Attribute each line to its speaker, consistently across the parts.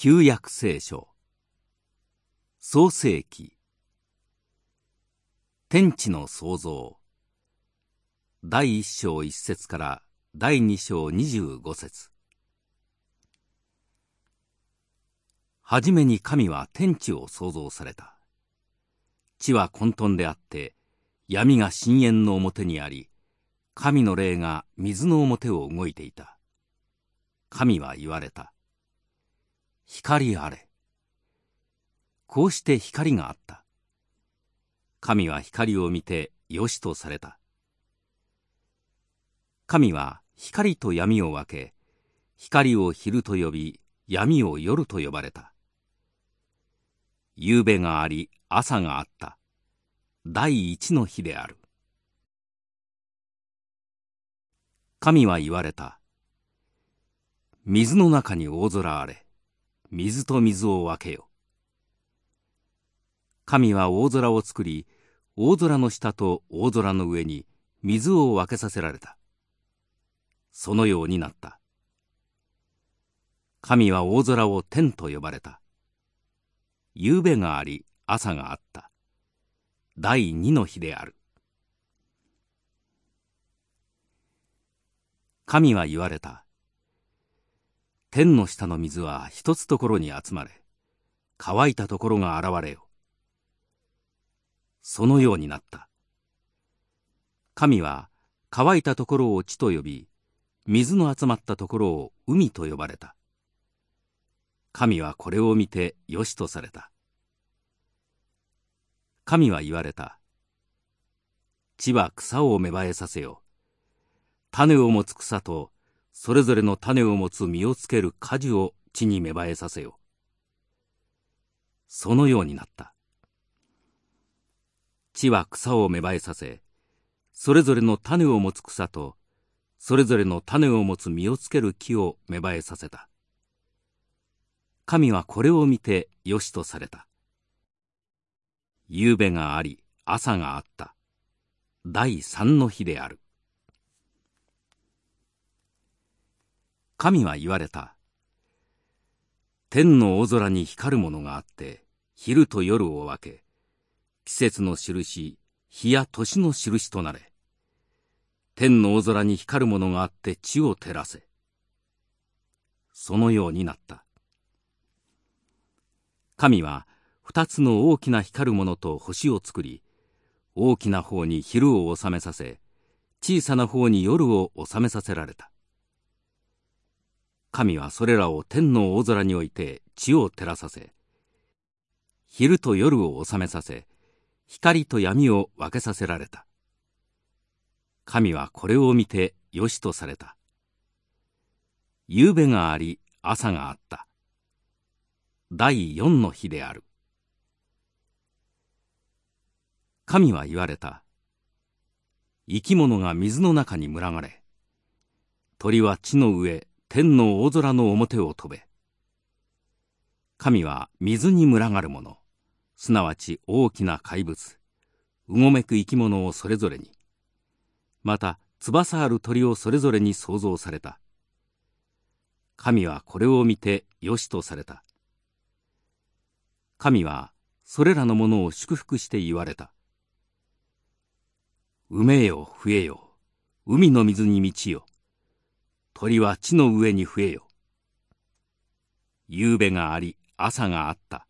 Speaker 1: 旧約聖書。創世記。天地の創造。第一章一節から第二章二十五節。はじめに神は天地を創造された。地は混沌であって闇が深淵の表にあり神の霊が水の表を動いていた。神は言われた。光あれ。こうして光があった。神は光を見てよしとされた。神は光と闇を分け光を昼と呼び闇を夜と呼ばれた。夕べがあり朝があった。第一の日である。神は言われた。水の中に大空あれ。水と水を分けよ。神は大空を作り大空の下と大空の上に水を分けさせられた。そのようになった。神は大空を天と呼ばれた。夕べがあり朝があった。第二の日である。神は言われた。天の下の水は一つところに集まれ乾いたところが現れよ。そのようになった。神は乾いたところを地と呼び水の集まったところを海と呼ばれた。神はこれを見てよしとされた。神は言われた。地は草を芽生えさせよ。種を持つ草とそれぞれの種を持つ実をつける果樹を地に芽生えさせよそのようになった。地は草を芽生えさせそれぞれの種を持つ草とそれぞれの種を持つ実をつける木を芽生えさせた。神はこれを見てよしとされた。夕べがあり朝があった。第三の日である。神は言われた。天の大空に光るものがあって昼と夜を分け季節の印日や年の印となれ。天の大空に光るものがあって地を照らせ。そのようになった。神は二つの大きな光るものと星を作り大きな方に昼を収めさせ小さな方に夜を収めさせられた。神はそれらを天の大空において地を照らさせ昼と夜を収めさせ光と闇を分けさせられた。神はこれを見てよしとされた。夕べがあり朝があった。第四の日である。神は言われた。生き物が水の中に群がれ鳥は地の上天の大空の表を飛べ。神は水に群がるもの。すなわち大きな怪物。うごめく生き物をそれぞれに。また翼ある鳥をそれぞれに創造された。神はこれを見てよしとされた。神はそれらのものを祝福して言われた。埋めよ、増えよ、海の水に満ちよ。鳥は地の上に増えよ。夕べがあり、朝があった。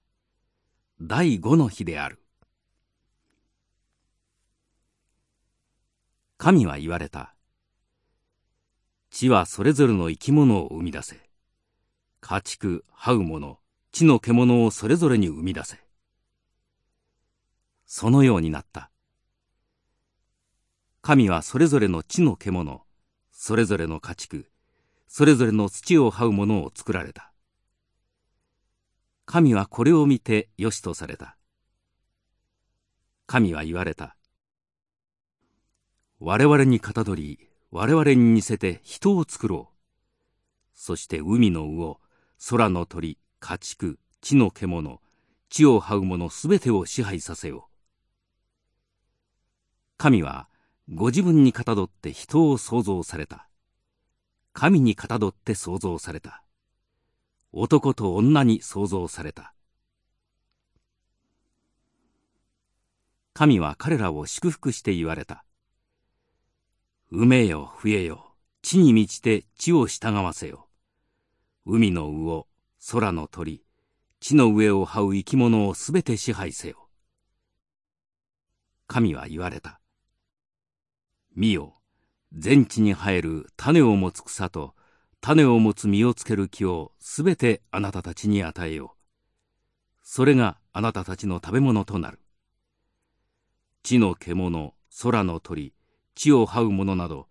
Speaker 1: 第五の日である。神は言われた。地はそれぞれの生き物を生み出せ。家畜、這う者、地の獣をそれぞれに生み出せ。そのようになった。神はそれぞれの地の獣、それぞれの家畜、それぞれの土を這うものを作られた。神はこれを見てよしとされた。神は言われた。我々にかたどり、我々に似せて人を作ろう。そして海の魚、空の鳥、家畜、地の獣、地を這う者すべてを支配させよう。神はご自分にかたどって人を創造された。神にかたどって創造された。男と女に創造された。神は彼らを祝福して言われた。埋めよ増えよ地に満ちて地を従わせよ。海の魚空の鳥地の上を這う生き物をすべて支配せよ。神は言われた。見よ全地に生える種を持つ草と種を持つ実をつける木をすべてあなたたちに与えよう。それがあなたたちの食べ物となる。地の獣空の鳥地を這うものなど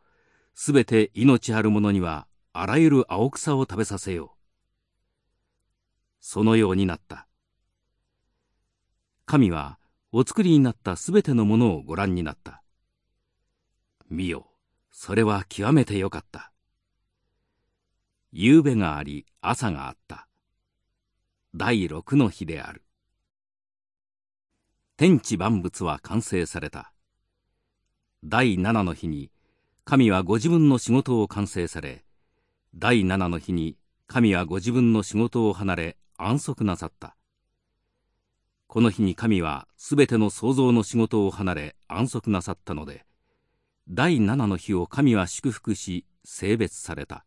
Speaker 1: すべて命あるものにはあらゆる青草を食べさせよう。そのようになった。神はお作りになったすべてのものをご覧になった。見よ。それは極めてよかった。夕べがあり朝があった。第六の日である。天地万物は完成された。第七の日に神はご自分の仕事を完成され第七の日に神はご自分の仕事を離れ安息なさった。この日に神はすべての創造の仕事を離れ安息なさったので第七の日を神は祝福し性別された。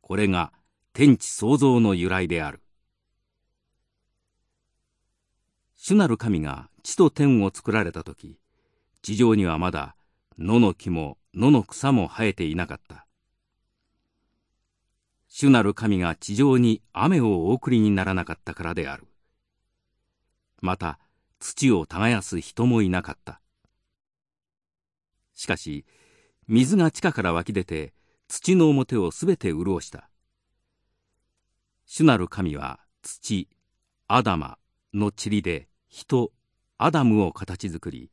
Speaker 1: これが天地創造の由来である。主なる神が地と天を作られた時地上にはまだ野の木も野の草も生えていなかった。主なる神が地上に雨をお送りにならなかったからである。また土を耕す人もいなかった。しかし水が地下から湧き出て土の表をすべて潤した。主なる神は土アダマの塵で人アダムを形作り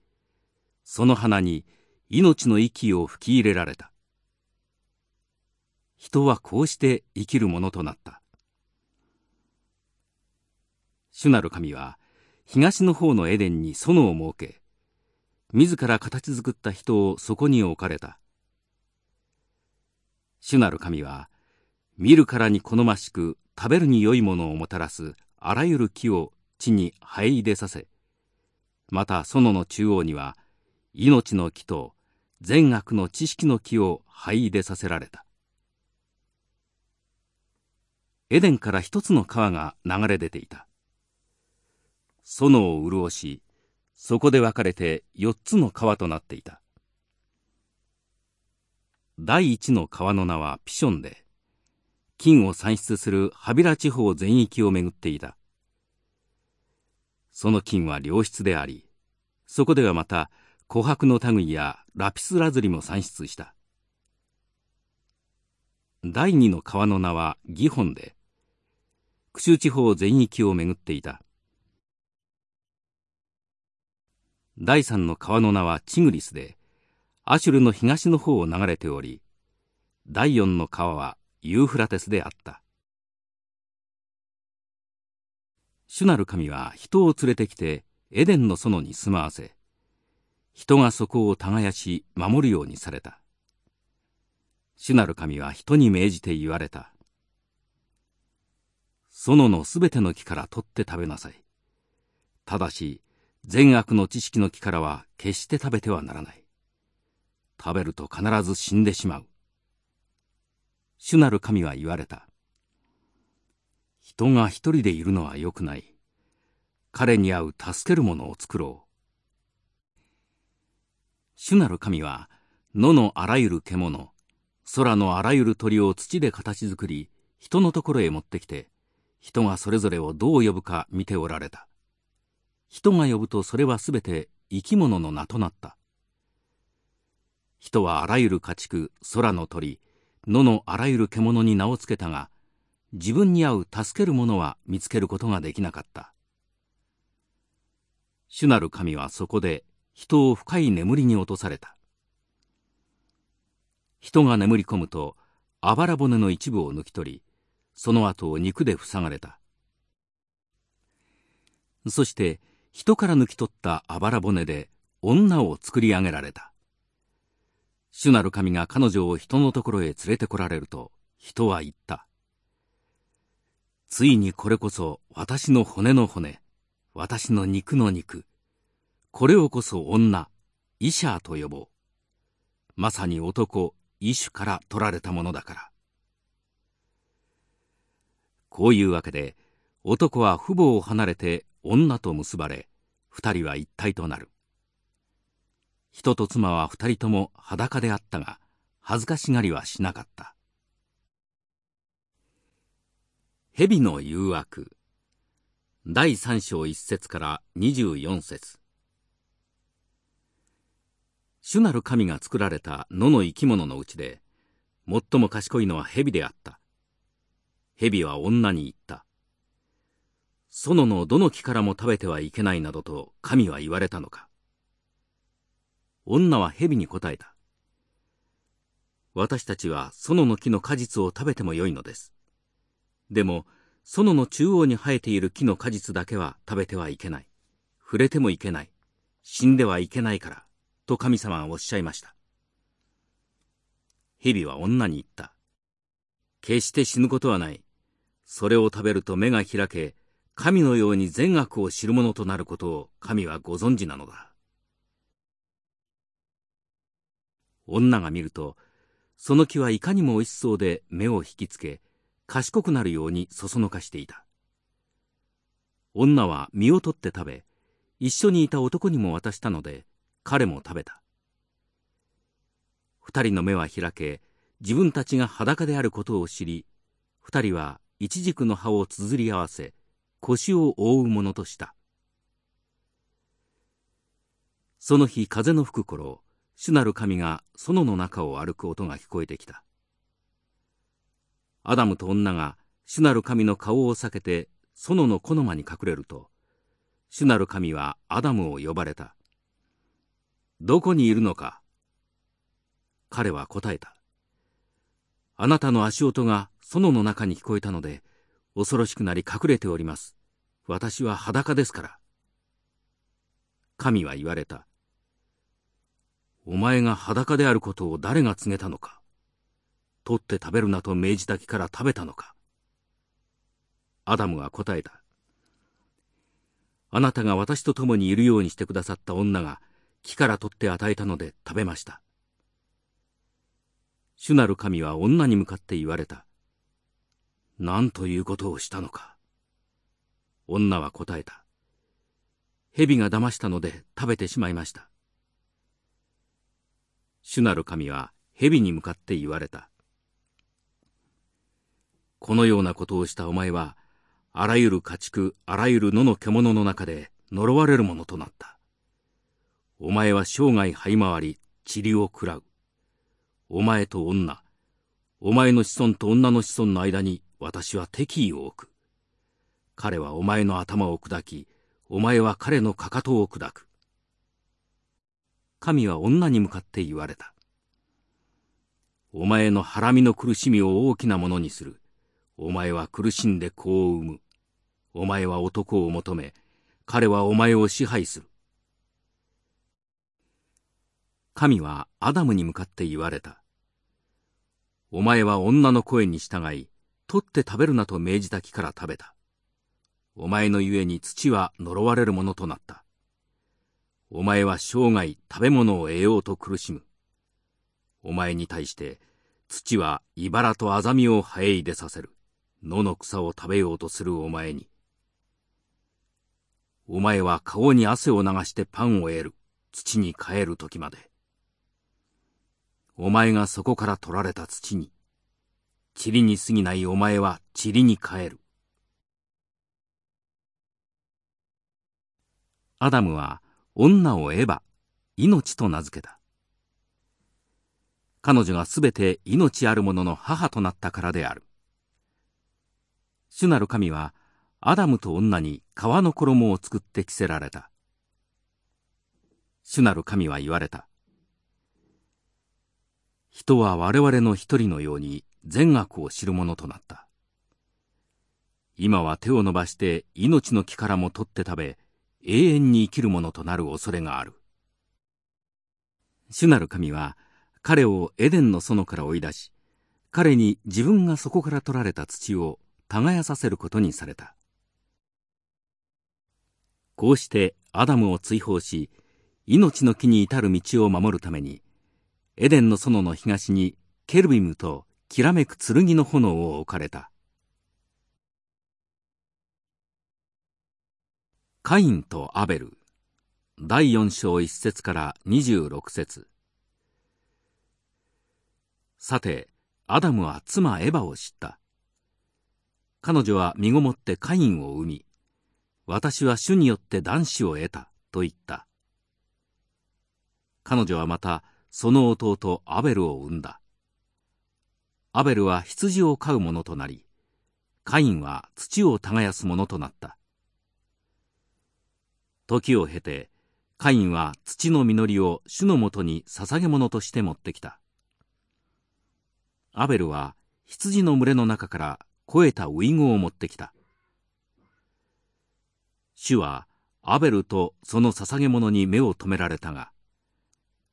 Speaker 1: その花に命の息を吹き入れられた。人はこうして生きるものとなった。主なる神は東の方のエデンに園を設け自ら形作った人をそこに置かれた。主なる神は見るからに好ましく食べるに良いものをもたらすあらゆる木を地に生え入れさせまた園の中央には命の木と善悪の知識の木を生え入れさせられた。エデンから一つの川が流れ出ていた。園を潤しそこで分かれて四つの川となっていた。第一の川の名はピションで金を産出するハビラ地方全域を巡っていた。その金は良質でありそこではまた琥珀の類やラピスラズリも産出した。第二の川の名はギホンで九州地方全域を巡っていた。第三の川の名はチグリスでアシュルの東の方を流れており第四の川はユーフラテスであった。主なる神は人を連れてきてエデンの園に住まわせ人がそこを耕し守るようにされた。主なる神は人に命じて言われた。園のすべての木から取って食べなさい。ただし、善悪の知識の木からは決して食べてはならない。食べると必ず死んでしまう。主なる神は言われた。人が一人でいるのはよくない。彼に合う助けるものを作ろう。主なる神は野のあらゆる獣、空のあらゆる鳥を土で形作り、人のところへ持ってきて、人がそれぞれをどう呼ぶか見ておられた人が呼ぶとそれはすべて生き物の名となった。人はあらゆる家畜空の鳥野のあらゆる獣に名を付けたが自分に合う助ける者は見つけることができなかった。主なる神はそこで人を深い眠りに落とされた。人が眠り込むとあばら骨の一部を抜き取りその後を肉で塞がれた。そして人から抜き取ったあばら骨で女を作り上げられた主なる神が彼女を人のところへ連れてこられると人は言ったついにこれこそ私の骨の骨、私の肉の肉、これをこそ女、イシャーと呼ぼう。まさに男、異種から取られたものだから。こういうわけで、男は父母を離れて女と結ばれ、二人は一体となる。人と妻は二人とも裸であったが、恥ずかしがりはしなかった。蛇の誘惑第三章一節から二十四節主なる神が作られた野の生き物のうちで最も賢いのは蛇であった蛇は女に言った園のどの木からも食べてはいけないなどと神は言われたのか女は蛇に答えた私たちは園の木の果実を食べてもよいのですでも、園の中央に生えている木の果実だけは食べてはいけない。触れてもいけない。死んではいけないから、と神様はおっしゃいました。蛇は女に言った。決して死ぬことはない。それを食べると目が開け、神のように善悪を知る者となることを神はご存知なのだ。女が見ると、その木はいかにも美味しそうで目を引きつけ、賢くなるようにそそのかしていた女は身を取って食べ一緒にいた男にも渡したので彼も食べた二人の目は開け自分たちが裸であることを知り二人は一軸の葉をつづり合わせ腰を覆うものとした。その日風の吹く頃主なる神が園の中を歩く音が聞こえてきた。アダムと女が主なる神の顔を避けて園の木の間に隠れると主なる神はアダムを呼ばれた。どこにいるのか彼は答えた。あなたの足音が園の中に聞こえたので恐ろしくなり隠れております私は裸ですから神は言われたお前が裸であることを誰が告げたのか取って食べるなと命じた木から食べたのかアダムは答えた。あなたが私と共にいるようにしてくださった女が木から取って与えたので食べました。主なる神は女に向かって言われた。何ということをしたのか。女は答えた。蛇が騙したので食べてしまいました。主なる神は蛇に向かって言われた。このようなことをしたお前は、あらゆる家畜、あらゆる野の獣の中で呪われるものとなった。お前は生涯這い回り、塵を食らう。お前と女、お前の子孫と女の子孫の間に私は敵意を置く。彼はお前の頭を砕き、お前は彼のかかとを砕く。神は女に向かって言われた。お前のハラミの苦しみを大きなものにする。お前は苦しんで子を産む。お前は男を求め、彼はお前を支配する。神はアダムに向かって言われた。お前は女の声に従い、取って食べるなと命じた木から食べた。お前のゆえに土は呪われるものとなった。お前は生涯食べ物を得ようと苦しむ。お前に対して土は茨とあざみを生え入れさせる。野の草を食べようとするお前に。お前は顔に汗を流してパンを得る、土に帰る時まで。お前がそこから取られた土に、塵に過ぎないお前は塵に帰る。アダムは女をエヴァ、命と名付けた。彼女がすべて命ある者のの母となったからである。主なる神はアダムと女に皮の衣を作って着せられた。主なる神は言われた。人は我々の一人のように善悪を知るものとなった。今は手を伸ばして命の木からも取って食べ、永遠に生きるものとなる恐れがある。主なる神は彼をエデンの園から追い出し、彼に自分がそこから取られた土を耕させることにされたこうしてアダムを追放し命の木に至る道を守るためにエデンの園の東にケルビムときらめく剣の炎を置かれた。カインとアベル。第4章1節から26節。さてアダムは妻エバを知った。彼女は身ごもってカインを産み私は主によって男子を得たと言った。彼女はまたその弟アベルを産んだ。アベルは羊を飼う者となりカインは土を耕す者となった。時を経てカインは土の実りを主のもとに捧げ物として持ってきた。アベルは羊の群れの中から肥えたウイゴを持ってきた。主はアベルとその捧げ物に目を留められたが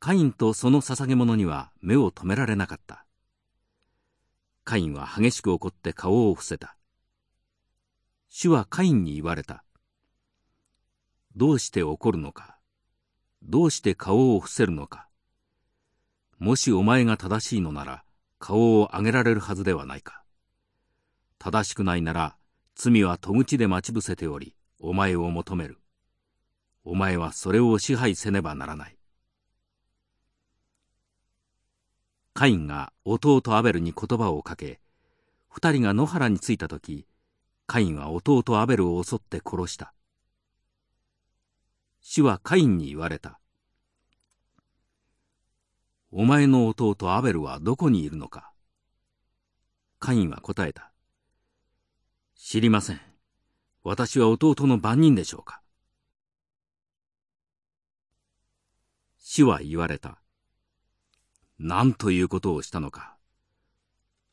Speaker 1: カインとその捧げ物には目を留められなかった。カインは激しく怒って顔を伏せた。主はカインに言われた。どうして怒るのか？どうして顔を伏せるのか？もしお前が正しいのなら顔を上げられるはずではないか。正しくないなら罪は戸口で待ち伏せておりお前を求める。お前はそれを支配せねばならない。カインが弟アベルに言葉をかけ二人が野原に着いた時カインは弟アベルを襲って殺した。主はカインに言われた。お前の弟アベルはどこにいるのか？カインは答えた。知りません。私は弟の番人でしょうか？主は言われた。何ということをしたのか。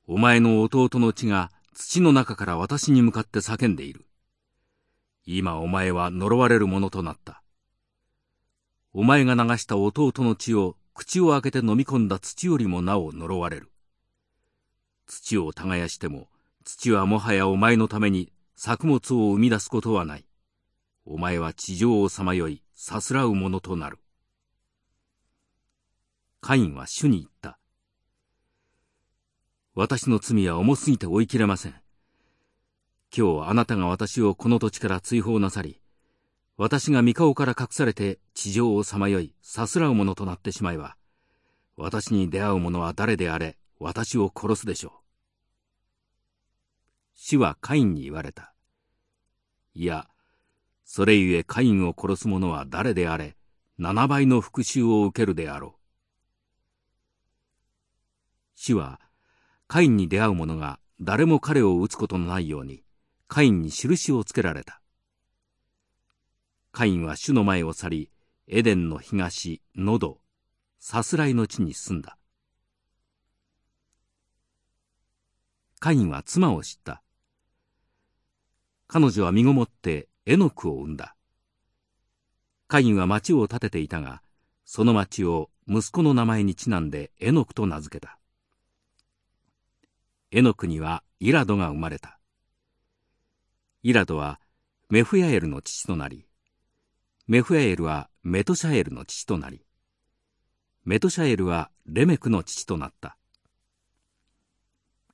Speaker 1: お前の弟の血が土の中から私に向かって叫んでいる。今お前は呪われるものとなった。お前が流した弟の血を口を開けて飲み込んだ土よりもなお呪われる。土を耕しても土はもはやお前のために作物を生み出すことはない。お前は地上をさまよいさすらうものとなる。カインは主に言った。私の罪は重すぎて追い切れません。今日あなたが私をこの土地から追放なさり、私が三顔から隠されて地上をさまよい、さすらう者となってしまえば、私に出会う者は誰であれ、私を殺すでしょう。主はカインに言われた。いや、それゆえカインを殺す者は誰であれ、七倍の復讐を受けるであろう。主はカインに出会う者が誰も彼を撃つことのないようにカインに印をつけられた。カインは主の前を去りエデンの東喉さすらいの地に住んだ。カインは妻を知った。彼女は身ごもってエノクを産んだ。カインは町を建てていたがその町を息子の名前にちなんでエノクと名付けた。エノクにはイラドが生まれた。イラドはメフヤエルの父となり、メフヤエルはメトシャエルの父となり、メトシャエルはレメクの父となった。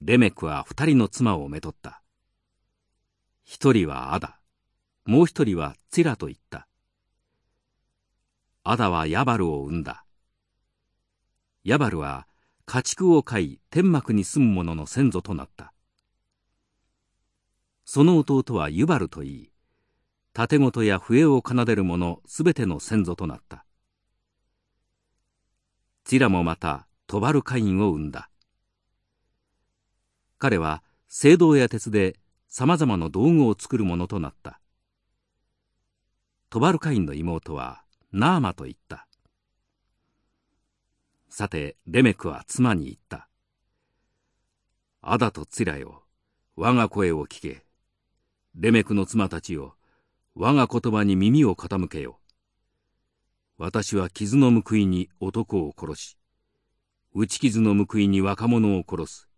Speaker 1: レメクは二人の妻をめとった。一人はアダ、もう一人はツィラと言った。アダはヤバルを産んだ。ヤバルは家畜を飼い天幕に住む者の先祖となった。その弟はユバルといい盾事や笛を奏でる者すべての先祖となった。チラもまたトバルカインを生んだ。彼は青銅や鉄でさまざまな道具を作る者となった。トバルカインの妹はナーマと言った。さてレメクは妻に言った。アダとツィラよ、我が声を聞け。レメクの妻たちよ、我が言葉に耳を傾けよ。私は傷の報いに男を殺し、打ち傷の報いに若者を殺す。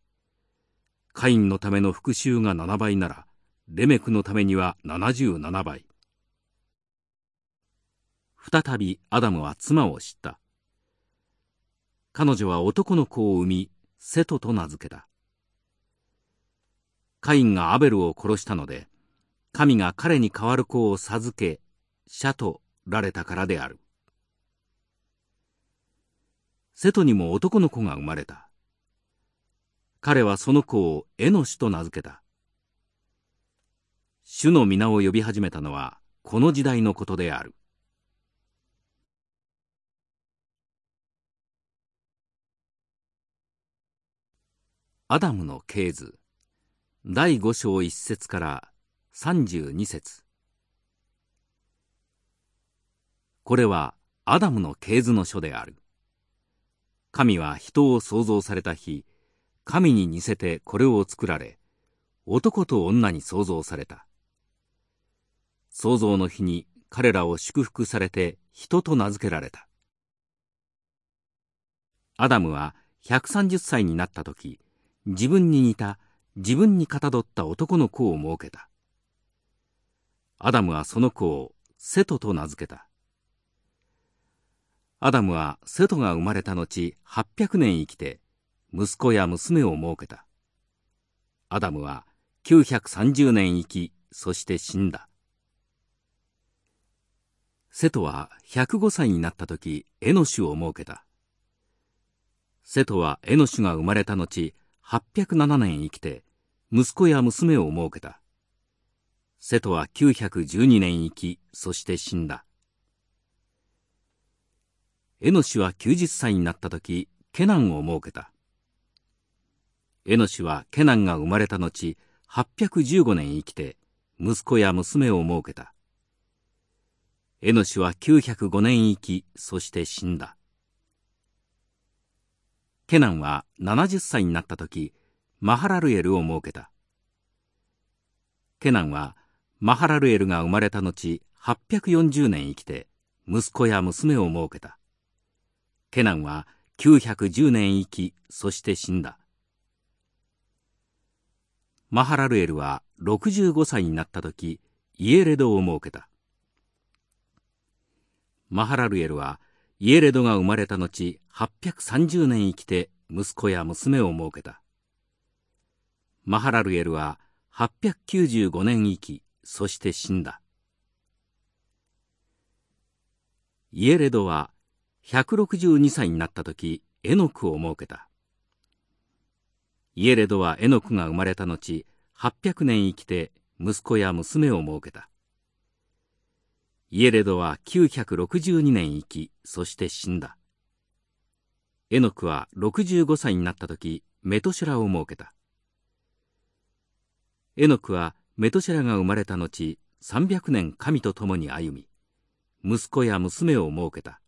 Speaker 1: カインのための復讐が7倍ならレメクのためには77倍再びアダムは妻を知った彼女は男の子を産みセトと名付けた。カインがアベルを殺したので神が彼に代わる子を授けシャとられたからである。セトにも男の子が生まれた。彼はその子をエノシと名付けた。主の皆を呼び始めたのはこの時代のことである。アダムの系図。第5章1節から32節。これはアダムの系図の書である。神は人を創造された日神に似せてこれを作られ男と女に創造された。創造の日に彼らを祝福されて人と名付けられた。アダムは130歳になった時自分に似た自分にかたどった男の子を設けた。アダムはその子をセトと名付けた。アダムはセトが生まれた後800年生きて息子や娘を設けた。アダムは930年生きそして死んだ。セトは105歳になった時エノシュを設けた。セトはエノシュが生まれた後807年生きて息子や娘を設けた。瀬戸は912年生きそして死んだ。エノシは90歳になった時ケナンを設けた。エノシはケナンが生まれた後815年生きて息子や娘を設けた。エノシは905年生きそして死んだ。ケナンは70歳になった時マハラルエルを設けた。ケナンはマハラルエルが生まれた後840年生きて息子や娘を設けた。ケナンは910年生きそして死んだ。マハラルエルは65歳になった時イエレドを設けた。マハラルエルはイエレドが生まれた後830年生きて息子や娘を設けた。マハラルエルは895年生きそして死んだ。イエレドは162歳になった時エノクを設けた。イエレドはエノクが生まれた後800年生きて息子や娘を設けた。イエレドは962年生き、そして死んだ。エノクは65歳になった時、メトシュラを設けた。エノクはメトシュラが生まれた後、300年神と共に歩み、息子や娘を設けた。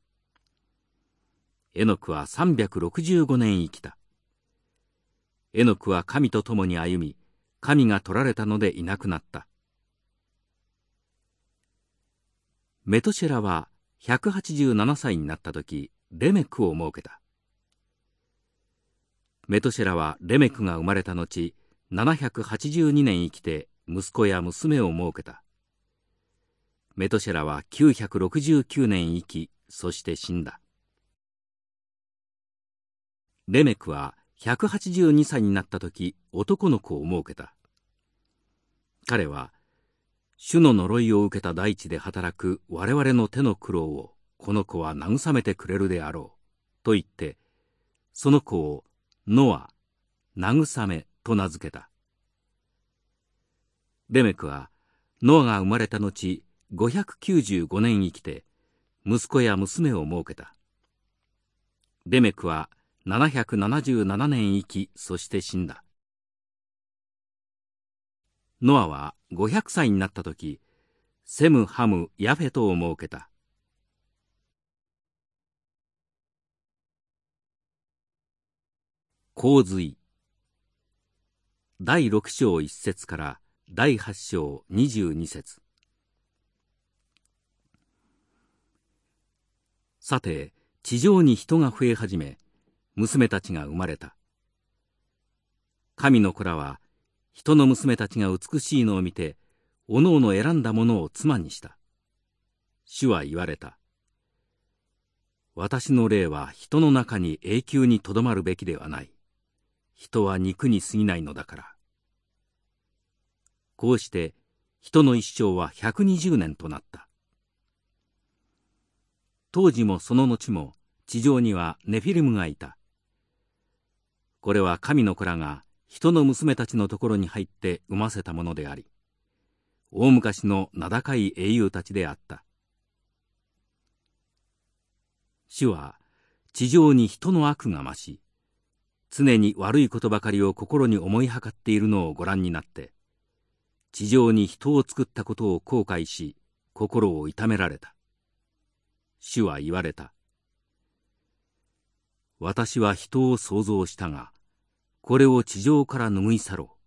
Speaker 1: エノクは365年生きた。エノクは神と共に歩み、神が取られたのでいなくなった。メトシェラは187歳になった時レメクを設けたメトシェラはレメクが生まれた後782年生きて息子や娘を設けた。メトシェラは969年生きそして死んだ。レメクは182歳になった時男の子を設けた。彼は主の呪いを受けた大地で働く我々の手の苦労をこの子は慰めてくれるであろうと言ってその子をノア慰めと名付けた。レメクはノアが生まれた後595年生きて息子や娘を設けた。レメクは777年生きそして死んだ。ノアは500歳になった時セム・ハム・ヤフェトを設けた。洪水。第6章1節から第8章22節。さて地上に人が増え始め娘たちが生まれた。神の子らは人の娘たちが美しいのを見ておのおの選んだものを妻にした。主は言われた。私の霊は人の中に永久にとどまるべきではない。人は肉に過ぎないのだから。こうして人の一生は120年となった。当時もその後も地上にはネフィルムがいた。これは神の子らが人の娘たちのところに入って産ませたものであり大昔の名高い英雄たちであった。主は地上に人の悪が増し常に悪いことばかりを心に思いはかっているのをご覧になって地上に人を作ったことを後悔し心を痛められた。主は言われた。私は人を創造したがこれを地上から拭い去ろう。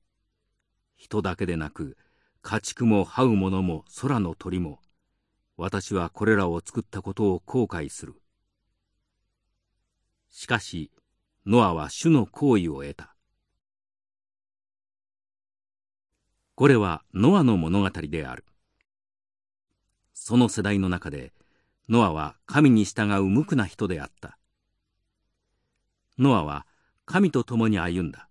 Speaker 1: 人だけでなく家畜も這う者も空の鳥も私はこれらを作ったことを後悔する。しかしノアは主の行為を得た。これはノアの物語である。その世代の中でノアは神に従う無垢な人であった。ノアは神と共に歩んだ。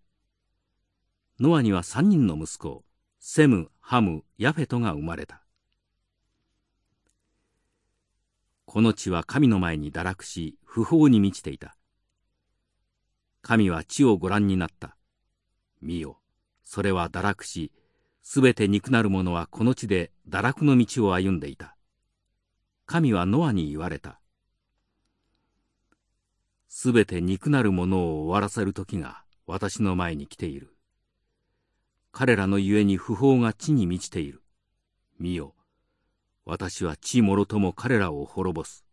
Speaker 1: ノアには三人の息子セムハムヤフェトが生まれた。この地は神の前に堕落し不法に満ちていた。神は地をご覧になった見よそれは堕落しすべて憎なる者はこの地で堕落の道を歩んでいた神はノアに言われた。すべて憎なる者を終わらせる時が私の前に来ている。彼らのゆえに不法が地に満ちている。見よ、私は地もろとも彼らを滅ぼす。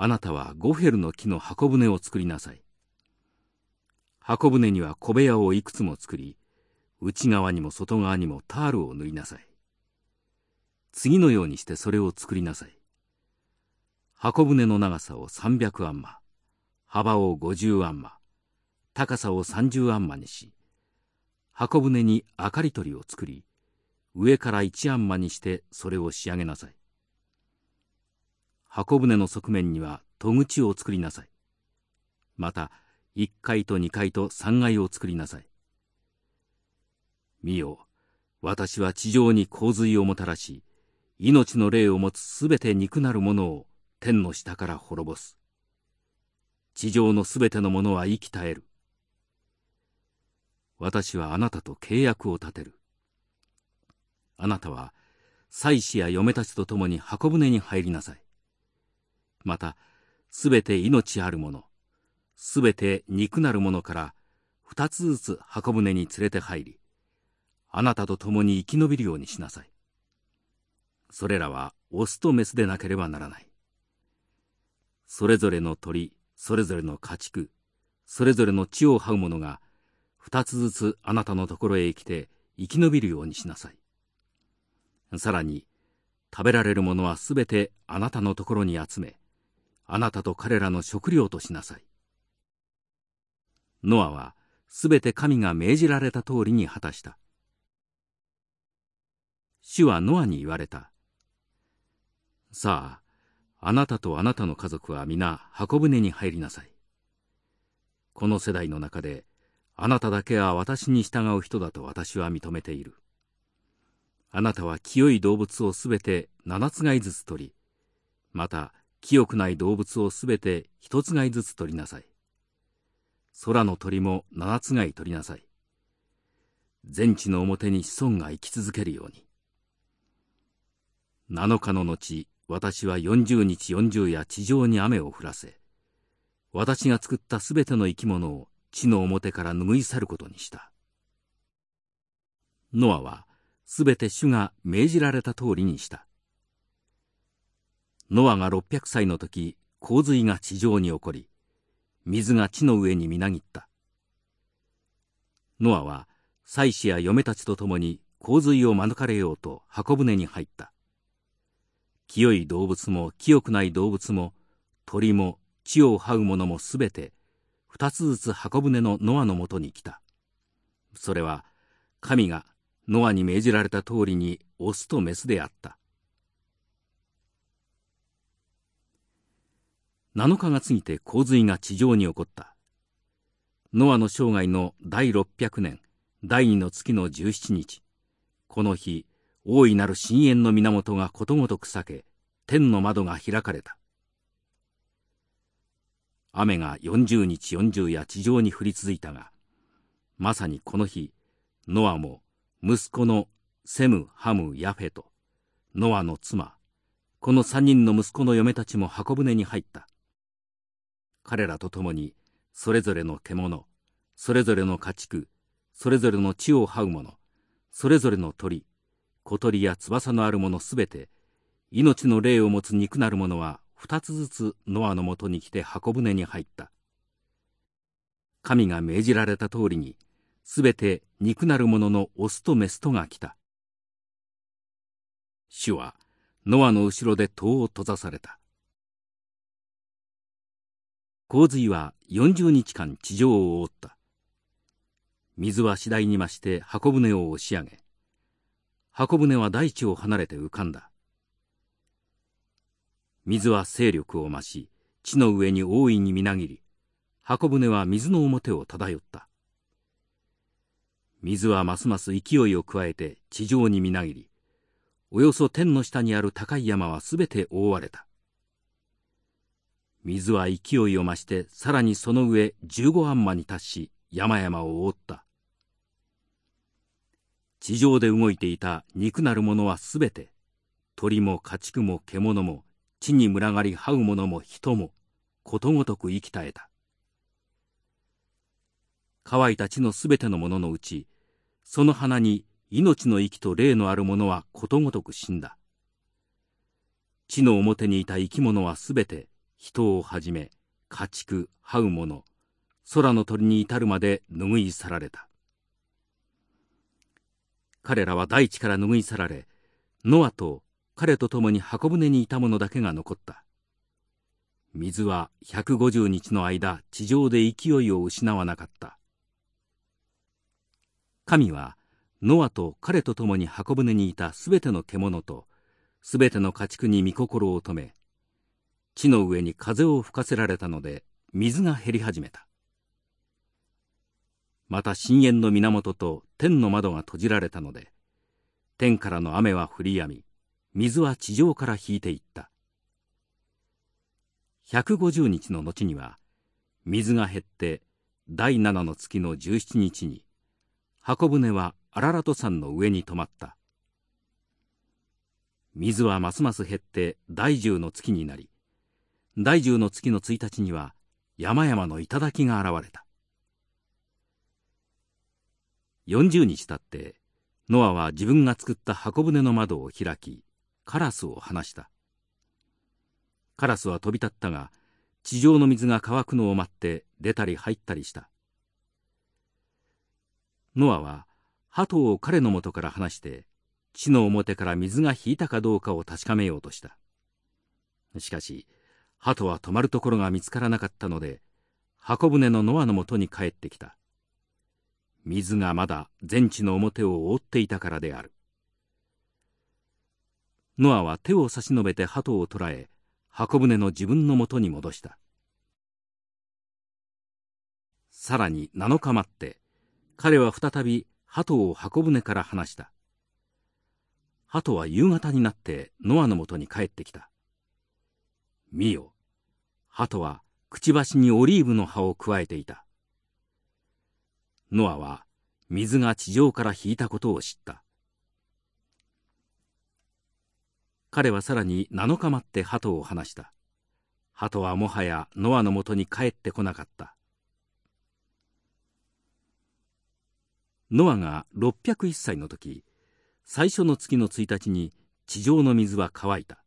Speaker 1: あなたはゴフェルの木の箱舟を作りなさい。箱舟には小部屋をいくつも作り、内側にも外側にもタールを塗りなさい。次のようにしてそれを作りなさい。箱舟の長さを300アンマ、幅を50アンマ、高さを30アンマにし、箱舟に明かり取りを作り、上から1アンマにしてそれを仕上げなさい。箱舟の側面には戸口を作りなさい。また、1階と2階と3階を作りなさい。見よ、私は地上に洪水をもたらし、命の霊を持つすべて憎なる者を天の下から滅ぼす。地上のすべての者は生き絶える。私はあなたと契約を立てる。あなたは妻子や嫁たちと共に箱舟に入りなさい。また、すべて命ある者、すべて肉なる者から二つずつ箱舟に連れて入り、あなたと共に生き延びるようにしなさい。それらはオスとメスでなければならない。それぞれの鳥、それぞれの家畜、それぞれの地を這う者が、二つずつあなたのところへ来て生き延びるようにしなさい。さらに、食べられるものはすべてあなたのところに集め、あなたと彼らの食料としなさい。ノアはすべて神が命じられた通りに果たした。主はノアに言われた。さあ、あなたとあなたの家族は皆箱舟に入りなさい。この世代の中で、あなただけは私に従う人だと私は認めている。あなたは清い動物をすべて七つがいずつ取り、また清くない動物をすべて一つがいずつ取りなさい。空の鳥も七つがい取りなさい。全地の表に子孫が生き続けるように。七日の後、私は40日40夜地上に雨を降らせ、私が作ったすべての生き物を地の表から拭い去ることにした。ノアはすべて主が命じられた通りにした。ノアが600歳の時、洪水が地上に起こり、水が地の上にみなぎった。ノアは妻子や嫁たちと共に洪水を免れようと箱舟に入った。清い動物も清くない動物も鳥も地を這う者もすべて二つずつ箱舟のノアのもとに来た。それは神がノアに命じられた通りにオスとメスであった。7日が過ぎて洪水が地上に起こった。ノアの生涯の第600年第2の月の17日。この日大いなる深淵の源がことごとく裂け天の窓が開かれた。雨が40日40夜地上に降り続いたがまさにこの日ノアも息子のセムハムヤフェとノアの妻この三人の息子の嫁たちも箱舟に入った。彼らと共にそれぞれの獣それぞれの家畜それぞれの地を這う者それぞれの鳥小鳥や翼のあるものすべて命の霊を持つ肉なるものは二つずつノアのもとに来て箱舟に入った。神が命じられた通りにすべて肉なるもののオスとメスとが来た。主はノアの後ろで戸を閉ざされた。洪水は40日間地上を覆った。水は次第に増して箱舟を押し上げ箱舟は大地を離れて浮かんだ。水は勢力を増し地の上に大いにみなぎり箱舟は水の表を漂った。水はますます勢いを加えて地上にみなぎりおよそ天の下にある高い山はすべて覆われた。水は勢いを増してさらにその上15安間に達し山々を覆った。地上で動いていた肉なるものはすべて鳥も家畜も獣も地に群がり這う者も人もことごとく生き絶えた。乾いた地のすべてのもののうちその花に命の息と霊のあるものはことごとく死んだ。地の表にいた生き物はすべて人をはじめ家畜這う者空の鳥に至るまで拭い去られた。彼らは大地から拭い去られノアと彼と共に箱舟にいた者だけが残った。水は150日の間地上で勢いを失わなかった。神はノアと彼と共に箱舟にいたすべての獣とすべての家畜に御心を止め地の上に風を吹かせられたので水が減り始めた。また深淵の源と天の窓が閉じられたので天からの雨は降りやみ水は地上から引いていった。150日の後には水が減って第7の月の17日に箱舟はアララト山の上に止まった。水はますます減って第10の月になり第十の月の1日には山々の頂が現れた。40日経ってノアは自分が作った箱舟の窓を開きカラスを放した。カラスは飛び立ったが地上の水が乾くのを待って出たり入ったりした。ノアは鳩を彼の元から離して地の表から水が引いたかどうかを確かめようとした。しかし鳩は止まるところが見つからなかったので箱舟のノアのもとに帰ってきた。水がまだ全地の表を覆っていたからである。ノアは手を差し伸べて鳩を捕らえ箱舟の自分のもとに戻した。さらに7日待って彼は再び鳩を箱舟から離した。鳩は夕方になってノアのもとに帰ってきた。見よ。鳩はくちばしにオリーブの葉をくわえていた。ノアは水が地上から引いたことを知った。彼はさらに7日待って鳩を放した。鳩はもはやノアのもとに帰ってこなかった。ノアが601歳の時、最初の月の1日に地上の水は乾いた。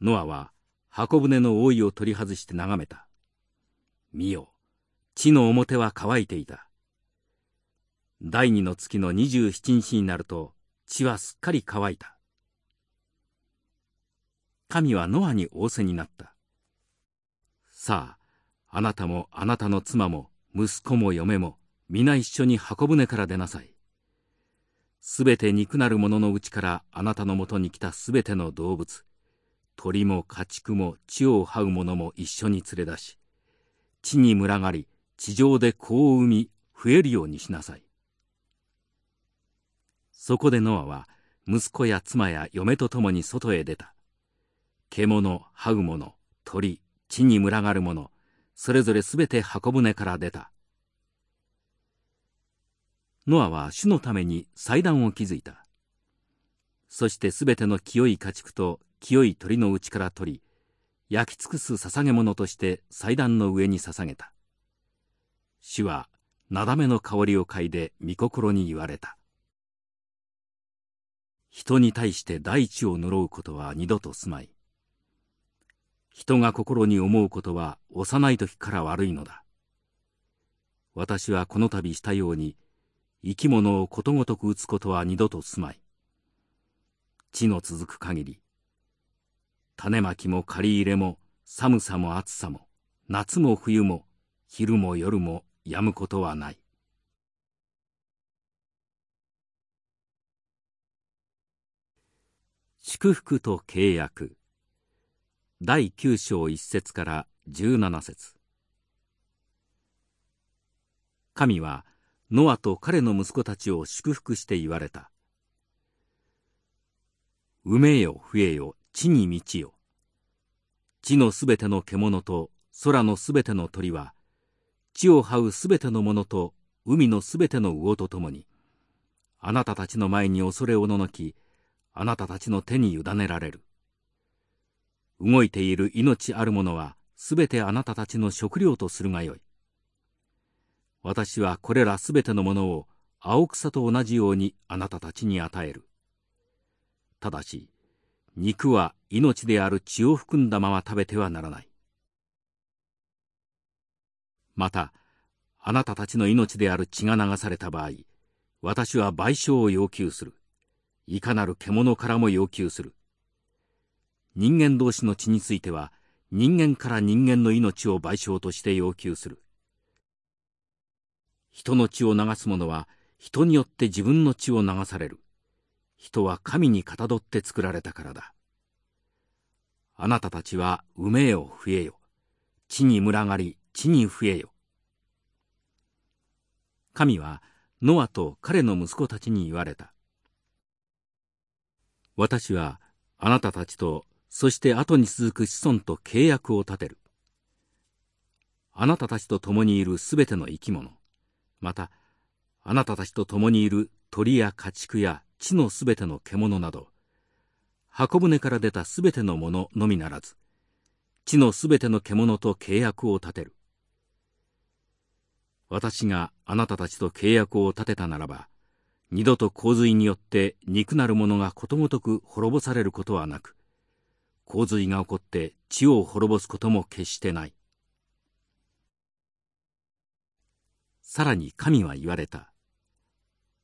Speaker 1: ノアは箱舟の覆いを取り外して眺めた。見よ、地の表は乾いていた。第二の月の二十七日になると地はすっかり乾いた。神はノアに仰せになった。さあ、あなたもあなたの妻も息子も嫁も皆一緒に箱舟から出なさい。すべて肉なる者のうちからあなたのもとに来たすべての動物、鳥も家畜も地を這う者も一緒に連れ出し、地に群がり、地上で子を産み、増えるようにしなさい。そこでノアは、息子や妻や嫁と共に外へ出た。獣、這う者、鳥、地に群がる者、それぞれすべて箱舟から出た。ノアは主のために祭壇を築いた。そしてすべての清い家畜と清い鳥のうちから取り、焼き尽くす捧げ物として祭壇の上に捧げた。主は、なだめの香りを嗅いで御心に言われた。人に対して大地を呪うことは二度とすまい。人が心に思うことは幼い時から悪いのだ。私はこの度したように、生き物をことごとく打つことは二度とすまい。地の続く限り、種まきも借り入れも寒さも暑さも夏も冬も昼も夜もやむことはない。祝福と契約第9章1節から17節神はノアと彼の息子たちを祝福して言われた。埋めよ増えよ地に満ちよ。地のすべての獣と空のすべての鳥は、地を這うすべてのものと海のすべての魚とともに、あなたたちの前に恐れおののき、あなたたちの手に委ねられる。動いている命あるものは、すべてあなたたちの食料とするがよい。私はこれらすべてのものを青草と同じようにあなたたちに与える。ただし、肉は命である血を含んだまま食べてはならない。また、あなたたちの命である血が流された場合、私は賠償を要求する。いかなる獣からも要求する。人間同士の血については、人間から人間の命を賠償として要求する。人の血を流す者は人によって自分の血を流される。人は神にかたどって作られたからだ。あなたたちは埋めよ増えよ。地に群がり地に増えよ。神はノアと彼の息子たちに言われた。私はあなたたちとそして後に続く子孫と契約を立てる。あなたたちと共にいるすべての生き物。またあなたたちと共にいる鳥や家畜や地のすべての獣など箱舟から出たすべてのもののみならず地のすべての獣と契約を立てる私があなたたちと契約を立てたならば二度と洪水によって肉なるものがことごとく滅ぼされることはなく洪水が起こって地を滅ぼすことも決してないさらに神は言われた。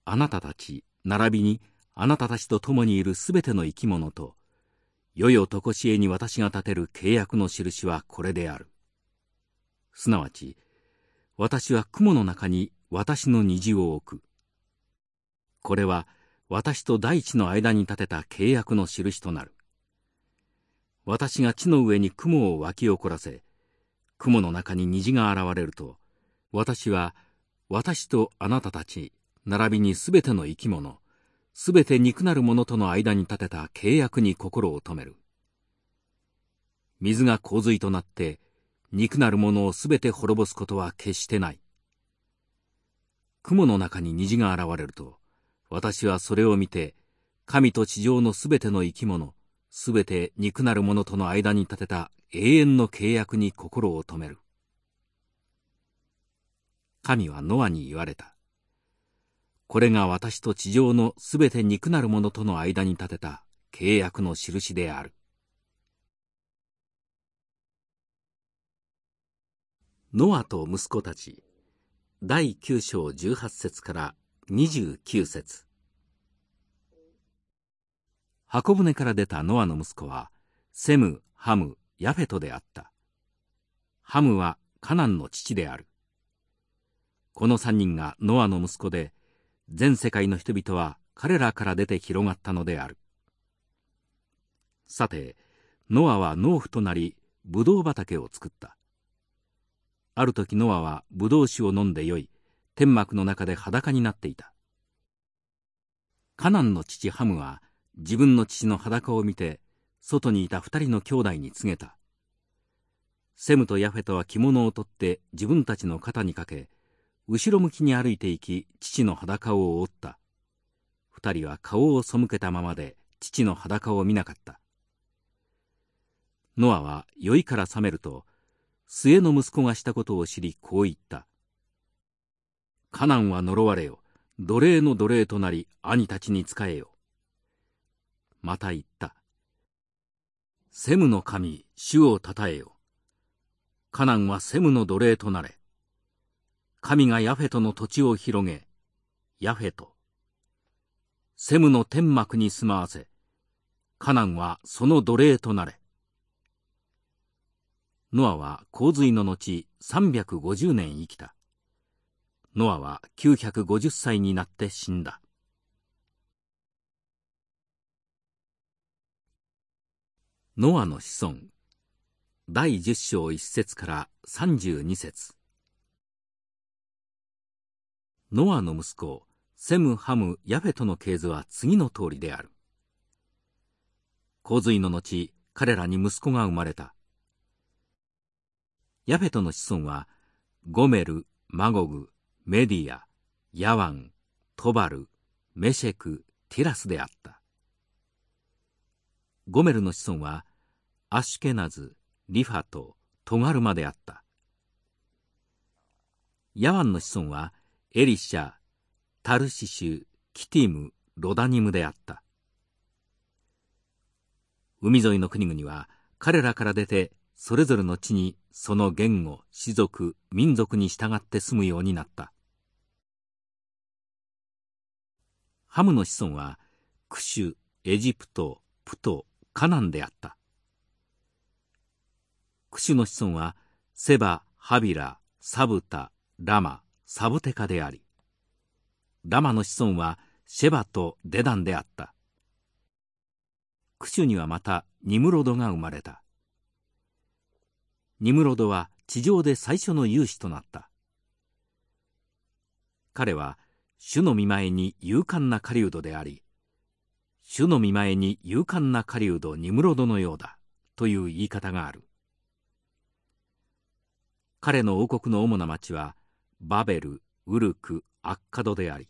Speaker 1: あなたたち、並びにあなたたちと共にいるすべての生き物と、世々とこしえに私が立てる契約の印はこれである。すなわち、私は雲の中に私の虹を置く。これは私と大地の間に立てた契約の印となる。私が地の上に雲を湧き起こらせ、雲の中に虹が現れると、私は私とあなたたち、並びにすべての生き物、すべて肉なるものとの間に立てた契約に心を止める。水が洪水となって、肉なるものをすべて滅ぼすことは決してない。雲の中に虹が現れると、私はそれを見て、神と地上のすべての生き物、すべて肉なるものとの間に立てた永遠の契約に心を止める。神はノアに言われた。これが私と地上のすべて肉なるものとの間に立てた契約の印である。ノアと息子たち第9章18節から29節箱舟から出たノアの息子はセム、ハム、ヤフェトであった。ハムはカナンの父である。この三人がノアの息子で、全世界の人々は彼らから出て広がったのである。さて、ノアは農夫となり、ブドウ畑を作った。ある時ノアはブドウ酒を飲んで酔い、天幕の中で裸になっていた。カナンの父ハムは自分の父の裸を見て、外にいた二人の兄弟に告げた。セムとヤフェトは着物を取って自分たちの肩にかけ、後ろ向きに歩いていき、父の裸を覆った。二人は顔を背けたままで父の裸を見なかった。ノアは酔いから覚めると、末の息子がしたことを知りこう言った。カナンは呪われよ。奴隷の奴隷となり兄たちに仕えよ。また言った。セムの神、主をたたえよ。カナンはセムの奴隷となれ。神がヤフェトの土地を広げ、ヤフェト。セムの天幕に住まわせ、カナンはその奴隷となれ。ノアは洪水の後350年生きた。ノアは950歳になって死んだ。ノアの子孫第10章1節から32節ノアの息子セム・ハム・ヤフェトの系図は次の通りである洪水の後彼らに息子が生まれたヤフェトの子孫はゴメル・マゴグメディア、ヤワン、トバル、メシェク、ティラスであった。ゴメルの子孫は、アシュケナズ、リファト、トガルマであった。ヤワンの子孫は、エリシャ、タルシシュ、キティム、ロダニムであった。海沿いの国々は、彼らから出て、それぞれの地にその言語、種族、民族に従って住むようになった。ハムの子孫は、クシュ、エジプト、プト、カナンであった。クシュの子孫は、セバ、ハビラ、サブタ、ラマ、サブテカであり、ラマの子孫は、シェバとデダンであった。クシュにはまたニムロドが生まれた。ニムロドは地上で最初の勇士となった。彼は主の見前に勇敢な狩人であり、主の見前に勇敢な狩人ニムロドのようだという言い方がある。彼の王国の主な町はバベル、ウルク、アッカドであり、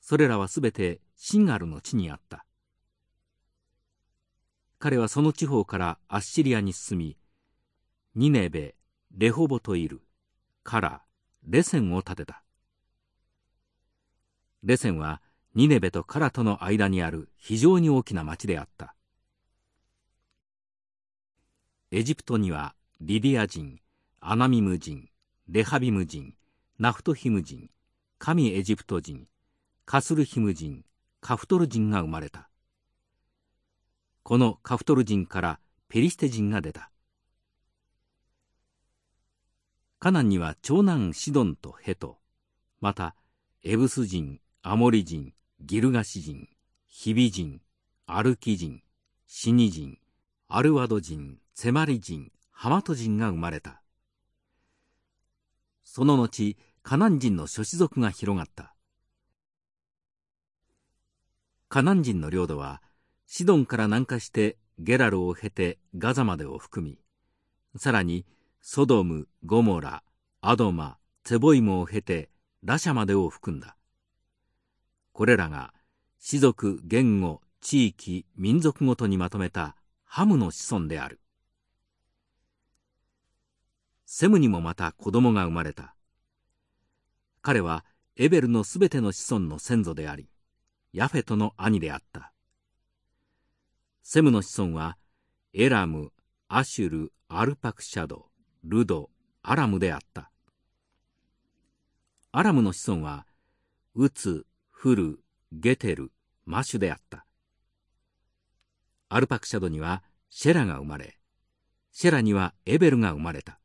Speaker 1: それらはすべてシンガルの地にあった。彼はその地方からアッシリアに進み、ニネベ、レホボトイル、カラ、レセンを建てた。レセンはニネベとカラとの間にある非常に大きな町であった。エジプトにはリディア人、アナミム人、レハビム人、ナフトヒム人、神エジプト人、カスルヒム人、カフトル人が生まれた。このカフトル人からペリシテ人が出た。カナンには長男シドンとヘト、またエブス人、アモリ人、ギルガシ人、ヒビ人、アルキ人、シニ人、アルワド人、セマリ人、ハマト人が生まれた。その後、カナン人の諸子族が広がった。カナン人の領土は、シドンから南下してゲラルを経てガザまでを含み、さらにソドム、ゴモラ、アドマ、ツェボイムを経てラシャまでを含んだ。これらが士族言語地域民族ごとにまとめたハムの子孫であるセムにもまた子供が生まれた彼はエベルのすべての子孫の先祖でありヤフェトの兄であったセムの子孫はエラムアシュルアルパクシャドルドアラムであったアラムの子孫はウツフル、ゲテル、マシュであった。アルパクシャドにはシェラが生まれ、シェラにはエベルが生まれた。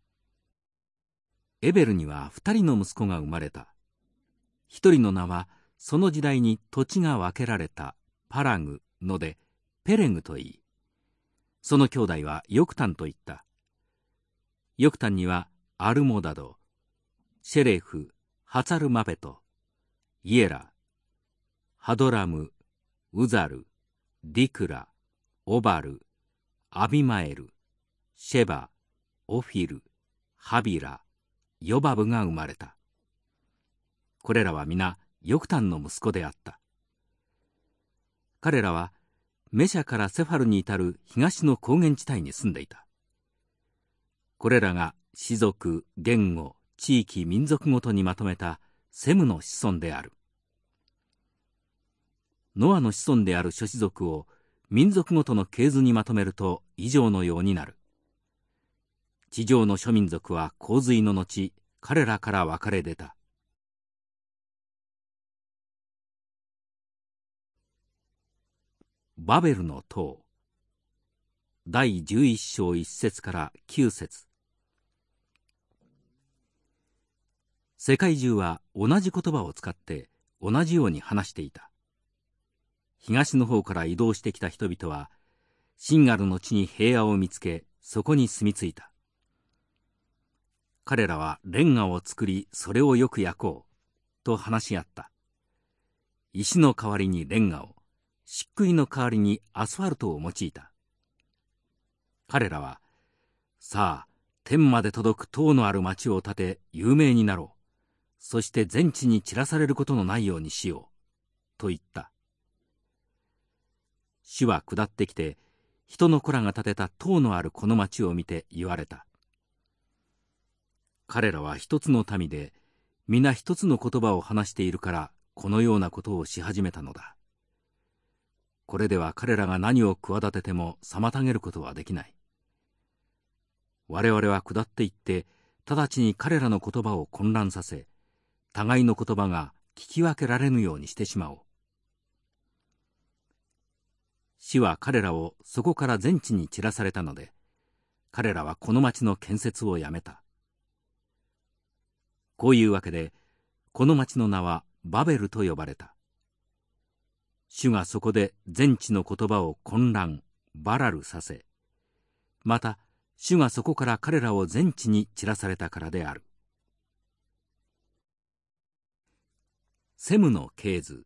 Speaker 1: エベルには二人の息子が生まれた。一人の名はその時代に土地が分けられたパラグのでペレグといい。その兄弟はヨクタンと言った。ヨクタンにはアルモダドシェレフハツァルマペトイエラハドラムウザルディクラオバルアビマエルシェバオフィルハビラヨバブが生まれた。これらは皆ヨクタンの息子であった。彼らはメシャからセファルに至る東の高原地帯に住んでいた。これらが氏族言語地域民族ごとにまとめたセムの子孫である。ノアの子孫である諸子族を民族ごとの系図にまとめると以上のようになる。地上の諸民族は洪水の後彼らから分かれ出た。バベルの塔。第11章1節から9節。世界中は同じ言葉を使って同じように話していた。東の方から移動してきた人々はシンガルの地に平野を見つけそこに住み着いた。彼らはレンガを作りそれをよく焼こうと話し合った。石の代わりにレンガを漆喰の代わりにアスファルトを用いた。彼らはさあ天まで届く塔のある町を建て有名になろう。そして全地に散らされることのないようにしようと言った。主は下ってきて人の子らが建てた塔のあるこの町を見て言われた。彼らは一つの民で皆一つの言葉を話しているからこのようなことをし始めたのだ。これでは彼らが何を企てても妨げることはできない。我々は下っていって直ちに彼らの言葉を混乱させ互いの言葉が聞き分けられぬようにしてしまおう。死は彼らをそこから全地に散らされたので彼らはこの町の建設をやめた。こういうわけでこの町の名はバベルと呼ばれた。主がそこで全地の言葉を混乱バラルさせまた主がそこから彼らを全地に散らされたからである。セムの系図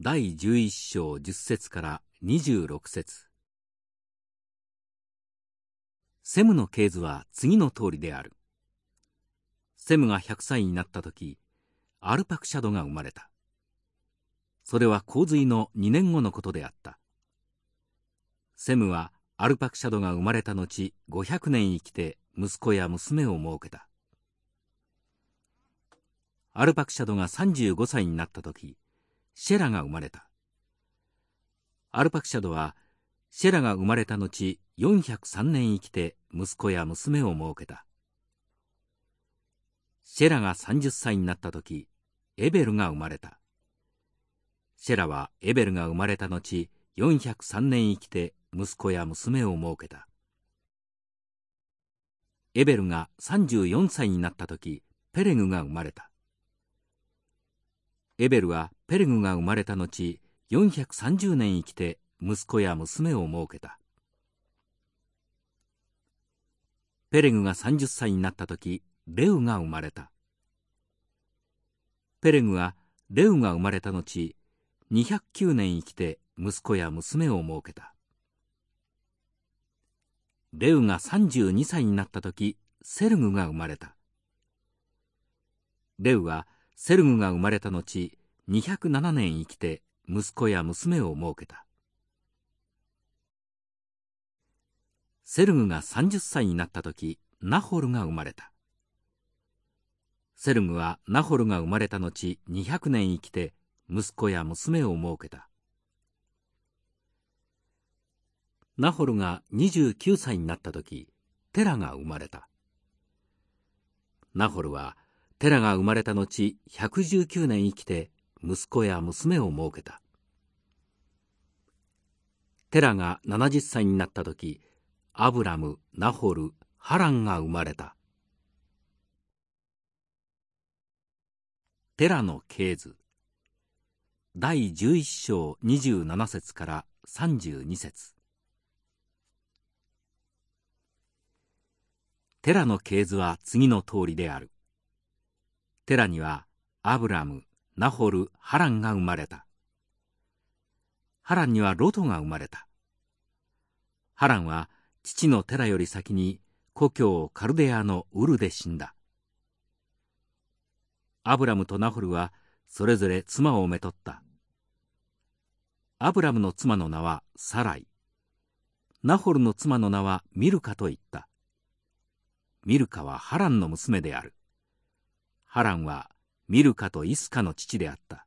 Speaker 1: 第11章10節から26節。セムの系図は次の通りである。セムが100歳になった時アルパクシャドが生まれた。それは洪水の2年後のことであった。セムはアルパクシャドが生まれた後500年生きて息子や娘を設けた。アルパクシャドが35歳になった時シェラが生まれた。アルパクシャドはシェラが生まれた後403年生きて息子や娘を設けた。シェラが30歳になった時エベルが生まれた。シェラはエベルが生まれた後403年生きて息子や娘を設けた。エベルが34歳になった時ペレグが生まれた。エベルはペレグが生まれた後430年生きて息子や娘を設けた。ペレグが30歳になった時レウが生まれた。ペレグはレウが生まれた後209年生きて息子や娘を設けた。レウが32歳になった時セルグが生まれた。レウはセルグが生まれた後207年生きて息子や娘を設けた。セルグが30歳になった時ナホルが生まれた。セルグはナホルが生まれた後200年生きて息子や娘を設けた。ナホルが29歳になった時テラが生まれた。ナホルはテラが生まれた後119年生きて息子や娘を設けた。テラが70歳になった時アブラムナホルハランが生まれた。テラの系図第11章27節から32節テラの系図は次の通りである。テラにはアブラム、ナホル、ハランが生まれた。ハランにはロトが生まれた。ハランは父のテラより先に故郷カルデアのウルで死んだ。アブラムとナホルはそれぞれ妻をめとった。アブラムの妻の名はサライ。ナホルの妻の名はミルカと言った。ミルカはハランの娘である。ハランはミルカとイスカの父であった。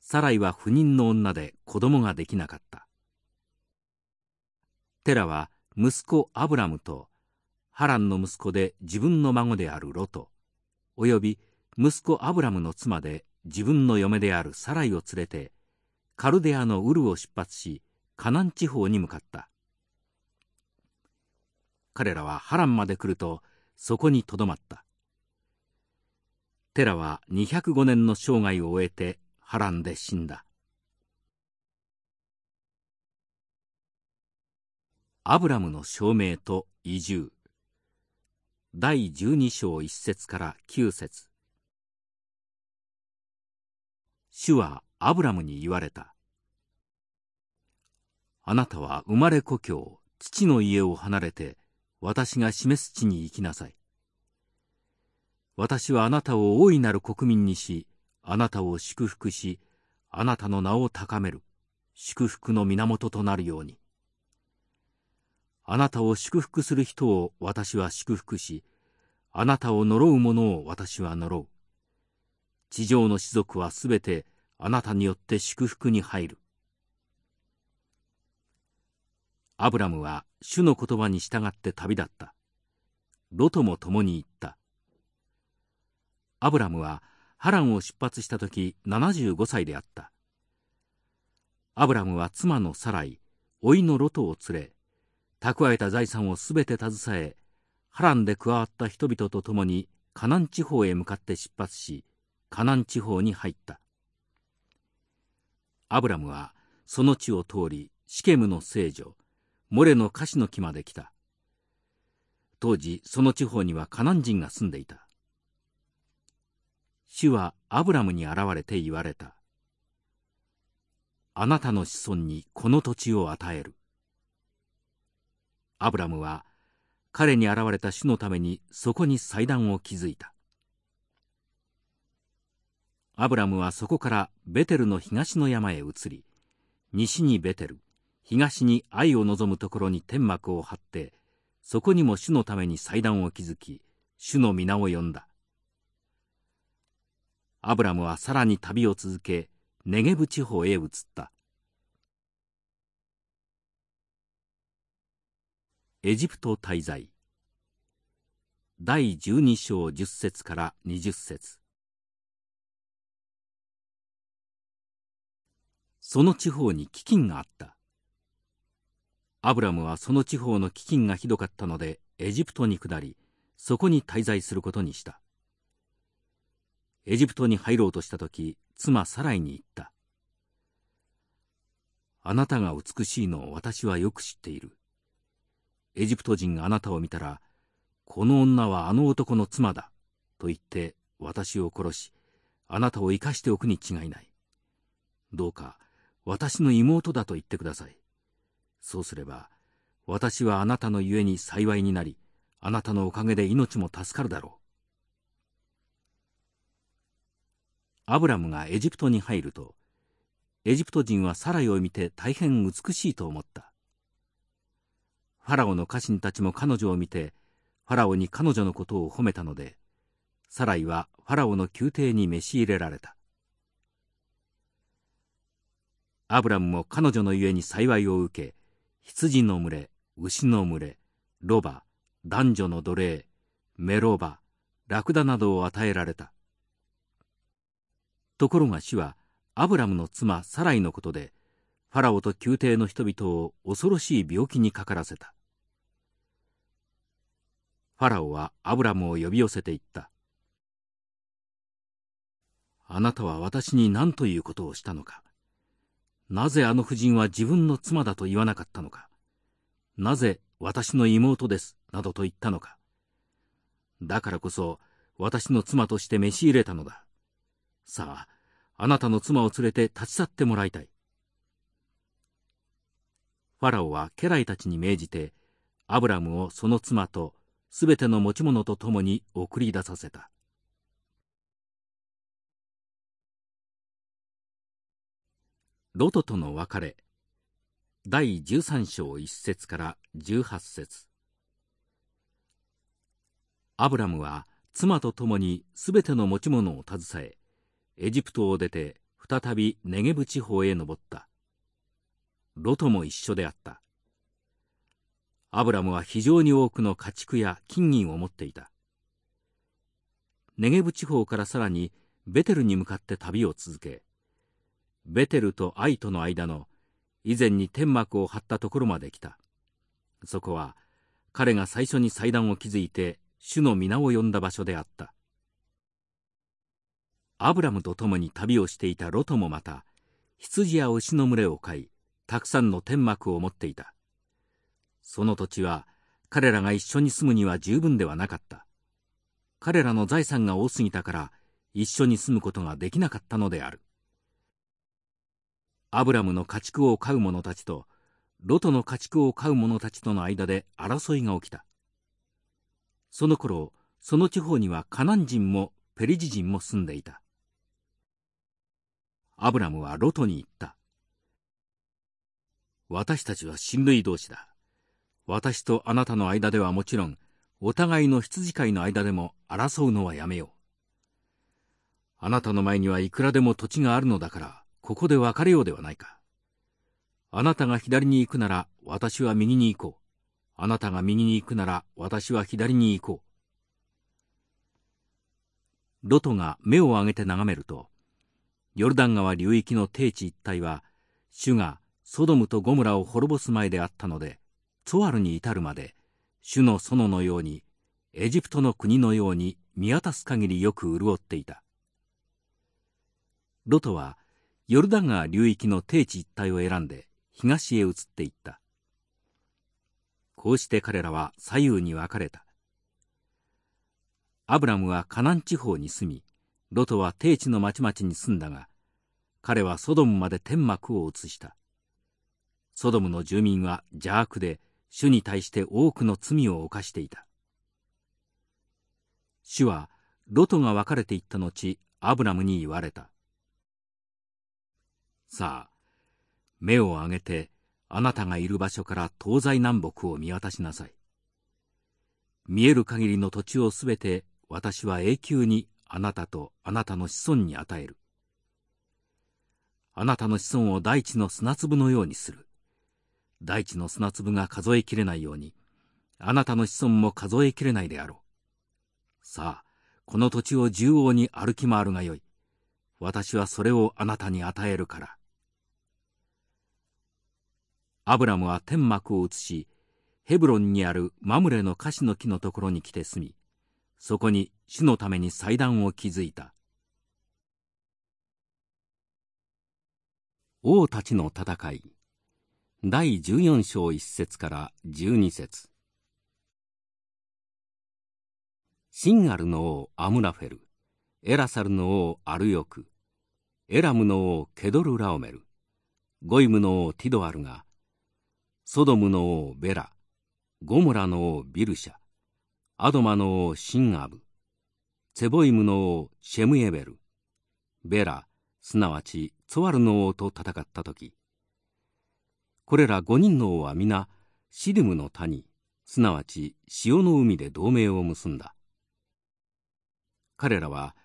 Speaker 1: サライは不妊の女で子供ができなかった。テラは息子アブラムとハランの息子で自分の孫であるロト、および息子アブラムの妻で自分の嫁であるサライを連れてカルデアのウルを出発しカナン地方に向かった。彼らはハランまで来るとそこにとどまった。テラは205年の生涯を終えてハランで死んだ。アブラムの証明と移住。第12章1節から9節主はアブラムに言われた。あなたは生まれ故郷、父の家を離れて、私が示す地に行きなさい。私はあなたを大いなる国民にし、あなたを祝福し、あなたの名を高める、祝福の源となるように。あなたを祝福する人を私は祝福し、あなたを呪う者を私は呪う。地上の士族はすべてあなたによって祝福に入る。アブラムは主の言葉に従って旅立った。ロトも共に行った。アブラムはハランを出発した時75歳であった。アブラムは妻のサライ、甥のロトを連れ、蓄えた財産をすべて携え、ハランで加わった人々と共にカナン地方へ向かって出発し、カナン地方に入った。アブラムはその地を通りシケムの聖女モレのカシの木まで来た。当時その地方にはカナン人が住んでいた。主はアブラムに現れて言われた。あなたの子孫にこの土地を与える。アブラムは彼に現れた主のためにそこに祭壇を築いた。アブラムはそこからベテルの東の山へ移り西にベテル東に愛を望むところに天幕を張ってそこにも主のために祭壇を築き主の皆を呼んだ。アブラムはさらに旅を続けネゲブ地方へ移った。エジプト滞在。第12章10節から20節。その地方に飢饉があった。アブラムはその地方の飢饉がひどかったのでエジプトに下りそこに滞在することにした。エジプトに入ろうとした時妻サライに言った。あなたが美しいのを私はよく知っている。エジプト人があなたを見たらこの女はあの男の妻だと言って私を殺しあなたを生かしておくに違いないどうか私の妹だと言ってください。そうすれば、私はあなたのゆえに幸いになり、あなたのおかげで命も助かるだろう。アブラムがエジプトに入ると、エジプト人はサライを見て大変美しいと思った。ファラオの家臣たちも彼女を見て、ファラオに彼女のことを褒めたので、サライはファラオの宮廷に召し入れられた。アブラムも彼女の家に幸いを受け羊の群れ牛の群れロバ男女の奴隷メロバラクダなどを与えられたところが主はアブラムの妻サライのことでファラオと宮廷の人々を恐ろしい病気にかからせたファラオはアブラムを呼び寄せていったあなたは私に何ということをしたのか？なぜあの婦人は自分の妻だと言わなかったのか？なぜ私の妹です、などと言ったのか？だからこそ私の妻として召し入れたのだ。さあ、あなたの妻を連れて立ち去ってもらいたい。ファラオは家来たちに命じて、アブラムをその妻とすべての持ち物と共に送り出させた。ロトとの別れ。第13章1節から18節。アブラムは妻と共にすべての持ち物を携えエジプトを出て再びネゲブ地方へ登った。ロトも一緒であった。アブラムは非常に多くの家畜や金銀を持っていたネゲブ地方からさらにベテルに向かって旅を続けベテルとアイとの間の以前に天幕を張ったところまで来た。そこは彼が最初に祭壇を築いて主の皆を呼んだ場所であった。アブラムと共に旅をしていたロトもまた羊や牛の群れを飼いたくさんの天幕を持っていた。その土地は彼らが一緒に住むには十分ではなかった。彼らの財産が多すぎたから一緒に住むことができなかったのである。アブラムの家畜を飼う者たちとロトの家畜を飼う者たちとの間で争いが起きたその頃その地方にはカナン人もペリジ人も住んでいたアブラムはロトに言った私たちは親類同士だ私とあなたの間ではもちろんお互いの羊飼いの間でも争うのはやめようあなたの前にはいくらでも土地があるのだからここで別れようではないか。あなたが左に行くなら私は右に行こう。あなたが右に行くなら私は左に行こう。ロトが目を上げて眺めると、ヨルダン川流域の低地一帯は、主がソドムとゴムラを滅ぼす前であったので、ツォアルに至るまで、主の園のように、エジプトの国のように見渡す限りよく潤っていた。ロトはヨルダン川流域の低地一帯を選んで東へ移っていった。こうして彼らは左右に分かれた。アブラムはカナン地方に住みロトは低地の町々に住んだが彼はソドムまで天幕を移した。ソドムの住民は邪悪で主に対して多くの罪を犯していた主はロトが別れていった後アブラムに言われたさあ、目を上げてあなたがいる場所から東西南北を見渡しなさい。見える限りの土地をすべて私は永久にあなたとあなたの子孫に与える。あなたの子孫を大地の砂粒のようにする。大地の砂粒が数えきれないように、あなたの子孫も数えきれないであろう。さあ、この土地を縦横に歩き回るがよい。私はそれをあなたに与えるから。アブラムは天幕を移し、ヘブロンにあるマムレのカシの木のところに来て住み、そこに主のために祭壇を築いた。王たちの戦い第14章1節から12節。シンガルの王アムラフェル。エラサルの王アルヨク。エラムの王ケドルラオメル。ゴイムの王ティドアルが。ソドムの王ベラ。ゴムラの王ビルシャ。アドマの王シンアブ。ツェボイムの王シェムエベル。ベラすなわちツワルの王と戦った時。これら5人の王は皆シリムの谷すなわち潮の海で同盟を結んだ。彼らは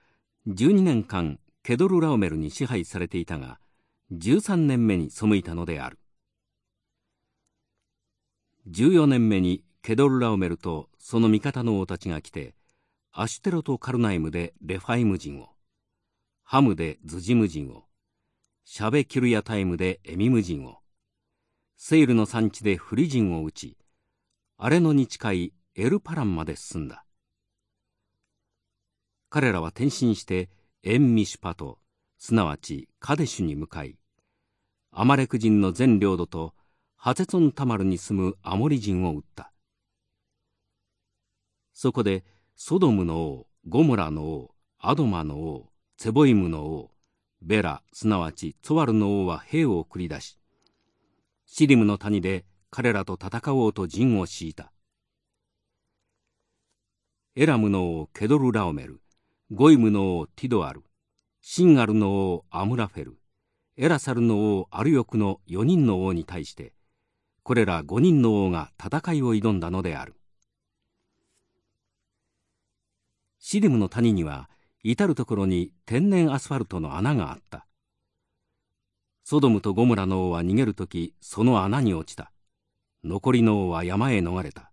Speaker 1: 12年間ケドルラオメルに支配されていたが13年目に背いたのである。14年目にケドルラオメルとその味方の王たちが来てアシュテロト・カルナイムでレファイム人をハムでズジム人をシャベ・キルヤタイムでエミム人をセイルの産地でフリ人を撃ち荒れ野に近いエル・パランまで進んだ。彼らは転身してエン・ミシュパトすなわちカデシュに向かいアマレク人の全領土とハツェツォン・タマルに住むアモリ人を撃った。そこでソドムの王ゴモラの王アドマの王ツェボイムの王ベラすなわちツワルの王は兵を繰り出しシリムの谷で彼らと戦おうと陣を敷いた。エラムの王ケドルラオメルゴイムの王ティドアルシンガルの王アムラフェルエラサルの王アルヨクの4人の王に対してこれら5人の王が戦いを挑んだのである。シリムの谷には至る所に天然アスファルトの穴があった。ソドムとゴムラの王は逃げる時その穴に落ちた。残りの王は山へ逃れた。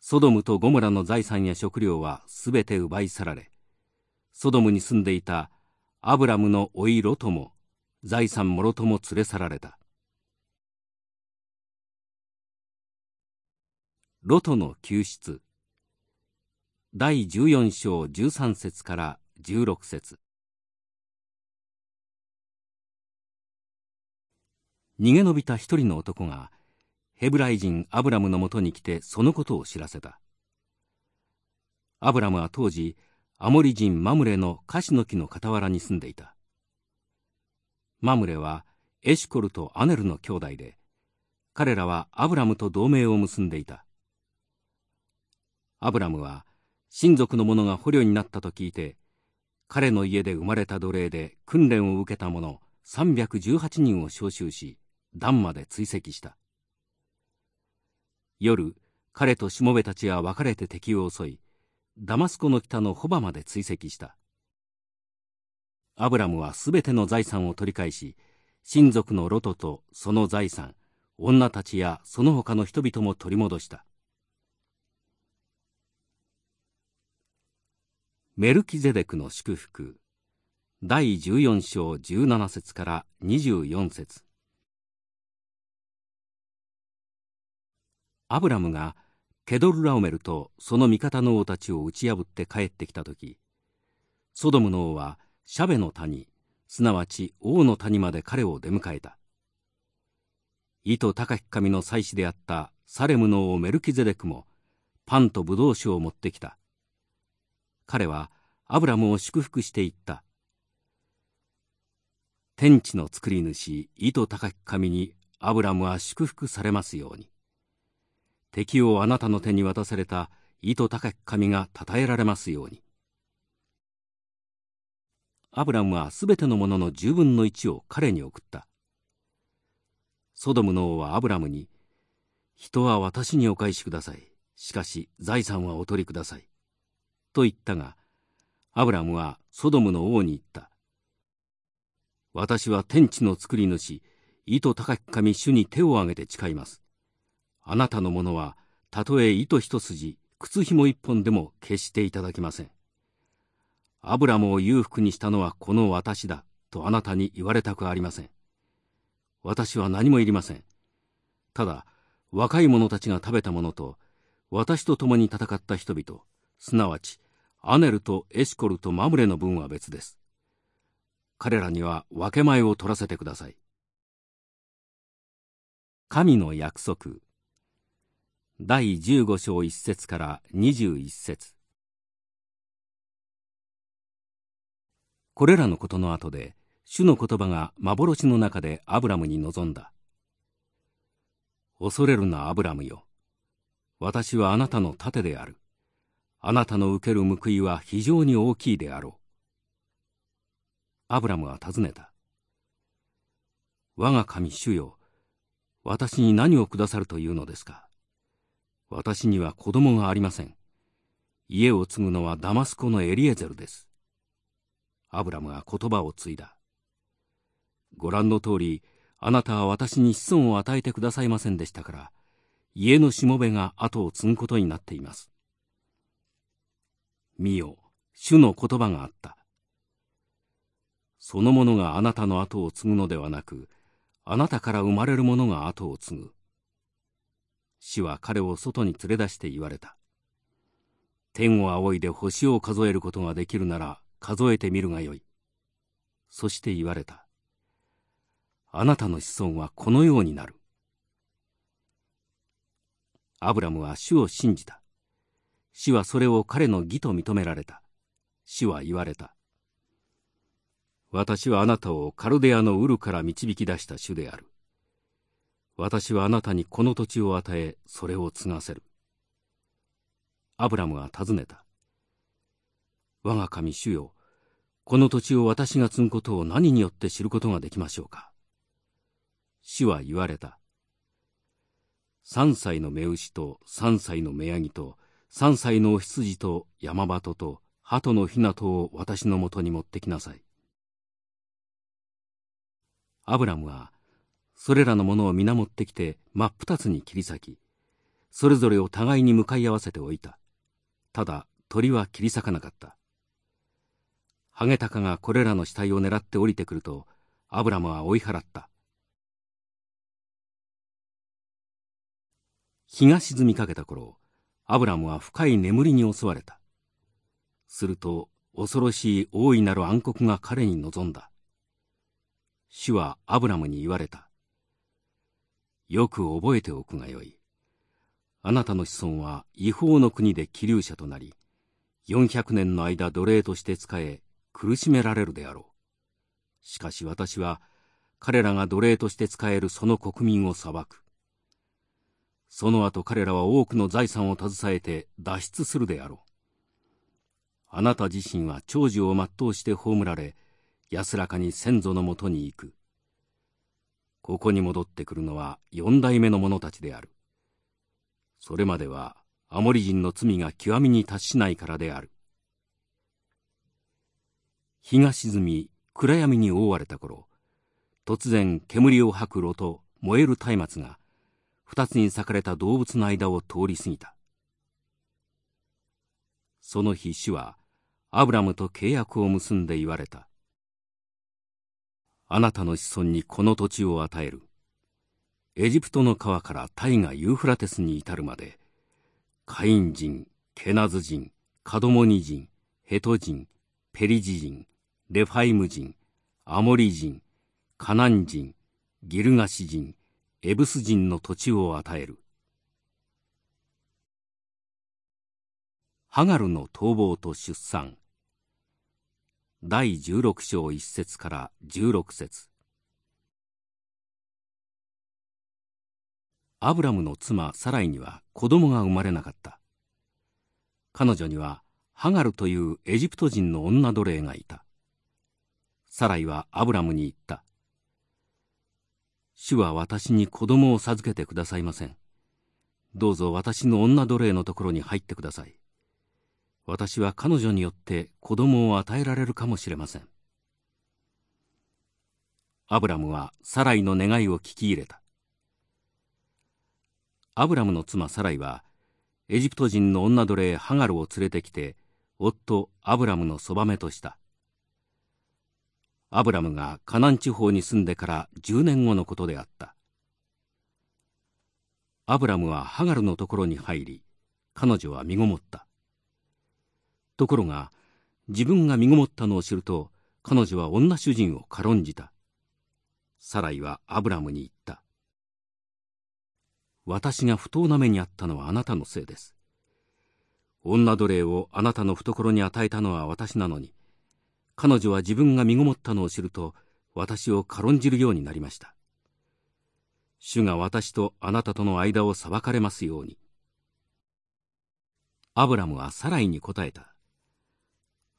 Speaker 1: ソドムとゴムラの財産や食料はすべて奪い去られソドムに住んでいたアブラムの甥ロトも財産もろとも連れ去られた。ロトの救出。第14章13節から16節。逃げ延びた一人の男がヘブライ人アブラムのもとに来てそのことを知らせた。アブラムは当時アモリ人マムレのカシの木の傍らに住んでいた。マムレはエシュコルとアネルの兄弟で彼らはアブラムと同盟を結んでいた。アブラムは親族の者が捕虜になったと聞いて彼の家で生まれた奴隷で訓練を受けた者318人を召集しダンまで追跡した。夜彼としもべたちは別れて敵を襲いダマスコの北のホバまで追跡した。アブラムはすべての財産を取り返し親族のロトとその財産女たちやその他の人々も取り戻した。メルキゼデクの祝福。第14章17節から24節。アブラムがケドルラオメルとその味方の王たちを打ち破って帰ってきた時ソドムの王はシャベの谷すなわち王の谷まで彼を出迎えた。意図高き神の祭司であったサレムの王メルキゼデクもパンとブドウ酒を持ってきた。彼はアブラムを祝福していった。天地の作り主意図高き神にアブラムは祝福されますように。敵をあなたの手に渡された意図高き神が称えられますように。アブラムはすべてのものの十分の一を彼に送った。ソドムの王はアブラムに人は私にお返しください。しかし財産はお取りください。と言ったがアブラムはソドムの王に言った。私は天地の作り主意図高き神主に手を挙げて誓います。あなたのものはたとえ糸一筋靴紐一本でも決していただきませんアブラムを裕福にしたのはこの私だとあなたに言われたくありません私は何もいりませんただ若い者たちが食べたものと私と共に戦った人々すなわちアネルとエシコルとマムレの分は別です。彼らには分け前を取らせてください。神の約束第15章1節から21節これらのことの後で主の言葉が幻の中でアブラムに臨んだ。恐れるなアブラムよ。私はあなたの盾である。あなたの受ける報いは非常に大きいであろう。アブラムは尋ねた。我が神主よ、私に何をくださるというのですか？私には子供がありません。家を継ぐのはダマスコのエリエゼルです。アブラムは言葉を継いだ。ご覧の通り、あなたは私に子孫を与えてくださいませんでしたから、家のしもべが後を継ぐことになっています。見よ、主の言葉があった。その者があなたの後を継ぐのではなく、あなたから生まれる者が後を継ぐ。死は彼を外に連れ出して言われた。天を仰いで星を数えることができるなら数えてみるがよい。そして言われた。あなたの子孫はこのようになる。アブラムは主を信じた。死はそれを彼の義と認められた。死は言われた。私はあなたをカルデアのウルから導き出した主である。私はあなたにこの土地を与え、それを継がせる。アブラムは尋ねた。我が神主よ、この土地を私が継ぐことを何によって知ることができましょうか。主は言われた。三歳の目牛と三歳の目ヤギと三歳のお羊と山鳩と鳩のひなとを私のもとに持ってきなさい。アブラムはそれらのものを皆持ってきて真っ二つに切り裂きそれぞれを互いに向かい合わせておいた。ただ鳥は切り裂かなかった。ハゲタカがこれらの死体を狙って降りてくるとアブラムは追い払った。日が沈みかけた頃アブラムは深い眠りに襲われた。すると恐ろしい大いなる暗黒が彼に望んだ。主はアブラムに言われた。よく覚えておくがよいあなたの子孫は違法の国で気流者となり400年の間奴隷として仕え苦しめられるであろうしかし私は彼らが奴隷として使えるその国民を裁くその後彼らは多くの財産を携えて脱出するであろう。あなた自身は長寿を全うして葬られ、安らかに先祖のもとに行く。ここに戻ってくるのは四代目の者たちである。それまではアモリ人の罪が極みに達しないからである。日が沈み暗闇に覆われた頃、突然煙を吐く炉と燃える松明が二つに裂かれた動物の間を通り過ぎた。その日主はアブラムと契約を結んで言われた。あなたの子孫にこの土地を与える。エジプトの川から大河ユーフラテスに至るまで、カイン人、ケナズ人、カドモニ人、ヘト人、ペリジ人、レファイム人、アモリ人、カナン人、ギルガシ人、エブス人の土地を与えるハガルの逃亡と出産第16章1節から16節アブラムの妻サライには子供が生まれなかった彼女にはハガルというエジプト人の女奴隷がいたサライはアブラムに言った主は私に子供を授けてくださいません。どうぞ私の女奴隷のところに入ってください。私は彼女によって子供を与えられるかもしれません。アブラムはサライの願いを聞き入れた。アブラムの妻サライは、エジプト人の女奴隷ハガルを連れてきて、夫アブラムのそばめとした。アブラムがカナン地方に住んでから10年後のことであった。アブラムはハガルのところに入り、彼女は身ごもった。ところが、自分が身ごもったのを知ると、彼女は女主人を軽んじた。サライはアブラムに言った。私が不当な目にあったのはあなたのせいです。女奴隷をあなたの懐に与えたのは私なのに、彼女は自分が身ごもったのを知ると私を軽んじるようになりました主が私とあなたとの間を裁かれますようにアブラムはサライに答えた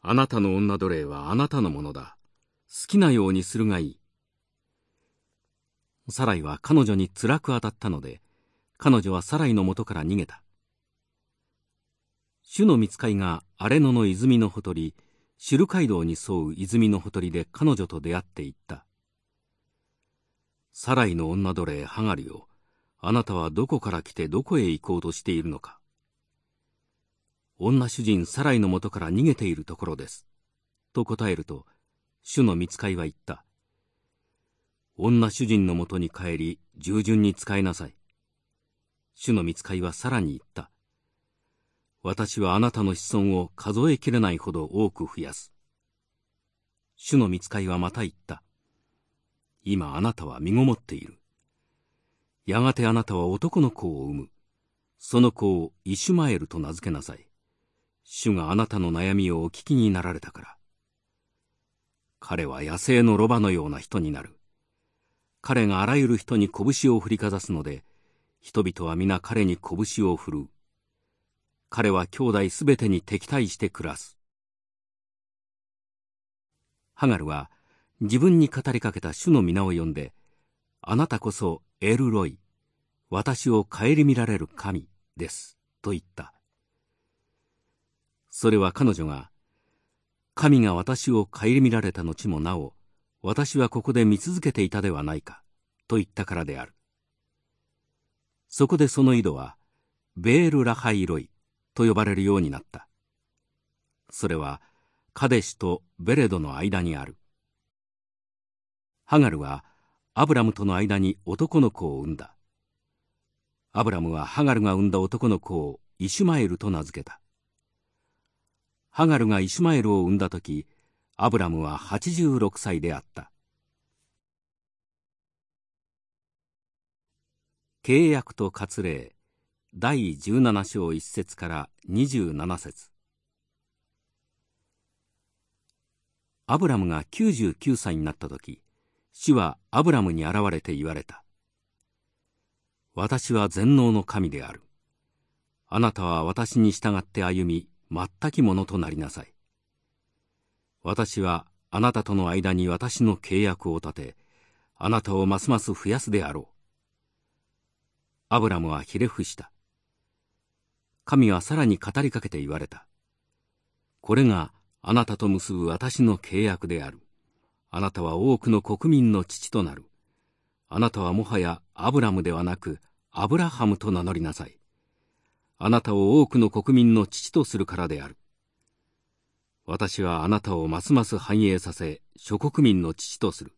Speaker 1: あなたの女奴隷はあなたのものだ好きなようにするがいいサライは彼女に辛く当たったので彼女はサライのもとから逃げた主の見つかいが荒れ野の泉のほとりシュル街道に沿う泉のほとりで彼女と出会っていった。サライの女奴隷ハガリよ、あなたはどこから来てどこへ行こうとしているのか。女主人サライのもとから逃げているところです。と答えると、主の見つかいは言った。女主人のもとに帰り、従順に使いなさい。主の見つかいはさらに言った。私はあなたの子孫を数えきれないほど多く増やす。主の見つかいはまた言った。今あなたは身ごもっている。やがてあなたは男の子を産む。その子をイシュマエルと名付けなさい。主があなたの悩みをお聞きになられたから。彼は野生のロバのような人になる。彼があらゆる人に拳を振りかざすので、人々は皆彼に拳を振るう。彼は兄弟すべてに敵対して暮らす。ハガルは自分に語りかけた主の皆を呼んで、あなたこそエルロイ、私を顧みられる神です、と言った。それは彼女が、神が私を顧みられた後もなお、私はここで見続けていたではないか、と言ったからである。そこでその井戸は、ベール・ラハイロイと呼ばれるようになった。それは、カデシとベレドの間にある。ハガルはアブラムとの間に男の子を産んだ。アブラムはハガルが産んだ男の子をイシュマエルと名付けた。ハガルがイシュマエルを産んだ時、アブラムは86歳であった。契約と割礼第17章1節から27節。アブラムが99歳になった時主はアブラムに現れて言われた。私は全能の神である。あなたは私に従って歩み全きものとなりなさい私はあなたとの間に私の契約を立てあなたをますます増やすであろうアブラムはひれ伏した神はさらに語りかけて言われたこれがあなたと結ぶ私の契約である。あなたは多くの国民の父となる。あなたはもはやアブラムではなくアブラハムと名乗りなさい。あなたを多くの国民の父とするからである。私はあなたをますます繁栄させ、諸国民の父とする。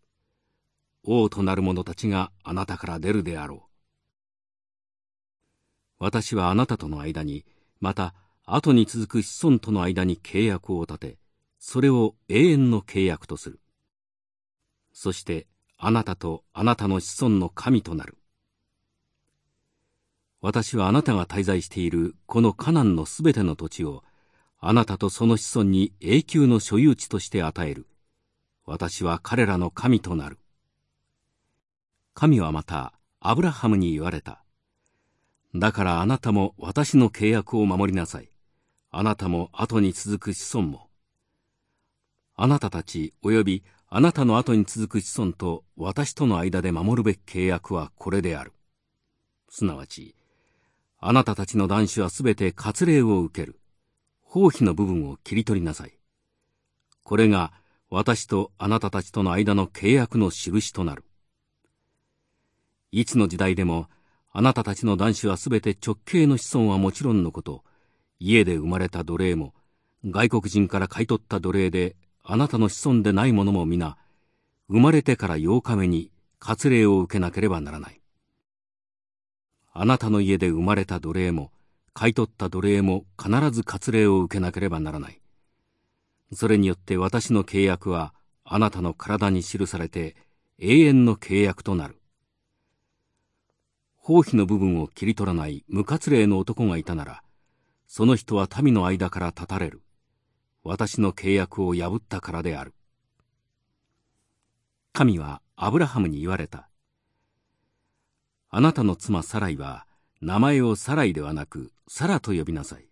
Speaker 1: 王となる者たちがあなたから出るであろう。私はあなたとの間に、また後に続く子孫との間に契約を立て、それを永遠の契約とする。そしてあなたとあなたの子孫の神となる。私はあなたが滞在しているこのカナンのすべての土地を、あなたとその子孫に永久の所有地として与える。私は彼らの神となる。神はまた、アブラハムに言われた。だからあなたも私の契約を守りなさい。あなたも後に続く子孫も。あなたたち及びあなたの後に続く子孫と私との間で守るべき契約はこれである。すなわち、あなたたちの男子はすべて割礼を受ける。包皮の部分を切り取りなさい。これが私とあなたたちとの間の契約の印となる。いつの時代でも、あなたたちの男子はすべて直系の子孫はもちろんのこと、家で生まれた奴隷も、外国人から買い取った奴隷で、あなたの子孫でない者も皆、生まれてから8日目に割礼を受けなければならない。あなたの家で生まれた奴隷も、買い取った奴隷も必ず割礼を受けなければならない。それによって私の契約は、あなたの体に記されて永遠の契約となる。包皮の部分を切り取らない無割礼の男がいたなら、その人は民の間から断たれる。私の契約を破ったからである。神はアブラハムに言われた。あなたの妻サライは名前をサライではなくサラと呼びなさい。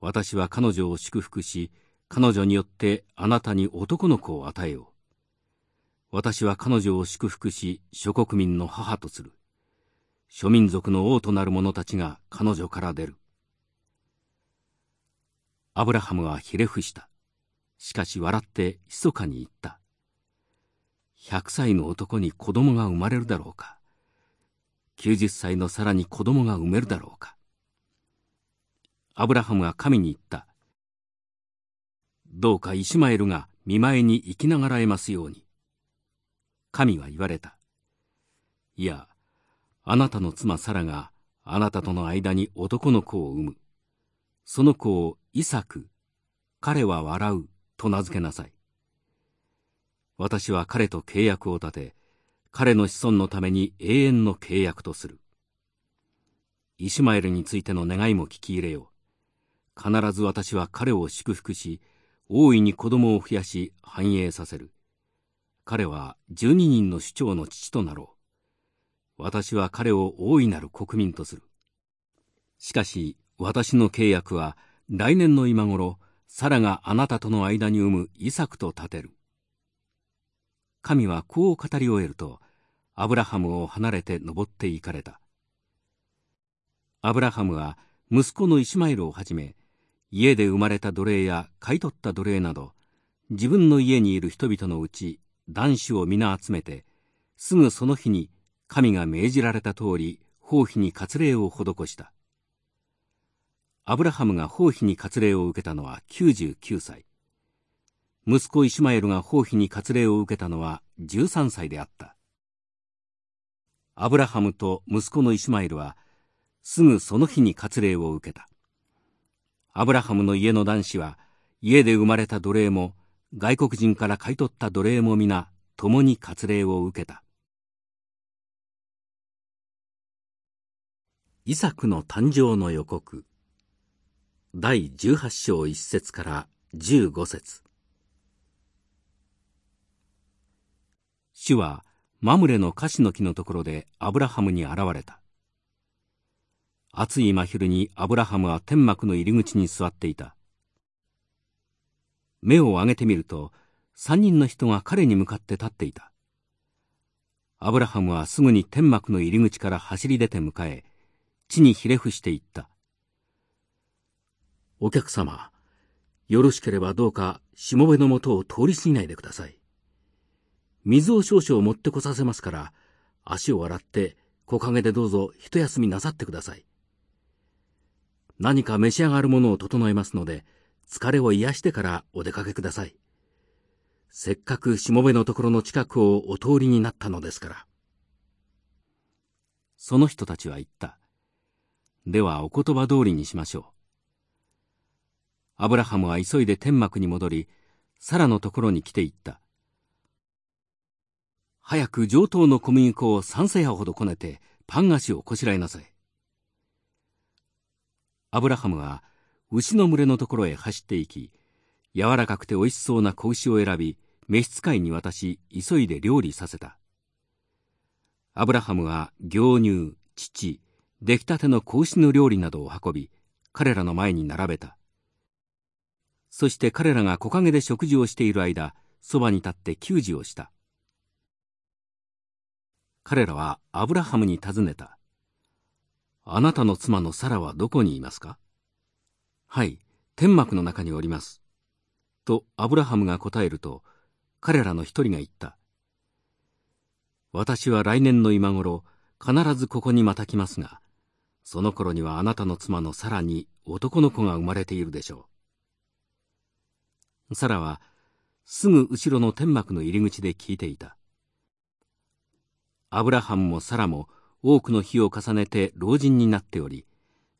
Speaker 1: 私は彼女を祝福し、彼女によってあなたに男の子を与えよう。私は彼女を祝福し、諸国民の母とする。諸民族の王となる者たちが彼女から出る。アブラハムはひれ伏した。しかし笑って密かに言った。100歳の男に子供が生まれるだろうか。90歳のさらに子供が産めるだろうか。アブラハムは神に言った。どうかイシュマエルが見舞いに生きながらえますように。神は言われた。いや、あなたの妻サラがあなたとの間に男の子を産む。その子をイサク、彼は笑うと名付けなさい。私は彼と契約を立て、彼の子孫のために永遠の契約とする。イシュマエルについての願いも聞き入れよう。必ず私は彼を祝福し、大いに子供を増やし繁栄させる。彼は十二人の首長の父となろう。私は彼を大いなる国民とする。しかし私の契約は来年の今頃、サラがあなたとの間に産むイサクと立てる。神はこう語り終えると、アブラハムを離れて登って行かれた。アブラハムは息子のイシュマエルをはじめ、家で生まれた奴隷や買い取った奴隷など、自分の家にいる人々のうち男子を皆集めて、すぐその日に神が命じられた通り、包皮に割礼を施した。アブラハムが包皮に割礼を受けたのは99歳。息子イシュマエルが包皮に割礼を受けたのは13歳であった。アブラハムと息子のイシュマエルは、すぐその日に割礼を受けた。アブラハムの家の男子は、家で生まれた奴隷も、外国人から買い取った奴隷も皆、共に割礼を受けた。イサクの誕生の予告第18章1節から15節主はマムレのカシの木のところでアブラハムに現れた。暑い真昼にアブラハムは天幕の入り口に座っていた。目を上げてみると、三人の人が彼に向かって立っていた。アブラハムはすぐに天幕の入り口から走り出て迎え、地にひれ伏していった。お客様、よろしければどうかしもべのもとを通り過ぎないでください。水を少々持ってこさせますから、足を洗って木陰でどうぞ一休みなさってください。何か召し上がるものを整えますので、疲れを癒してからお出かけください。せっかくしもべのところの近くをお通りになったのですから。その人たちは言った。ではお言葉通りにしましょう。アブラハムは急いで天幕に戻り、サラのところに来て言った。早く上等の小麦粉を三世派ほどこねて、パン菓子をこしらえなさい。アブラハムは牛の群れのところへ走っていき、柔らかくて美味しそうな子牛を選び、召使いに渡し、急いで料理させた。アブラハムは牛乳、乳、出来たての子牛の料理などを運び、彼らの前に並べた。そして彼らが木陰で食事をしている間、そばに立って給仕をした。彼らはアブラハムに尋ねた。あなたの妻のサラはどこにいますか？はい、天幕の中におります。とアブラハムが答えると、彼らの一人が言った。私は来年の今頃、必ずここにまた来ますが、その頃にはあなたの妻のサラに男の子が生まれているでしょう。サラは、すぐ後ろの天幕の入り口で聞いていた。アブラハムもサラも多くの日を重ねて老人になっており、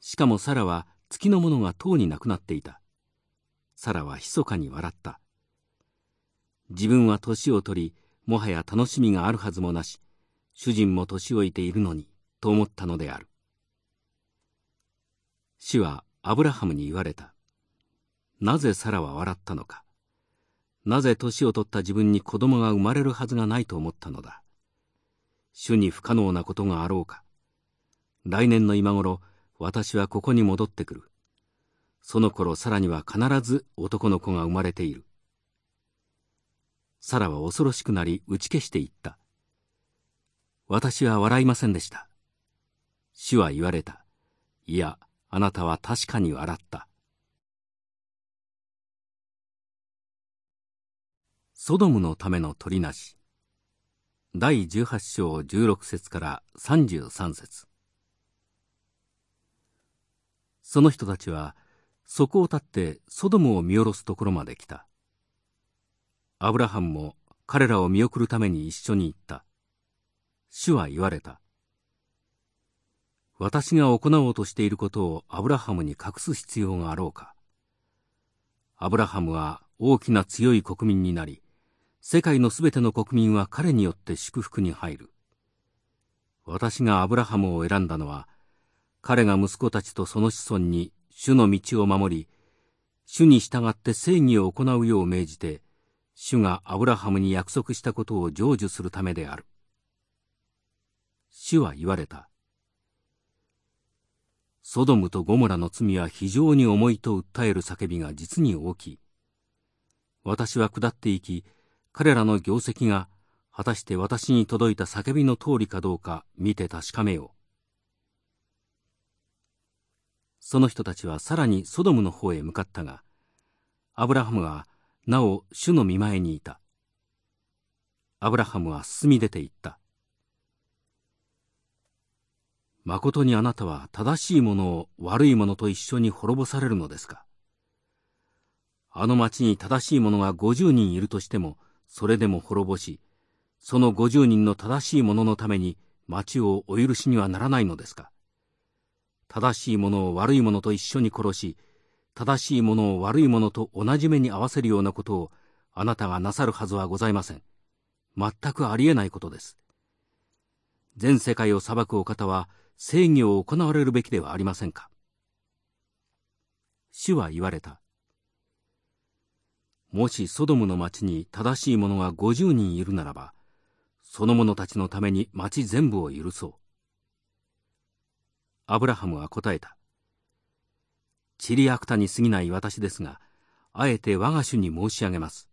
Speaker 1: しかもサラは月のものがとうになくなっていた。サラは密かに笑った。自分は年を取り、もはや楽しみがあるはずもなし、主人も年老いているのに、と思ったのである。主はアブラハムに言われた。なぜサラは笑ったのか。なぜ年を取った自分に子供が生まれるはずがないと思ったのだ。主に不可能なことがあろうか。来年の今頃、私はここに戻ってくる。その頃、サラには必ず男の子が生まれている。サラは恐ろしくなり打ち消していった。私は笑いませんでした。主は言われた。いや、あなたは確かに笑った。ソドムのための取りなし。第18章16節から33節。その人たちはそこを立ってソドムを見下ろすところまで来た。アブラハムも彼らを見送るために一緒に行った。主は言われた。私が行おうとしていることをアブラハムに隠す必要があろうか。アブラハムは大きな強い国民になり世界のすべての国民は彼によって祝福に入る。私がアブラハムを選んだのは、彼が息子たちとその子孫に主の道を守り、主に従って正義を行うよう命じて、主がアブラハムに約束したことを成就するためである。主は言われた。ソドムとゴモラの罪は非常に重いと訴える叫びが実に大きい。私は下っていき、彼らの業績が果たして私に届いた叫びの通りかどうか見て確かめよう。その人たちはさらにソドムの方へ向かったが、アブラハムはなお主の見前にいた。アブラハムは進み出て行った。誠にあなたは正しいものを悪いものと一緒に滅ぼされるのですかあの町に正しい者が50人いるとしても、それでも滅ぼし、その50人の正しい者のために町をお許しにはならないのですか？正しいものを悪いものと一緒に殺し、正しいものを悪いものと同じ目に合わせるようなことをあなたがなさるはずはございません。全くありえないことです。全世界を裁くお方は正義を行われるべきではありませんか？主は言われた。もしソドムの町に正しい者が50人いるならば、その者たちのために町全部を許そう。アブラハムは答えた。チリアクタに過ぎない私ですが、あえて我が主に申し上げます。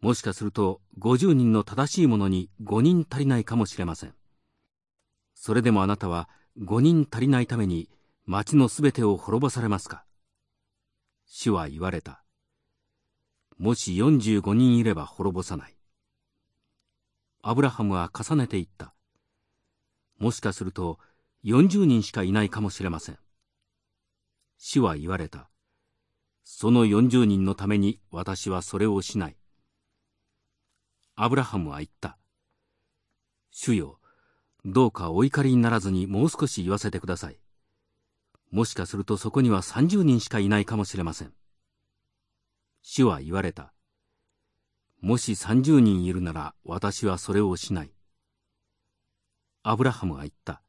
Speaker 1: もしかすると50人の正しい者に5人足りないかもしれません。それでもあなたは5人足りないために町のすべてを滅ぼされますか？主は言われた。もし45人いれば滅ぼさない。アブラハムは重ねて言った。もしかすると40人しかいないかもしれません。主は言われた。その40人のために私はそれをしない。アブラハムは言った。主よ、どうかお怒りにならずにもう少し言わせてください。もしかするとそこには30人しかいないかもしれません。主は言われた。もし30人いるなら私はそれをしない。アブラハムは言った。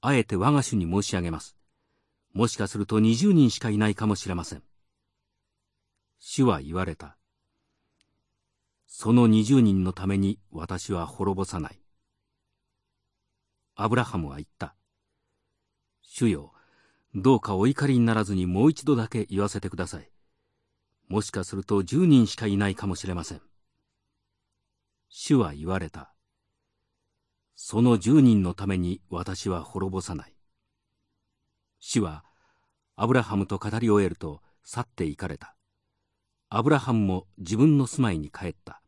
Speaker 1: あえて我が主に申し上げます。もしかすると20人しかいないかもしれません。主は言われた。その20人のために私は滅ぼさない。アブラハムは言った。主よ、どうかお怒りにならずにもう一度だけ言わせてください。もしかすると10人しかいないかもしれません。主は言われた。その10人のために私は滅ぼさない。主はアブラハムと語り終えると去って行かれた。アブラハムも自分の住まいに帰った。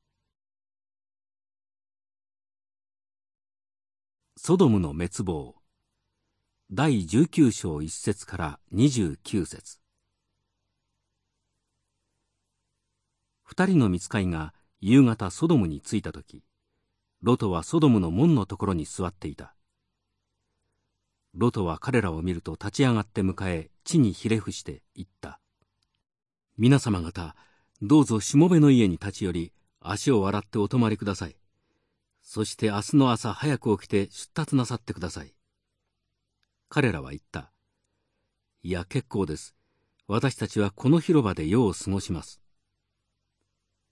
Speaker 1: ソドムの滅亡第19章1節から29節二人の見つかいが夕方ソドムに着いた時ロトはソドムの門のところに座っていたロトは彼らを見ると立ち上がって迎え地にひれ伏して言った皆様方どうぞしもべの家に立ち寄り足を洗ってお泊まりくださいそして明日の朝早く起きて出立なさってください。彼らは言った。いや、結構です。私たちはこの広場で夜を過ごします。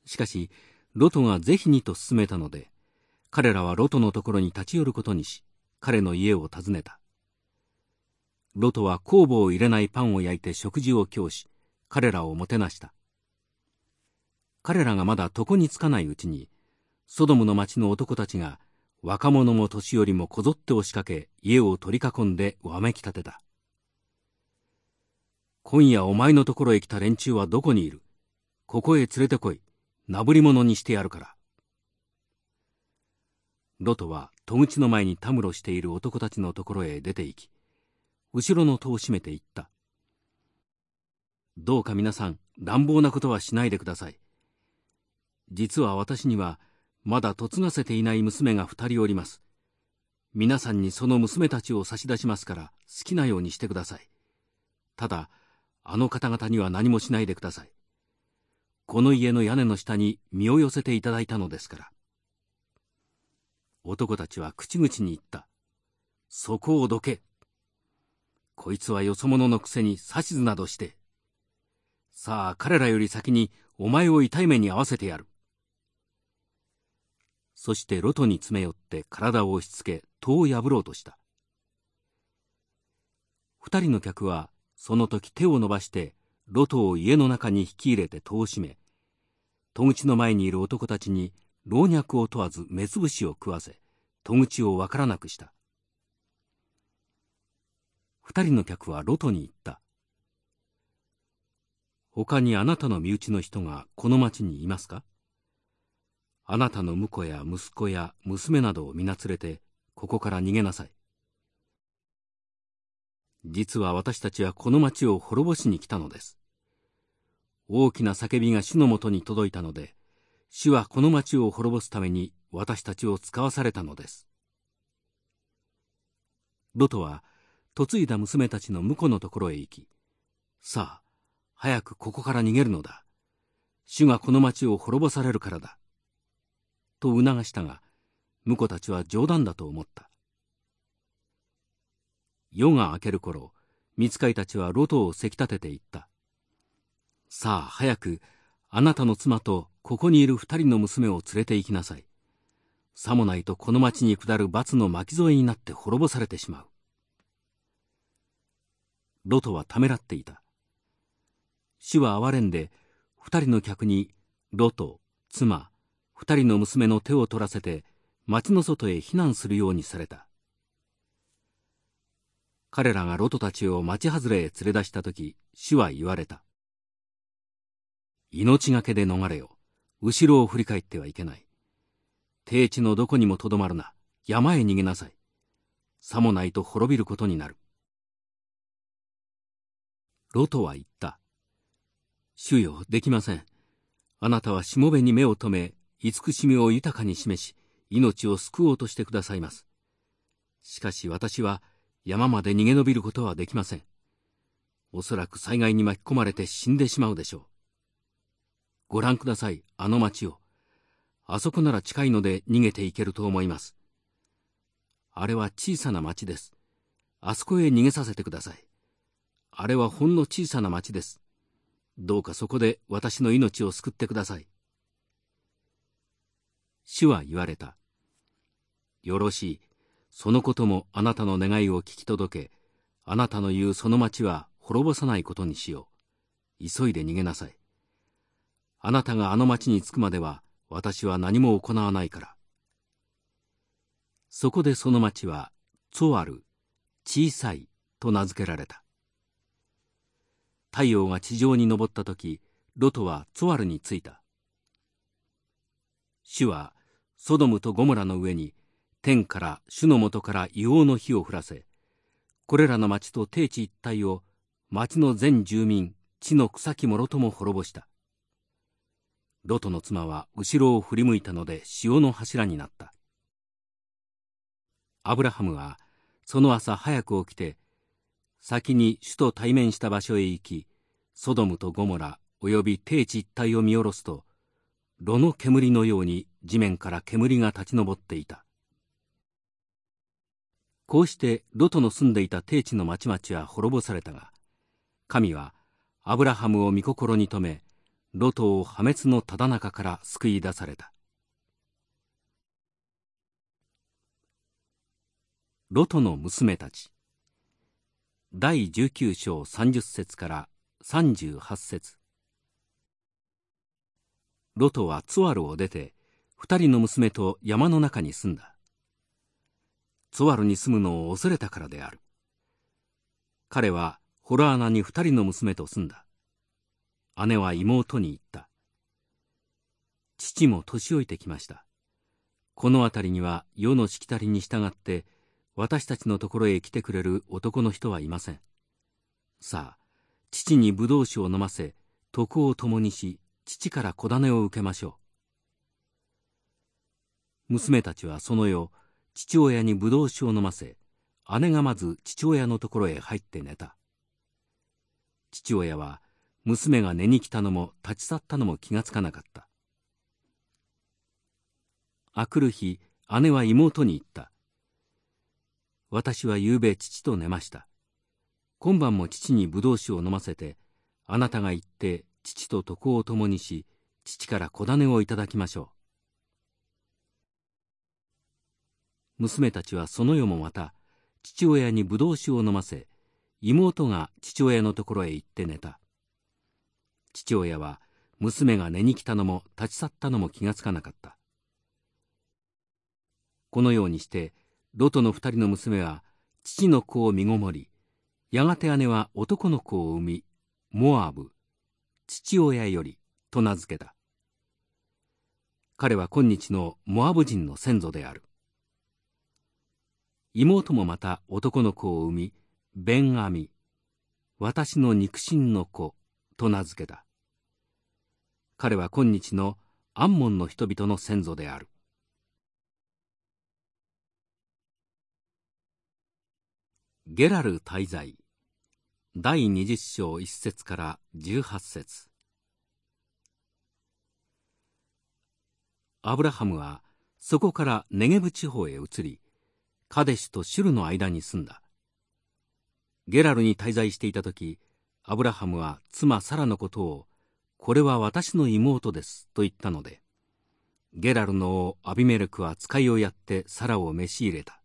Speaker 1: しかし、ロトがぜひにと勧めたので、彼らはロトのところに立ち寄ることにし、彼の家を訪ねた。ロトは酵母を入れないパンを焼いて食事を供し、彼らをもてなした。彼らがまだ床につかないうちに、ソドムの町の男たちが若者も年寄りもこぞって押しかけ家を取り囲んでわめき立てた。今夜お前のところへ来た連中はどこにいる？ここへ連れてこい。なぶり者にしてやるから。ロトは戸口の前にたむろしている男たちのところへ出て行き、後ろの戸を閉めて言った。どうか皆さん乱暴なことはしないでください。実は私にはまだ嫁がせていない娘が二人おります。皆さんにその娘たちを差し出しますから好きなようにしてください。ただ、あの方々には何もしないでください。この家の屋根の下に身を寄せていただいたのですから。男たちは口々に言った。そこをどけ。こいつはよそ者のくせに指図などして。さあ彼らより先にお前を痛い目に合わせてやる。そしてロトに詰め寄って体を押し付け戸を破ろうとした。二人の客はその時手を伸ばしてロトを家の中に引き入れて戸を閉め、戸口の前にいる男たちに老若を問わず目つぶしを食わせ、戸口をわからなくした。二人の客はロトに言った。他にあなたの身内の人がこの町にいますか？あなたの婿や息子や娘などを皆連れてここから逃げなさい。実は私たちはこの町を滅ぼしに来たのです。大きな叫びが主のもとに届いたので、主はこの町を滅ぼすために私たちを使わされたのです。ロトは嫁いだ娘たちの婿のところへ行き、さあ、早くここから逃げるのだ。主がこの町を滅ぼされるからだ。と促したが、婿たちは冗談だと思った。夜が明ける頃、見つかいたちはロトをせき立てて言った。さあ、早く、あなたの妻とここにいる二人の娘を連れて行きなさい。さもないとこの町に下る罰の巻き添えになって滅ぼされてしまう。ロトはためらっていた。主は哀れんで、二人の客に、ロト、妻、二人の娘の手を取らせて、町の外へ避難するようにされた。彼らがロトたちを町外れへ連れ出した時主は言われた命がけで逃れよ。後ろを振り返ってはいけない。低地のどこにもとどまるな。山へ逃げなさい。さもないと滅びることになる。ロトは言った。主よできません。あなたはしもべに目を留め慈しみを豊かに示し命を救おうとしてくださいます。しかし私は山まで逃げ延びることはできません。おそらく災害に巻き込まれて死んでしまうでしょう。ご覧ください、あの町を。あそこなら近いので逃げていけると思います。あれは小さな町です。あそこへ逃げさせてください。あれはほんの小さな町です。どうかそこで私の命を救ってください。主は言われた。よろしい。そのこともあなたの願いを聞き届け、あなたの言うその町は滅ぼさないことにしよう。急いで逃げなさい。あなたがあの町に着くまでは、私は何も行わないから。そこでその町は、ツォアル、小さいと名付けられた。太陽が地上に昇った時、ロトはツォアルに着いた。主は、ソドムとゴモラの上に天から主のもとから硫黄の火を降らせこれらの町と低地一帯を町の全住民地の草木もろとも滅ぼしたロトの妻は後ろを振り向いたので潮の柱になった。アブラハムはその朝早く起きて先に主と対面した場所へ行きソドムとゴモラおよび低地一帯を見下ろすと炉の煙のように地面から煙が立ち上っていた。こうしてロトの住んでいた低地の町々は滅ぼされたが神はアブラハムを御心に留めロトを破滅のただ中から救い出されたロトの娘たち第19章30節から38節ロトはツワルを出て二人の娘と山の中に住んだツワルに住むのを恐れたからである。彼はホラー穴に二人の娘と住んだ。姉は妹に言った。父も年老いてきました。この辺りには世のしきたりに従って私たちのところへ来てくれる男の人はいません。さあ、父に葡萄酒を飲ませ、徳を共にし、父から小種を受けましょう。娘たちはその夜、父親に葡萄酒を飲ませ姉がまず父親のところへ入って寝た父親は娘が寝に来たのも立ち去ったのも気がつかなかった。あくる日姉は妹に言った。私は夕べ父と寝ました。今晩も父に葡萄酒を飲ませてあなたが行って父と床を共にし父から小種をいただきましょう。娘たちはその夜もまた父親に葡萄酒を飲ませ妹が父親のところへ行って寝た。父親は娘が寝に来たのも立ち去ったのも気がつかなかった。このようにしてロトの二人の娘は父の子を身ごもりやがて姉は男の子を産みモアブ父親よりと名付けた。彼は今日のモアブ人の先祖である。妹もまた男の子を産みベンアミ私の肉親の子と名付けた。彼は今日のアンモンの人々の先祖である。ゲラル滞在第二十章一節から十八節。アブラハムはそこからネゲブ地方へ移りカデシュとシュルの間に住んだ。ゲラルに滞在していた時アブラハムは妻サラのことをこれは私の妹ですと言ったのでゲラルの王アビメレクは使いをやってサラを召し入れた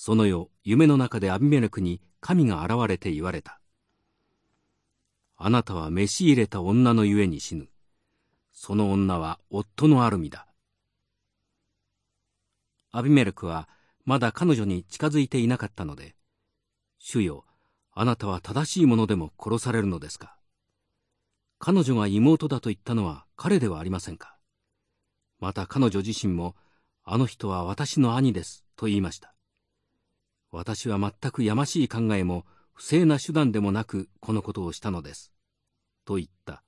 Speaker 1: その夜夢の中でアビメレクに神が現れて言われた。あなたは召し入れた女のゆえに死ぬ。その女は夫のある身だ。アビメレクはまだ彼女に近づいていなかったので、主よ、あなたは正しいものでも殺されるのですか？彼女が妹だと言ったのは彼ではありませんか？また彼女自身も、あの人は私の兄ですと言いました。私は全くやましい考えも不正な手段でもなくこのことをしたのです。と言った。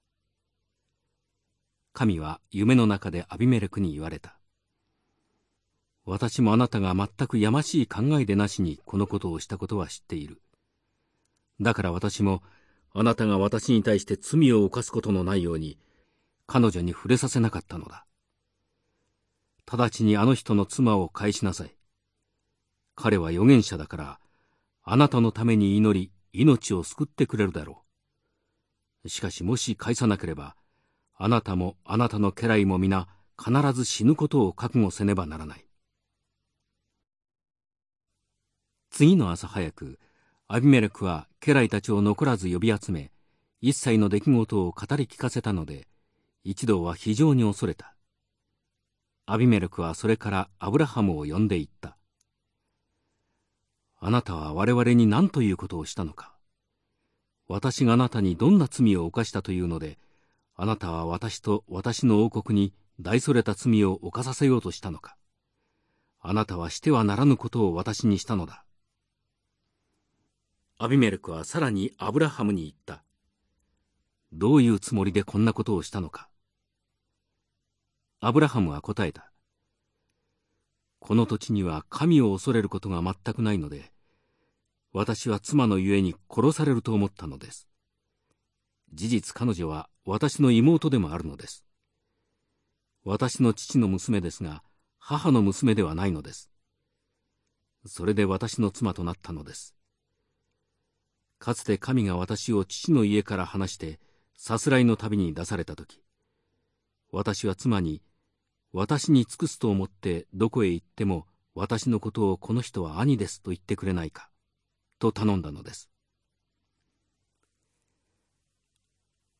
Speaker 1: 神は夢の中でアビメレクに言われた。私もあなたが全くやましい考えでなしにこのことをしたことは知っている。だから私もあなたが私に対して罪を犯すことのないように彼女に触れさせなかったのだ。直ちにあの人の妻を返しなさい。彼は預言者だから、あなたのために祈り、命を救ってくれるだろう。しかしもし返さなければ、あなたもあなたの家来も皆、必ず死ぬことを覚悟せねばならない。次の朝早く、アビメレクは家来たちを残らず呼び集め、一切の出来事を語り聞かせたので、一同は非常に恐れた。アビメレクはそれからアブラハムを呼んでいった。あなたは我々に何ということをしたのか。私があなたにどんな罪を犯したというので、あなたは私と私の王国に大それた罪を犯させようとしたのか。あなたはしてはならぬことを私にしたのだ。アビメレクはさらにアブラハムに言った。どういうつもりでこんなことをしたのか。アブラハムは答えた。この土地には神を恐れることが全くないので、私は妻のゆえに殺されると思ったのです。事実彼女は私の妹でもあるのです。私の父の娘ですが、母の娘ではないのです。それで私の妻となったのです。かつて神が私を父の家から離して、さすらいの旅に出されたとき、私は妻に私に尽くすと思ってどこへ行っても私のことをこの人は兄ですと言ってくれないか、と頼んだのです。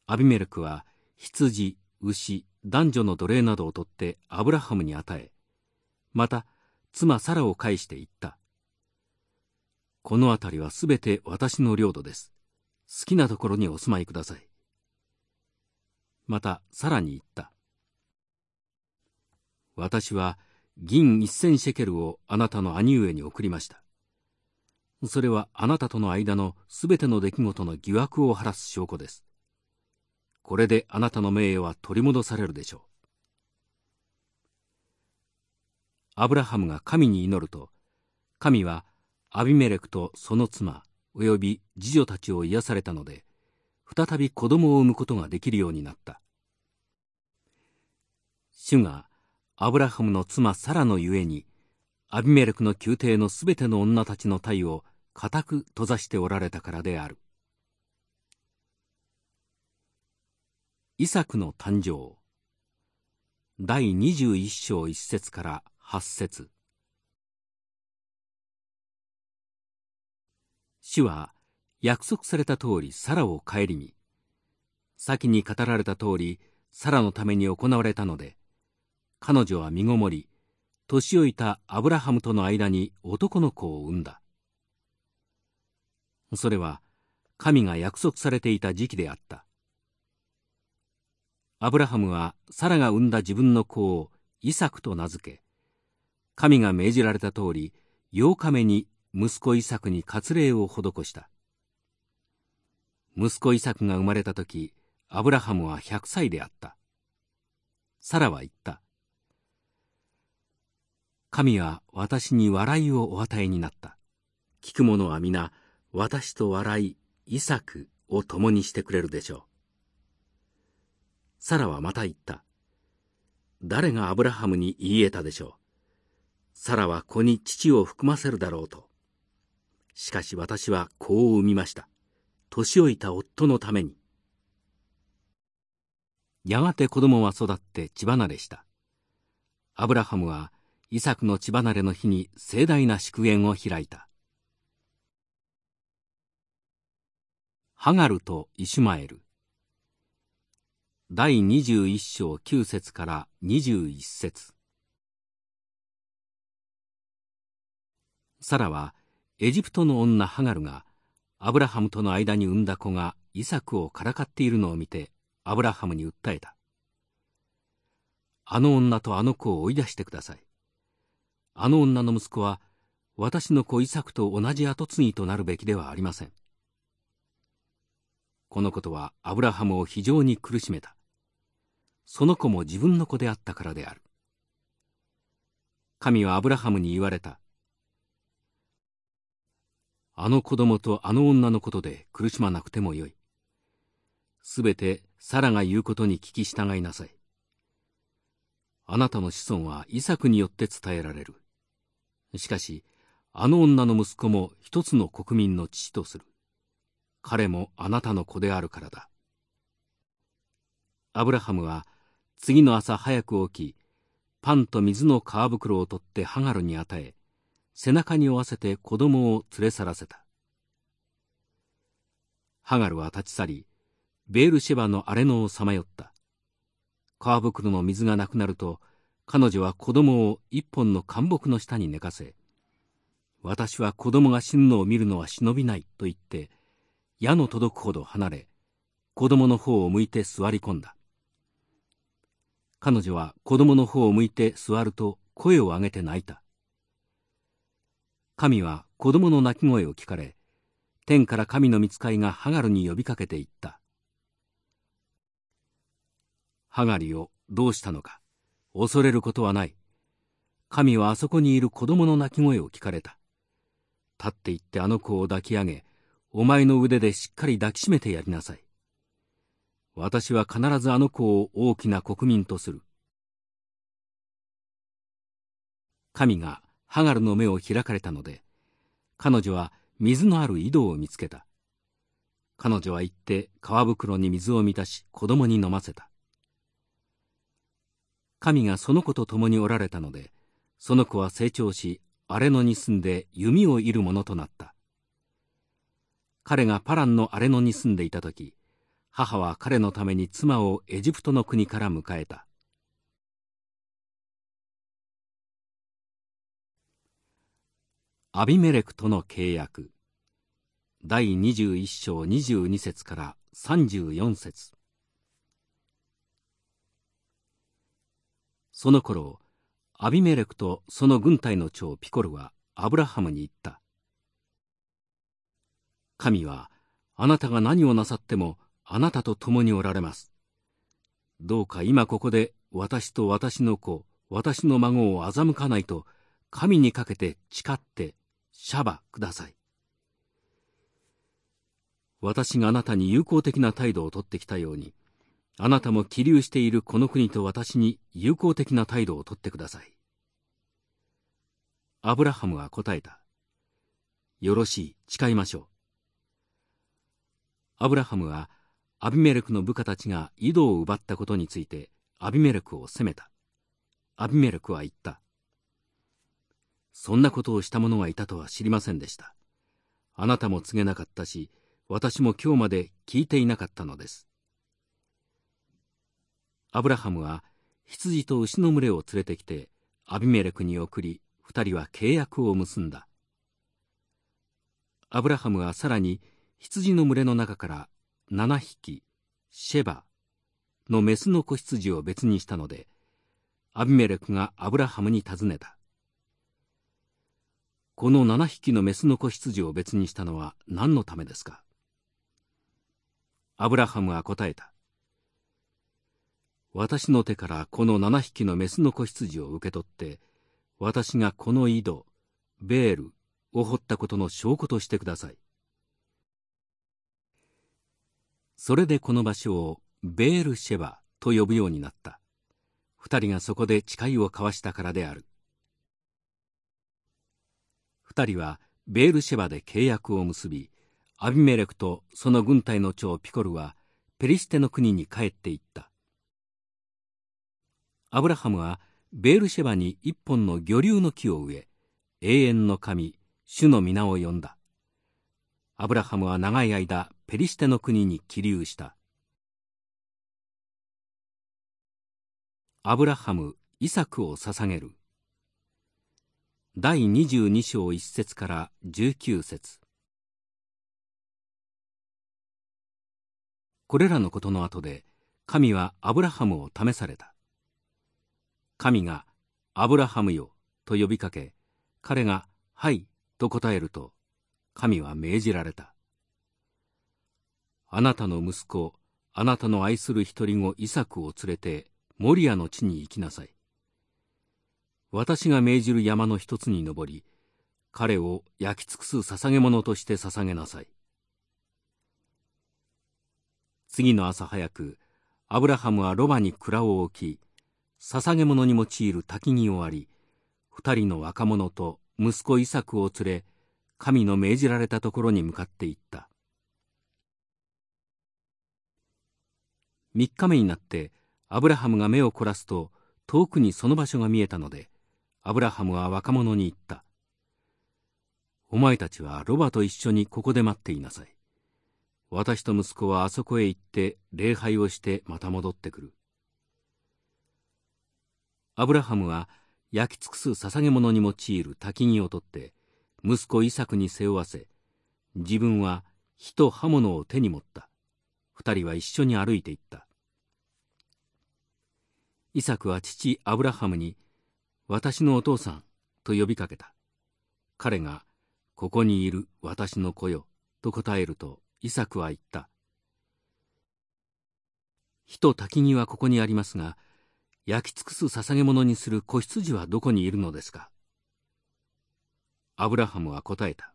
Speaker 1: アビメレクは羊、牛、男女の奴隷などを取ってアブラハムに与え、また妻サラを返して言った。この辺りはすべて私の領土です。好きなところにお住まいください。またさらに言った。私は銀一千シェケルをあなたの兄上に送りました。それはあなたとの間のすべての出来事の疑惑を晴らす証拠です。これであなたの名誉は取り戻されるでしょう。アブラハムが神に祈ると、神はアビメレクとその妻、および次女たちを癒されたので、再び子供を産むことができるようになった。主がアブラハムの妻サラのゆえにアビメレクの宮廷のすべての女たちの体を固く閉ざしておられたからである。イサクの誕生第21章1節から8節。主は約束された通りサラを顧み先に語られた通りサラのために行われたので彼女は身ごもり年老いたアブラハムとの間に男の子を産んだ。それは神が約束されていた時期であった。アブラハムはサラが産んだ自分の子をイサクと名付け神が命じられた通り8日目に息子イサクに割礼を施した息子イサクが生まれた時アブラハムは100歳であったサラは言った神は私に笑いをお与えになった。聞く者は皆、私と笑い、イサクを共にしてくれるでしょう。サラはまた言った。誰がアブラハムに言い得たでしょう。サラは子に父を含ませるだろうと。しかし私は子を産みました。年老いた夫のために。やがて子供は育って血離れした。アブラハムはイサクの血離れの日に盛大な祝宴を開いた。ハガルとイシュマエル第21章9節から21節サラはエジプトの女ハガルがアブラハムとの間に産んだ子がイサクをからかっているのを見てアブラハムに訴えた。あの女とあの子を追い出してください。あの女の息子は私の子イサクと同じ跡継ぎとなるべきではありません。このことはアブラハムを非常に苦しめた。その子も自分の子であったからである。神はアブラハムに言われた。あの子供とあの女のことで苦しまなくてもよい。すべてサラが言うことに聞き従いなさい。あなたの子孫はイサクによって伝えられる。しかし、あの女の息子も一つの国民の父とする。彼もあなたの子であるからだ。アブラハムは次の朝早く起き、パンと水の皮袋を取ってハガルに与え、背中に負わせて子供を連れ去らせた。ハガルは立ち去り、ベールシェバの荒れ野をさまよった。皮袋の水がなくなると彼女は子供を一本の干木の下に寝かせ私は子供が死ぬのを見るのは忍びないと言って矢の届くほど離れ子供の方を向いて座り込んだ彼女は子供の方を向いて座ると声を上げて泣いた神は子供の泣き声を聞かれ天から神の御使いがハガルに呼びかけていった。ハガリをどうしたのか恐れることはない。神はあそこにいる子供の泣き声を聞かれた。立って行ってあの子を抱き上げお前の腕でしっかり抱きしめてやりなさい。私は必ずあの子を大きな国民とする。神がハガルの目を開かれたので彼女は水のある井戸を見つけた。彼女は行って皮袋に水を満たし子供に飲ませた。神がその子と共におられたのでその子は成長し荒れ野に住んで弓を射るものとなった。彼がパランの荒れ野に住んでいた時母は彼のために妻をエジプトの国から迎えた。アビメレクとの契約。第21章22節から34節。その頃アビメレクとその軍隊の長ピコルはアブラハムに言った。神はあなたが何をなさってもあなたと共におられます。どうか今ここで私と私の子私の孫を欺かないと神にかけて誓ってシャバください私があなたに友好的な態度をとってきたように、あなたも起立しているこの国と私に友好的な態度をとってください。アブラハムは答えた。よろしい、誓いましょう。アブラハムは、アビメレクの部下たちが井戸を奪ったことについて、アビメレクを責めた。アビメレクは言った。そんなことをした者がいたとは知りませんでした。あなたも告げなかったし、私も今日まで聞いていなかったのです。アブラハムは羊と牛の群れを連れてきてアビメレクに送り二人は契約を結んだアブラハムはさらに羊の群れの中から七匹シェバのメスの子羊を別にしたのでアビメレクがアブラハムに尋ねたこの七匹のメスの子羊を別にしたのは何のためですか？アブラハムは答えた。私の手からこの七匹のメスの子羊を受け取って、私がこの井戸、ベールを掘ったことの証拠としてください。それでこの場所をベールシェバと呼ぶようになった。二人がそこで誓いを交わしたからである。二人はベールシェバで契約を結び、アビメレクとその軍隊の長ピコルはペリシテの国に帰っていった。アブラハムはベールシェバに一本の魚竜の木を植え永遠の神主の皆を呼んだ。アブラハムは長い間ペリシテの国に起立した。アブラハムイサクを捧げる。第22章1節から19節。これらのことの後で神はアブラハムを試された。神が「アブラハムよ」と呼びかけ彼が「はい」と答えると神は命じられた。あなたの息子あなたの愛する一人子イサクを連れてモリアの地に行きなさい。私が命じる山の一つに登り彼を焼き尽くす捧げ物として捧げなさい。次の朝早くアブラハムはロバに蔵を置き捧げ物に用いる焚き木を割り二人の若者と息子イサクを連れ神の命じられたところに向かっていった。三日目になってアブラハムが目を凝らすと遠くにその場所が見えたのでアブラハムは若者に言った「お前たちはロバと一緒にここで待っていなさい」私と息子はあそこへ行って礼拝をしてまた戻ってくる。アブラハムは焼き尽くす捧げ物に用いる焚き木を取って息子イサクに背負わせ自分は火と刃物を手に持った。二人は一緒に歩いていった。イサクは父アブラハムに「私のお父さん」と呼びかけた彼が「ここにいる私の子よ」と答えるとイサクは言った。火と焚き木はここにありますが、焼き尽くす捧げ物にする子羊はどこにいるのですかアブラハムは答えた。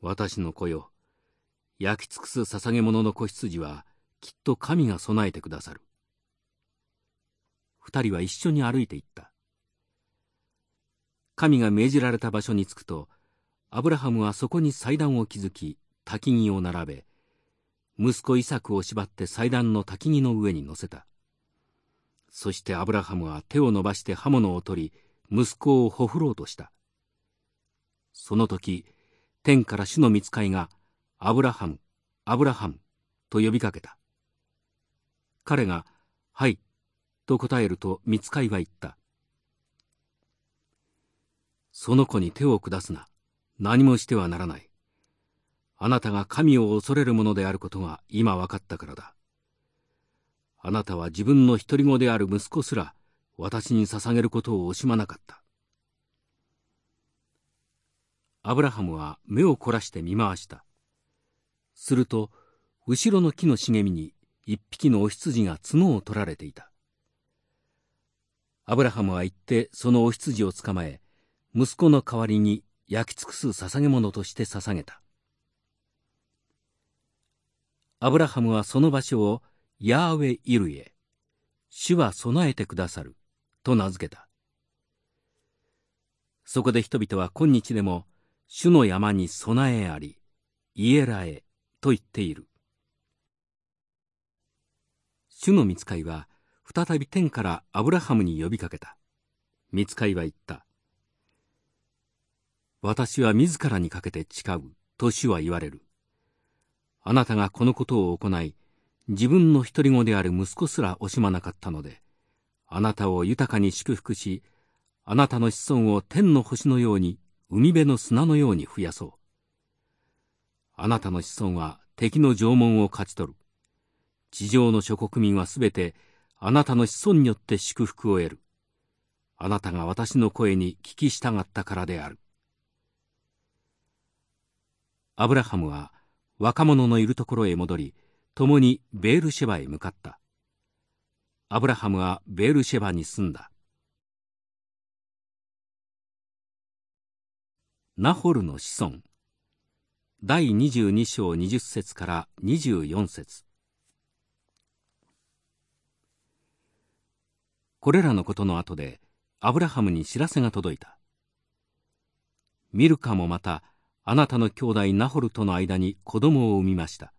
Speaker 1: 私の子よ、焼き尽くす捧げ物の子羊はきっと神が備えてくださる。二人は一緒に歩いていった。神が命じられた場所に着くと、アブラハムはそこに祭壇を築き、焚き木を並べ息子イサクを縛って祭壇の焚き木の上に乗せた。そしてアブラハムは手を伸ばして刃物を取り息子をほふろうとした。その時天から主の見つかいが「アブラハムアブラハム」と呼びかけた。彼が「はい」と答えると見つかいは言ったその子に手を下すな何もしてはならないあなたが神を恐れるものであることが今分かったからだ。あなたは自分の独り子である息子すら私に捧げることを惜しまなかった。アブラハムは目を凝らして見回した。すると、後ろの木の茂みに一匹のお羊が角を取られていた。アブラハムは行ってそのお羊を捕まえ、息子の代わりに焼き尽くす捧げ物として捧げた。アブラハムはその場所をヤーウェイルエ、主は備えてくださる、と名付けた。そこで人々は今日でも、主の山に備えあり、イエラエと言っている。主の見つかいは、再び天からアブラハムに呼びかけた。見つかいは言った。私は自らにかけて誓う、と主は言われる。あなたがこのことを行い、自分の独り子である息子すら惜しまなかったので、あなたを豊かに祝福し、あなたの子孫を天の星のように、海辺の砂のように増やそう。あなたの子孫は敵の縄文を勝ち取る。地上の諸国民はすべてあなたの子孫によって祝福を得る。あなたが私の声に聞き従ったからである。アブラハムは若者のいるところへ戻り、共にベールシェバへ向かった。アブラハムはベールシェバに住んだ。ナホルの子孫第22章20節から24節これらのことの後でアブラハムに知らせが届いた。ミルカもまたあなたの兄弟ナホルとの間に子供を産みました。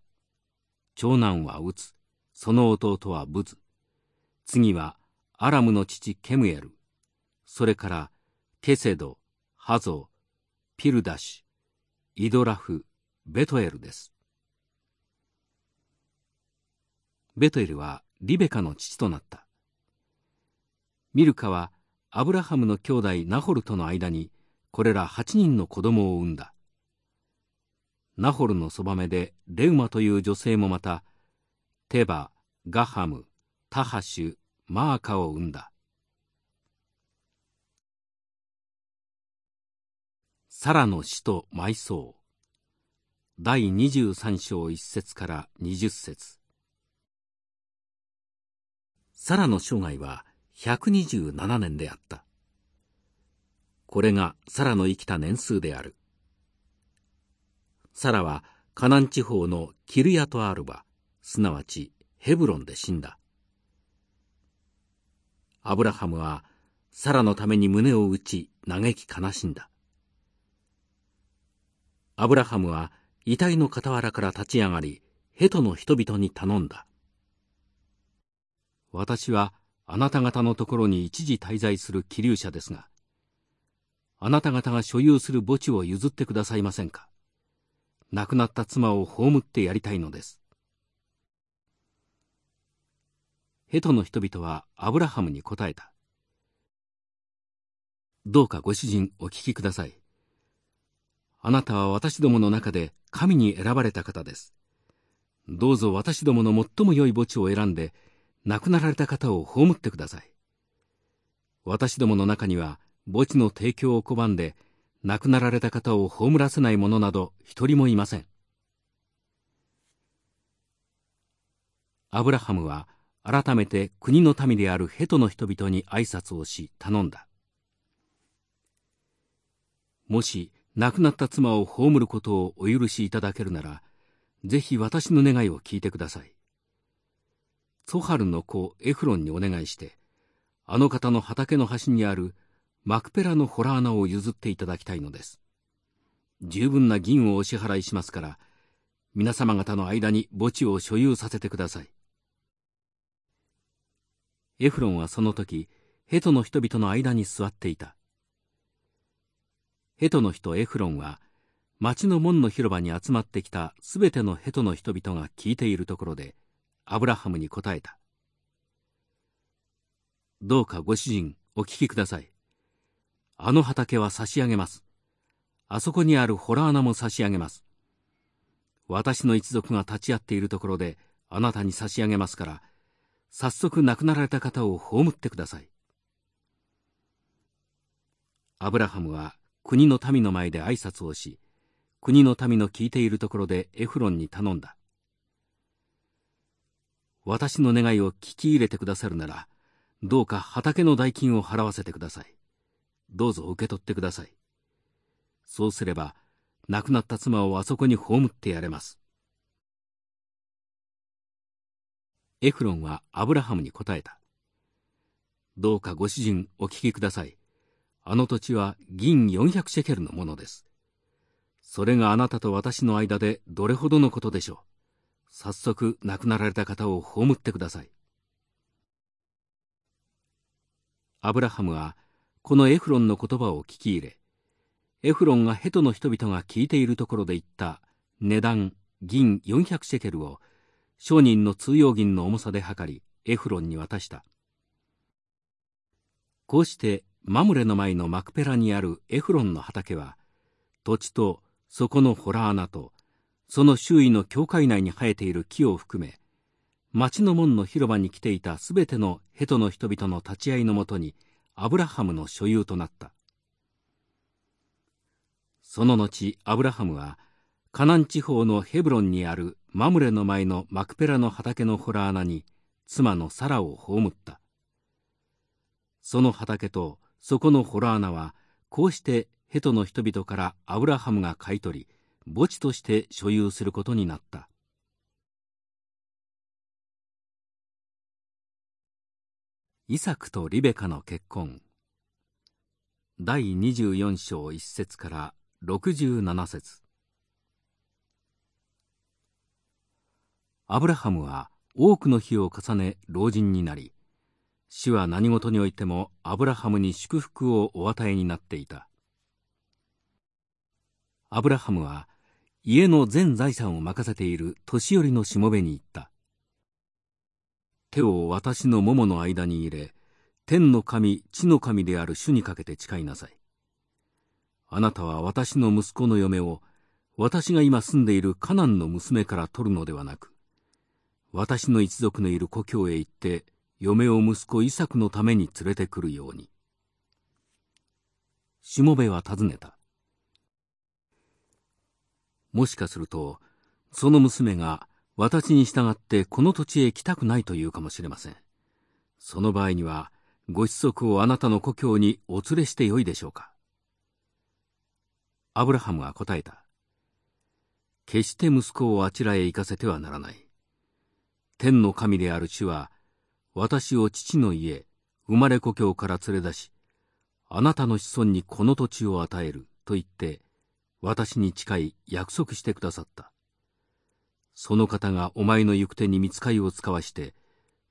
Speaker 1: 長男はウツ、その弟はブズ。次はアラムの父ケムエル。それからケセド、ハゾピルダシイドラフ、ベトエルです。ベトエルはリベカの父となった。ミルカはアブラハムの兄弟ナホルとの間にこれら8人の子供を産んだ。ナホルのそばめでレウマという女性もまたテバガハムタハシュマーカを生んだ。サラの死と埋葬。第23章1節から20節。サラの生涯は127年であったこれがサラの生きた年数であるサラはカナン地方のキルヤトアルバ、すなわちヘブロンで死んだ。アブラハムはサラのために胸を打ち嘆き悲しんだ。アブラハムは遺体の傍らから立ち上がり、ヘトの人々に頼んだ。私はあなた方のところに一時滞在する気流者ですが、あなた方が所有する墓地を譲ってくださいませんか？亡くなった妻を葬ってやりたいのです。ヘトの人々はアブラハムに答えた。どうかご主人お聞きください。あなたは私どもの中で神に選ばれた方です。どうぞ私どもの最も良い墓地を選んで、亡くなられた方を葬ってください。私どもの中には墓地の提供を拒んで、亡くなられた方を葬らせない者など一人もいません。アブラハムは改めて国の民であるヘトの人々に挨拶をし頼んだ。もし亡くなった妻を葬ることをお許しいただけるなら、ぜひ私の願いを聞いてください。ソハルの子エフロンにお願いして、あの方の畑の端にあるマクペラのホラー穴を譲っていただきたいのです。十分な銀をお支払いしますから、皆様方の間に墓地を所有させてください。エフロンはその時、ヘトの人々の間に座っていた。ヘトの人エフロンは、町の門の広場に集まってきたすべてのヘトの人々が聞いているところで、アブラハムに答えた。どうかご主人、お聞きください。あの畑は差し上げます。あそこにある洞穴も差し上げます。私の一族が立ち会っているところであなたに差し上げますから、早速亡くなられた方を葬ってください。アブラハムは国の民の前で挨拶をし、国の民の聞いているところでエフロンに頼んだ。私の願いを聞き入れてくださるなら、どうか畑の代金を払わせてください。どうぞ受け取ってください。そうすれば、亡くなった妻をあそこに葬ってやれます。エフロンはアブラハムに答えた。どうかご主人お聞きください。あの土地は銀400シェケルのものです。それがあなたと私の間でどれほどのことでしょう。早速亡くなられた方を葬ってください。アブラハムはこのエフロンの言葉を聞き入れ、エフロンがヘトの人々が聞いているところで言った値段銀400シェケルを商人の通用銀の重さで測りエフロンに渡した。こうしてマムレの前のマクペラにあるエフロンの畑は土地とそこのホラー穴とその周囲の教会内に生えている木を含め町の門の広場に来ていたすべてのヘトの人々の立ち会いのもとにアブラハムの所有となった。その後アブラハムはカナン地方のヘブロンにあるマムレの前のマクペラの畑のホラー穴に妻のサラを葬った。その畑とそこのホラー穴はこうしてヘトの人々からアブラハムが買い取り墓地として所有することになった。イサクとリベカの結婚。第24章1節から67節。アブラハムは多くの日を重ね老人になり主は何事においてもアブラハムに祝福をお与えになっていた。アブラハムは家の全財産を任せている年寄りのしもべに言った。手を私の桃の間に入れ天の神地の神である主にかけて誓いなさい。あなたは私の息子の嫁を私が今住んでいるカナンの娘から取るのではなく私の一族のいる故郷へ行って嫁を息子イサクのために連れてくるように。しもべは尋ねた。もしかするとその娘が私に従ってこの土地へ来たくないというかもしれません。その場合にはご子息をあなたの故郷にお連れしてよいでしょうか。アブラハムは答えた。決して息子をあちらへ行かせてはならない。天の神である主は、私を父の家、生まれ故郷から連れ出し、あなたの子孫にこの土地を与えると言って、私に誓い約束してくださった。その方がお前の行く手に見つかりを使わして、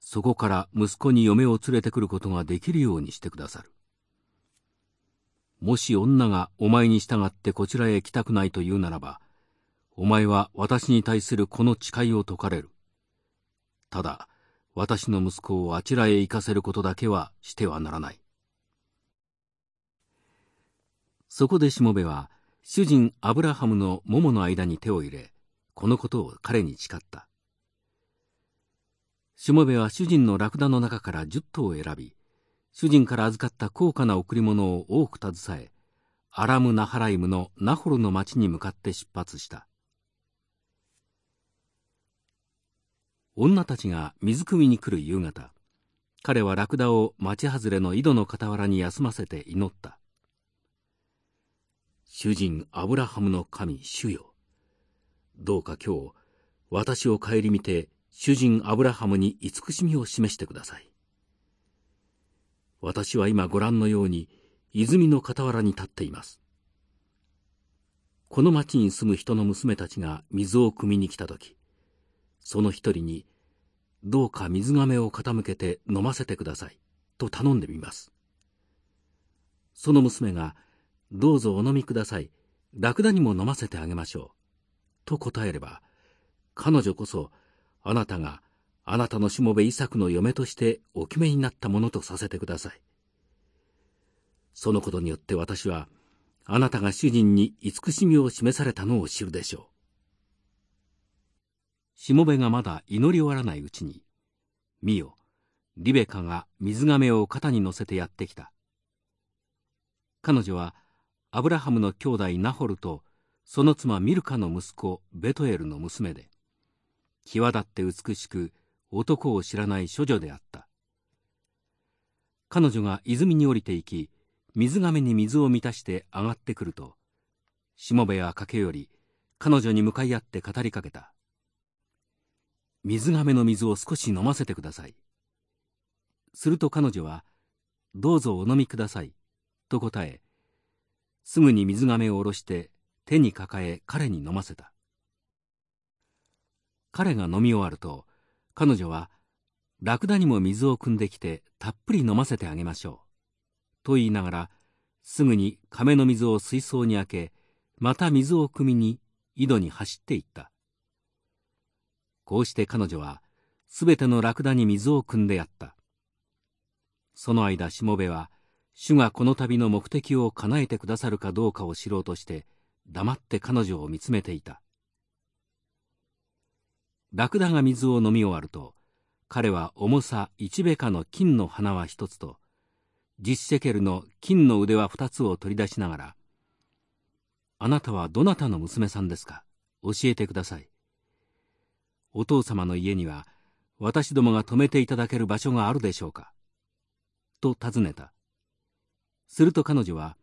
Speaker 1: そこから息子に嫁を連れてくることができるようにしてくださる。もし女がお前に従ってこちらへ来たくないと言うならば、お前は私に対するこの誓いを解かれる。ただ私の息子をあちらへ行かせることだけはしてはならないそこでしもべは主人アブラハムの桃の間に手を入れこのことを彼に誓った。しもべは主人のラクダの中から10頭を選び主人から預かった高価な贈り物を多く携えアラム・ナハライムのナホルの町に向かって出発した。女たちが水汲みに来る夕方彼はラクダを町外れの井戸の傍らに休ませて祈った。主人アブラハムの神主よ。どうか今日私を顧みて主人アブラハムに慈しみを示してください。私は今ご覧のように泉の傍らに立っています。この町に住む人の娘たちが水を汲みに来た時その一人に、どうか水亀を傾けて飲ませてください、と頼んでみます。その娘が、どうぞお飲みください、ラクダにも飲ませてあげましょう、と答えれば、彼女こそ、あなたが、あなたのしもべイサクの嫁としてお決めになったものとさせてください。そのことによって私は、あなたが主人に慈しみを示されたのを知るでしょう。しもべがまだ祈り終わらないうちに、見よ、リベカが水亀を肩に乗せてやってきた。彼女は、アブラハムの兄弟ナホルと、その妻ミルカの息子ベトエルの娘で、際立って美しく男を知らない処女であった。彼女が泉に降りていき、水亀に水を満たして上がってくると、しもべは駆け寄り、彼女に向かい合って語りかけた。水亀の水を少し飲ませてください。すると彼女は、どうぞお飲みください、と答え、すぐに水亀を下ろして手に抱え彼に飲ませた。彼が飲み終わると、彼女は、ラクダにも水を汲んできてたっぷり飲ませてあげましょう。と言いながら、すぐに亀の水を水槽に開け、また水を汲みに井戸に走っていった。こうして彼女は、すべてのラクダに水を汲んでやった。その間、しもべは、主がこの旅の目的を叶えてくださるかどうかを知ろうとして、黙って彼女を見つめていた。ラクダが水を飲み終わると、彼は重さ一ベカの金の花は一つと、十シェケルの金の腕輪二つを取り出しながら、あなたはどなたの娘さんですか？教えてください。お父様の家には私どもが泊めていただける場所があるでしょうか？と尋ねた。すると彼女は、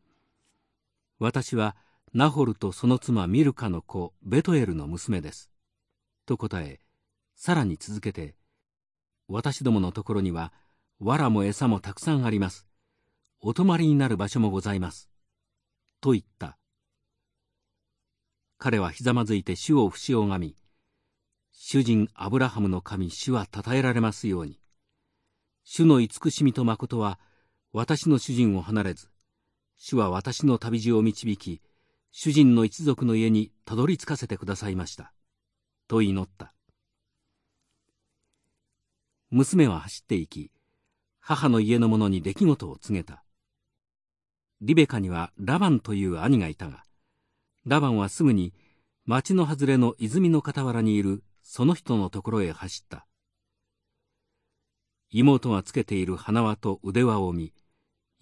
Speaker 1: 私はナホルとその妻ミルカの子ベトエルの娘です。と答え、さらに続けて、私どものところには、藁も餌もたくさんあります。お泊まりになる場所もございます。と言った。彼はひざまずいて主を節を拝み、主人アブラハムの神主は称えられますように。主の慈しみと誠は私の主人を離れず、主は私の旅路を導き、主人の一族の家にたどり着かせてくださいました。と祈った。娘は走って行き、母の家の者に出来事を告げた。リベカにはラバンという兄がいたが、ラバンはすぐに町の外れの泉の傍らにいるその人のところへ走った。妹がつけている花輪と腕輪を見、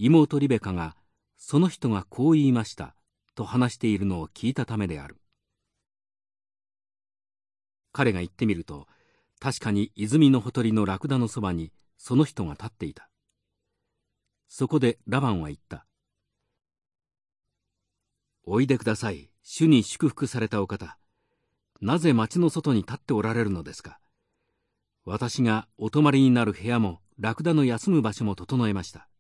Speaker 1: 妹リベカが、その人がこう言いました、と話しているのを聞いたためである。彼が行ってみると、確かに泉のほとりのラクダのそばに、その人が立っていた。そこでラバンは言った。おいでください、主に祝福されたお方。なぜ町の外に立っておられるのですか私がお泊まりになる部屋もラクダの休む場所も整えました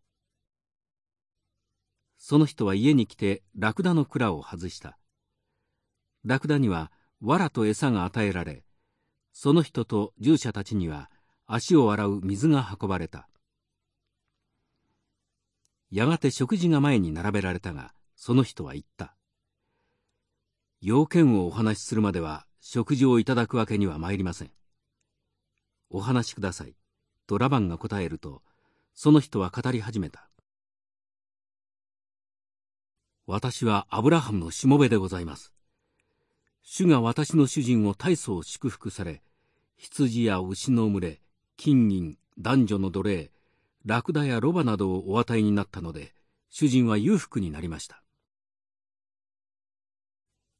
Speaker 1: その人は家に来てラクダの蔵を外したラクダには藁と餌が与えられその人と従者たちには足を洗う水が運ばれたやがて食事が前に並べられたがその人は言った要件をお話しするまでは食事をいただくわけには参りません。お話しください。とラバンが答えると、その人は語り始めた。私はアブラハムのしもべでございます。主が私の主人を大層祝福され、羊や牛の群れ、金銀、男女の奴隷、ラクダやロバなどをお与えになったので、主人は裕福になりました。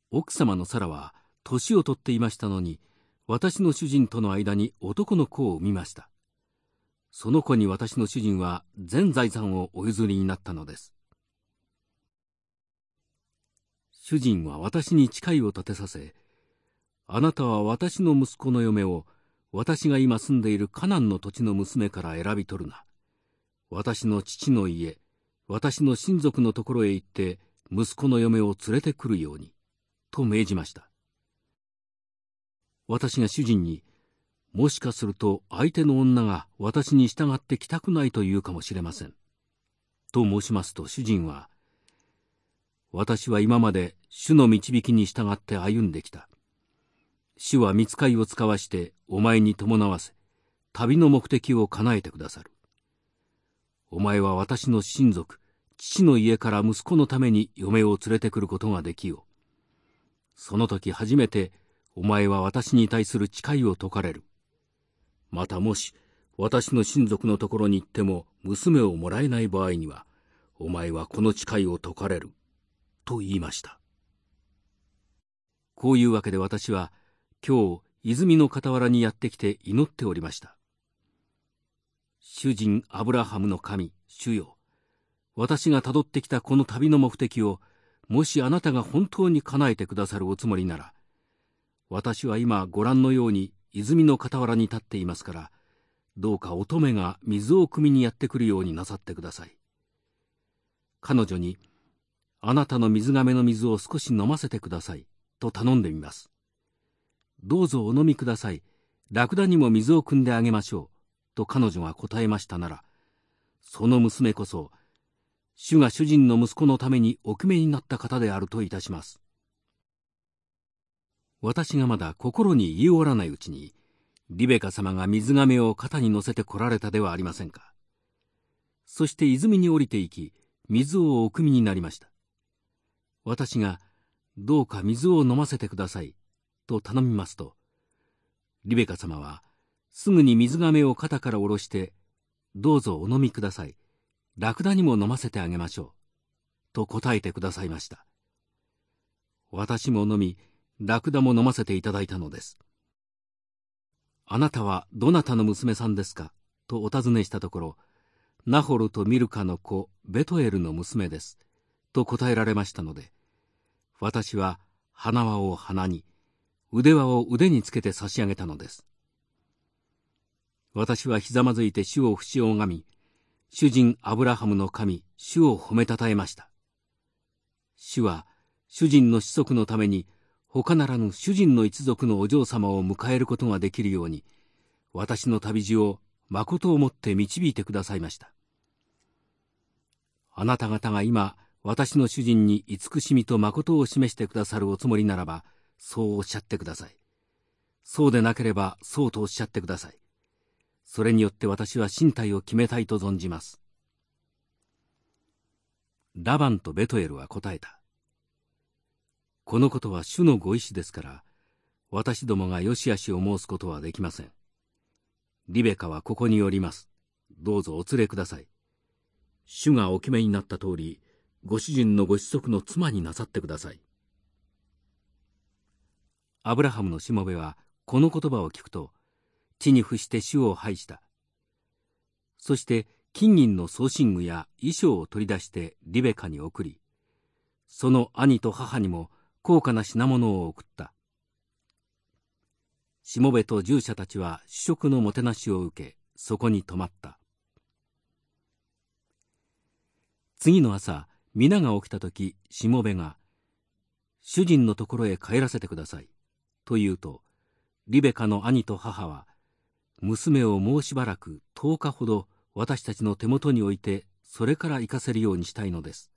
Speaker 1: 奥様のサラは、年を取っていましたのに私の主人との間に男の子を産みましたその子に私の主人は全財産をお譲りになったのです主人は私に誓いを立てさせあなたは私の息子の嫁を私が今住んでいるカナンの土地の娘から選び取るな私の父の家私の親族のところへ行って息子の嫁を連れてくるようにと命じました私が主人に、もしかすると相手の女が私に従ってきたくないと言うかもしれません。と申しますと主人は、私は今まで主の導きに従って歩んできた。主は見つかいを使わしてお前に伴わせ、旅の目的を叶えてくださる。お前は私の親族、父の家から息子のために嫁を連れてくることができよう。その時初めてお前は私に対する誓いを解かれる。またもし、私の親族のところに行っても娘をもらえない場合には、お前はこの誓いを解かれる。と言いました。こういうわけで私は、今日、泉の傍らにやってきて祈っておりました。主人アブラハムの神、主よ。私がたどってきたこの旅の目的を、もしあなたが本当に叶えてくださるおつもりなら、私は今ご覧のように泉の傍らに立っていますから、どうか乙女が水を汲みにやってくるようになさってください。彼女に、あなたの水亀の水を少し飲ませてください、と頼んでみます。どうぞお飲みください。ラクダにも水を汲んであげましょう。と彼女が答えましたなら、その娘こそ、主が主人の息子のためにお決めになった方であるといたします。私がまだ心に言いおらないうちに、リベカ様が水亀を肩に乗せて来られたではありませんか。そして泉に降りていき、水をお汲みになりました。私が、どうか水を飲ませてください、と頼みますと、リベカ様は、すぐに水亀を肩から下ろして、どうぞお飲みください。ラクダにも飲ませてあげましょう。と答えてくださいました。私も飲み、ラクダも飲ませていただいたのです。あなたはどなたの娘さんですかとお尋ねしたところ、ナホルとミルカの子、ベトエルの娘です。と答えられましたので、私は花輪を鼻に、腕輪を腕につけて差し上げたのです。私はひざまずいて主を節を拝み、主人アブラハムの神、主を褒めたたえました。主は、主人の子息のために、他ならぬ主人の一族のお嬢様を迎えることができるように、私の旅路を誠をもって導いてくださいました。あなた方が今、私の主人に慈しみと誠を示してくださるおつもりならば、そうおっしゃってください。そうでなければ、そうとおっしゃってください。それによって私は身体を決めたいと存じます。ラバンとベトエルは答えた。このことは主のご意志ですから、私どもがよしあしを申すことはできません。リベカはここにおります。どうぞお連れください。主がお決めになった通り、ご主人のご子息の妻になさってください。アブラハムのしもべはこの言葉を聞くと、地に伏して主を拝した。そして金銀の装身具や衣装を取り出してリベカに送り、その兄と母にも高価な品物を送った。しもべと従者たちは主食のもてなしを受け、そこに泊まった。次の朝、皆が起きた時、しもべが、主人のところへ帰らせてください。と言うと、リベカの兄と母は、娘をもうしばらく10日ほど私たちの手元に置いてそれから行かせるようにしたいのです。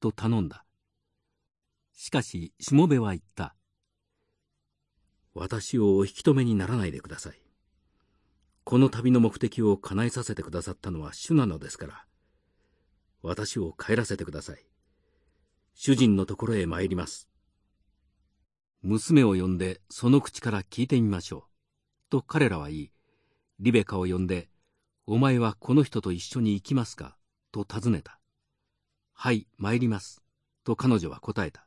Speaker 1: と頼んだ。しかし、しもべは言った。私をお引き止めにならないでください。この旅の目的を叶えさせてくださったのは主なのですから、私を帰らせてください。主人のところへ参ります。娘を呼んでその口から聞いてみましょう。と彼らは言い、リベカを呼んで、お前はこの人と一緒に行きますか？と尋ねた。はい、参ります。と彼女は答えた。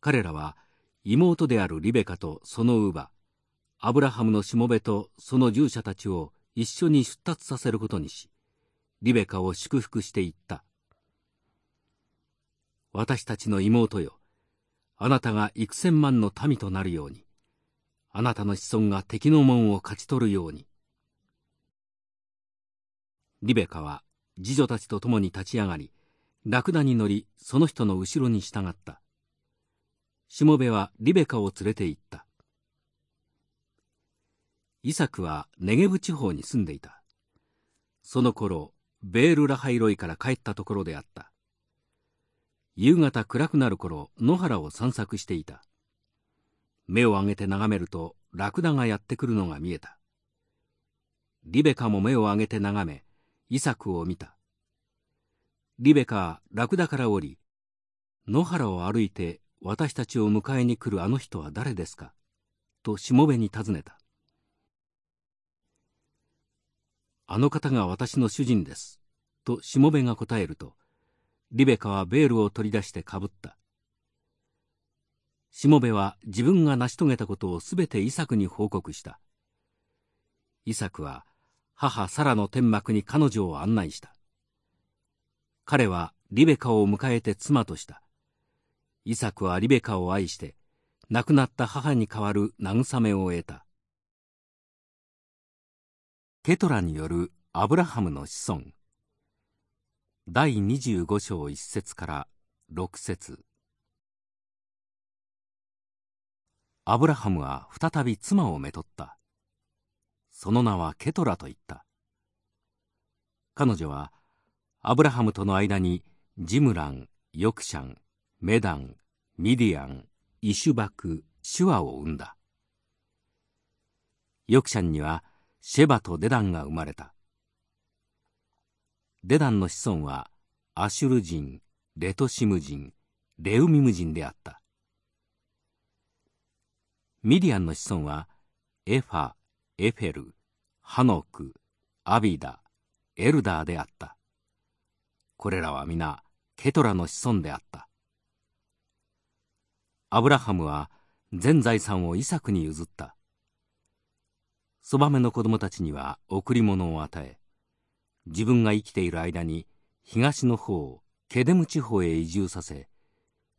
Speaker 1: 彼らは妹であるリベカとその乳母、アブラハムのしもべとその従者たちを一緒に出立させることにし、リベカを祝福して言った。私たちの妹よ、あなたが幾千万の民となるように、あなたの子孫が敵の門を勝ち取るように。リベカは次女たちと共に立ち上がり、ラクダに乗り、その人の後ろに従った。しもべはリベカを連れて行った。イサクはネゲブ地方に住んでいた。その頃、ベールラハイロイから帰ったところであった。夕方暗くなる頃、野原を散策していた。目を上げて眺めるとラクダがやってくるのが見えた。リベカも目を上げて眺め、イサクを見た。リベカはラクダから降り、野原を歩いて私たちを迎えに来るあの人は誰ですか？としもべに尋ねた。あの方が私の主人です。としもべが答えると、リベカはベールを取り出してかぶった。しもべは自分が成し遂げたことをすべてイサクに報告した。イサクは母サラの天幕に彼女を案内した。彼はリベカを迎えて妻とした。イサクはリベカを愛して、亡くなった母に代わる慰めを得たケトラによるアブラハムの子孫。第25章1節から6節。アブラハムは再び妻をめとった。その名はケトラと言った。彼女はアブラハムとの間にジムランヨクシャンメダンミディアンイシュバクシュアを生んだ。ヨクシャンにはシェバとデダンが生まれた。デダンの子孫はアシュル人レトシム人レウミム人であった。ミディアンの子孫はエファエフェルハノクアビダエルダーであった。これらは皆ケトラの子孫であった。アブラハムは全財産をイサクに譲った。そばめの子供たちには贈り物を与え自分が生きている間に東の方ケデム地方へ移住させ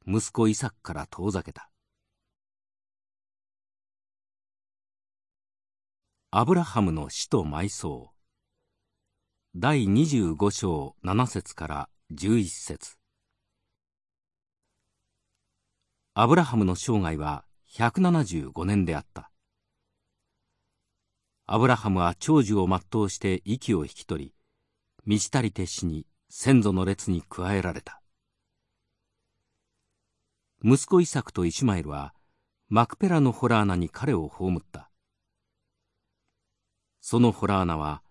Speaker 1: 息子イサクから遠ざけた。アブラハムの死と埋葬。第25章7節から11節。アブラハムの生涯は175年であった。アブラハムは長寿を全うして息を引き取り満ち足りて死に先祖の列に加えられた。息子イサクとイシュマエルはマクペラのホラーナに彼を葬った。そのホラーナは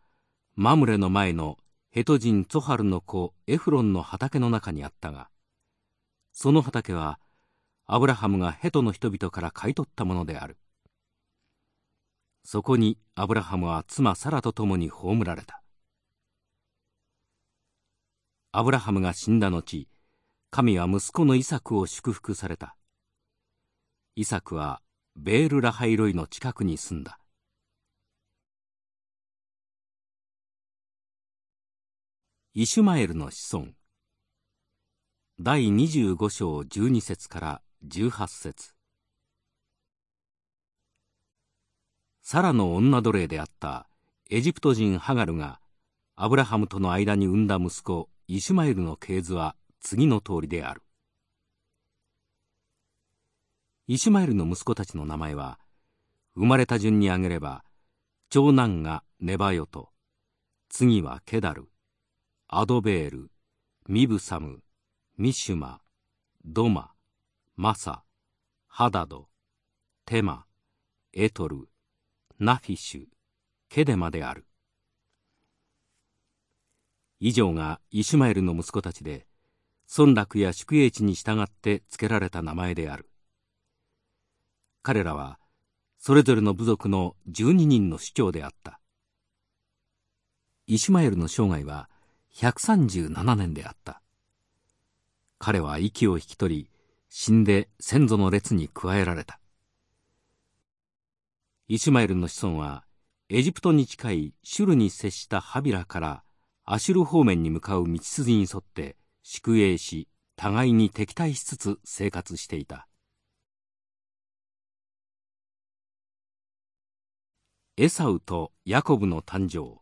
Speaker 1: マムレの前のヘト人ツォハルの子エフロンの畑の中にあったがその畑はアブラハムがヘトの人々から買い取ったものである。そこにアブラハムは妻サラと共に葬られた。アブラハムが死んだ後神は息子のイサクを祝福された。イサクはベール・ラハイロイの近くに住んだ。イシュマエルの子孫。第25章12節から18節。サラの女奴隷であったエジプト人ハガルがアブラハムとの間に産んだ息子イシュマエルの系図は次の通りである。イシュマエルの息子たちの名前は生まれた順に挙げれば長男がネバヨト次はケダルアドベールミブサムミシュマドママサハダドテマエトルナフィシュケデマである。以上がイシュマエルの息子たちで村落や宿営地に従って付けられた名前である。彼らはそれぞれの部族の12人の首長であった。イシュマエルの生涯は137年であった。彼は息を引き取り死んで先祖の列に加えられた。イシュマエルの子孫はエジプトに近いシュルに接したハビラからアシュル方面に向かう道筋に沿って宿営し互いに敵対しつつ生活していた。エサウとヤコブの誕生。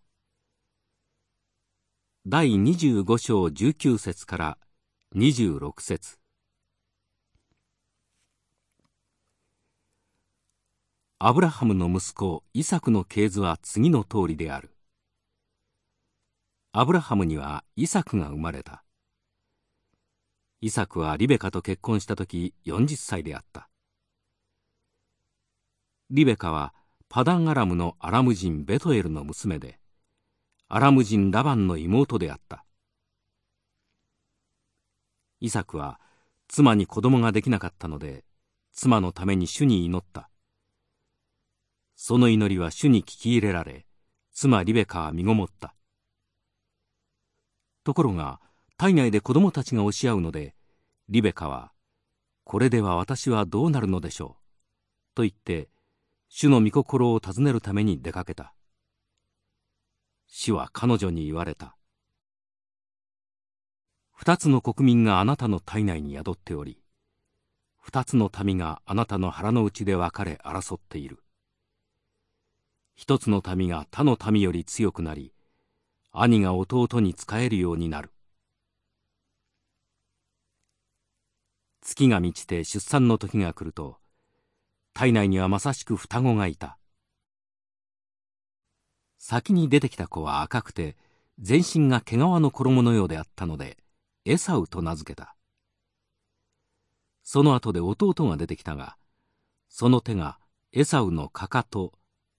Speaker 1: 第25章19節から26節。アブラハムの息子イサクの系図は次の通りである。アブラハムにはイサクが生まれた。イサクはリベカと結婚した時40歳であった。リベカはパダンアラムのアラム人ベトエルの娘でアラム人ラバンの妹であった。イサクは妻に子供ができなかったので妻のために主に祈った。その祈りは主に聞き入れられ妻リベカは身ごもった。ところが体内で子供たちが押し合うのでリベカは「これでは私はどうなるのでしょう」と言って主の御心を尋ねるために出かけた。主は彼女に言われた。二つの国民があなたの体内に宿っており二つの民があなたの腹の内で分かれ争っている。一つの民が他の民より強くなり、兄が弟に仕えるようになる。月が満ちて出産の時が来ると、体内にはまさしく双子がいた。先に出てきた子は赤くて、全身が毛皮の衣のようであったので、エサウと名付けた。その後で弟が出てきたが、その手がエサウのかかと、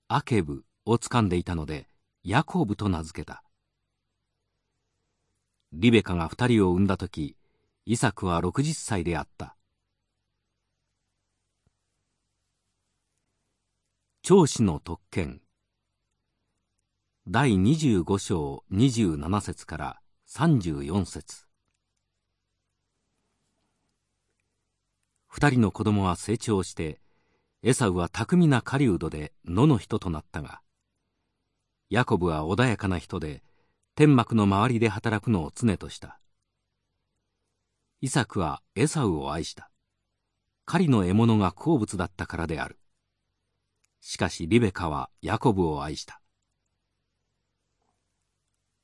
Speaker 1: アケブを掴んでいたので、ヤコブと名付けた。リベカが二人を産んだ時、イサクは六十歳であった。長子の特権第25章27節から34節二人の子供は成長してエサウは巧みな狩人で野の人となったがヤコブは穏やかな人で天幕の周りで働くのを常としたイサクはエサウを愛した狩りの獲物が好物だったからであるしかしリベカはヤコブを愛した。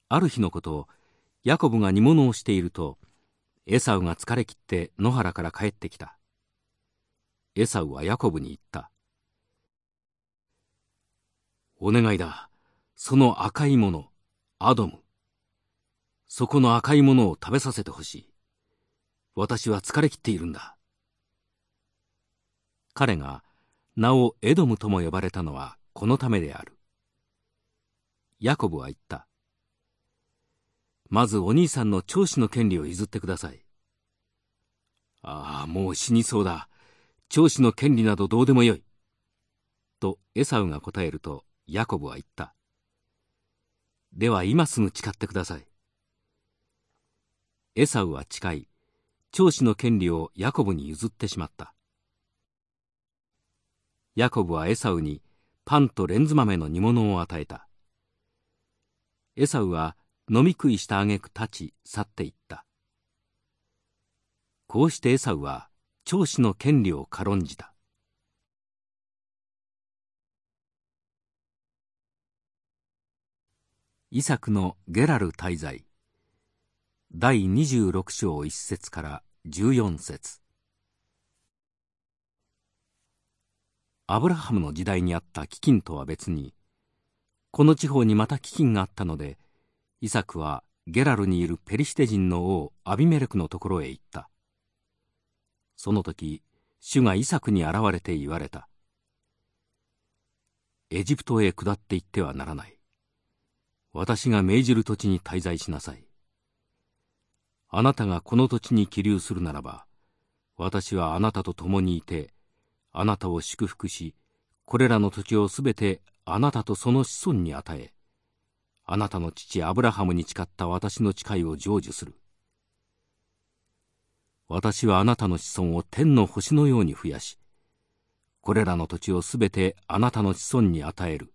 Speaker 1: ある日のこと、ヤコブが煮物をしていると、エサウが疲れ切って野原から帰ってきた。エサウはヤコブに言った。お願いだ。その赤いもの、アドム。そこの赤いものを食べさせてほしい。私は疲れ切っているんだ。彼が名をエドムとも呼ばれたのはこのためである。ヤコブは言った。まずお兄さんの長子の権利を譲ってください。ああ、もう死にそうだ。長子の権利などどうでもよい。とエサウが答えるとヤコブは言った。では今すぐ誓ってください。エサウは誓い、長子の権利をヤコブに譲ってしまった。ヤコブはエサウにパンとレンズ豆の煮物を与えた。エサウは飲み食いした挙句立ち去っていった。こうしてエサウは長子の権利を軽んじた。イサクのゲラル滞在第26章1節から14節。アブラハムの時代にあった飢饉とは別にこの地方にまた飢饉があったのでイサクはゲラルにいるペリシテ人の王アビメレクのところへ行った。その時主がイサクに現れて言われた。エジプトへ下って行ってはならない。私が命じる土地に滞在しなさい。あなたがこの土地に起立するならば私はあなたと共にいてあなたを祝福し、これらの土地をすべてあなたとその子孫に与え、あなたの父アブラハムに誓った私の誓いを成就する。私はあなたの子孫を天の星のように増やし、これらの土地をすべてあなたの子孫に与える。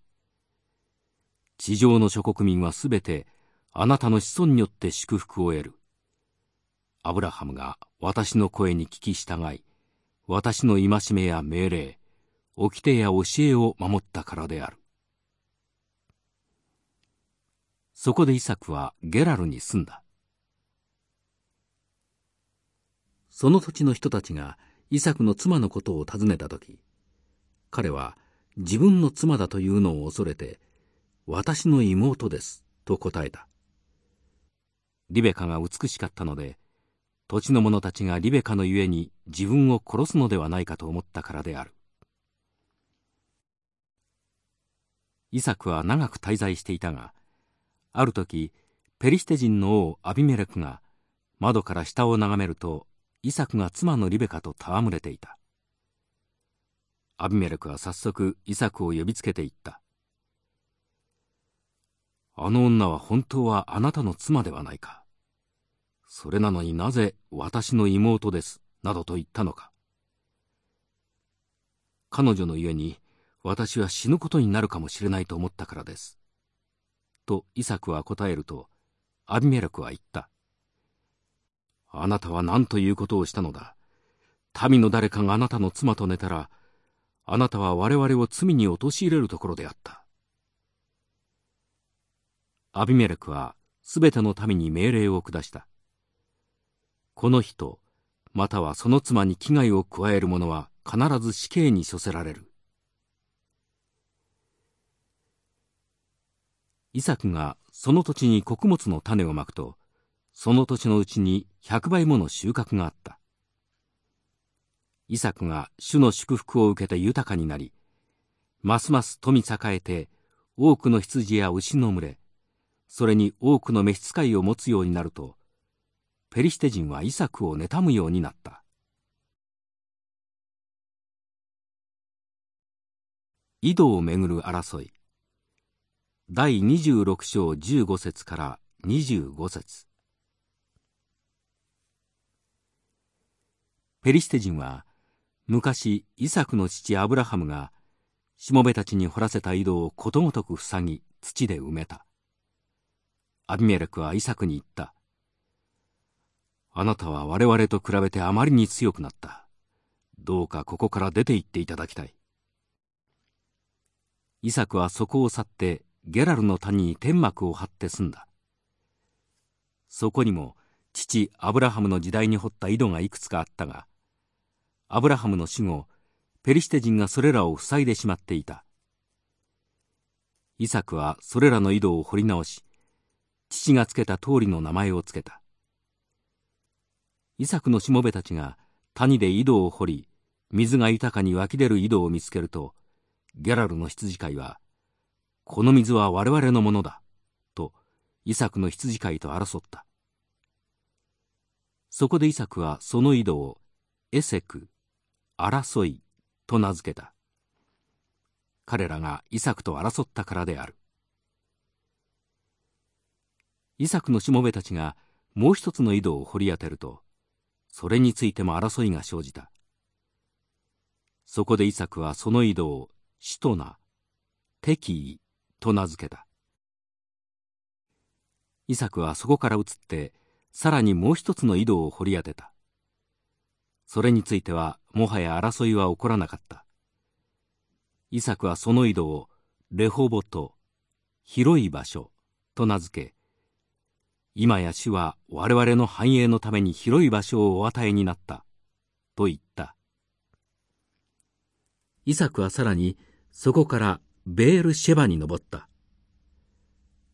Speaker 1: 地上の諸国民はすべてあなたの子孫によって祝福を得る。アブラハムが私の声に聞き従い、私の戒めや命令、掟や教えを守ったからである。そこでイサクはゲラルに住んだ。その土地の人たちがイサクの妻のことを尋ねたとき、彼は自分の妻だというのを恐れて、私の妹です、と答えた。リベカが美しかったので、土地の者たちがリベカのゆえに自分を殺すのではないかと思ったからである。イサクは長く滞在していたが、ある時、ペリシテ人の王アビメレクが窓から下を眺めると、イサクが妻のリベカと戯れていた。アビメレクは早速イサクを呼びつけていった。あの女は本当はあなたの妻ではないか。それなのになぜ私の妹です、などと言ったのか。彼女のゆえに私は死ぬことになるかもしれないと思ったからです。とイサクは答えると、アビメレクは言った。あなたは何ということをしたのだ？民の誰かがあなたの妻と寝たら、あなたは我々を罪に陥れるところであった。アビメレクはすべての民に命令を下した。この人、またはその妻に危害を加える者は必ず死刑に処せられる。イサクがその土地に穀物の種をまくと、その土地のうちに百倍もの収穫があった。イサクが主の祝福を受けて豊かになり、ますます富栄えて多くの羊や牛の群れ、それに多くの召使いを持つようになると、ペリシテ人はイサクを妬むようになった。井戸をめぐる争い第26章15節から25節ペリシテ人は昔イサクの父アブラハムがしもべたちに掘らせた井戸をことごとく塞ぎ土で埋めたアビメレクはイサクに言った。あなたは我々と比べてあまりに強くなった。どうかここから出て行っていただきたい。イサクはそこを去ってゲラルの谷に天幕を張って住んだ。そこにも父アブラハムの時代に掘った井戸がいくつかあったが、アブラハムの死後、ペリシテ人がそれらを塞いでしまっていた。イサクはそれらの井戸を掘り直し、父がつけた通りの名前をつけた。イサクのしもべたちが谷で井戸を掘り、水が豊かに湧き出る井戸を見つけると、ゲラルの羊飼いは、この水は我々のものだ、とイサクの羊飼いと争った。そこでイサクはその井戸をエセク、争いと名付けた。彼らがイサクと争ったからである。イサクのしもべたちがもう一つの井戸を掘り当てると、それについても争いが生じた。そこでイサクはその井戸をシトナ、テキイと名付けた。イサクはそこから移って、さらにもう一つの井戸を掘り当てた。それについてはもはや争いは起こらなかった。イサクはその井戸をレホボト、広い場所と名付け、今や主は我々の繁栄のために広い場所をお与えになった。と言った。イサクはさらにそこからベールシェバに登った。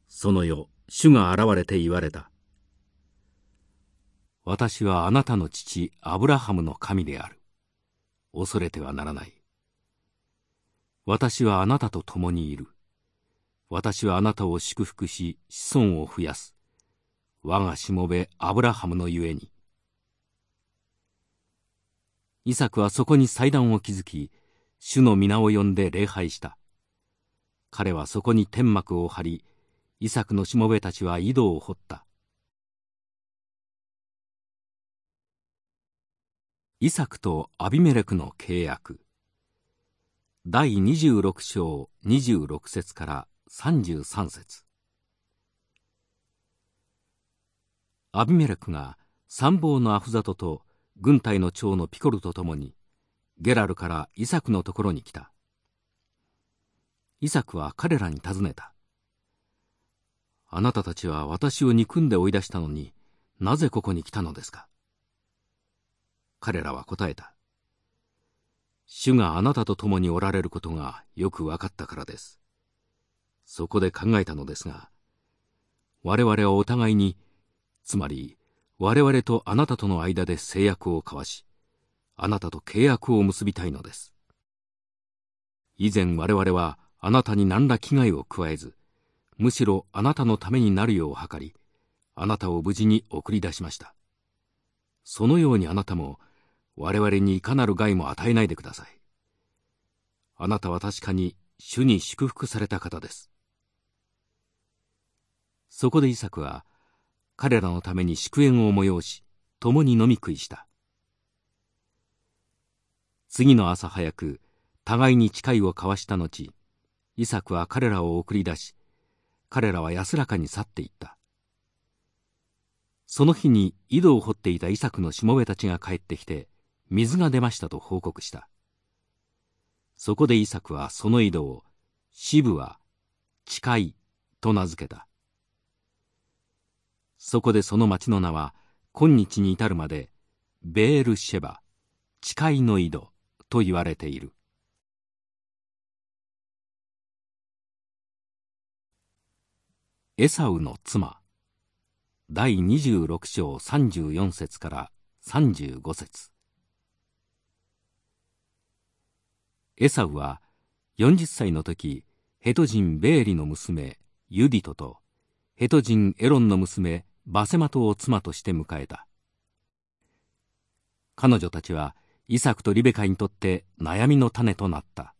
Speaker 1: その夜、主が現れて言われた。私はあなたの父アブラハムの神である。恐れてはならない。私はあなたと共にいる。私はあなたを祝福し子孫を増やす。我がしもべアブラハムのゆえに。イサクはそこに祭壇を築き、主の皆を呼んで礼拝した。彼はそこに天幕を張り、イサクのしもべたちは井戸を掘った。イサクとアビメレクの契約。第26章26節から33節。アビメレクが参謀のアフザトと軍隊の長のピコルと共にゲラルからイサクのところに来た。イサクは彼らに尋ねた。あなたたちは私を憎んで追い出したのになぜここに来たのですか？彼らは答えた。主があなたと共におられることがよく分かったからです。そこで考えたのですが我々はお互いにつまり我々とあなたとの間で制約を交わしあなたと契約を結びたいのです。以前我々はあなたに何ら危害を加えずむしろあなたのためになるよう図りあなたを無事に送り出しました。そのようにあなたも我々にいかなる害も与えないでください。あなたは確かに主に祝福された方です。そこでイサクは彼らのために祝宴を催し共に飲み食いした。次の朝早く互いに誓いを交わした後イサクは彼らを送り出し彼らは安らかに去っていった。その日に井戸を掘っていたイサクのしもべたちが帰ってきて水が出ましたと報告した。そこでイサクはその井戸を、シブは、誓いと名付けた。そこでその町の名は、今日に至るまで、ベールシェバ、誓いの井戸と言われている。エサウの妻第26章34節から35節エサウは40歳の時ヘト人ベーリの娘ユディトとヘト人エロンの娘バセマトを妻として迎えた。彼女たちはイサクとリベカにとって悩みの種となった。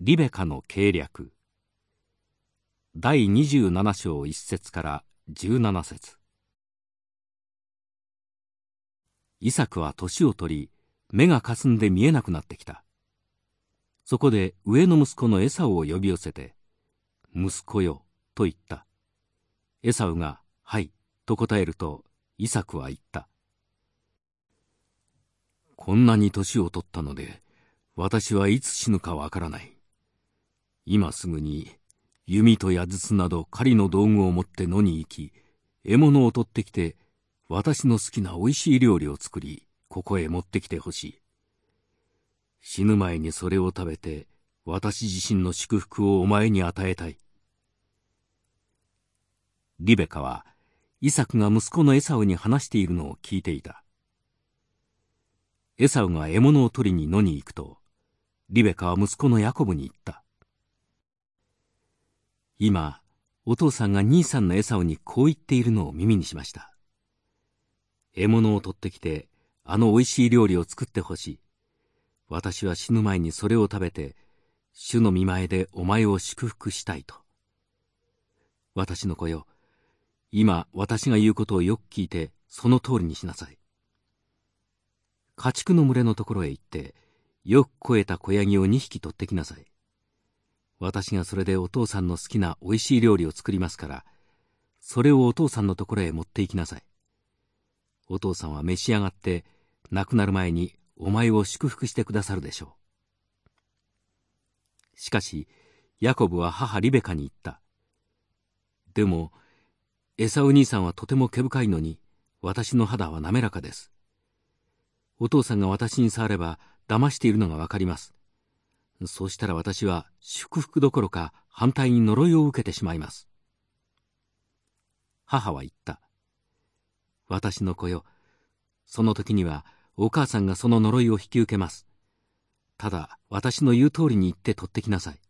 Speaker 1: リベカの計略。第27章1節から17節。イサクは年を取り目がかすんで見えなくなってきた。そこで上の息子のエサウを呼び寄せて「息子よ」と言った。エサウが「はい」と答えるとイサクは言った「こんなに年を取ったので私はいつ死ぬかわからない。今すぐに弓と矢筒など狩りの道具を持って野に行き獲物を取ってきて私の好きなおいしい料理を作りここへ持ってきてほしい。死ぬ前にそれを食べて私自身の祝福をお前に与えたい。リベカはイサクが息子のエサウに話しているのを聞いていた。エサウが獲物を取りに野に行くとリベカは息子のヤコブに言った。今、お父さんが兄さんのエサオにこう言っているのを耳にしました。獲物を取ってきて、あの美味しい料理を作ってほしい。私は死ぬ前にそれを食べて、主の見前でお前を祝福したいと。私の子よ、今私が言うことをよく聞いて、その通りにしなさい。家畜の群れのところへ行って、よく肥えた子ヤギを2匹取ってきなさい。私がそれでお父さんの好きなおいしい料理を作りますから、それをお父さんのところへ持って行きなさい。お父さんは召し上がって、亡くなる前にお前を祝福してくださるでしょう。しかし、ヤコブは母リベカに言った。でも、エサウ兄さんはとても毛深いのに、私の肌は滑らかです。お父さんが私に触れば、騙しているのがわかります。そうしたら私は祝福どころか反対に呪いを受けてしまいます。母は言った。私の子よ、その時にはお母さんがその呪いを引き受けます。ただ私の言う通りに言って取ってきなさい。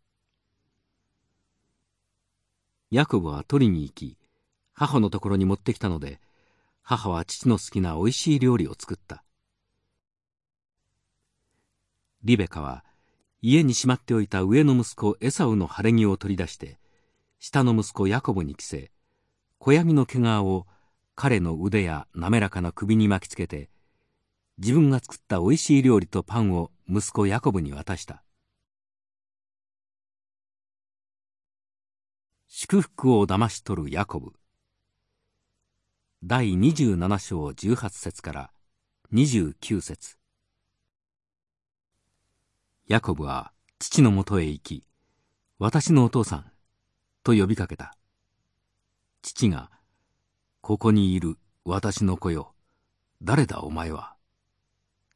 Speaker 1: ヤコブは取りに行き、母のところに持ってきたので、母は父の好きなおいしい料理を作った。リベカは家にしまっておいた上の息子エサウの晴れ着を取り出して下の息子ヤコブに着せ子ヤギの毛皮を彼の腕や滑らかな首に巻きつけて自分が作ったおいしい料理とパンを息子ヤコブに渡した。祝福を騙し取るヤコブ。第27章18節から29節。ヤコブは父のもとへ行き、私のお父さん、と呼びかけた。父が、ここにいる私の子よ、誰だお前は？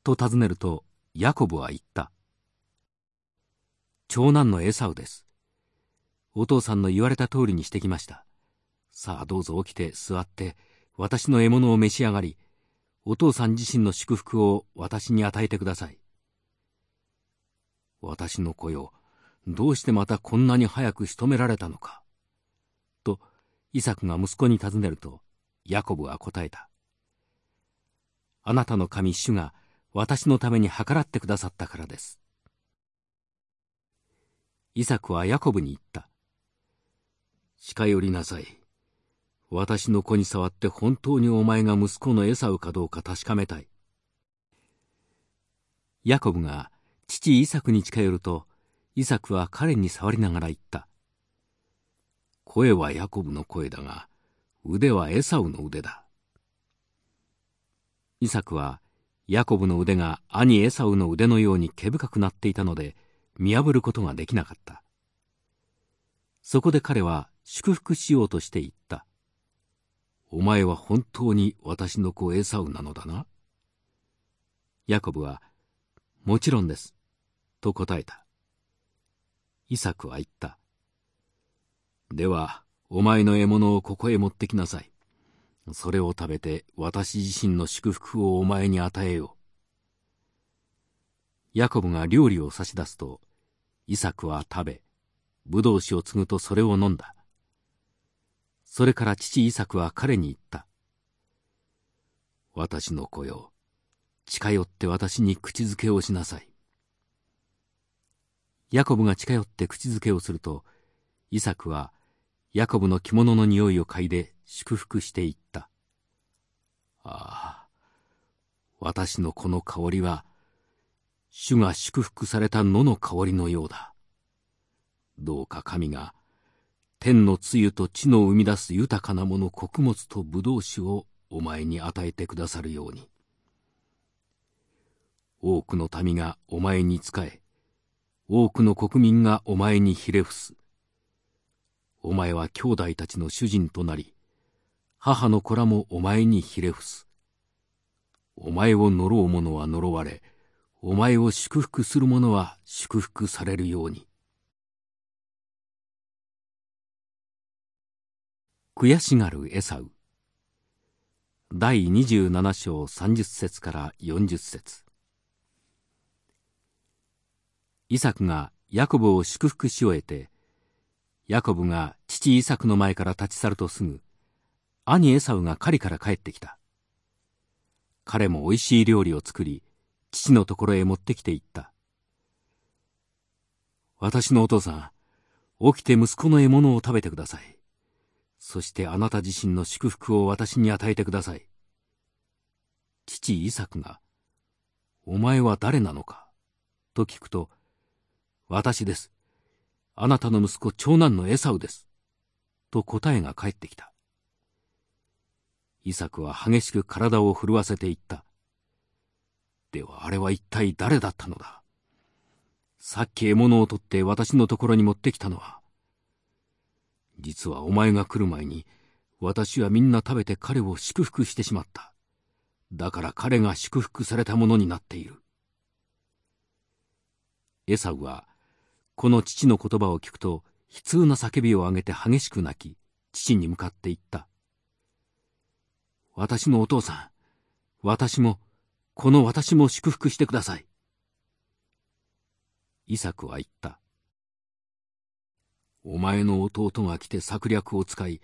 Speaker 1: と尋ねると、ヤコブは言った。長男のエサウです。お父さんの言われた通りにしてきました。さあどうぞ起きて座って、私の獲物を召し上がり、お父さん自身の祝福を私に与えてください。私の子よ、どうしてまたこんなに早く仕留められたのか。と、イサクが息子に尋ねると、ヤコブは答えた。あなたの神主が私のために計らってくださったからです。イサクはヤコブに言った。近寄りなさい。私の子に触って本当にお前が息子のエサウかどうか確かめたい。ヤコブが父イサクに近寄ると、イサクは彼に触りながら言った。声はヤコブの声だが、腕はエサウの腕だ。イサクはヤコブの腕が兄エサウの腕のように毛深くなっていたので見破ることができなかった。そこで彼は祝福しようとして言った。お前は本当に私の子エサウなのだな？ヤコブはもちろんです。と答えた。イサクは言った。ではお前の獲物をここへ持ってきなさいそれを食べて私自身の祝福をお前に与えよう。ヤコブが料理を差し出すと、イサクは食べ、ブドウ酒を継ぐとそれを飲んだ。それから父イサクは彼に言った。私の子よ、近寄って私に口づけをしなさい。ヤコブが近寄って口づけをすると、イサクはヤコブの着物の匂いを嗅いで祝福していった。ああ、私のこの香りは、主が祝福された野の香りのようだ。どうか神が、天の露と地の生み出す豊かなもの穀物と葡萄酒をお前に与えてくださるように。多くの民がお前に仕え、多くの国民がお前にひれ伏す。お前は兄弟たちの主人となり、母の子らもお前にひれ伏す。お前を呪う者は呪われ、お前を祝福する者は祝福されるように。悔しがるエサウ第27章30節から40節イサクがヤコブを祝福し終えて、ヤコブが父イサクの前から立ち去るとすぐ、兄エサウが狩りから帰ってきた。彼も美味しい料理を作り、父のところへ持ってきていった。私のお父さん、起きて息子の獲物を食べてください。そしてあなた自身の祝福を私に与えてください。父イサクが、お前は誰なのか？と聞くと、私です。あなたの息子長男のエサウです。と答えが返ってきた。イサクは激しく体を震わせていった。ではあれは一体誰だったのだ？さっき獲物を取って私のところに持ってきたのは。実はお前が来る前に、私はみんな食べて彼を祝福してしまった。だから彼が祝福されたものになっている。エサウは、この父の言葉を聞くと、悲痛な叫びを上げて激しく泣き、父に向かって言った。私のお父さん、私も、この私も祝福してください。イサクは言った。お前の弟が来て策略を使い、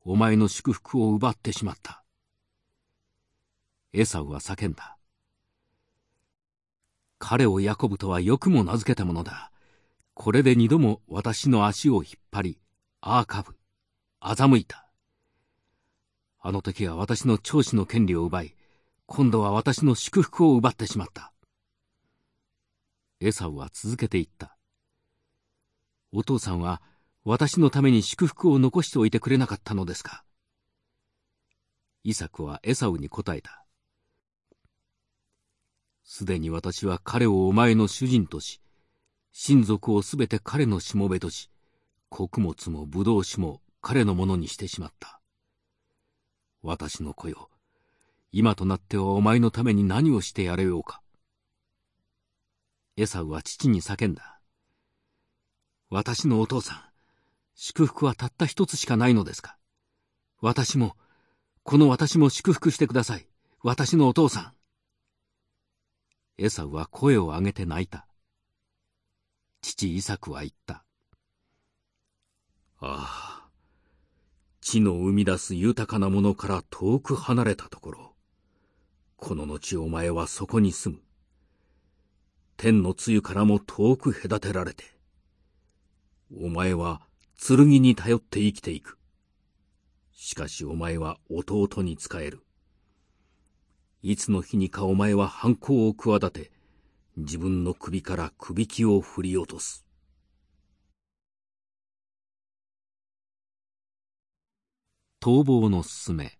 Speaker 1: お前の祝福を奪ってしまった。エサウは叫んだ。彼をヤコブとはよくも名付けたものだ。これで二度も私の足を引っ張り、ああかぶ、欺いた。あの時は私の長子の権利を奪い、今度は私の祝福を奪ってしまった。エサウは続けて言った。お父さんは私のために祝福を残しておいてくれなかったのですかイサクはエサウに答えた。すでに私は彼をお前の主人とし、親族をすべて彼のしもべとし、穀物も葡萄酒も彼のものにしてしまった。私の子よ。今となってはお前のために何をしてやれようか。エサウは父に叫んだ。私のお父さん、祝福はたった一つしかないのですか。私も、この私も祝福してください。私のお父さん。エサウは声を上げて泣いた。父イサクは言った。ああ。地の生み出す豊かなものから遠く離れたところ、この後お前はそこに住む。天の露からも遠く隔てられて、お前は剣に頼って生きていく。しかしお前は弟に仕える。いつの日にかお前は反抗を企て、自分の首から首輝を振り落とす。逃亡のすすめ。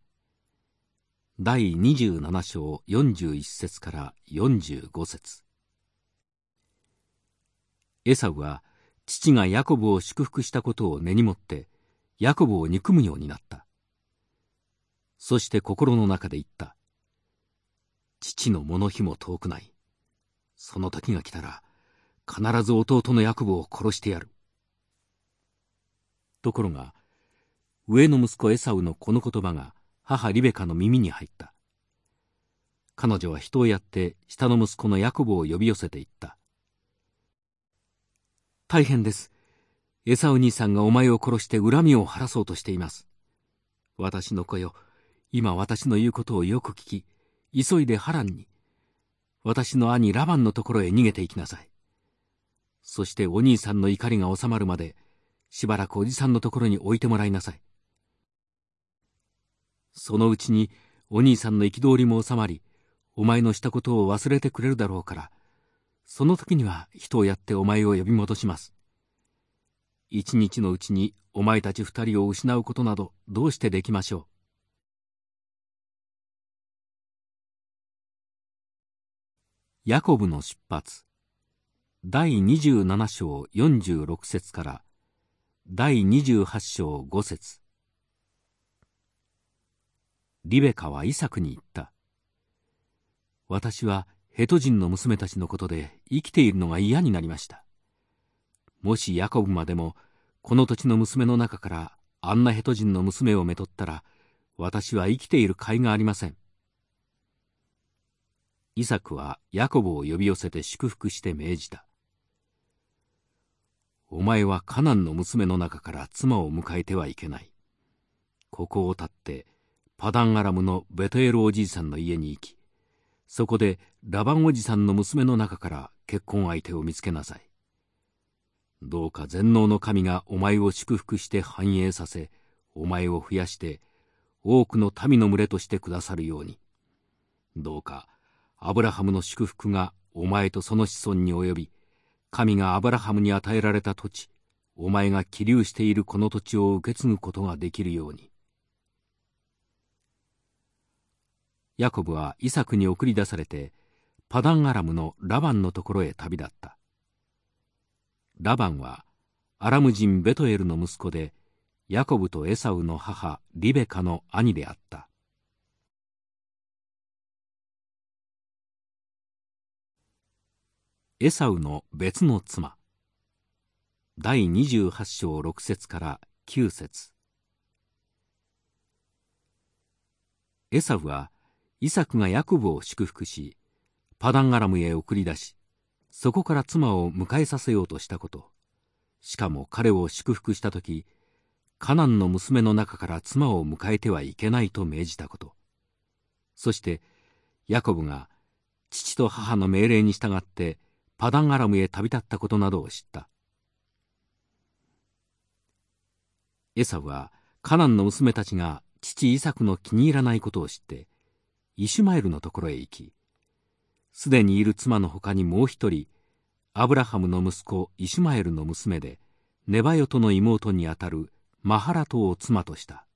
Speaker 1: 第27章41節から45節。エサウは父がヤコブを祝福したことを根に持ってヤコブを憎むようになった。そして心の中で言った。父の物日も遠くない。その時が来たら必ず弟のヤコブを殺してやるところが上の息子エサウのこの言葉が母リベカの耳に入った。彼女は人をやって下の息子のヤコブを呼び寄せていった。大変です。エサウ兄さんがお前を殺して恨みを晴らそうとしています。私の子よ、今私の言うことをよく聞き、急いで波乱に、私の兄ラバンのところへ逃げていきなさい。そしてお兄さんの怒りが収まるまで、しばらくおじさんのところに置いてもらいなさい。そのうちにお兄さんの憤りも収まり、お前のしたことを忘れてくれるだろうから、その時には人をやってお前を呼び戻します。一日のうちにお前たち二人を失うことなどどうしてできましょう？ヤコブの出発第27章46節から第28章5節リベカはイサクに言った。私はヘト人の娘たちのことで生きているのが嫌になりました。もしヤコブまでもこの土地の娘の中からあんなヘト人の娘をめとったら私は生きている甲斐がありません。イサクはヤコブを呼び寄せて祝福して命じた。お前はカナンの娘の中から妻を迎えてはいけない。ここを立ってパダンアラムのベトエルおじいさんの家に行き、そこでラバンおじさんの娘の中から結婚相手を見つけなさい。どうか全能の神がお前を祝福して繁栄させ、お前を増やして、多くの民の群れとしてくださるように。どうか、アブラハムの祝福がお前とその子孫に及び、神がアブラハムに与えられた土地、お前が起立しているこの土地を受け継ぐことができるように。ヤコブはイサクに送り出されてパダンアラムのラバンのところへ旅立ったラバンはアラム人ベトエルの息子でヤコブとエサウの母リベカの兄であったエサウの別の妻。第28章6節から9節。エサウはイサクがヤコブを祝福しパダンアラムへ送り出しそこから妻を迎えさせようとしたこと。しかも彼を祝福した時カナンの娘の中から妻を迎えてはいけないと命じたこと。そしてヤコブが父と母の命令に従ってパダンアラムへ旅立ったことなどを知った。エサウはカナンの娘たちが父イサクの気に入らないことを知ってイシュマエルのところへ行きすでにいる妻のほかにもう一人アブラハムの息子イシュマエルの娘でネバヨトの妹にあたるマハラトを妻とした。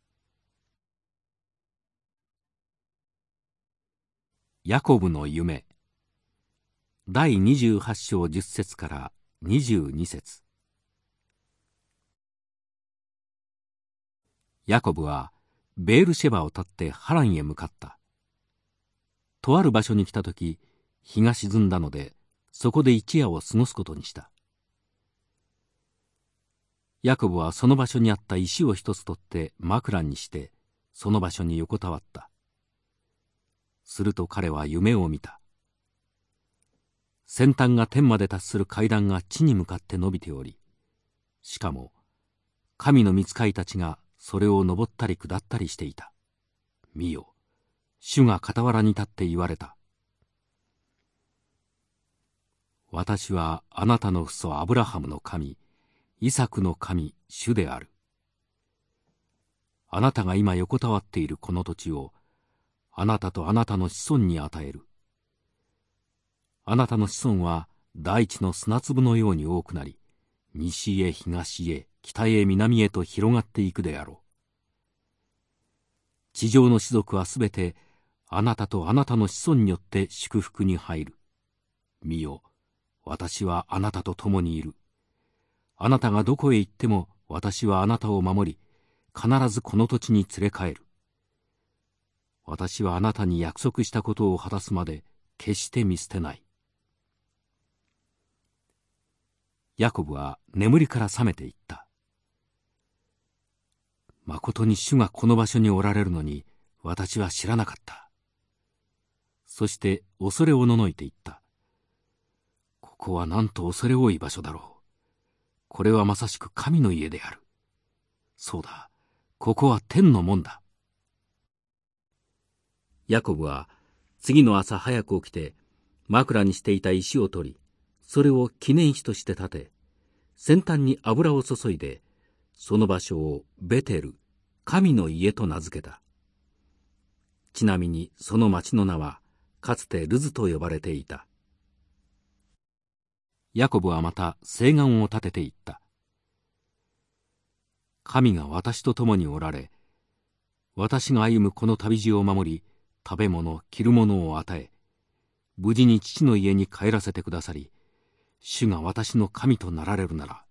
Speaker 1: ヤコブの夢。第28章10節から22節。ヤコブはベールシェバを立ってハランへ向かった。とある場所に来た時日が沈んだのでそこで一夜を過ごすことにした。ヤコブはその場所にあった石を一つ取って枕にしてその場所に横たわった。すると彼は夢を見た。先端が天まで達する階段が地に向かって伸びておりしかも神の御使いたちがそれを登ったり下ったりしていた見よ主が傍らに立って言われた。私はあなたの父祖アブラハムの神、イサクの神、主である。あなたが今横たわっているこの土地を、あなたとあなたの子孫に与える。あなたの子孫は大地の砂粒のように多くなり、西へ東へ北へ南へと広がっていくであろう。地上の士族はすべてあなたとあなたの子孫によって祝福に入る。見よ、私はあなたと共にいる。あなたがどこへ行っても私はあなたを守り、必ずこの土地に連れ帰る。私はあなたに約束したことを果たすまで決して見捨てない。ヤコブは眠りから覚めていった。誠に主がこの場所におられるのに私は知らなかった。そして恐れおののいていった。ここはなんと恐れ多い場所だろう。これはまさしく神の家である。そうだ、ここは天の門だ。ヤコブは次の朝早く起きて枕にしていた石を取り、それを記念碑として立て、先端に油を注いで、その場所をベテル、神の家と名付けた。ちなみにその町の名は、かつてルズと呼ばれていた。ヤコブはまた誓願を立てていった。神が私と共におられ、私が歩むこの旅路を守り、食べ物着るものを与え無事に父の家に帰らせてくださり主が私の神となられるなら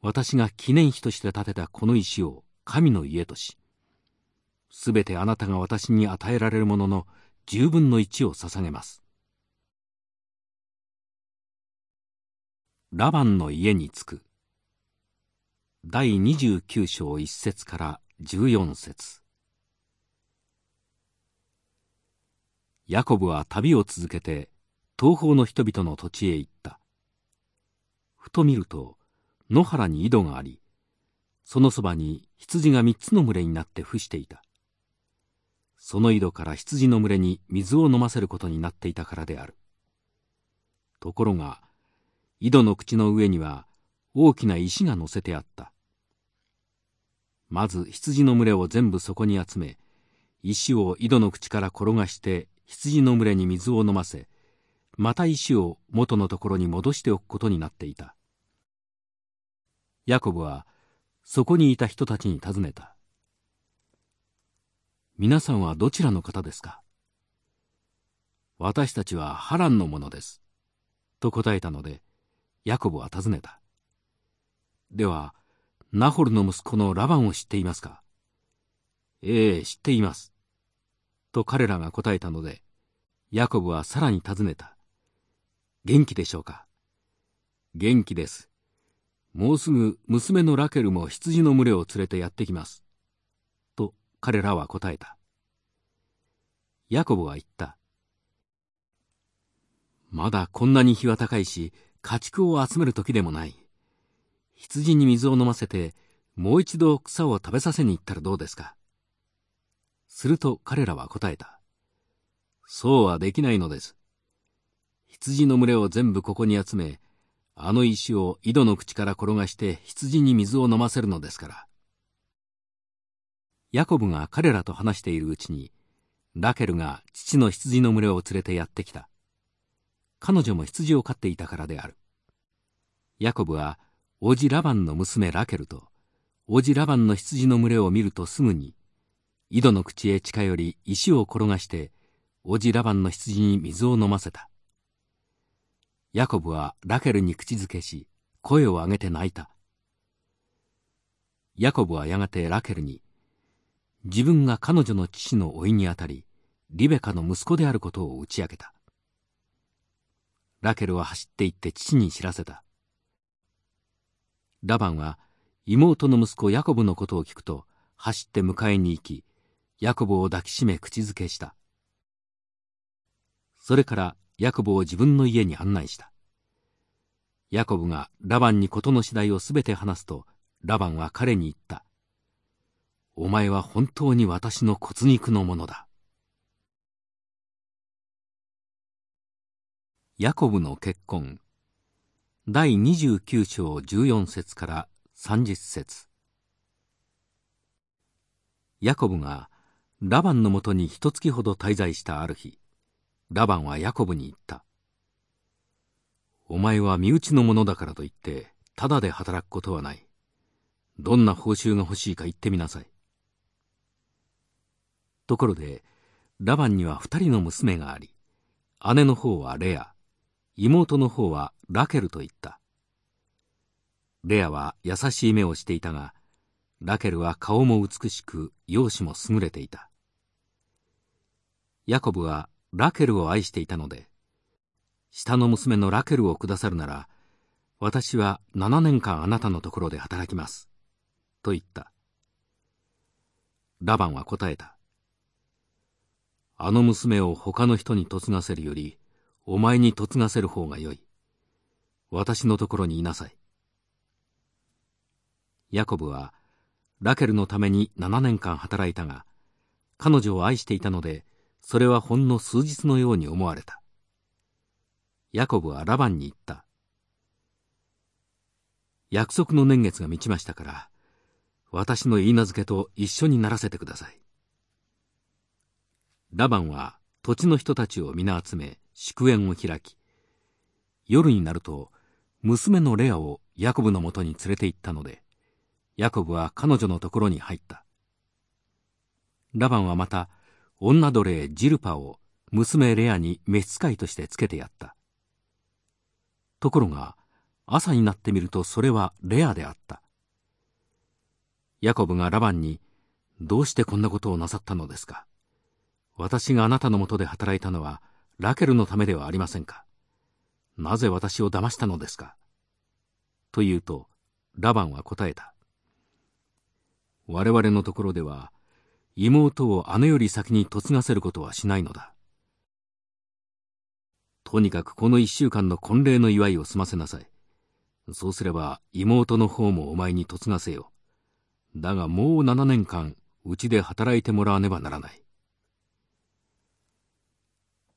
Speaker 1: 私が記念碑として建てたこの石を神の家としすべてあなたが私に与えられるものの十分の一を捧げます。ラバンの家に着く。第29章1節から14節。ヤコブは旅を続けて東方の人々の土地へ行った。ふと見ると野原に井戸がありそのそばに羊が三つの群れになって伏していた。その井戸から羊の群れに水を飲ませることになっていたからである。ところが井戸の口の上には大きな石が乗せてあった。まず羊の群れを全部そこに集め石を井戸の口から転がして羊の群れに水を飲ませまた石を元のところに戻しておくことになっていた。ヤコブはそこにいた人たちに尋ねた。皆さんはどちらの方ですか？私たちはハランのものです。と答えたのでヤコブは尋ねた。ではナホルの息子のラバンを知っていますか？ええ知っています。と彼らが答えたので、ヤコブはさらに尋ねた。元気でしょうか？元気です。もうすぐ娘のラケルも羊の群れを連れてやってきます。と彼らは答えた。ヤコブは言った。まだこんなに日は高いし、家畜を集める時でもない。羊に水を飲ませて、もう一度草を食べさせに行ったらどうですか？すると彼らは答えた。そうはできないのです。羊の群れを全部ここに集め、あの石を井戸の口から転がして羊に水を飲ませるのですから。ヤコブが彼らと話しているうちに、ラケルが父の羊の群れを連れてやってきた。彼女も羊を飼っていたからである。ヤコブは、叔父ラバンの娘ラケルと、叔父ラバンの羊の群れを見るとすぐに、井戸の口へ近寄り石を転がして叔父ラバンの羊に水を飲ませたヤコブはラケルに口づけし声を上げて泣いた。ヤコブはやがてラケルに自分が彼女の父の甥にあたりリベカの息子であることを打ち明けた。ラケルは走って行って父に知らせた。ラバンは妹の息子ヤコブのことを聞くと走って迎えに行きヤコブを抱きしめ口づけした。それからヤコブを自分の家に案内した。ヤコブがラバンに事の次第をすべて話すと、ラバンは彼に言った。お前は本当に私の骨肉のものだ。ヤコブの結婚第29章14節から30節ヤコブがラバンのもとに一月ほど滞在したある日、ラバンはヤコブに言った。お前は身内のものだからといって、ただで働くことはない。どんな報酬が欲しいか言ってみなさい。ところで、ラバンには二人の娘があり、姉の方はレア、妹の方はラケルと言った。レアは優しい目をしていたが、ラケルは顔も美しく、容姿も優れていた。ヤコブはラケルを愛していたので、下の娘のラケルをくださるなら、私は7年間あなたのところで働きます。と言った。ラバンは答えた。あの娘を他の人に嫁がせるより、お前に嫁がせる方がよい。私のところにいなさい。ヤコブは、ラケルのために7年間働いたが、彼女を愛していたので、それはほんの数日のように思われた。ヤコブはラバンに言った。約束の年月が満ちましたから、私の言い名付けと一緒にならせてください。ラバンは土地の人たちを皆集め祝宴を開き、夜になると娘のレアをヤコブのもとに連れて行ったので、ヤコブは彼女のところに入った。ラバンはまた女奴隷ジルパを娘レアに召使いとしてつけてやった。ところが朝になってみるとそれはレアであった。ヤコブがラバンに、どうしてこんなことをなさったのですか私があなたのもとで働いたのはラケルのためではありませんかなぜ私を騙したのですかと言うと、ラバンは答えた。我々のところでは、妹を姉より先に嫁がせることはしないのだ。とにかくこの一週間の婚礼の祝いを済ませなさい。そうすれば妹の方もお前に嫁がせよ。だがもう七年間うちで働いてもらわねばならない。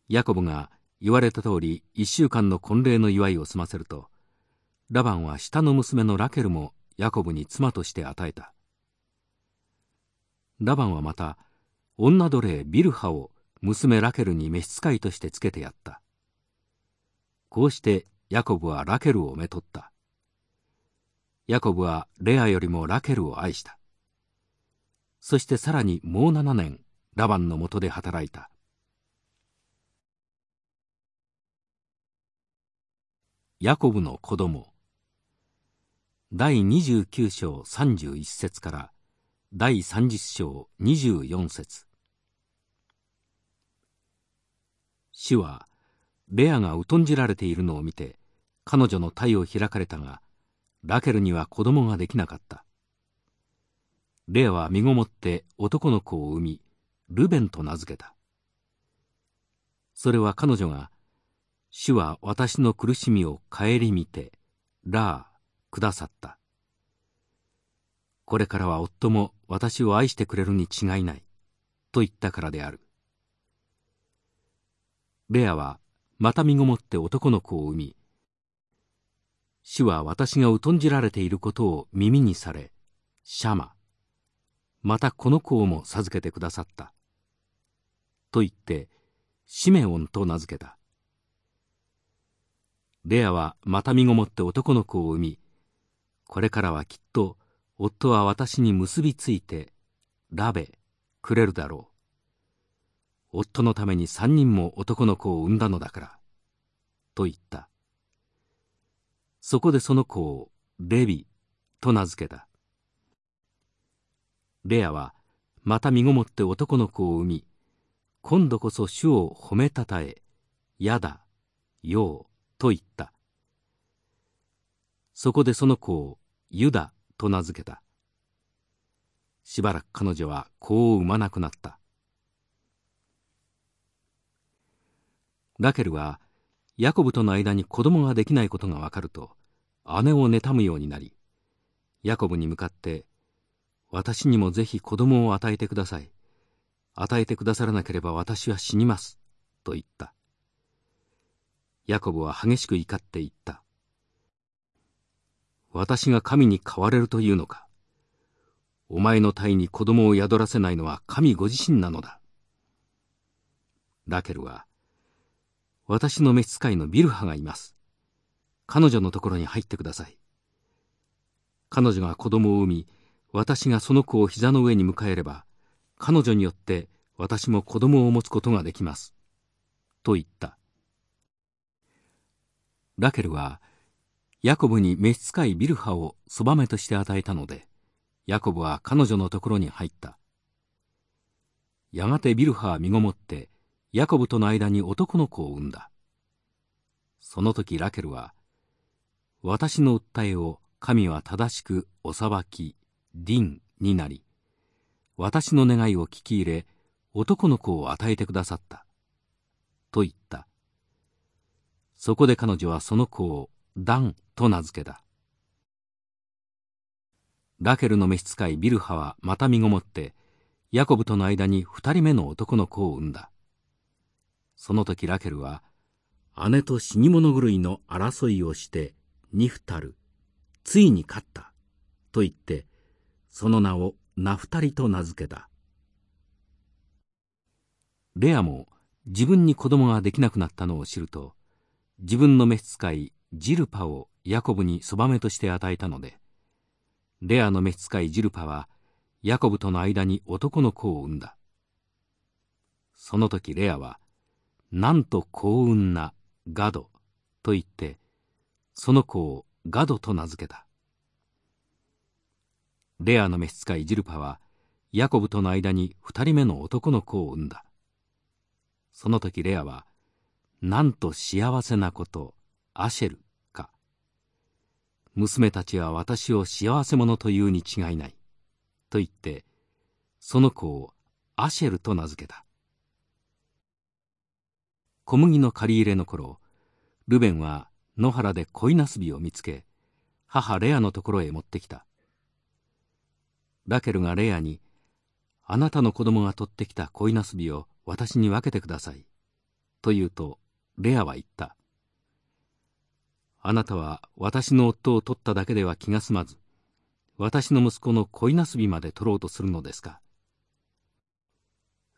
Speaker 1: ヤコブが言われた通り一週間の婚礼の祝いを済ませると、ラバンは下の娘のラケルもヤコブに妻として与えた。ラバンはまた女奴隷ビルハを娘ラケルに召使いとしてつけてやった。こうしてヤコブはラケルをめとった。ヤコブはレアよりもラケルを愛した。そしてさらにもう七年、ラバンのもとで働いた。ヤコブの子供第29章31節から第30章24節。主はレアが疎んじられているのを見て彼女の体を開かれたがラケルには子供ができなかった。レアは身ごもって男の子を産みルベンと名付けた。それは彼女が主は私の苦しみを顧みてラーくださった。これからは夫も私を愛してくれるに違いないと言ったからであるレアはまた身ごもって男の子を産み主は私が疎んじられていることを耳にされ、シャマ、またこの子をも授けてくださった。と言って、シメオンと名付けた。レアはまた身ごもって男の子を産み、これからはきっと夫は私に結びついて、ラベ、くれるだろう。夫のために三人も男の子を産んだのだから。と言った。そこでその子をレビと名付けた。レアはまた身ごもって男の子を産み、今度こそ主を褒めたたえ、やだ、ようと言った。そこでその子をユダと名付けた。しばらく彼女は子を産まなくなった。ラケルはヤコブとの間に子供ができないことがわかると、姉を妬むようになり、ヤコブに向かって、私にもぜひ子供を与えてください。与えてくださらなければ私は死にます。と言った。ヤコブは激しく怒って言った。私が神に変われるというのか。お前の体に子供を宿らせないのは神ご自身なのだ。ラケルは、私の召使いのビルハがいます。彼女のところに入ってください。彼女が子供を産み、私がその子を膝の上に迎えれば、彼女によって私も子供を持つことができます。と言った。ラケルは、ヤコブに召使いビルハをそばめとして与えたので、ヤコブは彼女のところに入った。やがてビルハは身ごもって、ヤコブとの間に男の子を産んだ。その時ラケルは、私の訴えを神は正しくお裁き、ンになり、私の願いを聞き入れ、男の子を与えてくださった。と言った。そこで彼女はその子をダンと名付けた。ラケルの召使いビルハはまた身ごもって、ヤコブとの間に二人目の男の子を産んだ。その時ラケルは、姉と死に物狂いの争いをして、ニフタル、ついに勝った、と言って、その名をナフタリと名付けた。レアも自分に子供ができなくなったのを知ると、自分の召使いジルパをヤコブにそばめとして与えたので、レアの召使いジルパは、ヤコブとの間に男の子を産んだ。その時レアは、なんと幸運なガドと言って、その子をガドと名付けた。レアの召使いジルパは、ヤコブとの間に二人目の男の子を産んだ。その時レアは、なんと幸せなこと、アシェルか。娘たちは私を幸せ者というに違いない。と言って、その子をアシェルと名付けた。小麦の借り入れの頃、ルベンは野原で恋なすびを見つけ、母レアのところへ持ってきた。ラケルがレアに、あなたの子供が取ってきた恋なすびを私に分けてください。と言うと、レアは言った。あなたは私の夫を取っただけでは気が済まず、私の息子の恋なすびまで取ろうとするのですか？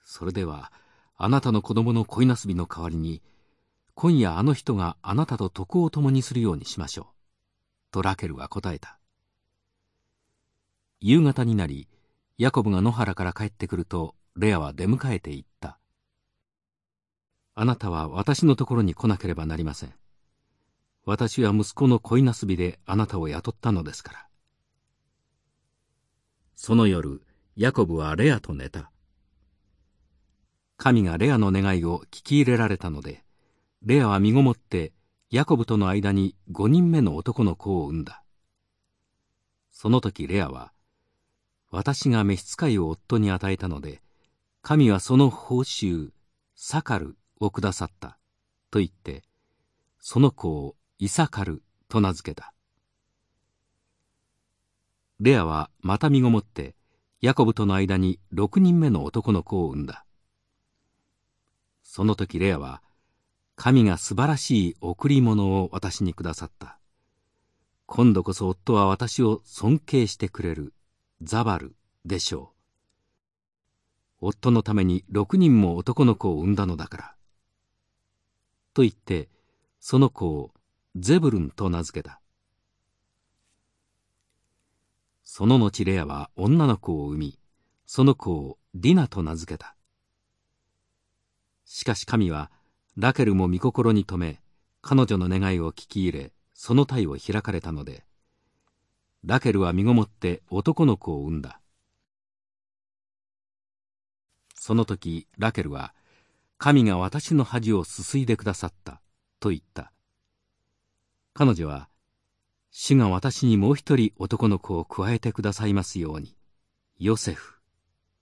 Speaker 1: それでは、あなたの子供の恋なすびの代わりに、今夜あの人があなたと徳を共にするようにしましょう。とラケルは答えた。夕方になり、ヤコブが野原から帰ってくると、レアは出迎えていった。あなたは私のところに来なければなりません。私は息子の恋なすびであなたを雇ったのですから。その夜、ヤコブはレアと寝た。神がレアの願いを聞き入れられたので、レアは身ごもってヤコブとの間に五人目の男の子を産んだ。その時レアは、私が召使いを夫に与えたので、神はその報酬、サカルをくださった、と言って、その子をイサカルと名付けた。レアはまた身ごもってヤコブとの間に六人目の男の子を産んだ。その時レアは神が素晴らしい贈り物を私にくださった。今度こそ夫は私を尊敬してくれるザバルでしょう。夫のために六人も男の子を産んだのだから。と言ってその子をゼブルンと名付けたその後レアは女の子を産み、その子をディナと名付けた。しかし神は、ラケルも御心に留め、彼女の願いを聞き入れ、その体を開かれたので、ラケルは身ごもって男の子を産んだ。その時、ラケルは、神が私の恥をすすいでくださった、と言った。彼女は、主が私にもう一人男の子を加えてくださいますように、ヨセフ、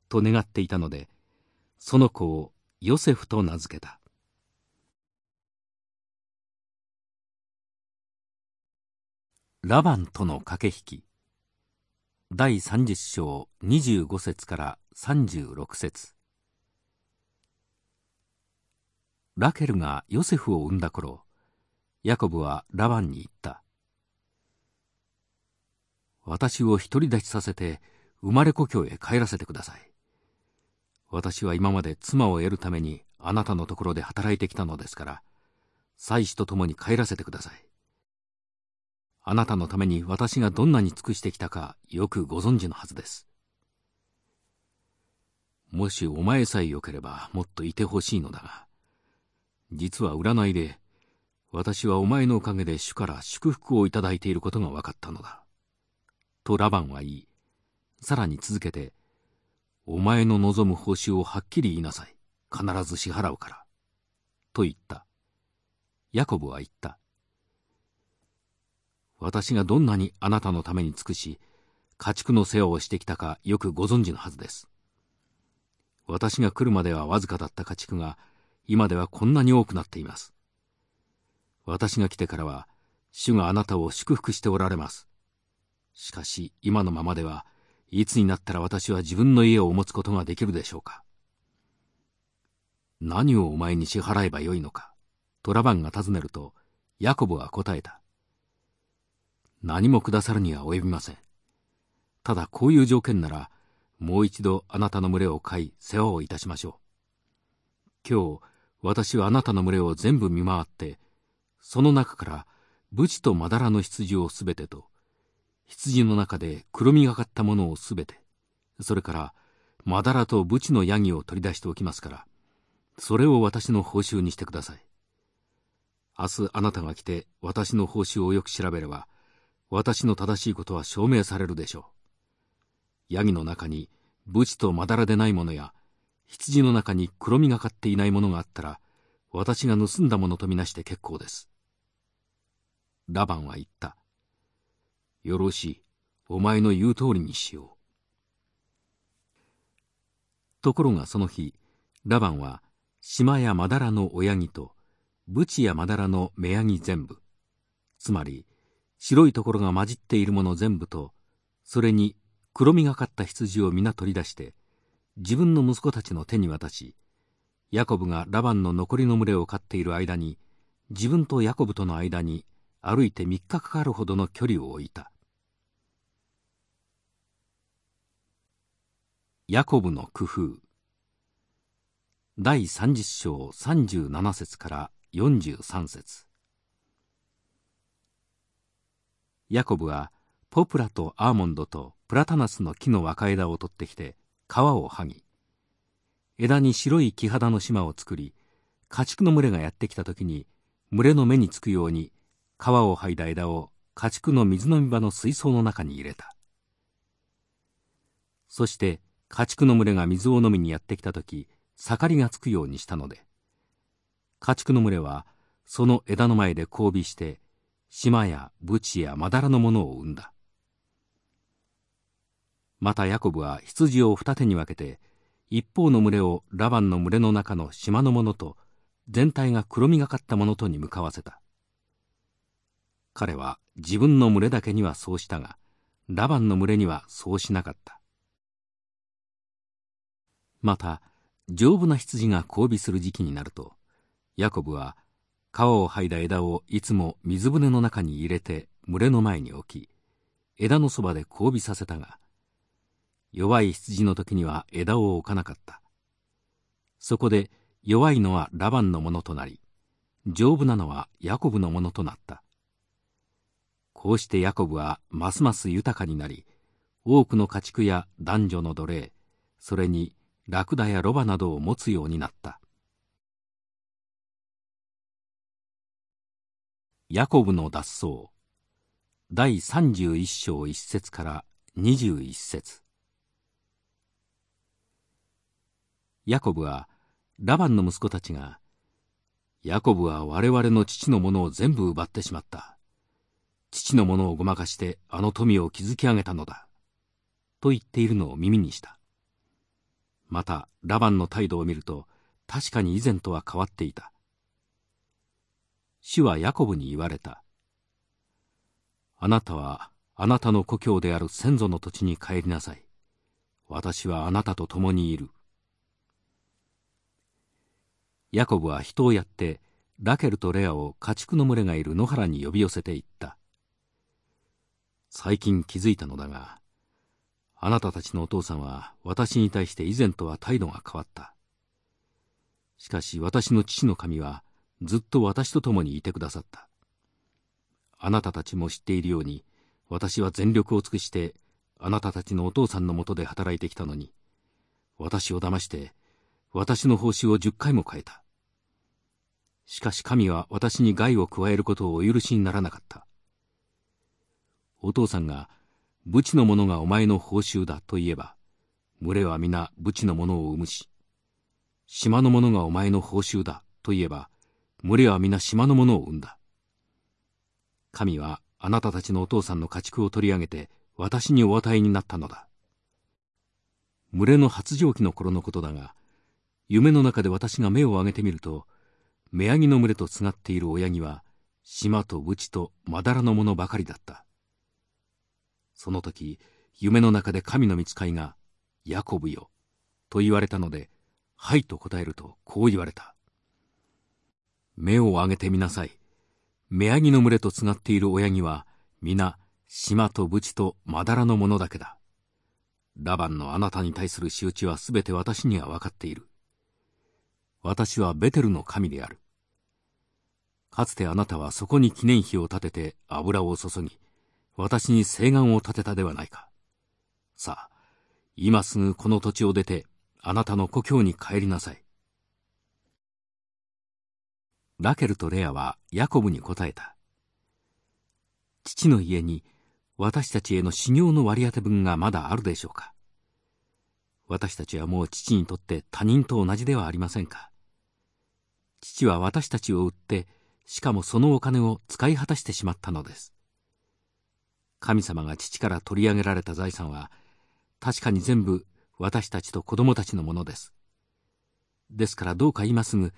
Speaker 1: と願っていたので、その子をヨセフと名付けた。ラバンとの駆け引き第30章25節から36節ラケルがヨセフを産んだ頃ヤコブはラバンに言った私を独り立ちさせて生まれ故郷へ帰らせてください。私は今まで妻を得るためにあなたのところで働いてきたのですから、妻子と共に帰らせてください。あなたのために私がどんなに尽くしてきたかよくご存知のはずです。もしお前さえよければもっといてほしいのだが、実は占いで、私はお前のおかげで主から祝福をいただいていることが分かったのだ。とラバンは言い、さらに続けて、お前の望む報酬をはっきり言いなさい。必ず支払うから。と言った。ヤコブは言った。私がどんなにあなたのために尽くし、家畜の世話をしてきたかよくご存知のはずです。私が来るまではわずかだった家畜が、今ではこんなに多くなっています。私が来てからは、主があなたを祝福しておられます。しかし、今のままでは、いつになったら私は自分の家を持つことができるでしょうか。何をお前に支払えばよいのか、とラバンが尋ねると、ヤコブは答えた。何もくださるには及びません。ただこういう条件なら、もう一度あなたの群れを飼い、世話をいたしましょう。今日、私はあなたの群れを全部見回って、その中から、ブチとマダラの羊をすべてと、羊の中で黒みがかったものをすべて、それから、マダラとブチのヤギを取り出しておきますから、それを私の報酬にしてください。明日あなたが来て私の報酬をよく調べれば、私の正しいことは証明されるでしょう。ヤギの中にブチとまだらでないものや、羊の中に黒みがかっていないものがあったら、私が盗んだものとみなして結構です。ラバンは言った。よろしい。お前の言う通りにしよう。ところがその日、ラバンは、島やまだらの親木と、ブチやまだらの目ヤギ全部、つまり、白いところが混じっているもの全部と、それに黒みがかった羊を皆取り出して、自分の息子たちの手に渡し、ヤコブがラバンの残りの群れを飼っている間に、自分とヤコブとの間に歩いて3日かかるほどの距離を置いた。ヤコブの工夫第30章37節から43節ヤコブはポプラとアーモンドとプラタナスの木の若枝を取ってきて皮を剥ぎ枝に白い木肌の島を作り家畜の群れがやってきた時に群れの目につくように皮を剥いだ枝を家畜の水飲み場の水槽の中に入れたそして家畜の群れが水を飲みにやってきた時盛りがつくようにしたので家畜の群れはその枝の前で交尾して島やブチやまだらのものを生んだ。またヤコブは羊を二手に分けて、一方の群れをラバンの群れの中の島のものと、全体が黒みがかったものとに向かわせた。彼は自分の群れだけにはそうしたが、ラバンの群れにはそうしなかった。また、丈夫な羊が交尾する時期になると、ヤコブは皮を剥いだ枝をいつも水舟の中に入れて群れの前に置き枝のそばで交尾させたが弱い羊の時には枝を置かなかったそこで弱いのはラバンのものとなり丈夫なのはヤコブのものとなったこうしてヤコブはますます豊かになり多くの家畜や男女の奴隷それにラクダやロバなどを持つようになった。ヤコブの脱走。第31章1節から21節。ヤコブはラバンの息子たちがヤコブは我々の父のものを全部奪ってしまった。父のものをごまかしてあの富を築き上げたのだと言っているのを耳にしたまたラバンの態度を見ると確かに以前とは変わっていた主はヤコブに言われた。あなたはあなたの故郷である先祖の土地に帰りなさい。私はあなたと共にいる。ヤコブは人をやってラケルとレアを家畜の群れがいる野原に呼び寄せていった。最近気づいたのだが、あなたたちのお父さんは私に対して以前とは態度が変わった。しかし私の父の神はずっと私と共にいてくださった。あなたたちも知っているように、私は全力を尽くして、あなたたちのお父さんのもとで働いてきたのに、私を騙して、私の報酬を十回も変えた。しかし神は私に害を加えることをお許しにならなかった。お父さんが、ブチの者がお前の報酬だと言えば、群れは皆ブチの者を生むし、島の者がお前の報酬だと言えば、群れは皆島の者を生んだ。神はあなたたちのお父さんの家畜を取り上げて私にお与えになったのだ。群れの発情期の頃のことだが、夢の中で私が目を上げてみると、目ヤギの群れとつがっている親木は、島とブチとまだらのものばかりだった。その時、夢の中で神の見つかいが、ヤコブよ、と言われたので、はいと答えると、こう言われた。目を上げてみなさい。目ヤギの群れとつがっている親木は、皆、島とブチとまだらのものだけだ。ラバンのあなたに対する仕打ちはすべて私には分かっている。私はベテルの神である。かつてあなたはそこに記念碑を建てて油を注ぎ、私に誓願を立てたではないか。さあ、今すぐこの土地を出て、あなたの故郷に帰りなさい。ラケルとレアはヤコブに答えた。父の家に私たちへの修行の割り当て分がまだあるでしょうか。私たちはもう父にとって他人と同じではありませんか。父は私たちを売って、しかもそのお金を使い果たしてしまったのです。神様が父から取り上げられた財産は、確かに全部私たちと子供たちのものです。ですからどうか今すぐ、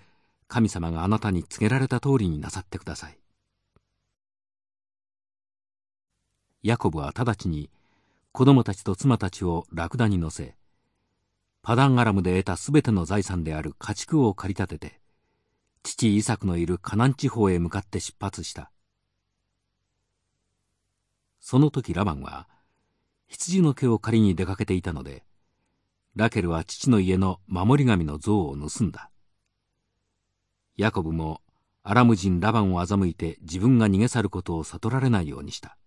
Speaker 1: 神様があなたに告げられた通りになさってください。ヤコブは直ちに子供たちと妻たちをラクダに乗せ、パダンアラムで得たすべての財産である家畜を駆り立てて、父イサクのいるカナン地方へ向かって出発した。その時ラバンは羊の毛を借りに出かけていたのでラケルは父の家の守り神の像を盗んだ。ヤコブもアラム人ラバンを欺いて自分が逃げ去ることを悟られないようにした。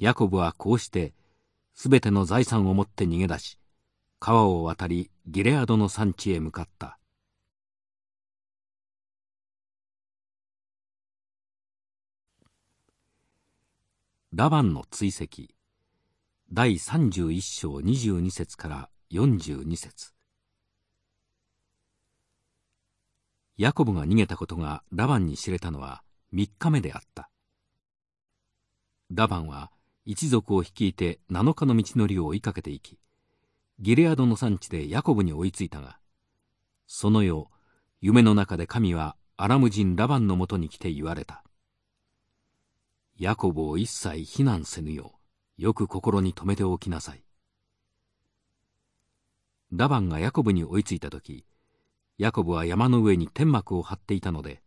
Speaker 1: ヤコブはこうしてすべての財産を持って逃げ出し川を渡りギレアドの産地へ向かった。ラバンの追跡。第31章22節から42節。ヤコブが逃げたことがラバンに知れたのは3日目であった。ラバンは一族を率いて7日の道のりを追いかけていきギレアドの産地でヤコブに追いついたがその夜夢の中で神はアラム人ラバンのもとに来て言われた。ヤコブを一切非難せぬよう、よく心に留めておきなさい。ラバンがヤコブに追いついた時、ヤコブは山の上に天幕を張っていたので、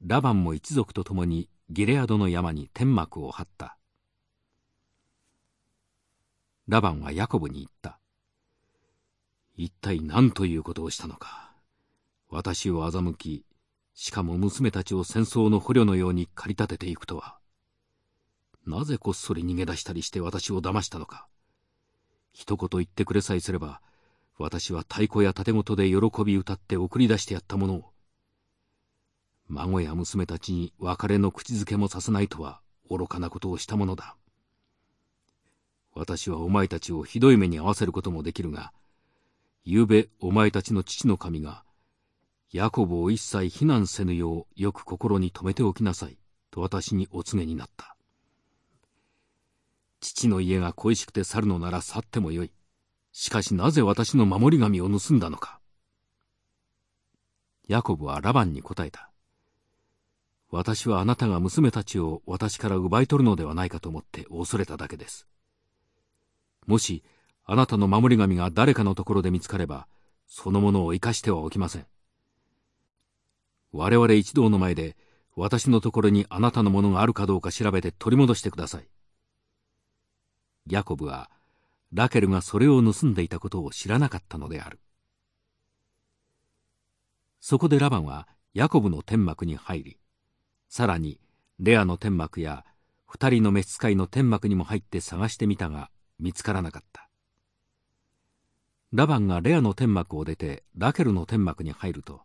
Speaker 1: ラバンも一族と共にギレアドの山に天幕を張った。ラバンはヤコブに言った。一体何ということをしたのか。私を欺き、しかも娘たちを戦争の捕虜のように駆り立てていくとは。なぜこっそり逃げ出したりして私を騙したのか。一言言ってくれさえすれば、私は太鼓や盾事で喜び歌って送り出してやったものを。孫や娘たちに別れの口づけもさせないとは愚かなことをしたものだ。私はお前たちをひどい目に遭わせることもできるが、昨べお前たちの父の神が、ヤコブを一切非難せぬようよく心に留めておきなさい、と私にお告げになった。父の家が恋しくて去るのなら去ってもよい。しかしなぜ私の守り神を盗んだのか。ヤコブはラバンに答えた。私はあなたが娘たちを私から奪い取るのではないかと思って恐れただけです。もし、あなたの守り神が誰かのところで見つかれば、そのものを生かしてはおきません。我々一同の前で、私のところにあなたのものがあるかどうか調べて取り戻してください。ヤコブはラケルがそれを盗んでいたことを知らなかったのである。そこでラバンはヤコブの天幕に入りさらにレアの天幕や二人の召使いの天幕にも入って探してみたが見つからなかった。ラバンがレアの天幕を出てラケルの天幕に入ると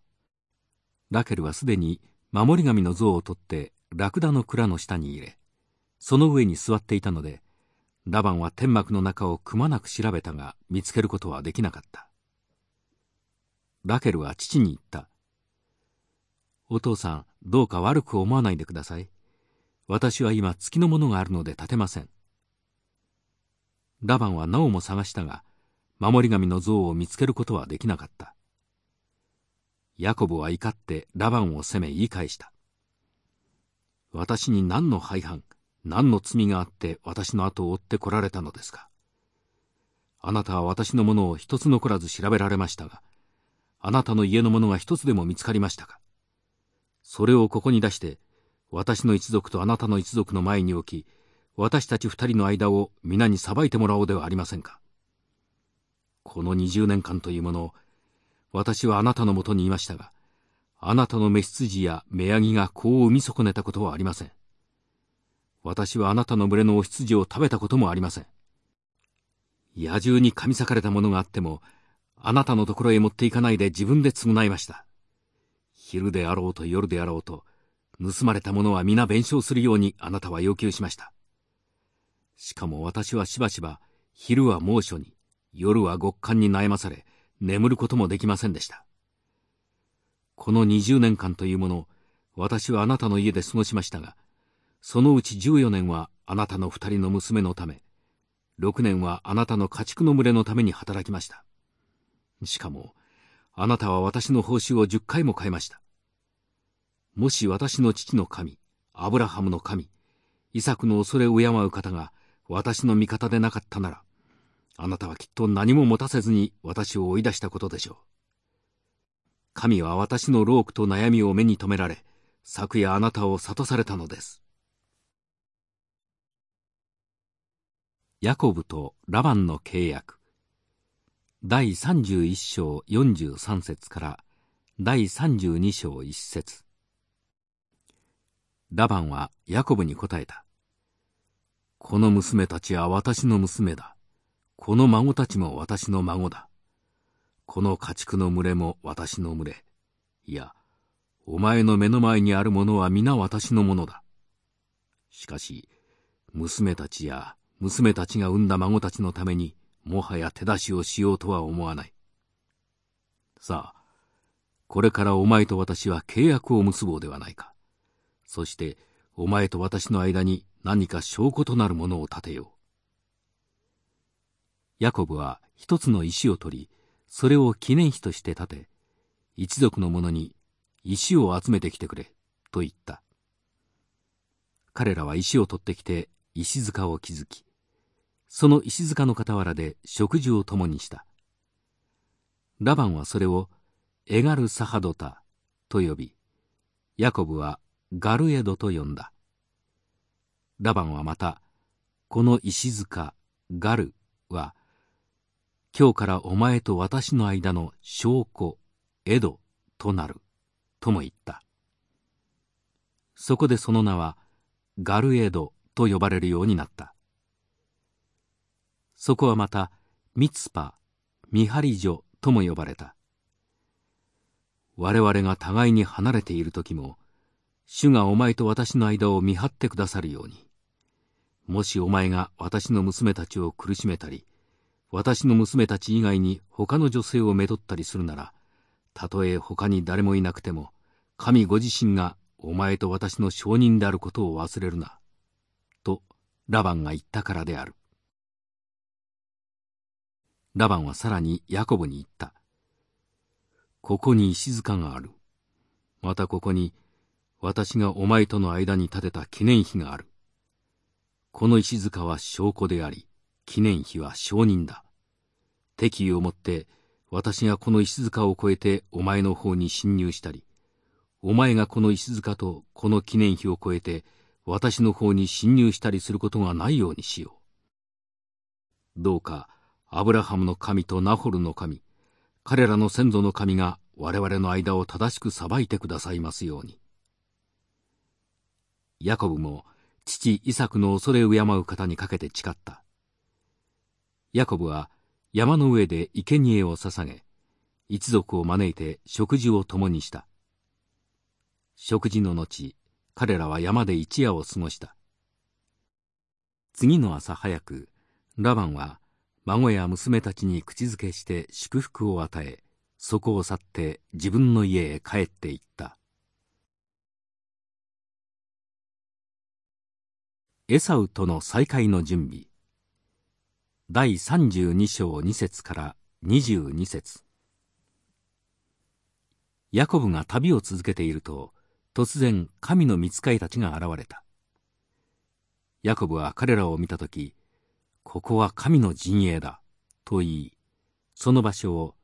Speaker 1: ラケルはすでに守り神の像を取ってラクダの蔵の下に入れその上に座っていたのでラバンは天幕の中をくまなく調べたが見つけることはできなかった。ラケルは父に言った。お父さんどうか悪く思わないでください。私は今月のものがあるので立てません。ラバンはなおも探したが守り神の像を見つけることはできなかった。ヤコブは怒ってラバンを責め言い返した。私に何の廃反何の罪があって私の後を追ってこられたのですか？あなたは私のものを一つ残らず調べられましたが、あなたの家のものが一つでも見つかりましたか？それをここに出して、私の一族とあなたの一族の前に置き、私たち二人の間を皆に裁いてもらおうではありませんか？この二十年間というものを、私はあなたのもとにいましたが、あなたの召羊や目ヤギが子を産み損ねたことはありません。私はあなたの群れのお羊を食べたこともありません。野獣に噛み裂かれたものがあっても、あなたのところへ持っていかないで自分で償いました。昼であろうと夜であろうと、盗まれたものは皆弁償するようにあなたは要求しました。しかも私はしばしば、昼は猛暑に、夜は極寒に悩まされ、眠ることもできませんでした。この二十年間というもの、私はあなたの家で過ごしましたが、そのうち14年はあなたの二人の娘のため、6年はあなたの家畜の群れのために働きました。しかも、あなたは私の報酬を10回も変えました。もし私の父の神、アブラハムの神、イサクの恐れを敬う方が私の味方でなかったなら、あなたはきっと何も持たせずに私を追い出したことでしょう。神は私の労苦と悩みを目に留められ、昨夜あなたを諭されたのです。ヤコブとラバンの契約第31章43節から第32章1節ラバンはヤコブに答えた。この娘たちは私の娘だ。この孫たちも私の孫だ。この家畜の群れも私の群れ。いや、お前の目の前にあるものは皆私のものだ。しかし、娘たちや娘たちが産んだ孫たちのために、もはや手出しをしようとは思わない。さあ、これからお前と私は契約を結ぼうではないか。そして、お前と私の間に何か証拠となるものを立てよう。ヤコブは一つの石を取り、それを記念碑として立て、一族の者に石を集めてきてくれ、と言った。彼らは石を取ってきて石塚を築き、その石塚の傍らで食事を共にした。ラバンはそれをエガル・サハドタと呼び、ヤコブはガルエドと呼んだ。ラバンはまた、この石塚、ガルは、今日からお前と私の間の証拠、エドとなる、とも言った。そこでその名は、ガルエドと呼ばれるようになった。そこはまたミツパ見張り所とも呼ばれた我々が互いに離れている時も主がお前と私の間を見張ってくださるようにもしお前が私の娘たちを苦しめたり私の娘たち以外に他の女性をめとったりするならたとえ他に誰もいなくても神ご自身がお前と私の証人であることを忘れるな。とラバンが言ったからである。ラバンはさらにヤコブに言った。ここに石塚がある。またここに私がお前との間に建てた記念碑がある。この石塚は証拠であり、記念碑は証人だ。敵意をもって私がこの石塚を越えてお前の方に侵入したり、お前がこの石塚とこの記念碑を越えて私の方に侵入したりすることがないようにしよう。どうか、アブラハムの神とナホルの神、彼らの先祖の神が我々の間を正しく裁いてくださいますように。ヤコブも父イサクの恐れ敬う方にかけて誓った。ヤコブは山の上で生贄を捧げ、一族を招いて食事を共にした。食事の後、彼らは山で一夜を過ごした。次の朝早く、ラバンは孫や娘たちに口づけして祝福を与え、そこを去って自分の家へ帰っていった。エサウとの再会の準備。第32章2節から22節。ヤコブが旅を続けていると突然神の御使いたちが現れた。ヤコブは彼らを見た時ここは神の陣営だと言いその場所を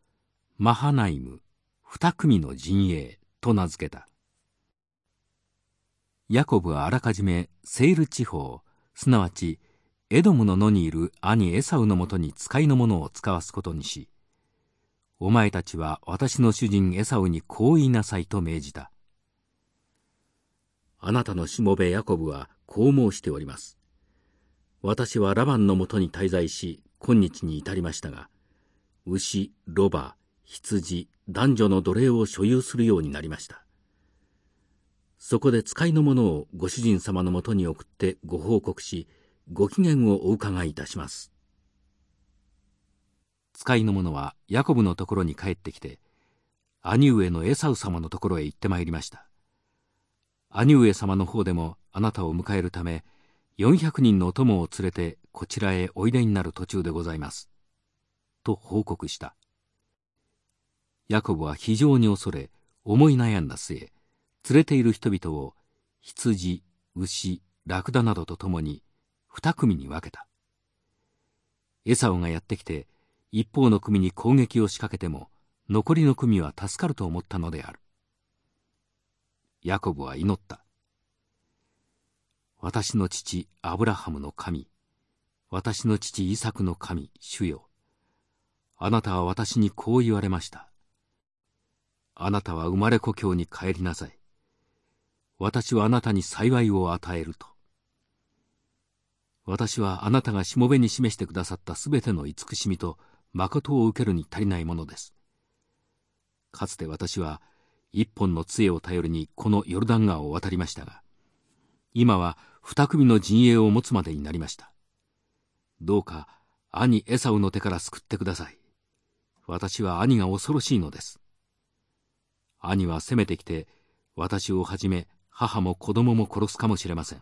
Speaker 1: マハナイム二組の陣営と名付けた。ヤコブはあらかじめセール地方すなわちエドムの野にいる兄エサウのもとに使いの者を使わすことにしお前たちは私の主人エサウにこう言いなさいと命じた。あなたのしもべヤコブはこう申しております。私はラバンのもとに滞在し今日に至りましたが牛ロバ羊男女の奴隷を所有するようになりましたそこで使いの者をご主人様のもとに送ってご報告し、ご機嫌をお伺いいたします。使いの者はヤコブのところに帰ってきて、兄上のエサウ様のところへ行ってまいりました。兄上様の方でもあなたを迎えるため、400人の友を連れてこちらへおいでになる途中でございます。と報告した。ヤコブは非常に恐れ、思い悩んだ末、連れている人々を羊、牛、ラクダなどと共に二組に分けた。エサオがやってきて一方の組に攻撃を仕掛けても残りの組は助かると思ったのである。ヤコブは祈った。私の父アブラハムの神、私の父イサクの神、主よ。あなたは私にこう言われました。あなたは生まれ故郷に帰りなさい。私はあなたに幸いを与えると。私はあなたがしもべに示してくださったすべての慈しみと誠を受けるに足りないものです。かつて私は一本の杖を頼りにこのヨルダン川を渡りましたが、今は二組の陣営を持つまでになりました。どうか兄エサウの手から救ってください。私は兄が恐ろしいのです。兄は攻めてきて、私をはじめ母も子供も殺すかもしれません。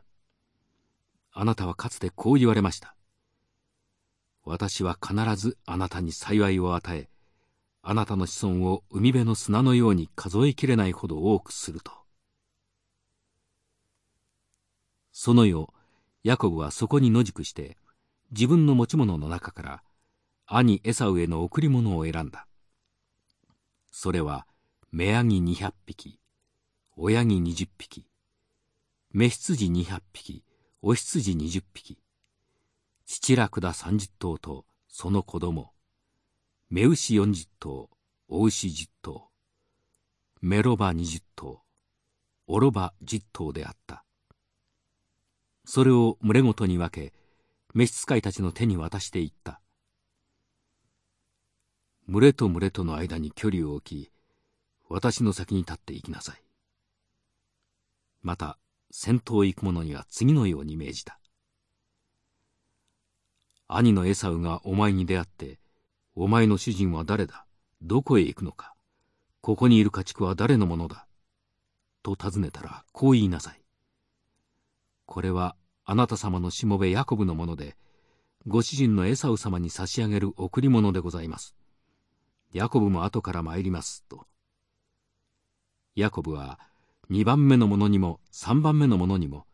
Speaker 1: あなたはかつてこう言われました。私は必ずあなたに幸いを与え、あなたの子孫を海辺の砂のように数えきれないほど多くすると。その夜、ヤコブはそこに野宿して、自分の持ち物の中から兄エサウへの贈り物を選んだ。それは、目ヤギ二百匹、親木20匹、雌羊200匹、お羊20匹、父ラクダ30頭とその子供、雌牛40頭、お牛10頭、メロバ20頭、オロバ10頭であった。それを群れごとに分け、召使いたちの手に渡していった。群れと群れとの間に距離を置き、私の先に立っていきなさい。また先頭行く者には次のように命じた。兄のエサウがお前に出会って、お前の主人は誰だ？どこへ行くのか？ここにいる家畜は誰のものだ？と尋ねたらこう言いなさい。これはあなた様のしもべヤコブのもので、ご主人のエサウ様に差し上げる贈り物でございます。ヤコブも後から参ります、と。ヤコブは、2番目の者にも3番目の者にも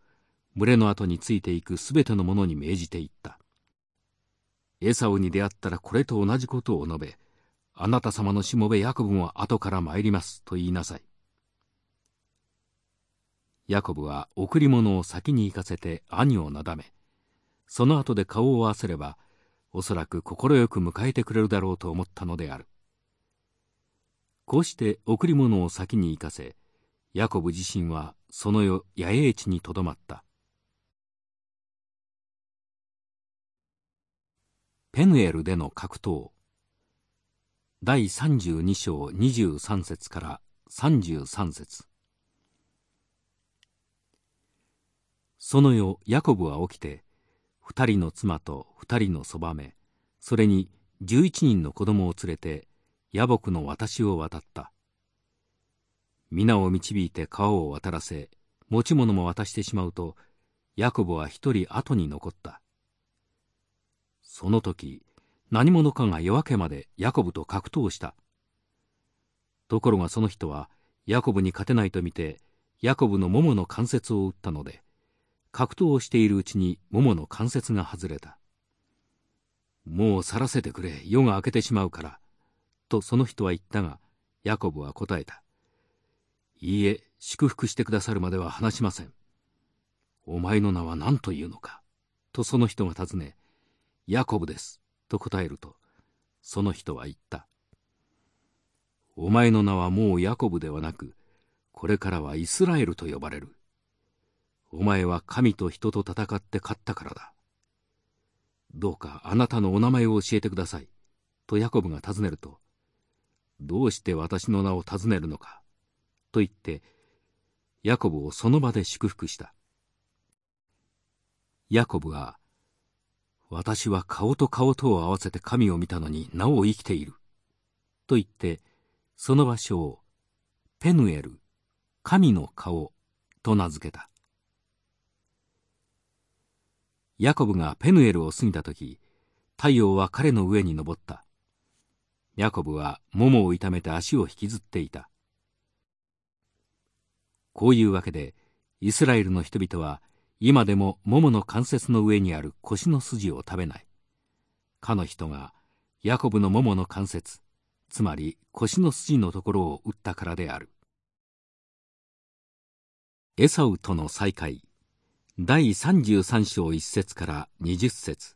Speaker 1: 群れの後についていくすべての者に命じていったエサウに出会ったらこれと同じことを述べあなた様のしもべヤコブも後から参りますと言いなさいヤコブは贈り物を先に行かせて兄をなだめその後で顔を合わせればおそらく快く迎えてくれるだろうと思ったのである。こうして贈り物を先に行かせヤコブ自身はその夜野営地にとどまった。ペヌエルでの格闘。第32章23節から33節。その夜ヤコブは起きて二人の妻と二人のそばめそれに十一人の子供を連れて野木の私を渡った。皆を導いて川を渡らせ持ち物も渡してしまうとヤコブは一人後に残った。その時何者かが夜明けまでヤコブと格闘した。ところがその人はヤコブに勝てないと見てヤコブの桃の関節を打ったので格闘をしているうちに桃の関節が外れたもう去らせてくれ夜が明けてしまうからとその人は言ったがヤコブは答えたいいえ、祝福してくださるまでは話しません。お前の名は何というのか。とその人が尋ね、ヤコブです。と答えると、その人は言った。お前の名はもうヤコブではなく、これからはイスラエルと呼ばれる。お前は神と人と戦って勝ったからだ。どうかあなたのお名前を教えてください。とヤコブが尋ねると、どうして私の名を尋ねるのか。と言って、ヤコブをその場で祝福した。ヤコブは、私は顔と顔とを合わせて神を見たのになお生きている。と言って、その場所を、ペヌエル、神の顔、と名付けた。ヤコブがペヌエルを過ぎた時、太陽は彼の上に昇った。ヤコブは桃を痛めて足を引きずっていた。こういうわけでイスラエルの人々は今でも桃の関節の上にある腰の筋を食べない。かの人がヤコブの桃の関節、つまり腰の筋のところを打ったからである。エサウとの再会第33章1節から20節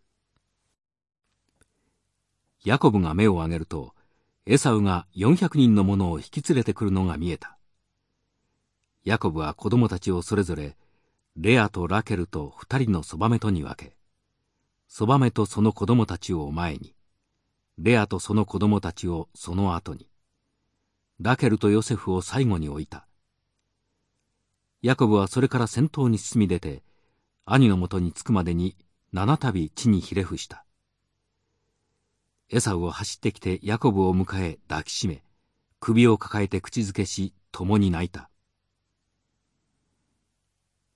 Speaker 1: ヤコブが目を上げるとエサウが400人の者を引き連れてくるのが見えた。ヤコブは子供たちをそれぞれレアとラケルと二人のそばめとに分けそばめとその子供たちを前にレアとその子供たちをその後にラケルとヨセフを最後に置いたヤコブはそれから先頭に進み出て兄のもとに着くまでに七度地にひれ伏したエサウを走ってきてヤコブを迎え抱きしめ首を抱えて口づけし共に泣いた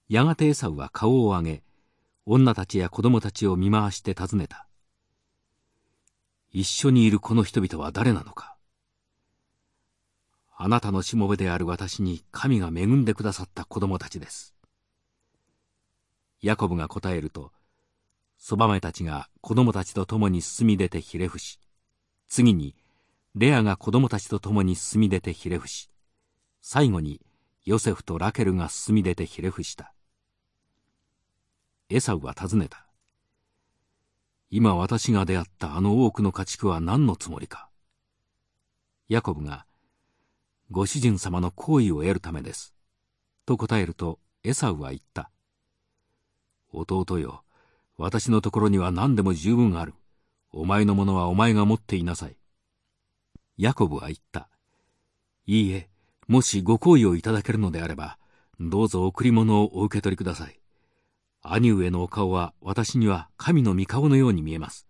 Speaker 1: やがてエサウは顔を上げ、女たちや子供たちを見回して尋ねた。一緒にいるこの人々は誰なのかあなたのしもべである私に神が恵んでくださった子供たちです。ヤコブが答えると、そばめたちが子供たちと共に進み出てひれ伏し、次にレアが子供たちと共に進み出てひれ伏し、最後にヨセフとラケルが進み出てひれ伏した。エサウは尋ねた。今私が出会ったあの多くの家畜は何のつもりか。ヤコブが、ご主人様の好意を得るためです。と答えると、エサウは言った。弟よ、私のところには何でも十分ある。お前のものはお前が持っていなさい。ヤコブは言った。いいえ、もしご好意をいただけるのであれば、どうぞ贈り物をお受け取りください。兄上のお顔は私には神の御顔のように見えます。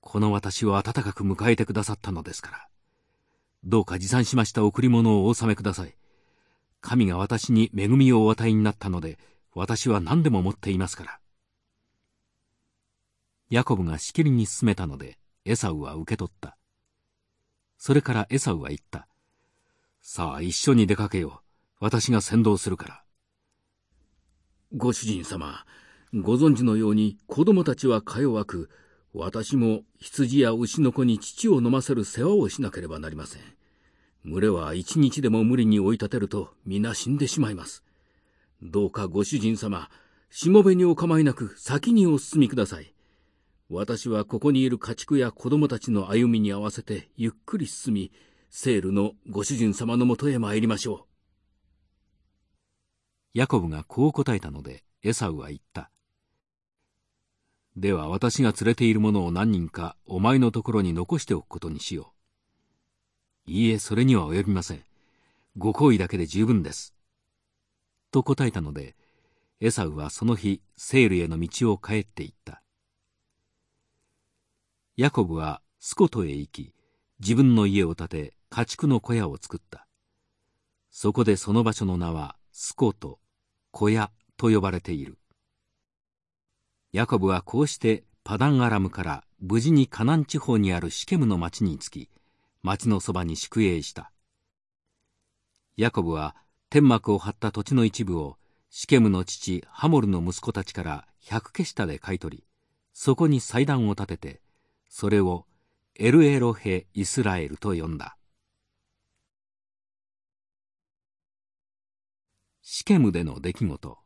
Speaker 1: この私を温かく迎えてくださったのですから。どうか持参しました贈り物をお納めください。神が私に恵みをお与えになったので、私は何でも持っていますから。ヤコブがしきりに進めたので、エサウは受け取った。それからエサウは言った。さあ一緒に出かけよう。私が先導するから。
Speaker 2: ご主人様、ご存知のように子供たちはか弱く、私も羊や牛の子に乳を飲ませる世話をしなければなりません。群れは一日でも無理に追い立てると皆死んでしまいます。どうかご主人様、しもべにお構いなく先にお進みください。私はここにいる家畜や子供たちの歩みに合わせてゆっくり進み、セールのご主人様のもとへ参りましょう。
Speaker 1: ヤコブがこう答えたので、エサウは言った。では私が連れている者を何人かお前のところに残しておくことにしよう。いいえ、それには及びません。ご好意だけで十分です。と答えたので、エサウはその日、セールへの道を帰って行った。ヤコブはスコトへ行き、自分の家を建て、家畜の小屋を作った。そこでその場所の名はスコト、小屋と呼ばれている。ヤコブはこうしてパダンアラムから無事にカナン地方にあるシケムの町に着き、町のそばに宿営した。ヤコブは天幕を張った土地の一部をシケムの父ハモルの息子たちから百ケシタで買い取り、そこに祭壇を建てて、それをエルエロヘ・イスラエルと呼んだ。シケムでの出来事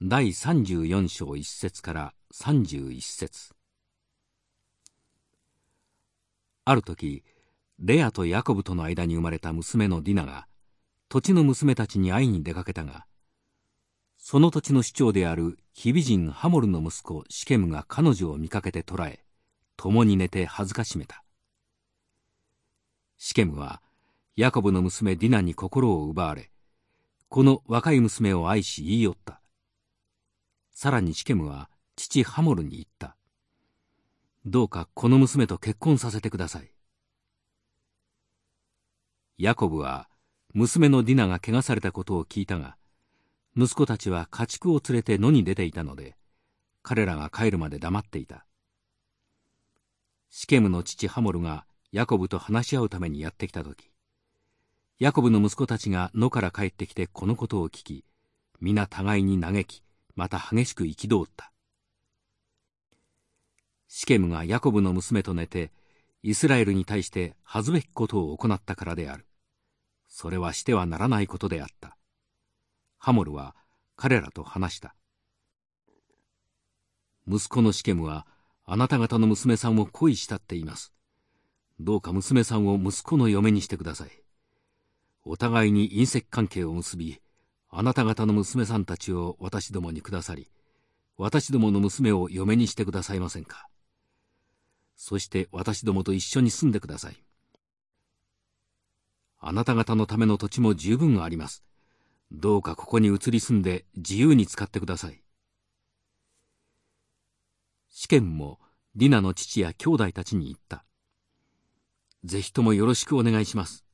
Speaker 1: 第34章1節から31節ある時レアとヤコブとの間に生まれた娘のディナが土地の娘たちに会いに出かけたがその土地の市長であるヒビ人ハモルの息子シケムが彼女を見かけて捕らえ共に寝て恥ずかしめたシケムはヤコブの娘ディナに心を奪われこの若い娘を愛し言い寄ったさらにシケムは父ハモルに言った。どうかこの娘と結婚させてください。ヤコブは娘のディナが怪我されたことを聞いたが、息子たちは家畜を連れて野に出ていたので、彼らが帰るまで黙っていた。シケムの父ハモルがヤコブと話し合うためにやってきた時、ヤコブの息子たちが野から帰ってきてこのことを聞き、皆互いに嘆き、また激しく憤った。シケムがヤコブの娘と寝て、イスラエルに対して恥ずべきことを行ったからである。それはしてはならないことであった。ハモルは彼らと話した。息子のシケムはあなた方の娘さんを恋したっています。どうか娘さんを息子の嫁にしてください。お互いに隕石関係を結び、あなた方の娘さんたちを私どもにくださり、私どもの娘を嫁にしてくださいませんか。そして私どもと一緒に住んでください。あなた方のための土地も十分あります。どうかここに移り住んで自由に使ってください。試験もディナの父や兄弟たちに言った。ぜひともよろしくお願いします。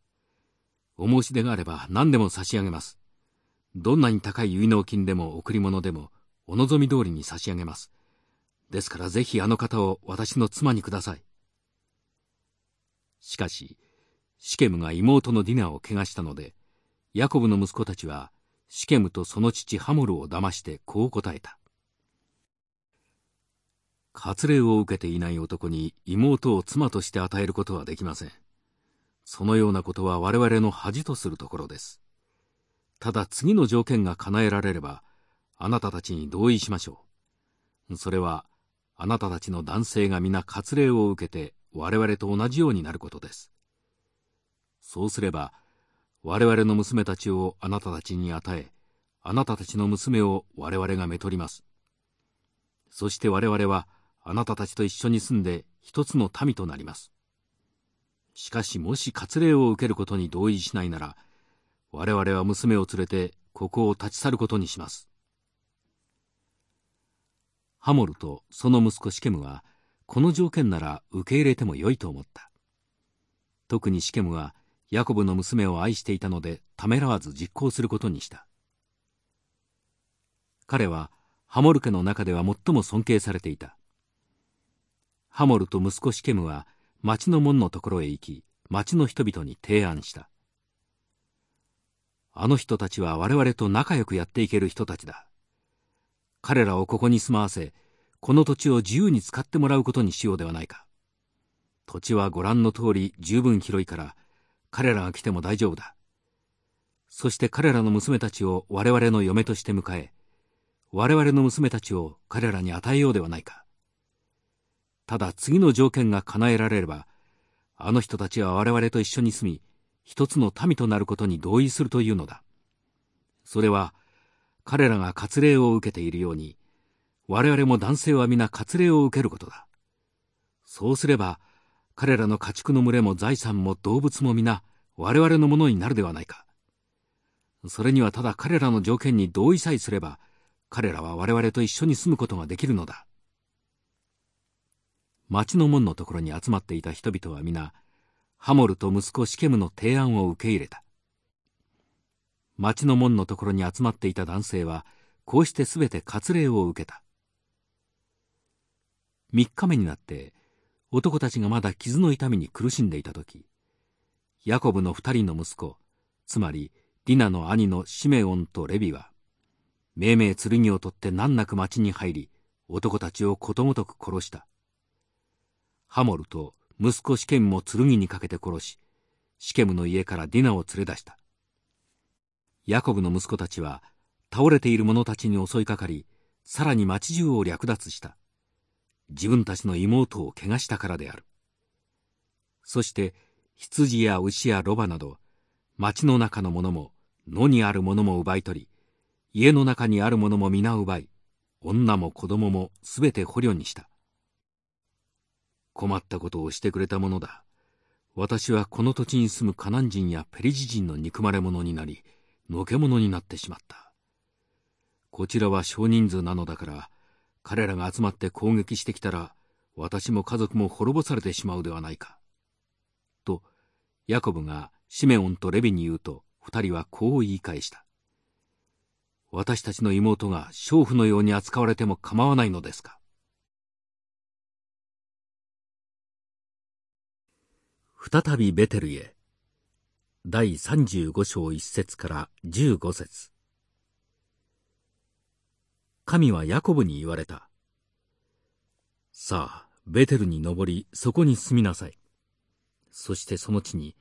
Speaker 1: お申し出があれば何でも差し上げます。どんなに高い結納金でも贈り物でもお望み通りに差し上げます。ですからぜひあの方を私の妻にください。しかし、シケムが妹のディナを怪我したので、ヤコブの息子たちはシケムとその父ハモルを騙してこう答えた。割礼を受けていない男に妹を妻として与えることはできません。そのようなことは我々の恥とするところです。ただ次の条件が叶えられれば、あなたたちに同意しましょう。それは、あなたたちの男性が皆割礼を受けて我々と同じようになることです。そうすれば、我々の娘たちをあなたたちに与え、あなたたちの娘を我々がめとります。そして我々はあなたたちと一緒に住んで一つの民となります。しかしもし割礼を受けることに同意しないなら、我々は娘を連れてここを立ち去ることにします。ハモルとその息子シケムは、この条件なら受け入れてもよいと思った。特にシケムは、ヤコブの娘を愛していたので、ためらわず実行することにした。彼は、ハモル家の中では最も尊敬されていた。ハモルと息子シケムは、町の門のところへ行き、町の人々に提案した。あの人たちは我々と仲良くやっていける人たちだ。彼らをここに住まわせ、この土地を自由に使ってもらうことにしようではないか。土地はご覧の通り十分広いから、彼らが来ても大丈夫だ。そして彼らの娘たちを我々の嫁として迎え、我々の娘たちを彼らに与えようではないか。ただ次の条件が叶えられれば、あの人たちは我々と一緒に住み、一つの民となることに同意するというのだ。それは、彼らが割礼を受けているように、我々も男性は皆割礼を受けることだ。そうすれば、彼らの家畜の群れも財産も動物も皆我々のものになるではないか。それにはただ彼らの条件に同意さえすれば、彼らは我々と一緒に住むことができるのだ。町の門のところに集まっていた人々は皆、ハモルと息子シケムの提案を受け入れた。町の門のところに集まっていた男性は、こうしてすべて割礼を受けた。三日目になって、男たちがまだ傷の痛みに苦しんでいた時、ヤコブの二人の息子、つまりディナの兄のシメオンとレビは、命名剣を取って難なく町に入り、男たちをことごとく殺した。ハモルと息子シケムも剣にかけて殺し、シケムの家からディナを連れ出した。ヤコブの息子たちは倒れている者たちに襲いかかりさらに町中を略奪した自分たちの妹を怪我したからである。そして羊や牛やロバなど町の中のものも野にあるものも奪い取り家の中にあるものも皆奪い女も子供もすべて捕虜にした。困ったことをしてくれたものだ。私はこの土地に住むカナン人やペリジ人の憎まれ者になりのけ者になってしまった。こちらは少人数なのだから、彼らが集まって攻撃してきたら、私も家族も滅ぼされてしまうではないか。と、ヤコブがシメオンとレビに言うと、二人はこう言い返した。私たちの妹が娼婦のように扱われても構わないのですか。再びベテルへ。第35章1節から15節神はヤコブに言われた。さあ、ベテルに登り、そこに住みなさい。そしてその地に、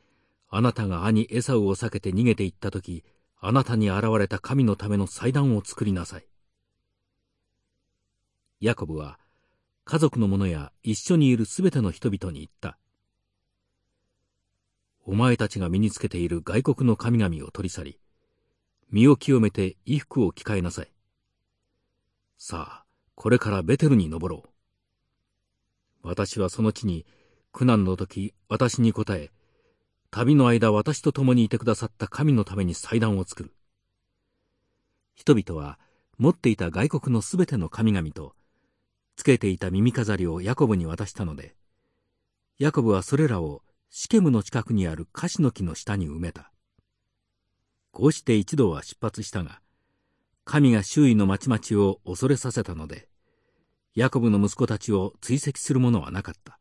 Speaker 1: あなたが兄エサウを避けて逃げて行った時、あなたに現れた神のための祭壇を作りなさい。ヤコブは、家族の者や一緒にいるすべての人々に言った。お前たちが身につけている外国の神々を取り去り、身を清めて衣服を着替えなさい。さあ、これからベテルに登ろう。私はその地に苦難の時私に答え、旅の間私と共にいてくださった神のために祭壇を作る。人々は持っていた外国のすべての神々と、つけていた耳飾りをヤコブに渡したので、ヤコブはそれらをシケムの近くにあるカシの木の下に埋めた。こうして一度は出発したが、神が周囲の町々を恐れさせたので、ヤコブの息子たちを追跡する者はなかった。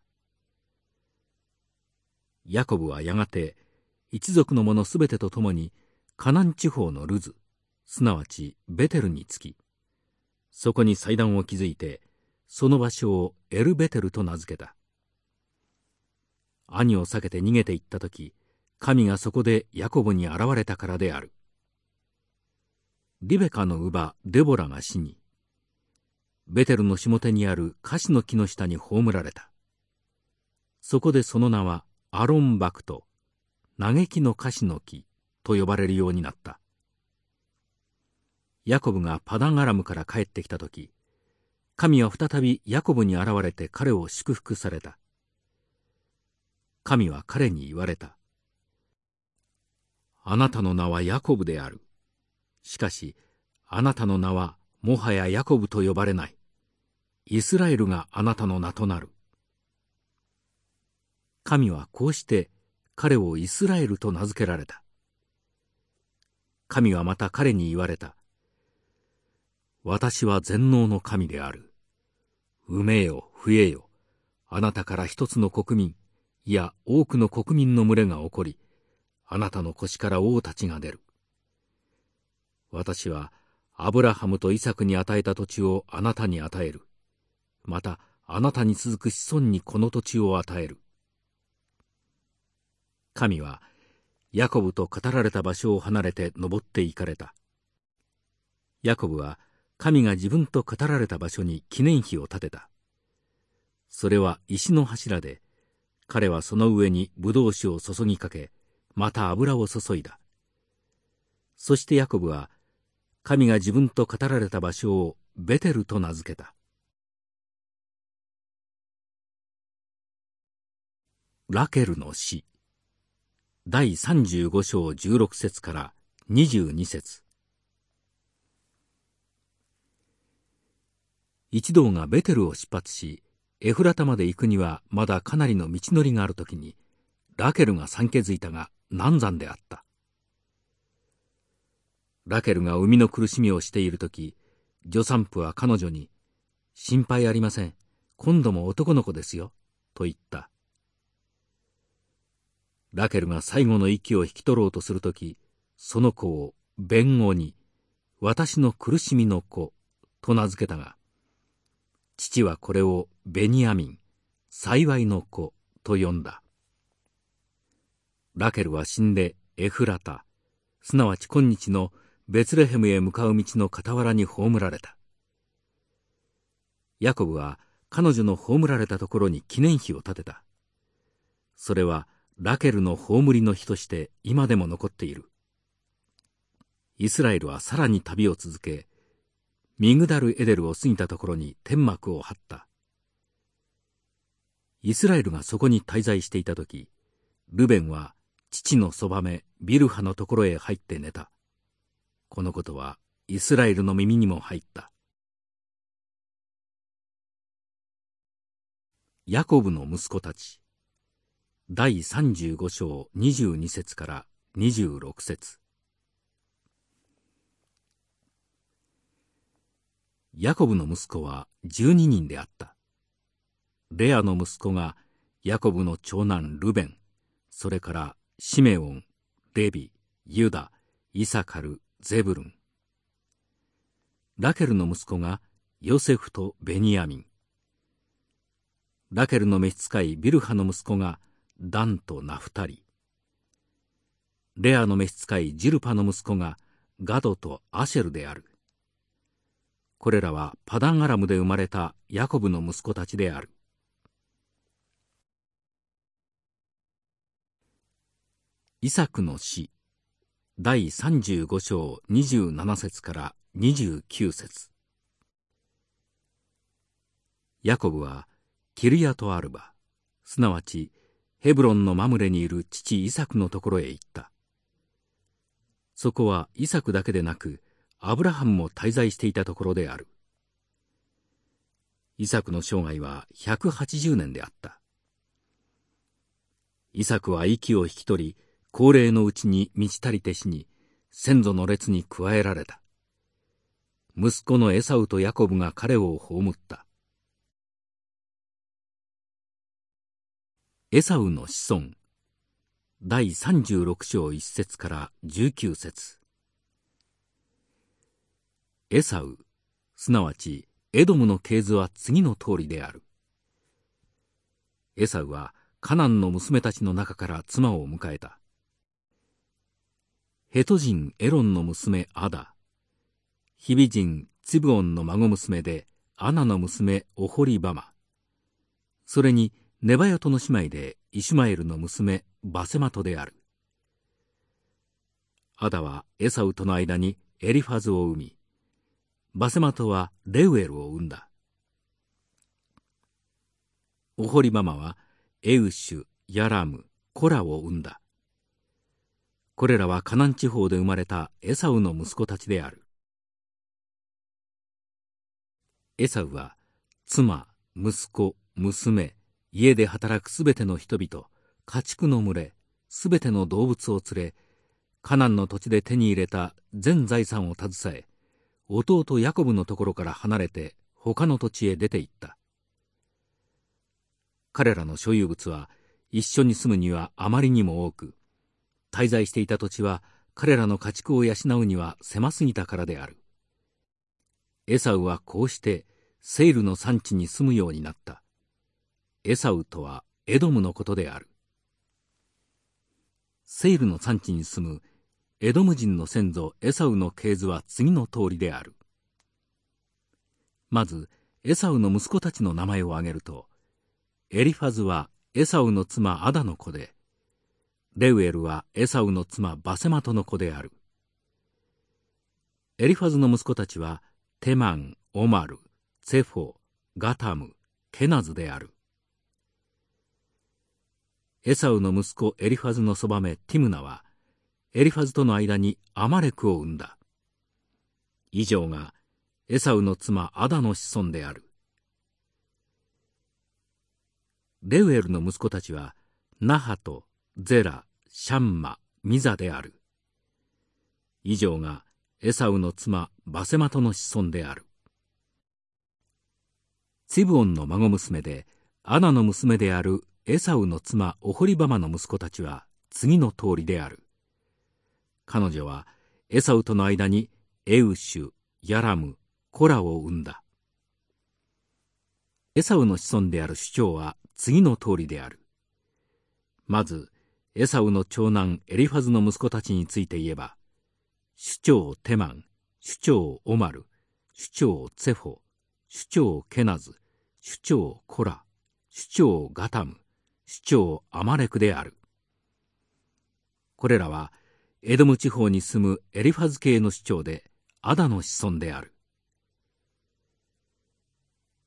Speaker 1: ヤコブはやがて、一族の者すべてと共に、カナン地方のルズ、すなわちベテルに着き、そこに祭壇を築いて、その場所をエルベテルと名付けた。兄を避けて逃げていった時神がそこでヤコブに現れたからであるリベカの乳母デボラが死にベテルの下手にあるカシの木の下に葬られたそこでその名はアロンバクト嘆きのカシの木と呼ばれるようになったヤコブがパダンアラムから帰ってきた時神は再びヤコブに現れて彼を祝福された神は彼に言われた。あなたの名はヤコブである。しかし、あなたの名はもはやヤコブと呼ばれない。イスラエルがあなたの名となる。神はこうして彼をイスラエルと名付けられた。神はまた彼に言われた。私は全能の神である。埋めよ、増えよ。あなたから一つの国民、いや多くの国民の群れが起こり、あなたの腰から王たちが出る。私はアブラハムとイサクに与えた土地をあなたに与える。また、あなたに続く子孫にこの土地を与える。神は、ヤコブと語られた場所を離れて登って行かれた。ヤコブは、神が自分と語られた場所に記念碑を建てた。それは石の柱で、彼はその上に葡萄酒を注ぎかけ、また油を注いだ。そしてヤコブは、神が自分と語られた場所をベテルと名付けた。ラケルの死。第35章16節から22節。一同がベテルを出発しエフラタまで行くにはまだかなりの道のりがあるときにラケルが産気づいたが難産であった。ラケルが生みの苦しみをしているとき助産婦は彼女に「心配ありません。今度も男の子ですよ」と言った。ラケルが最後の息を引き取ろうとするときその子を弁護に「私の苦しみの子」と名付けたが父はこれをベニヤミン、幸いの子と呼んだ。ラケルは死んでエフラタ、すなわち今日のベツレヘムへ向かう道の傍らに葬られた。ヤコブは彼女の葬られたところに記念碑を建てた。それはラケルの葬りの日として今でも残っている。イスラエルはさらに旅を続け、ミグダルエデルを過ぎたところに天幕を張った。イスラエルがそこに滞在していた時、ルベンは父のそばめビルハのところへ入って寝た。このことはイスラエルの耳にも入った。ヤコブの息子たち第35章22節から26節ヤコブの息子は12人であった。レアの息子がヤコブの長男ルベン、それからシメオン、レビ、ユダ、イサカル、ゼブルン。ラケルの息子がヨセフとベニヤミン。ラケルの召使いビルハの息子がダンとナフタリ。レアの召使いジルパの息子がガドとアシェルである。これらはパダンアラムで生まれたヤコブの息子たちである。イサクの死第35章27節から29節ヤコブはキルヤトアルバすなわちヘブロンのマムレにいる父イサクのところへ行ったそこはイサクだけでなくアブラハムも滞在していたところである。イサクの生涯は180年であった。イサクは息を引き取り、高齢のうちに満ち足りて死に、先祖の列に加えられた。息子のエサウとヤコブが彼を葬った。エサウの子孫第36章1節から19節エサウ、すなわちエドムの系図は次の通りである。エサウはカナンの娘たちの中から妻を迎えた。ヘト人エロンの娘アダ、ヒビ人ツブオンの孫娘でアナの娘オホリバマ、それにネバヤトの姉妹でイシュマエルの娘バセマトである。アダはエサウとの間にエリファズを生み、バセマトはレウエルを生んだ。オホリママはエウシュ、ヤラム、コラを生んだ。これらはカナン地方で生まれたエサウの息子たちである。エサウは妻、息子、娘、家で働くすべての人々、家畜の群れ、すべての動物を連れ、カナンの土地で手に入れた全財産を携え、弟ヤコブのところから離れて他の土地へ出て行った。彼らの所有物は一緒に住むにはあまりにも多く、滞在していた土地は彼らの家畜を養うには狭すぎたからである。エサウはこうしてセイルの産地に住むようになった。エサウとはエドムのことである。セイルの産地に住むエドム人の先祖エサウの系図は次の通りである。まず、エサウの息子たちの名前を挙げると、エリファズはエサウの妻アダの子で、レウエルはエサウの妻バセマトの子である。エリファズの息子たちは、テマン、オマル、ツェフォ、ガタム、ケナズである。エサウの息子エリファズのそばめティムナはエリファズとの間にアマレクを生んだ以上がエサウの妻アダの子孫であるレウエルの息子たちはナハトゼラシャンマミザである。以上がエサウの妻バセマトの子孫である。ツィブオンの孫娘でアナの娘であるエサウの妻オホリバマの息子たちは次の通りである。彼女はエサウとの間にエウシュヤラムコラを生んだ。エサウの子孫である主張は次の通りである。まずエサウの長男エリファズの息子たちについて言えば首長テマン首長オマル首長ツェフォ首長ケナズ首長コラ首長ガタム首長アマレクである。これらはエドム地方に住むエリファズ系の首長でアダの子孫である。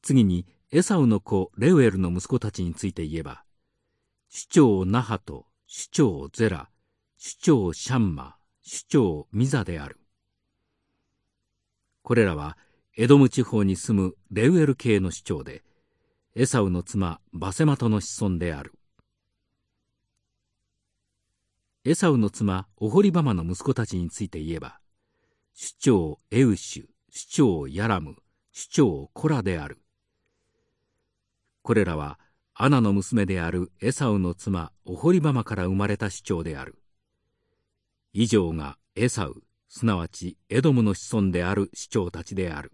Speaker 1: 次にエサウの子レウエルの息子たちについて言えば首長ナハト首長ゼラ首長シャンマ首長ミザである。これらはエドム地方に住むレウエル系の首長でエサウの妻バセマトの子孫である。エサウの妻オホリバマの息子たちについて言えば首長エウシュ首長ヤラム首長コラである。これらはアナの娘であるエサウの妻オホリバマから生まれた首長である。以上がエサウすなわちエドムの子孫である首長たちである。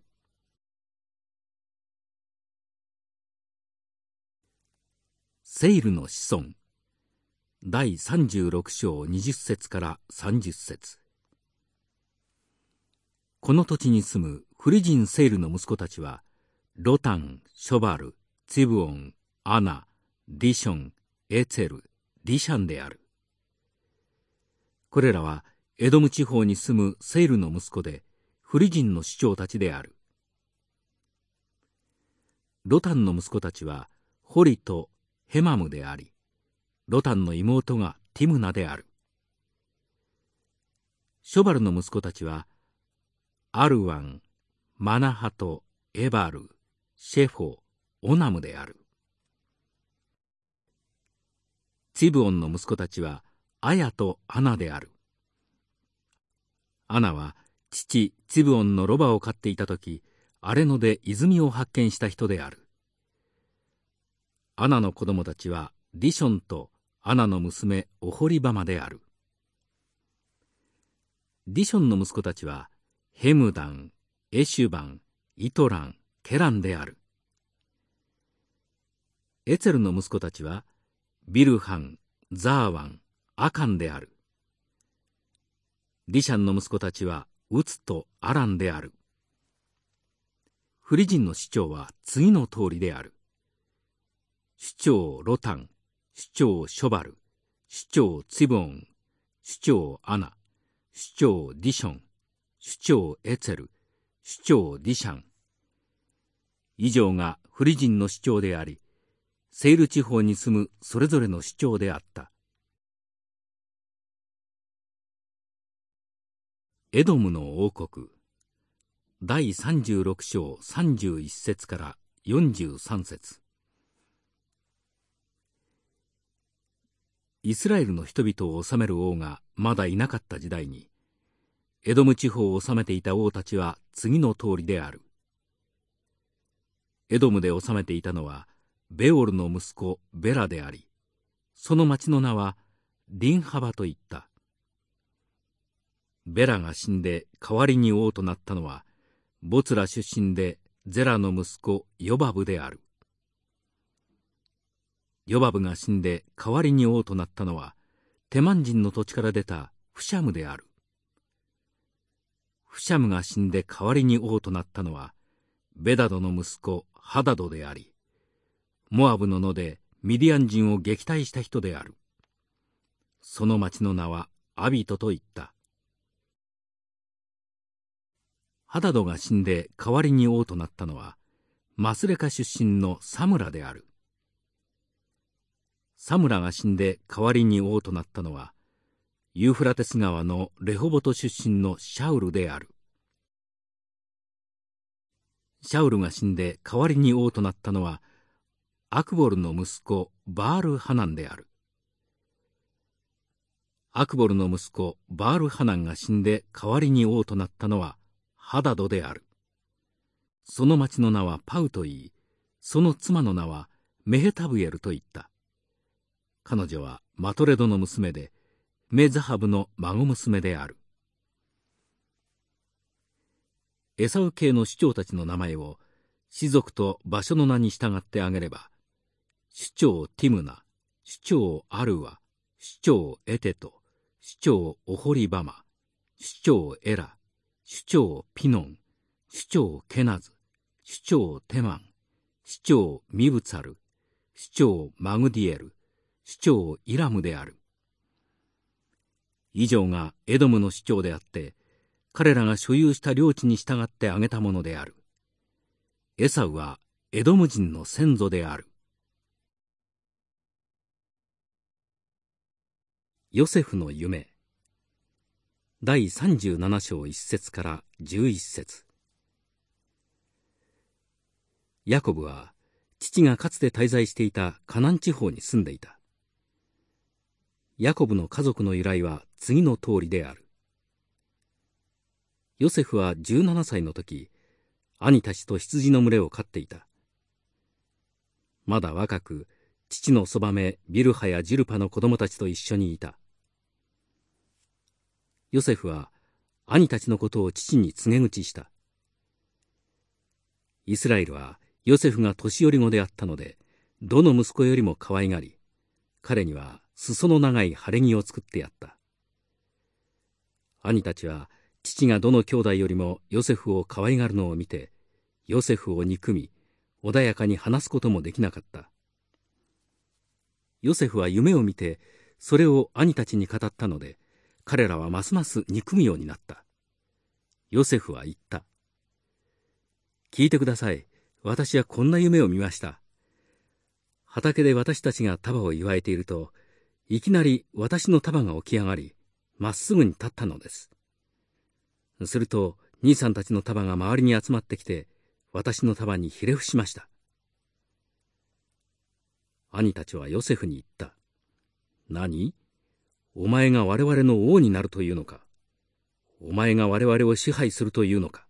Speaker 1: セイルの子孫第36章20節から30節。この土地に住むフリジン・セイルの息子たちはロタン、ショバル、ツィブオン、アナ、ディション、エツェル、ディシャンである。これらはエドム地方に住むセイルの息子でフリジンの首長たちである。ロタンの息子たちはホリとヘマムでありロタンの妹がティムナである。ショバルの息子たちはアルワンマナハトエバルシェフォオナムである。ツィブオンの息子たちはアヤとアナである。アナは父ツィブオンのロバを飼っていた時アレノで泉を発見した人である。アナの子供たちはディションとアナの娘オホリバマである。ディションの息子たちはヘムダンエシュバンイトランケランである。エツェルの息子たちはビルハンザーワンアカンである。ディシャンの息子たちはウツとアランである。フリジンの首長は次の通りである。首長ロタン首長ショバル首長ツィボン首長アナ首長ディション首長エツェル首長ディシャン。以上がフリジンの首長でありセール地方に住むそれぞれの首長であった。エドムの王国。第36章31節から43節。イスラエルの人々を治める王がまだいなかった時代にエドム地方を治めていた王たちは次の通りである。エドムで治めていたのはベオルの息子ベラでありその町の名はリンハバといった。ベラが死んで代わりに王となったのはボツラ出身でゼラの息子ヨバブである。ヨバブが死んで代わりに王となったのはテマン人の土地から出たフシャムである。フシャムが死んで代わりに王となったのはベダドの息子ハダドでありモアブの野でミディアン人を撃退した人である。その町の名はアビトと言った。ハダドが死んで代わりに王となったのはマスレカ出身のサムラである。サムラが死んで代わりに王となったのは、ユーフラテス川のレホボト出身のシャウルである。シャウルが死んで代わりに王となったのは、アクボルの息子バール・ハナンである。アクボルの息子バール・ハナンが死んで代わりに王となったのはハダドである。その町の名はパウといい、その妻の名はメヘタブエルと言った。彼女はマトレドの娘で、メザハブの孫娘である。エサウ系の首長たちの名前を、士族と場所の名に従ってあげれば、首長ティムナ、首長アルワ、首長エテト、首長オホリバマ、首長エラ、首長ピノン、首長ケナズ、首長テマン、首長ミブツァル、首長マグディエル、首長イラムである。以上がエドムの首長であって、彼らが所有した領地に従って挙げたものである。エサウはエドム人の先祖である。ヨセフの夢第37章1節から11節ヤコブは父がかつて滞在していたカナン地方に住んでいた。ヤコブの家族の由来は次の通りである。ヨセフは17歳の時、兄たちと羊の群れを飼っていた。まだ若く、父のそばめビルハやジルパの子供たちと一緒にいた。ヨセフは兄たちのことを父に告げ口した。イスラエルはヨセフが年寄り子であったので、どの息子よりも可愛がり、彼には裾の長い晴れ着を作ってやった。兄たちは父がどの兄弟よりもヨセフを可愛がるのを見て、ヨセフを憎み、穏やかに話すこともできなかった。ヨセフは夢を見て、それを兄たちに語ったので、彼らはますます憎むようになった。ヨセフは言った。聞いてください。私はこんな夢を見ました。畑で私たちが束を祝えていると、いきなり私の束が起き上がり、まっすぐに立ったのです。すると、兄さんたちの束が周りに集まってきて、私の束にひれ伏しました。兄たちはヨセフに言った。何？お前が我々の王になるというのかお前が我々を支配するというのか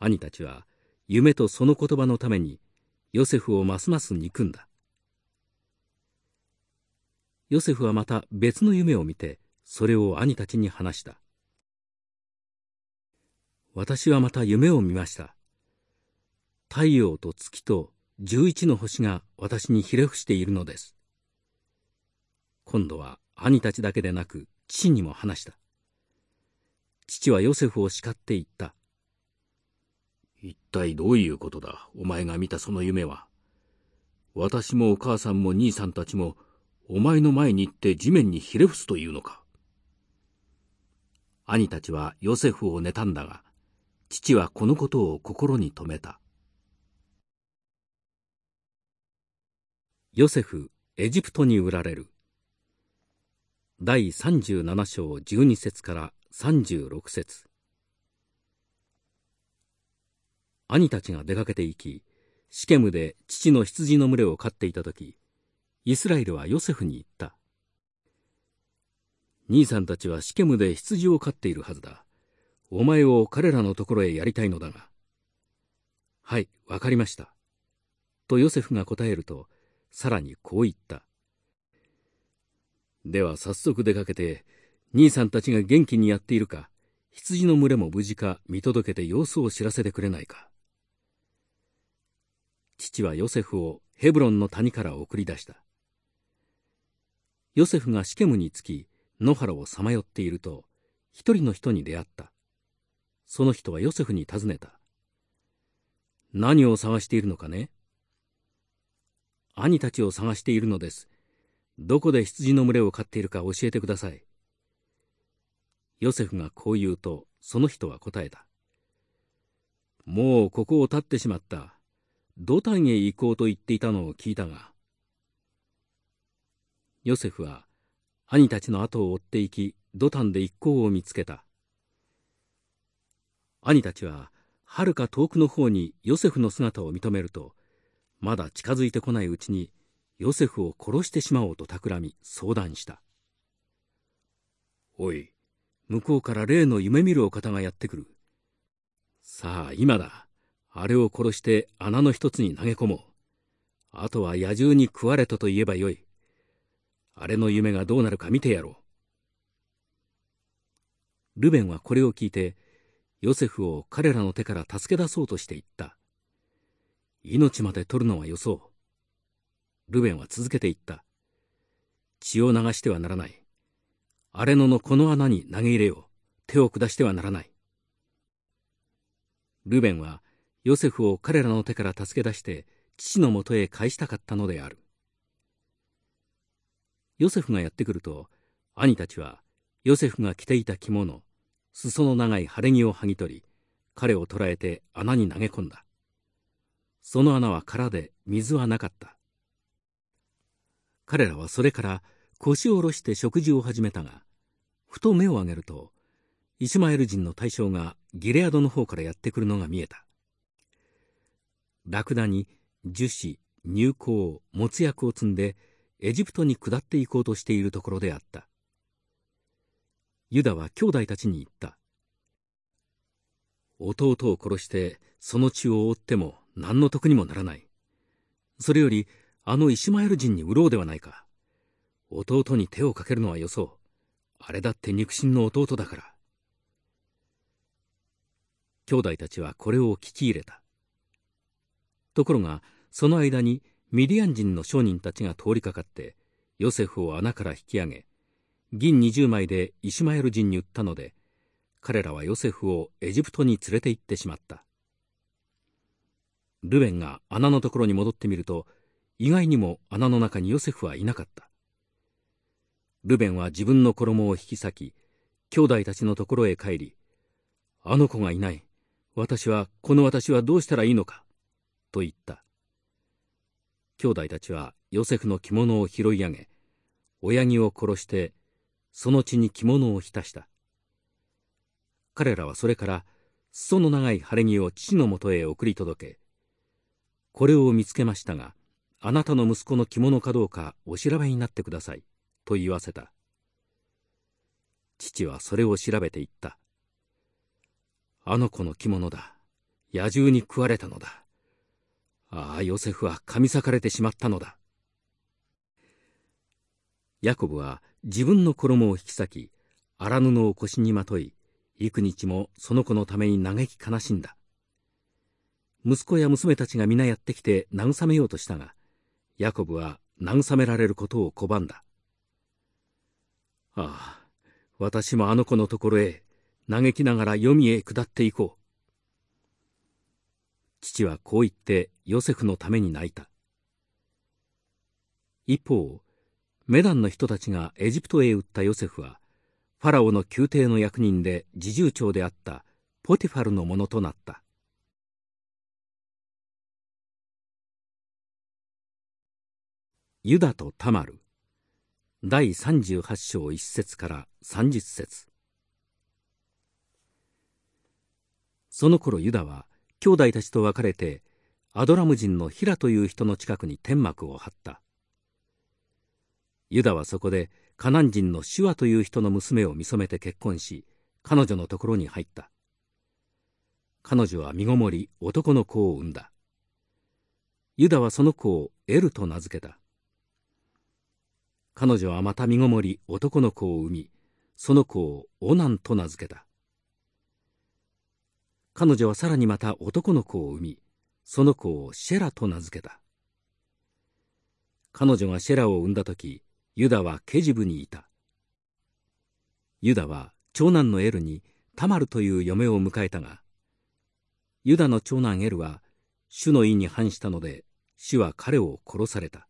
Speaker 1: 兄たちは夢とその言葉のためにヨセフをますます憎んだ。ヨセフはまた別の夢を見てそれを兄たちに話した。私はまた夢を見ました。太陽と月と十一の星が私にひれ伏しているのです。今度は兄たちだけでなく父にも話した。父はヨセフを叱って言った。
Speaker 2: 一体どういうことだ、お前が見たその夢は。私もお母さんも兄さんたちも、お前の前に行って地面にひれ伏すというのか。兄たちはヨセフを妬んだが、父はこのことを心に留めた。
Speaker 1: ヨセフ、エジプトに売られる。第37章12節から36節兄たちが出かけて行き、シケムで父の羊の群れを飼っていた時、イスラエルはヨセフに言った。兄さんたちはシケムで羊を飼っているはずだ。お前を彼らのところへやりたいのだが。はい、わかりました。とヨセフが答えると、さらにこう言った。では早速出かけて、兄さんたちが元気にやっているか、羊の群れも無事か見届けて様子を知らせてくれないか。父はヨセフをヘブロンの谷から送り出した。ヨセフがシケムに着き、野原をさまよっていると、一人の人に出会った。その人はヨセフに尋ねた。何を探しているのかね？兄たちを探しているのです。どこで羊の群れを飼っているか教えてください。ヨセフがこう言うと、その人は答えた。もうここを立ってしまった。ドタンへ行こうと言っていたのを聞いたが、ヨセフは兄たちの後を追って行きドタンで一行を見つけた兄たちははるか遠くの方にヨセフの姿を認めるとまだ近づいてこないうちにヨセフを殺してしまおうと企み相談した。おい向こうから例の夢見るお方がやってくる。さあ今だ。あれを殺して穴の一つに投げ込もう。あとは野獣に食われたと言えばよい。あれの夢がどうなるか見てやろう。ルベンはこれを聞いてヨセフを彼らの手から助け出そうとして言った。命まで取るのはよそう。ルベンは続けて言った。血を流してはならない。荒れ野のこの穴に投げ入れよう。手を下してはならない。ルベンはヨセフを彼らの手から助け出して父のもとへ返したかったのである。ヨセフがやってくると兄たちはヨセフが着ていた着物裾の長い晴れ着を剥ぎ取り彼を捕らえて穴に投げ込んだその穴は空で水はなかった彼らはそれから腰を下ろして食事を始めたがふと目を上げるとイシマエル人の大将がギレアドの方からやってくるのが見えたラクダに樹脂乳香もつ薬を積んでエジプトに下っていこうとしているところであったユダは兄弟たちに言った。弟を殺してその血を追っても何の得にもならない。それよりあのイシマエル人に売ろうではないか。弟に手をかけるのはよそう。あれだって肉親の弟だから。兄弟たちはこれを聞き入れた。ところがその間にミディアン人の商人たちが通りかかってヨセフを穴から引き上げ銀20枚でイシュマエル人に売ったので彼らはヨセフをエジプトに連れて行ってしまったルベンが穴のところに戻ってみると意外にも穴の中にヨセフはいなかった。ルベンは自分の衣を引き裂き兄弟たちのところへ帰りあの子がいない。私はこの私はどうしたらいいのかと言った。兄弟たちはヨセフの着物を拾い上げ親木を殺してその血に着物を浸した。彼らはそれから裾の長い晴れ着を父のもとへ送り届けこれを見つけましたがあなたの息子の着物かどうかお調べになってください。と言わせた。父はそれを調べていった。あの子の着物だ。野獣に食われたのだ。ああヨセフは噛み裂かれてしまったのだ。ヤコブは自分の衣を引き裂き荒布を腰にまとい幾日もその子のために嘆き悲しんだ。息子や娘たちが皆やってきて慰めようとしたがヤコブは慰められることを拒んだ。ああ私もあの子のところへ嘆きながら読みへ下っていこう。父はこう言ってヨセフのために泣いた。一方メダンの人たちがエジプトへ売ったヨセフはファラオの宮廷の役人で侍従長であったポティファルのものとなった。ユダとタマル。第38章1節から30節。その頃ユダは兄弟たちと別れてアドラム人のヒラという人の近くに天幕を張った。ユダはそこでカナン人のシュワという人の娘を見初めて結婚し彼女のところに入った。彼女は身ごもり男の子を産んだ。ユダはその子をエルと名付けた。彼女はまた身ごもり男の子を産みその子をオナンと名付けた。彼女はさらにまた男の子を産みその子をシェラと名付けた。彼女がシェラを産んだ時ユダはケジブにいた。ユダは長男のエルにタマルという嫁を迎えたがユダの長男エルは主の意に反したので主は彼を殺された。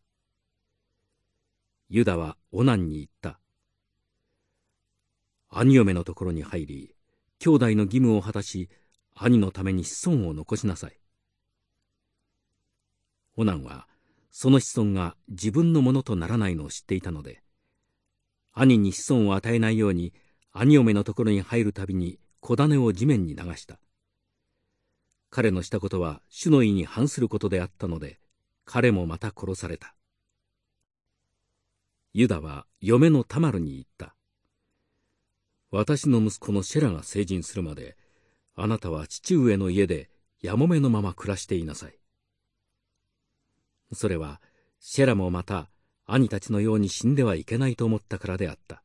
Speaker 1: ユダはオナンに言った兄嫁のところに入り兄弟の義務を果たし兄のために子孫を残しなさいオナンはその子孫が自分のものとならないのを知っていたので兄に子孫を与えないように兄嫁のところに入るたびに小種を地面に流した。彼のしたことは主の意に反することであったので、彼もまた殺された。ユダは嫁のタマルに言った。私の息子のシェラが成人するまで、あなたは父上の家でやもめのまま暮らしていなさい。それは、シェラもまた兄たちのように死んではいけないと思ったからであった。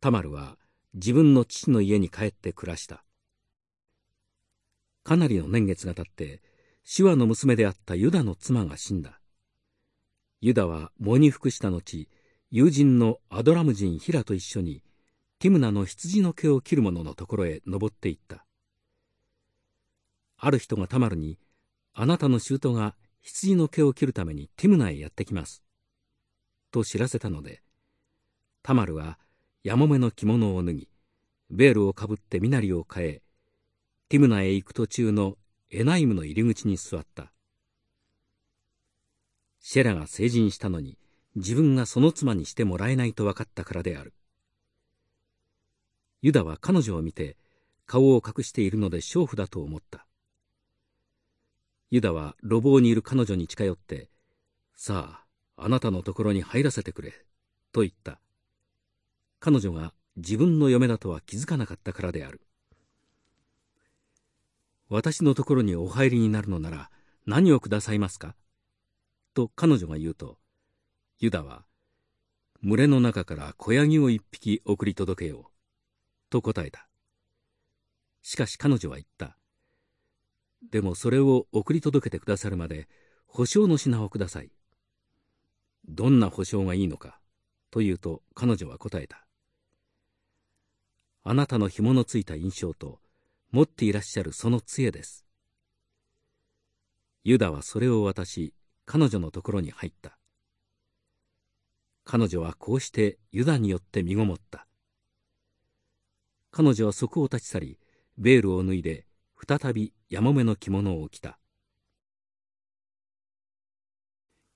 Speaker 1: タマルは自分の父の家に帰って暮らした。かなりの年月が経って、シワの娘であったユダの妻が死んだ。ユダは喪に服した後、友人のアドラム人ヒラと一緒に、ティムナの羊の毛を切る者のところへ登っていった。ある人がタマルに、あなたの舅が羊の毛を切るためにティムナへやってきます。と知らせたので、タマルはやもめの着物を脱ぎ、ベールをかぶって身なりを変え、ティムナへ行く途中のエナイムの入り口に座った。シェラが成人したのに自分がその妻にしてもらえないと分かったからである。ユダは彼女を見て顔を隠しているので娼婦だと思った。ユダは路傍にいる彼女に近寄って、さあ、あなたのところに入らせてくれ、と言った。彼女が自分の嫁だとは気づかなかったからである。私のところにお入りになるのなら何をくださいますか？と彼女が言うと、ユダは、群れの中から子ヤギを一匹送り届けよう。と答えた。しかし彼女は言った。でもそれを送り届けてくださるまで保証の品をください。どんな保証がいいのかと言うと彼女は答えた。あなたの紐のついた印象と持っていらっしゃるその杖です。ユダはそれを渡し、彼女のところに入った。彼女はこうしてユダによって身ごもった。彼女はそこを立ち去り、ベールを脱いで、再びやもめの着物を着た。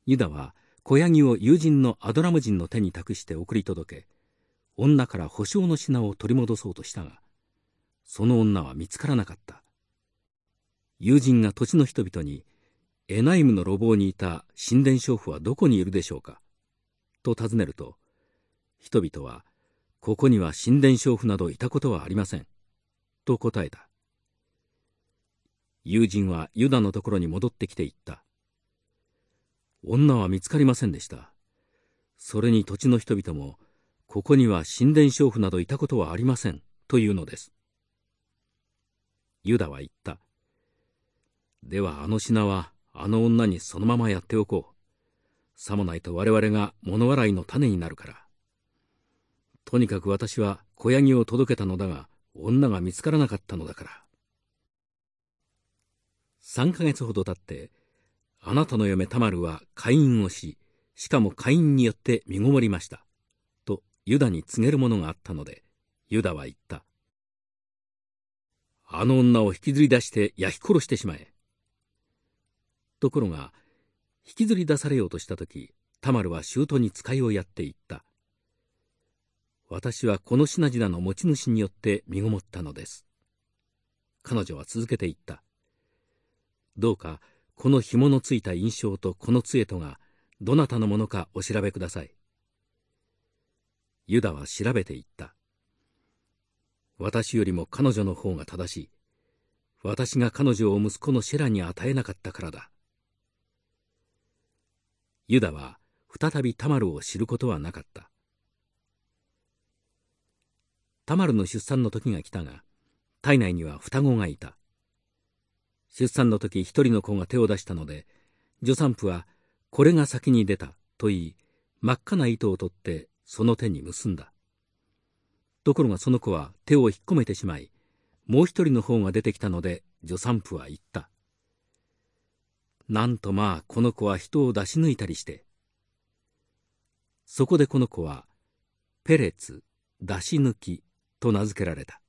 Speaker 1: ユダは小ヤギを友人のアドラム人の手に託して送り届け、女から保証の品を取り戻そうとしたが、その女は見つからなかった。友人が土地の人々に、エナイムの路傍にいた神殿娼婦はどこにいるでしょうか？と尋ねると、人々は、ここには神殿娼婦などいたことはありません。と答えた。友人はユダのところに戻ってきて言った。女は見つかりませんでした。それに土地の人々も、ここには神殿娼婦などいたことはありません。というのです。ユダは言った。ではあの品はあの女にそのままやっておこう。さもないと我々が物笑いの種になるから。とにかく私は小ヤギを届けたのだが、女が見つからなかったのだから。三ヶ月ほど経って、あなたの嫁タマルは会員をし、しかも会員によって身ごもりました。とユダに告げるものがあったので、ユダは言った。あの女を引きずり出して焼き殺してしまえ。ところが、引きずり出されようとしたとき、タマルは舅に使いをやって言った。私はこの品々の持ち主によって身ごもったのです。彼女は続けて言った。どうか、この紐のついた印象とこの杖とが、どなたのものかお調べください。ユダは調べて言った。私よりも彼女の方が正しい。私が彼女を息子のシェラに与えなかったからだ。ユダは再びタマルを知ることはなかった。タマルの出産の時が来たが、体内には双子がいた。出産の時一人の子が手を出したので、助産婦は、これが先に出たと言い、真っ赤な糸を取ってその手に結んだ。ところがその子は手を引っ込めてしまい、もう一人の方が出てきたので、助産婦は言った。なんとまあ、この子は人を出し抜いたりして。そこでこの子は、ペレツ、出し抜きと名付けられた。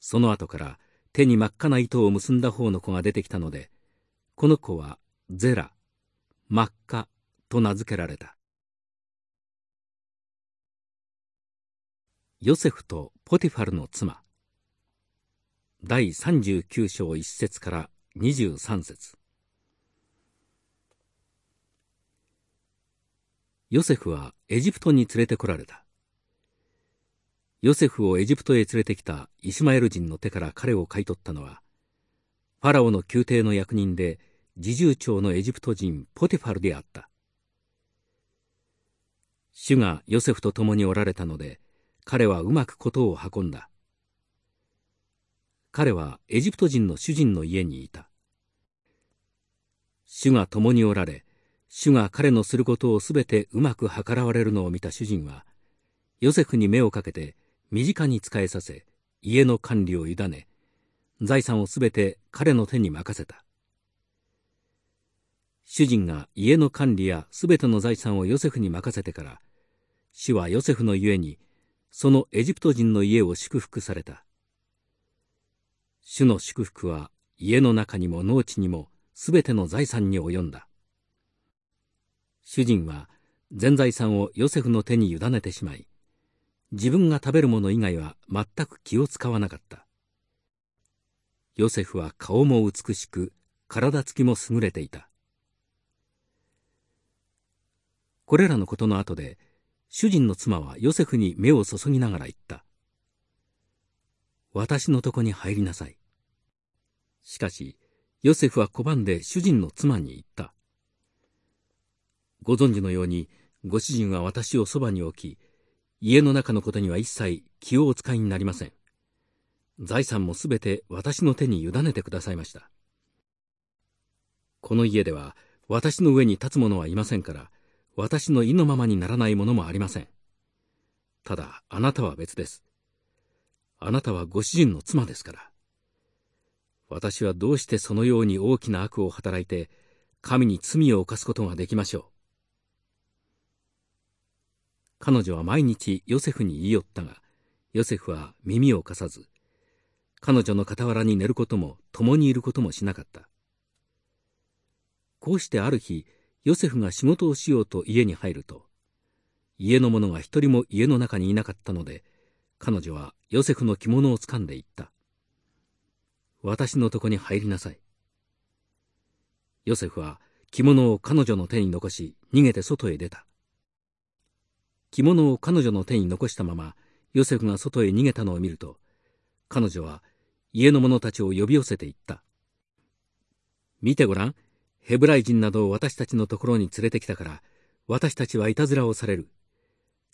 Speaker 1: その後から手に真っ赤な糸を結んだ方の子が出てきたので、この子はゼラ、真っ赤と名付けられた。ヨセフとポティファルの妻第39章1節から23節。ヨセフはエジプトに連れてこられた。ヨセフをエジプトへ連れてきたイスマエル人の手から彼を買い取ったのはファラオの宮廷の役人で侍従長のエジプト人ポティファルであった。主がヨセフと共におられたので彼はうまく事を運んだ。彼はエジプト人の主人の家にいた。主が共におられ主が彼のすることをすべてうまく計らわれるのを見た主人はヨセフに目をかけて身近に仕えさせ家の管理を委ね財産をすべて彼の手に任せた。主人が家の管理やすべての財産をヨセフに任せてから主はヨセフのゆえにそのエジプト人の家を祝福された。主の祝福は家の中にも農地にもすべての財産に及んだ。主人は全財産をヨセフの手に委ねてしまい自分が食べるもの以外は全く気を使わなかった。ヨセフは顔も美しく体つきも優れていた。これらのことの後で主人の妻はヨセフに目を注ぎながら言った。私のとこに入りなさいしかしヨセフは拒んで主人の妻に言ったご存知のようにご主人は私をそばに置き家の中のことには一切気をお使いになりません。財産もすべて私の手に委ねてくださいました。この家では私の上に立つ者はいませんから、私の意のままにならないものもありません。ただ、あなたは別です。あなたはご主人の妻ですから。私はどうしてそのように大きな悪を働いて、神に罪を犯すことができましょう。彼女は毎日ヨセフに言い寄ったが、ヨセフは耳を貸さず、彼女の傍らに寝ることも共にいることもしなかった。こうしてある日、ヨセフが仕事をしようと家に入ると、家の者が一人も家の中にいなかったので、彼女はヨセフの着物をつかんで言った。私のとこに入りなさい。ヨセフは着物を彼女の手に残し、逃げて外へ出た。着物を彼女の手に残したままヨセフが外へ逃げたのを見ると彼女は家の者たちを呼び寄せて言った見てごらんヘブライ人などを私たちのところに連れてきたから私たちはいたずらをされる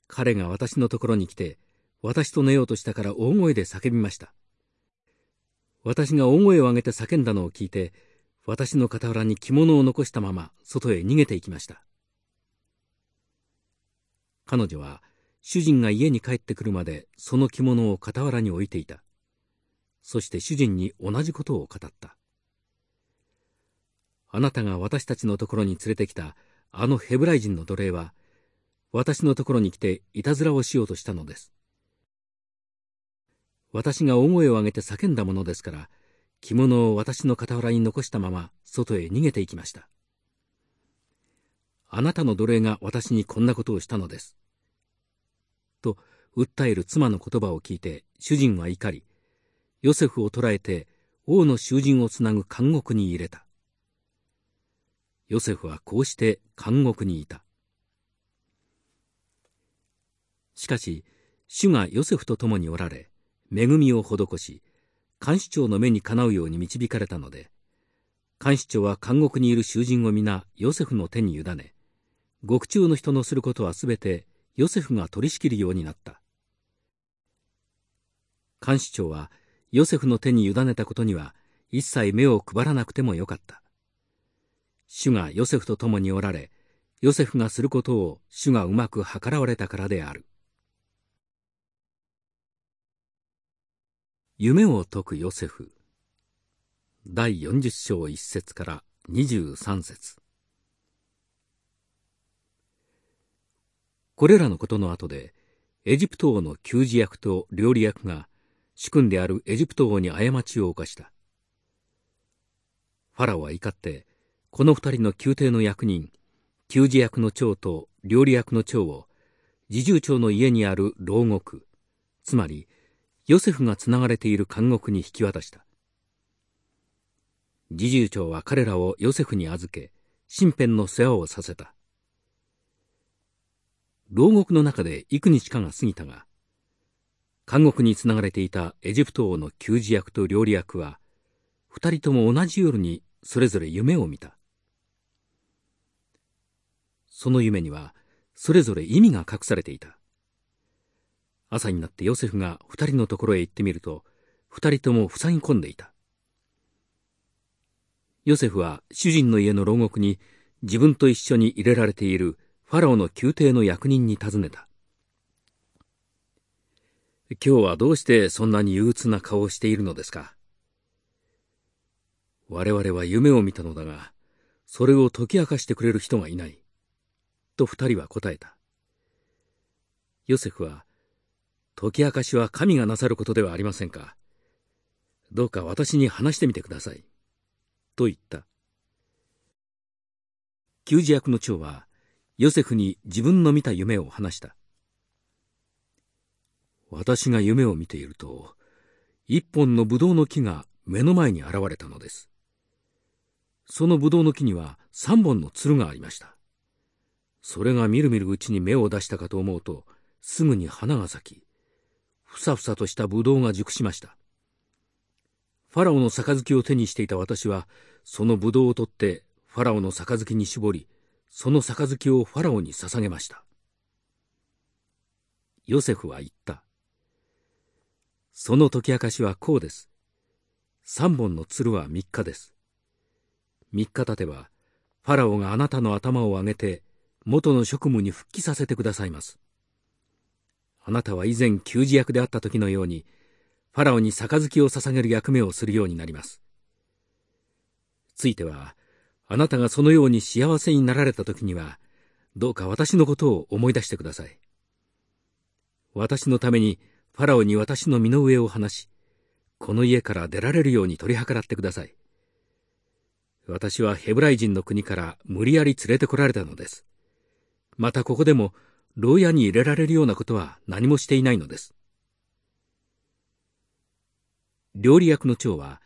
Speaker 1: 彼が私のところに来て私と寝ようとしたから大声で叫びました私が大声を上げて叫んだのを聞いて私の傍らに着物を残したまま外へ逃げていきました彼女は主人が家に帰ってくるまでその着物を傍らに置いていた。そして主人に同じことを語った。あなたが私たちのところに連れてきたあのヘブライ人の奴隷は、私のところに来ていたずらをしようとしたのです。私が大声を上げて叫んだものですから、着物を私の傍らに残したまま外へ逃げていきました。あなたの奴隷が私にこんなことをしたのです。と訴える妻の言葉を聞いて主人は怒り、ヨセフを捕らえて王の囚人をつなぐ監獄に入れた。ヨセフはこうして監獄にいた。しかし、主がヨセフと共におられ、恵みを施し、監視長の目にかなうように導かれたので、監視長は監獄にいる囚人を皆ヨセフの手に委ね、獄中の人のすることはすべてヨセフが取り仕切るようになった。監視長はヨセフの手に委ねたことには一切目を配らなくてもよかった。主がヨセフと共におられ、ヨセフがすることを主がうまく計らわれたからである。夢を解くヨセフ第40章1節から23節これらのことの後で、エジプト王の給仕役と料理役が、主君であるエジプト王に過ちを犯した。ファラオは怒って、この二人の宮廷の役人、給仕役の長と料理役の長を、侍従長の家にある牢獄、つまりヨセフがつながれている監獄に引き渡した。侍従長は彼らをヨセフに預け身辺の世話をさせた。牢獄の中で幾日かが過ぎたが監獄につながれていたエジプト王の給仕役と料理役は二人とも同じ夜にそれぞれ夢を見た。その夢にはそれぞれ意味が隠されていた。朝になってヨセフが二人のところへ行ってみると二人とも塞ぎ込んでいたヨセフは主人の家の牢獄に自分と一緒に入れられているファラオの宮廷の役人に尋ねた。今日はどうしてそんなに憂鬱な顔をしているのですか？我々は夢を見たのだが、それを解き明かしてくれる人がいない。と二人は答えた。ヨセフは、解き明かしは神がなさることではありませんか。どうか私に話してみてください。と言った。給仕役の長は、ヨセフに自分の見た夢を話した。私が夢を見ていると、一本のブドウの木が目の前に現れたのです。そのブドウの木には三本のつるがありました。それがみるみるうちに芽を出したかと思うと、すぐに花が咲き、ふさふさとしたブドウが熟しました。ファラオの杯を手にしていた私は、そのブドウを取ってファラオの杯に絞り、その杯をファラオに捧げました。ヨセフは言った。その解き明かしはこうです。三本の鶴は三日です。三日経てば、ファラオがあなたの頭を上げて、元の職務に復帰させてくださいます。あなたは以前給仕役であった時のように、ファラオに杯を捧げる役目をするようになります。ついては、あなたがそのように幸せになられた時には、どうか私のことを思い出してください。私のためにファラオに私の身の上を話し、この家から出られるように取り計らってください。私はヘブライ人の国から無理やり連れてこられたのです。またここでも牢屋に入れられるようなことは何もしていないのです。料理役の長は、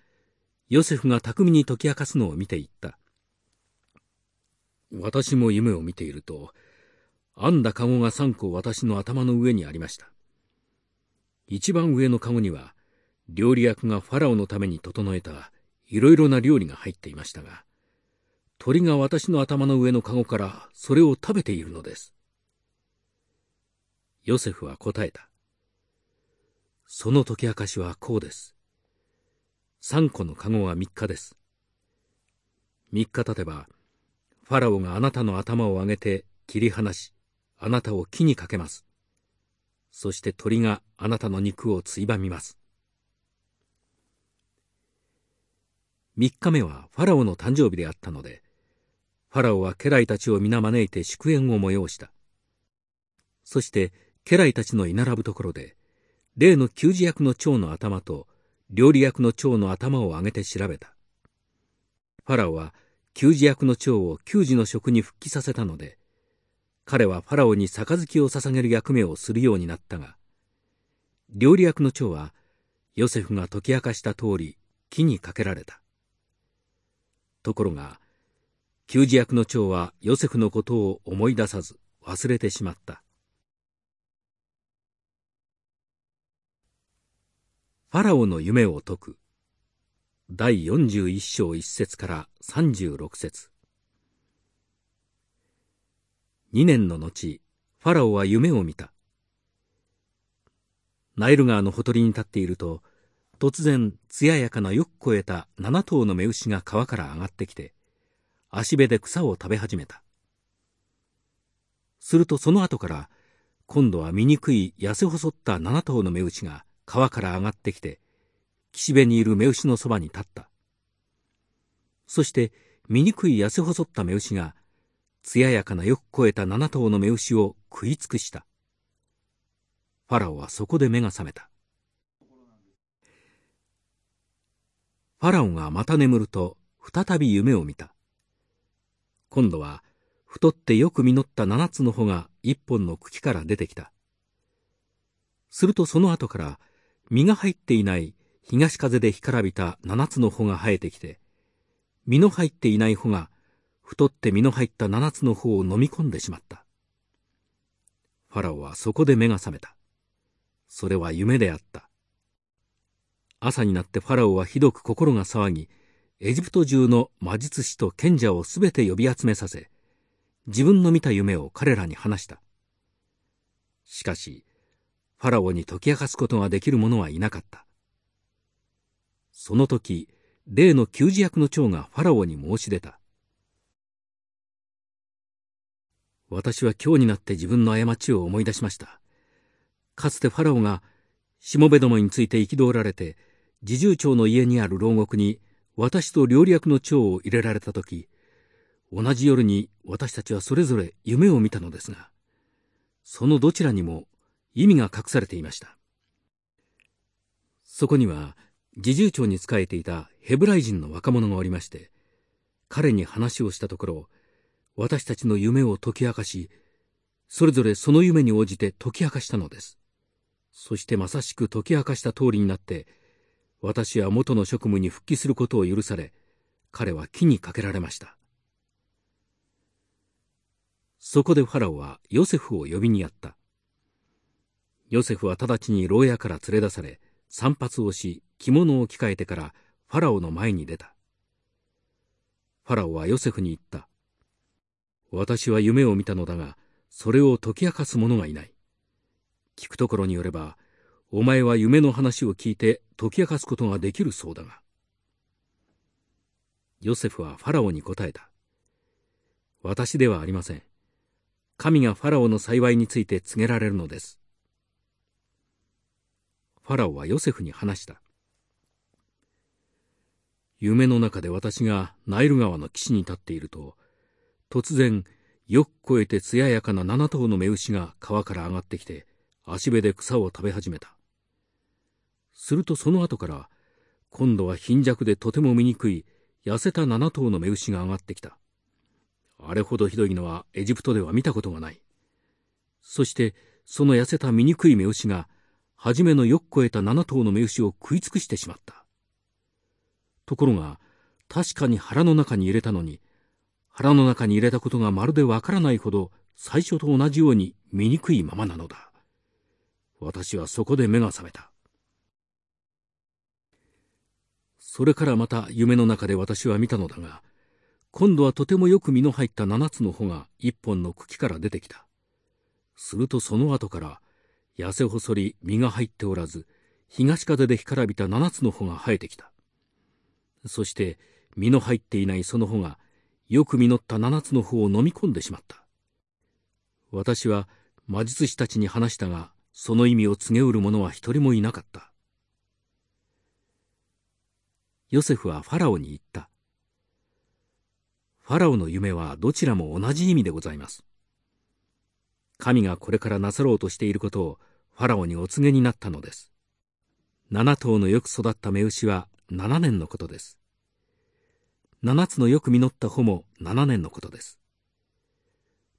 Speaker 1: ヨセフが巧みに解き明かすのを見ていった。私も夢を見ていると、編んだ籠が三個私の頭の上にありました。一番上の籠には、料理役がファラオのために整えたいろいろな料理が入っていましたが、鳥が私の頭の上の籠からそれを食べているのです。ヨセフは答えた。その解き明かしはこうです。三個の籠は三日です。三日経てば、ファラオがあなたの頭を上げて切り離し、あなたを木にかけます。そして鳥があなたの肉をついばみます。三日目はファラオの誕生日であったので、ファラオは家来たちを皆招いて祝宴を催した。そして家来たちの居並ぶところで、例の給仕役の長の頭と料理役の長の頭を上げて調べた。ファラオは給仕役の長を給仕の職に復帰させたので、彼はファラオに杯を捧げる役目をするようになったが、料理役の長はヨセフが解き明かした通り木にかけられた。ところが、給仕役の長はヨセフのことを思い出さず忘れてしまった。ファラオの夢を解く。第41章1節から36節。2年の後ファラオは夢を見た。ナイル川のほとりに立っていると突然艶やかなよく肥えた7頭の目牛が川から上がってきて足辺で草を食べ始めた。するとその後から今度は醜い痩せ細った7頭の目牛が川から上がってきて、岸辺にいる目牛のそばに立った。そして、醜い痩せ細った目牛が、艶やかなよく肥えた七頭の目牛を食い尽くした。ファラオはそこで目が覚めた。ファラオがまた眠ると、再び夢を見た。今度は、太ってよく実った七つの穂が一本の茎から出てきた。
Speaker 2: するとその後から実が入っていない東風で干からびた七つの穂が生えてきて、実の入っていない穂が太って実の入った七つの穂を飲み込んでしまった。ファラオはそこで目が覚めた。それは夢であった。朝になってファラオはひどく心が騒ぎ、エジプト中の魔術師と賢者をすべて呼び集めさせ、自分の見た夢を彼らに話した。しかし、ファラオに解き明かすことができる者はいなかった。その時、例の給仕役の長がファラオに申し出た。私は今日になって自分の過ちを思い出しました。かつてファラオがしもべどもについて憤られて、侍従長の家にある牢獄に私と料理役の長を入れられた時、同じ夜に私たちはそれぞれ夢を見たのですが、そのどちらにも意味が隠されていました。そこには、侍従長に仕えていたヘブライ人の若者がおりまして、彼に話をしたところ、私たちの夢を解き明かし、それぞれその夢に応じて解き明かしたのです。そしてまさしく解き明かした通りになって、私は元の職務に復帰することを許され、彼は木にかけられました。そこでファラオはヨセフを呼びにやった。ヨセフは直ちに牢屋から連れ出され、散髪をし、着物を着替えてからファラオの前に出た。ファラオはヨセフに言った。私は夢を見たのだが、それを解き明かす者がいない。聞くところによれば、お前は夢の話を聞いて解き明かすことができるそうだが。ヨセフはファラオに答えた。私ではありません。神がファラオの幸いについて告げられるのです。ファラオはヨセフに話した。夢の中で私がナイル川の岸に立っていると、突然、よく越えて艶やかな七頭の目牛が川から上がってきて、足辺で草を食べ始めた。するとその後から、今度は貧弱でとても醜い痩せた七頭の目牛が上がってきた。あれほどひどいのはエジプトでは見たことがない。そしてその痩せた醜い目牛が初めのよく越えた七頭の目牛を食い尽くしてしまった。ところが、確かに腹の中に入れたのに、腹の中に入れたことがまるでわからないほど最初と同じように醜いままなのだ。私はそこで目が覚めた。それからまた夢の中で私は見たのだが、今度はとてもよく実の入った七つの穂が一本の茎から出てきた。するとその後から、痩せ細り実が入っておらず、東風で干からびた七つの穂が生えてきた。そして実の入っていないその穂が、よく実った七つの穂を飲み込んでしまった。私は魔術師たちに話したが、その意味を告げうる者は一人もいなかった。ヨセフはファラオに言った。ファラオの夢はどちらも同じ意味でございます。神がこれからなさろうとしていることをファラオにお告げになったのです。七頭のよく育った目牛は七年のことです。七つのよく実った穂も七年のことです。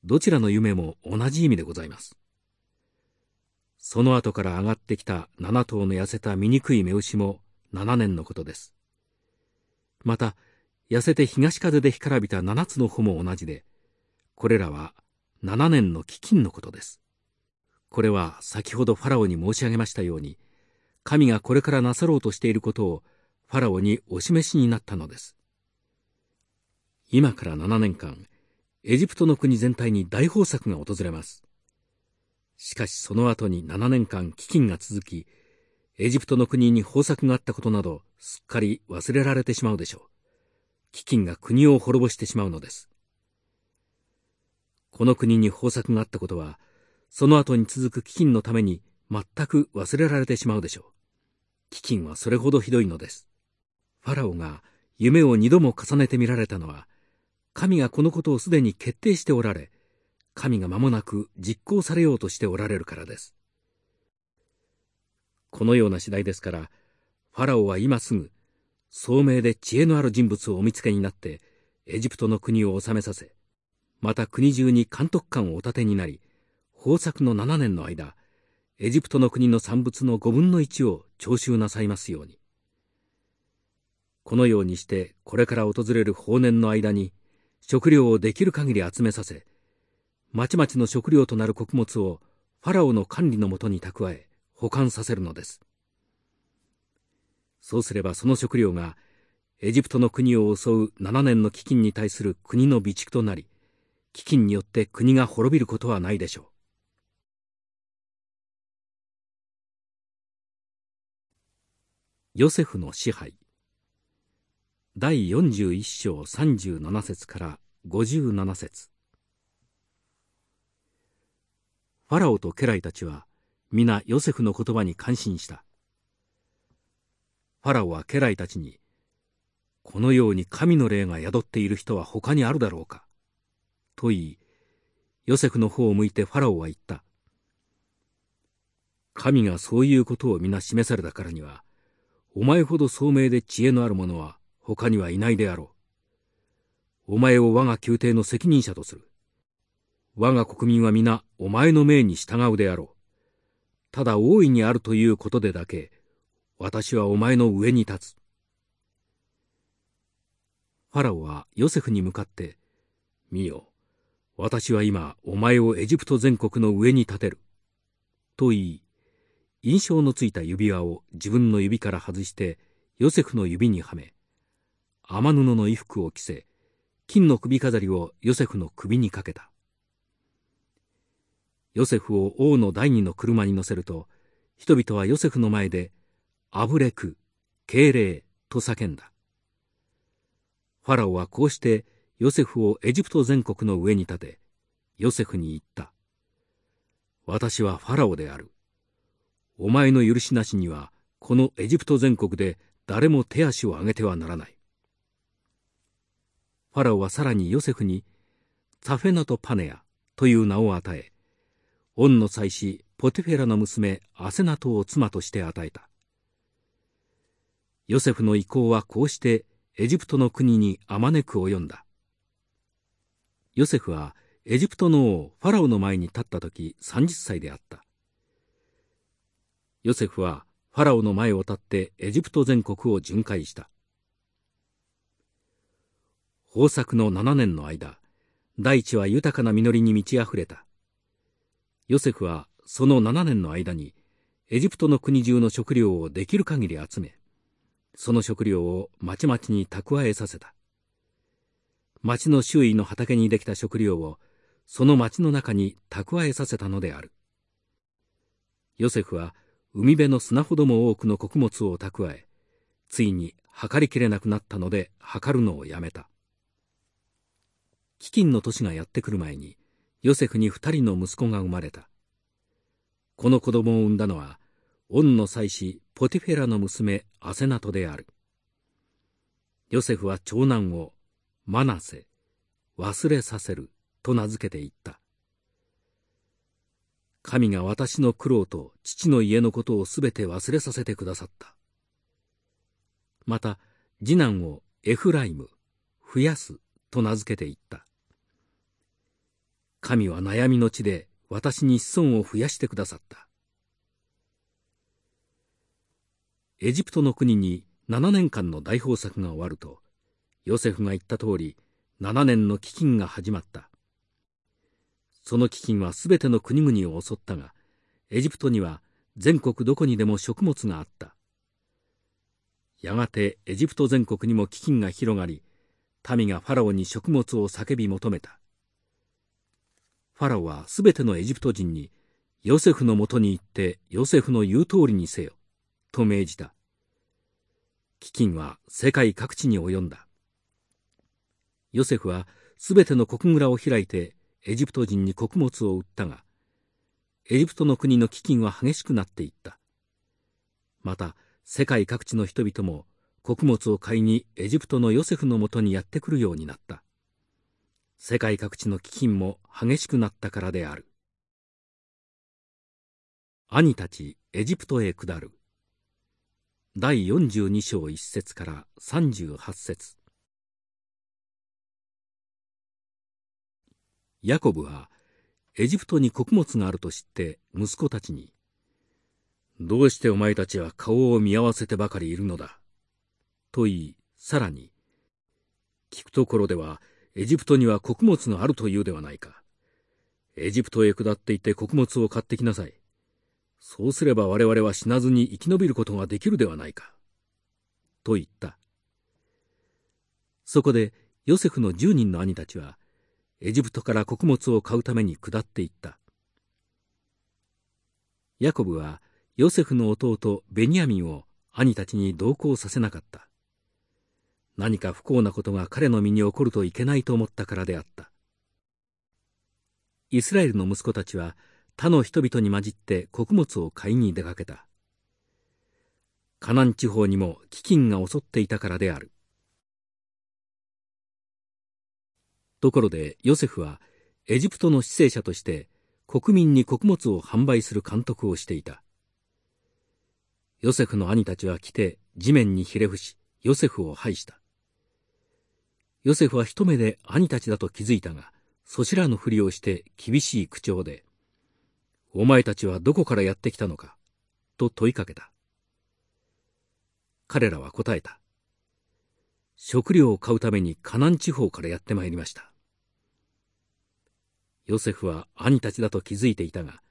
Speaker 2: どちらの夢も同じ意味でございます。その後から上がってきた七頭の痩せた醜い目牛も七年のことです。また、痩せて東風で干からびた七つの穂も同じで、これらは7年の飢饉のことです。これは先ほどファラオに申し上げましたように、神がこれからなさろうとしていることをファラオにお示しになったのです。今から7年間、エジプトの国全体に大豊作が訪れます。しかしその後に7年間飢饉が続き、エジプトの国に豊作があったことなどすっかり忘れられてしまうでしょう。飢饉が国を滅ぼしてしまうのです。この国に豊作があったことは、その後に続く飢饉のために全く忘れられてしまうでしょう。飢饉はそれほどひどいのです。ファラオが夢を二度も重ねて見られたのは、神がこのことをすでに決定しておられ、神が間もなく実行されようとしておられるからです。このような次第ですから、ファラオは今すぐ、聡明で知恵のある人物をお見つけになって、エジプトの国を治めさせ、また国中に監督官をお立てになり、豊作の7年の間、エジプトの国の産物の五分の一を徴収なさいますように。このようにしてこれから訪れる法年の間に食料をできる限り集めさせ、まちまちの食料となる穀物をファラオの管理のもとに蓄え、保管させるのです。そうすればその食料がエジプトの国を襲う7年の飢饉に対する国の備蓄となり、飢饉によって国が滅びることはないでしょう。ヨセフの支配。第41章37節から57節。ファラオと家来たちは皆ヨセフの言葉に感心した。ファラオは家来たちにこのように神の霊が宿っている人は他にあるだろうか。と言いヨセフの方を向いてファラオは言った神がそういうことを皆示されたからにはお前ほど聡明で知恵のある者は他にはいないであろう。お前を我が宮廷の責任者とする。我が国民は皆お前の命に従うであろう。ただ大いにあるということでだけ、私はお前の上に立つ。ファラオはヨセフに向かって、見よ、私は今お前をエジプト全国の上に立てる。と言い、印象のついた指輪を自分の指から外してヨセフの指にはめ天布の衣服を着せ金の首飾りをヨセフの首にかけたヨセフを王の第二の車に乗せると人々はヨセフの前で「アブレク敬礼」と叫んだファラオはこうしてヨセフをエジプト全国の上に立てヨセフに言った「私はファラオであるお前の許しなしにはこのエジプト全国で誰も手足を上げてはならない。ファラオはさらにヨセフにサフェナとパネアという名を与え、オンの妻子ポテフェラの娘アセナトを妻として与えた。ヨセフの意向はこうしてエジプトの国にあまねく及んだ。ヨセフはエジプトの王ファラオの前に立った時30歳であった。ヨセフはファラオの前を立ってエジプト全国を巡回した。豊作の7年の間、大地は豊かな実りに満ち溢れた。ヨセフはその7年の間にエジプトの国中の食料をできる限り集め、その食料を町々に蓄えさせた。町の周囲の畑にできた食料をその町の中に蓄えさせたのである。ヨセフは海辺の砂ほども多くの穀物を蓄え、ついに測りきれなくなったので測るのをやめた。飢饉の年がやってくる前に、ヨセフに二人の息子が生まれた。この子供を産んだのは、オンの妻子ポティフェラの娘アセナトである。ヨセフは長男をマナセ、忘れさせると名付けていった。神が私の苦労と父の家のことをすべて忘れさせてくださった。また、次男をエフライム、増やすと名付けていった。神は悩みの地で私に子孫を増やしてくださった。エジプトの国に7年間の大豊作が終わると、ヨセフが言った通り、7年の飢饉が始まった。その飢饉はすべての国々を襲ったが、エジプトには全国どこにでも食物があった。やがてエジプト全国にも飢饉が広がり、民がファラオに食物を叫び求めた。ファラオはすべてのエジプト人に、ヨセフのもとに行ってヨセフの言う通りにせよ、と命じた。飢饉は世界各地に及んだ。ヨセフはすべての国蔵を開いてエジプト人に穀物を売ったが、エジプトの国の飢饉は激しくなっていった。また、世界各地の人々も穀物を買いにエジプトのヨセフのもとにやってくるようになった。世界各地の飢饉も激しくなったからである。兄たちエジプトへ下る。第42章1節から38節ヤコブはエジプトに穀物があると知って息子たちにどうしてお前たちは顔を見合わせてばかりいるのだ？と言い、さらに、聞くところでは、エジプトには穀物があるというではないか。エジプトへ下っていって穀物を買ってきなさい。そうすれば我々は死なずに生き延びることができるではないか。と言った。そこでヨセフの十人の兄たちは、エジプトから穀物を買うために下っていった。ヤコブはヨセフの弟ベニヤミンを兄たちに同行させなかった。何か不幸なことが彼の身に起こるといけないと思ったからであった。イスラエルの息子たちは他の人々に混じって穀物を買いに出かけた。カナン地方にも飢饉が襲っていたからである。ところでヨセフはエジプトの死生者として国民に穀物を販売する監督をしていた。ヨセフの兄たちは来て地面にひれ伏し、ヨセフを拝した。ヨセフは一目で兄たちだと気づいたが、そしらのふりをして厳しい口調で、お前たちはどこからやってきたのかと問いかけた。彼らは答えた。食料を買うためにカナン地方からやってまいりました。ヨセフは兄たちだと気づいていたが、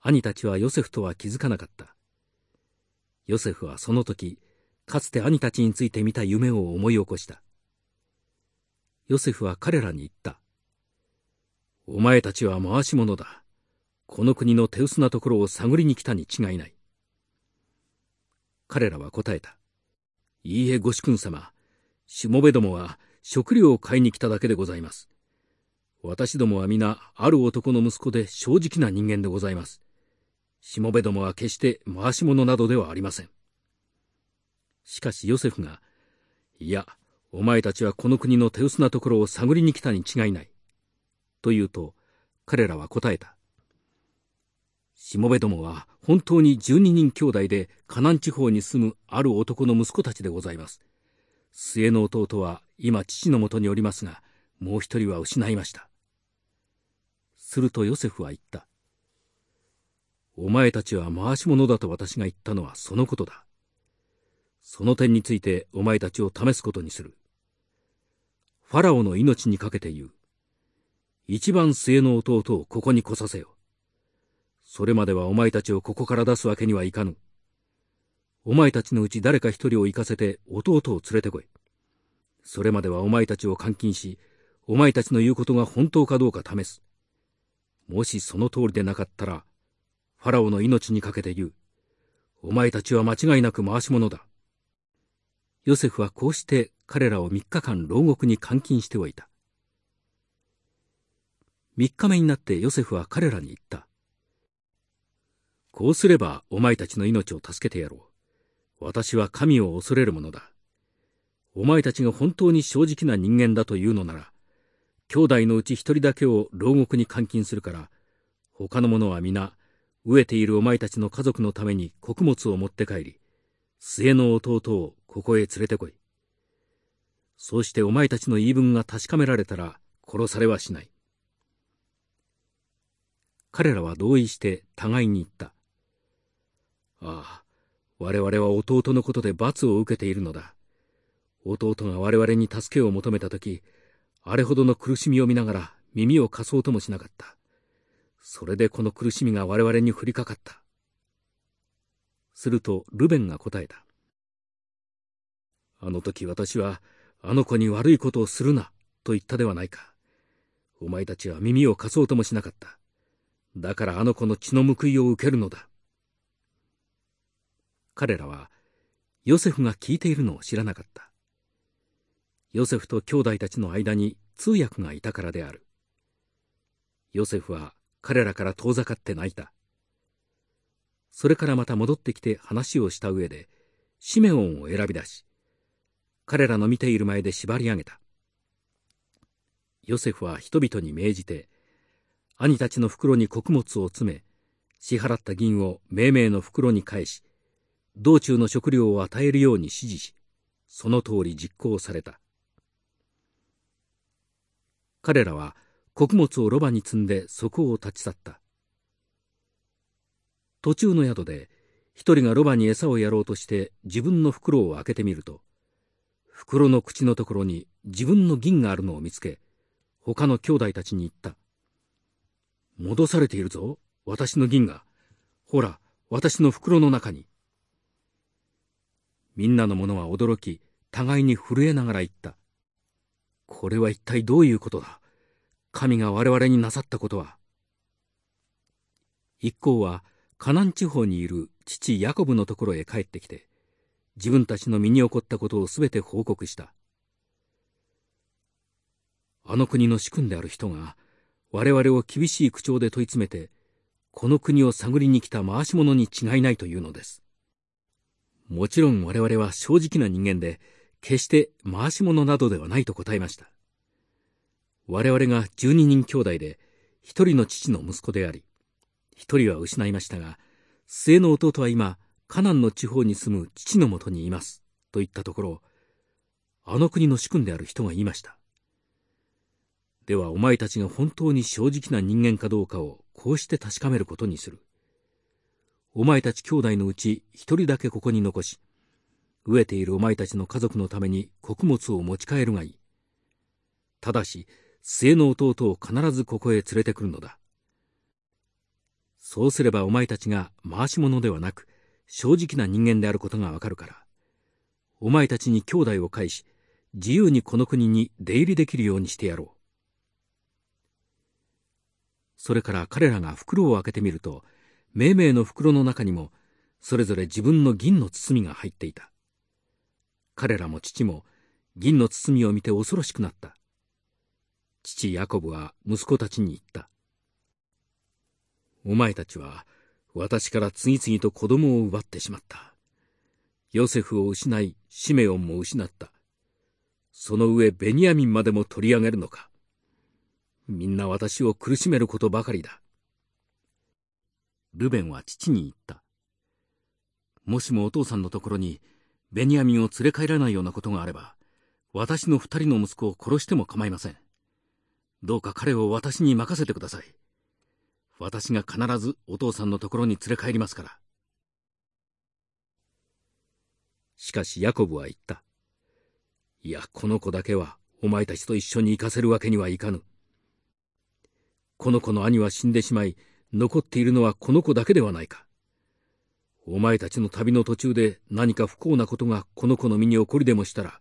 Speaker 2: 兄たちはヨセフとは気づかなかった。ヨセフはその時、かつて兄たちについて見た夢を思い起こした。ヨセフは彼らに言った。お前たちは回し者だ。この国の手薄なところを探りに来たに違いない。彼らは答えた。いいえ、ご主君様。しもべどもは食料を買いに来ただけでございます。私どもは皆、ある男の息子で正直な人間でございます。しもべどもは決して回し者などではありません。しかしヨセフが、いや、お前たちはこの国の手薄なところを探りに来たに違いない。と言うと、彼らは答えた。しもべどもは本当に十二人兄弟で河南地方に住むある男の息子たちでございます。末の弟は今父のもとにおりますが、もう一人は失いました。するとヨセフは言った。お前たちは回し者だと私が言ったのはそのことだ。その点についてお前たちを試すことにする。ファラオの命にかけて言う。一番末の弟をここに来させよ。それまではお前たちをここから出すわけにはいかぬ。お前たちのうち誰か一人を行かせて弟を連れてこい。それまではお前たちを監禁し、お前たちの言うことが本当かどうか試す。もしその通りでなかったら、ファラオの命にかけて言う。お前たちは間違いなく回し者だ。ヨセフはこうして彼らを3日間牢獄に監禁しておいた。3日目になってヨセフは彼らに言った。こうすればお前たちの命を助けてやろう。私は神を恐れる者だ。お前たちが本当に正直な人間だというのなら、兄弟のうち一人だけを牢獄に監禁するから、他の者は皆、飢えているお前たちの家族のために穀物を持って帰り、末の弟をここへ連れてこい。そうしてお前たちの言い分が確かめられたら殺されはしない。彼らは同意して互いに言った。ああ、我々は弟のことで罰を受けているのだ。弟が我々に助けを求めたとき、あれほどの苦しみを見ながら耳を貸そうともしなかった。それでこの苦しみが我々に降りかかった。するとルベンが答えた。あの時私は、あの子に悪いことをするな、と言ったではないか。お前たちは耳を貸そうともしなかった。だからあの子の血の報いを受けるのだ。彼らは、ヨセフが聞いているのを知らなかった。ヨセフと兄弟たちの間に通訳がいたからである。ヨセフは彼らから遠ざかって泣いた。それからまた戻ってきて話をした上で、シメオンを選び出し、彼らの見ている前で縛り上げた。ヨセフは人々に命じて、兄たちの袋に穀物を詰め、支払った銀を命名の袋に返し、道中の食料を与えるように指示し、その通り実行された。彼らは穀物をロバに積んでそこを立ち去った。途中の宿で一人がロバに餌をやろうとして自分の袋を開けてみると、袋の口のところに自分の銀があるのを見つけ、他の兄弟たちに言った。戻されているぞ、私の銀が。ほら、私の袋の中に。みんなの者は驚き、互いに震えながら言った。これは一体どういうことだ？神が我々になさったことは。一行はカナン地方にいる父ヤコブのところへ帰ってきて、自分たちの身に起こったことをすべて報告した。あの国の主君である人が、我々を厳しい口調で問い詰めて、この国を探りに来た回し者に違いないというのです。もちろん我々は正直な人間で、決して回し者などではないと答えました。我々が十二人兄弟で、一人の父の息子であり、一人は失いましたが、末の弟は今、カナンの地方に住む父のもとにいます、と言ったところ、あの国の主君である人が言いました。ではお前たちが本当に正直な人間かどうかをこうして確かめることにする。お前たち兄弟のうち一人だけここに残し、飢えているお前たちの家族のために穀物を持ち帰るがいい。ただし、末の弟を必ずここへ連れてくるのだ。そうすればお前たちが回し者ではなく、正直な人間であることがわかるから、お前たちに兄弟を返し、自由にこの国に出入りできるようにしてやろう。それから彼らが袋を開けてみると、命名の袋の中にも、それぞれ自分の銀の包みが入っていた。彼らも父も銀の包みを見て恐ろしくなった。父ヤコブは息子たちに言った。お前たちは私から次々と子供を奪ってしまった。ヨセフを失い、シメオンも失った。その上ベニヤミンまでも取り上げるのか。みんな私を苦しめることばかりだ。ルベンは父に言った。もしもお父さんのところにベニヤミンを連れ帰らないようなことがあれば、私の二人の息子を殺しても構いません。どうか彼を私に任せてください。私が必ずお父さんのところに連れ帰りますから。しかしヤコブは言った。いや、この子だけはお前たちと一緒に行かせるわけにはいかぬ。この子の兄は死んでしまい、残っているのはこの子だけではないか。お前たちの旅の途中で何か不幸なことがこの子の身に起こりでもしたら、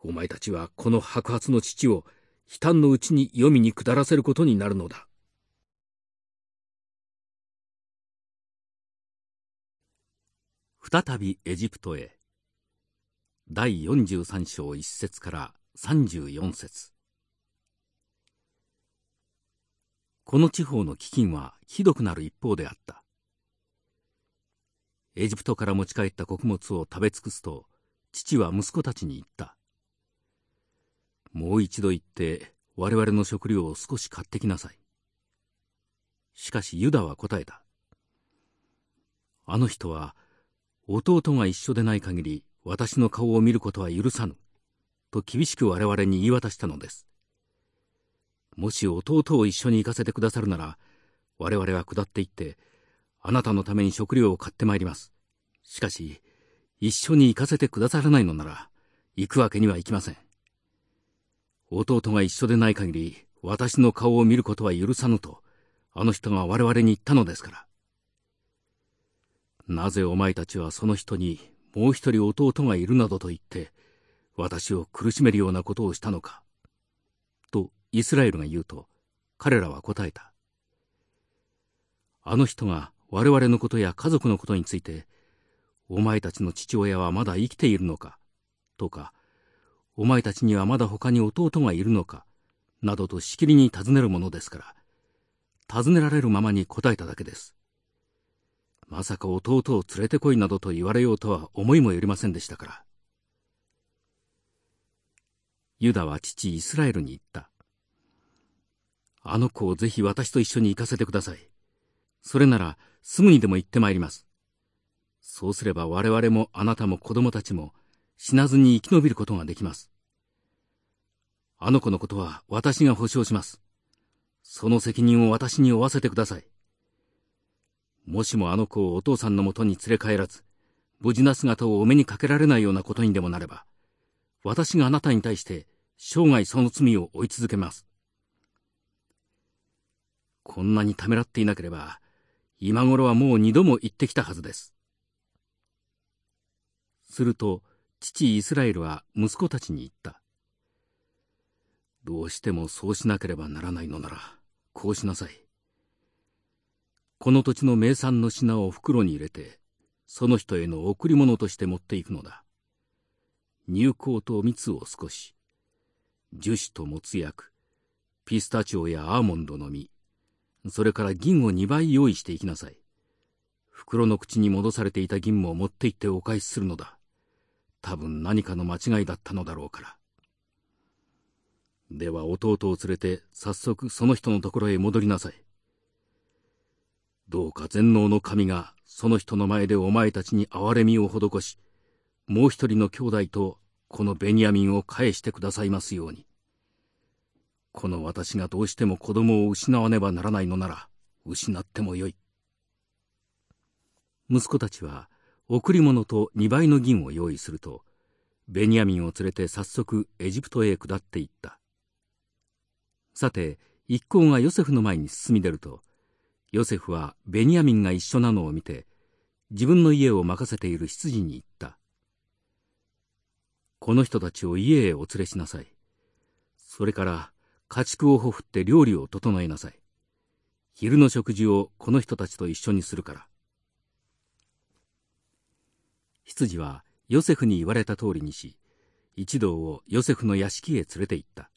Speaker 2: お前たちはこの白髪の父を悲嘆のうちに黄泉に下らせることになるのだ。
Speaker 1: 再びエジプトへ。第43章1節から34節この地方の飢饉はひどくなる一方であった。エジプトから持ち帰った穀物を食べ尽くすと、父は息子たちに言った。もう一度行って我々の食料を少し買ってきなさい。しかしユダは答えた。あの人は弟が一緒でない限り私の顔を見ることは許さぬ。と厳しく我々に言い渡したのです。もし弟を一緒に行かせてくださるなら、我々は下って行って、あなたのために食料を買ってまいります。しかし、一緒に行かせてくださらないのなら、行くわけにはいきません。弟が一緒でない限り、私の顔を見ることは許さぬと、あの人が我々に言ったのですから。なぜお前たちはその人にもう一人弟がいるなどと言って、私を苦しめるようなことをしたのか。とイスラエルが言うと、彼らは答えた。あの人が我々のことや家族のことについて、お前たちの父親はまだ生きているのか、とか、お前たちにはまだ他に弟がいるのか、などとしきりに尋ねるものですから、尋ねられるままに答えただけです。まさか弟を連れてこいなどと言われようとは思いもよりませんでしたから。ユダは父イスラエルに言った。あの子をぜひ私と一緒に行かせてください。それならすぐにでも行ってまいります。そうすれば我々もあなたも子供たちも死なずに生き延びることができます。あの子のことは私が保証します。その責任を私に負わせてください。
Speaker 2: もしもあの子をお父さんのもとに連れ帰らず、無事な姿をお目にかけられないようなことにでもなれば、私があなたに対して生涯その罪を追い続けます。こんなにためらっていなければ、今頃はもう二度も行ってきたはずです。すると、父イスラエルは息子たちに言った。どうしてもそうしなければならないのなら、こうしなさい。この土地の名産の品を袋に入れて、その人への贈り物として持っていくのだ。乳香と蜜を少し、樹脂ともつ薬、ピスタチオやアーモンドの実、それから銀を2倍用意していきなさい。袋の口に戻されていた銀も持って行ってお返しするのだ。多分何かの間違いだったのだろうから。では弟を連れて早速その人のところへ戻りなさい。どうか全能の神がその人の前でお前たちに憐れみを施し、もう一人の兄弟とこのベニヤミンを返してくださいますように。この私がどうしても子供を失わねばならないのなら、失ってもよい。息子たちは贈り物と2倍の銀を用意すると、ベニヤミンを連れて早速エジプトへ下っていった。さて、一行がヨセフの前に進み出ると、ヨセフはベニヤミンが一緒なのを見て、自分の家を任せている執事に言った。この人たちを家へお連れしなさい。それから、家畜をほふって料理を整えなさい。昼の食事をこの人たちと一緒にするから。執事はヨセフに言われた通りにし、一同をヨセフの屋敷へ連れて行った。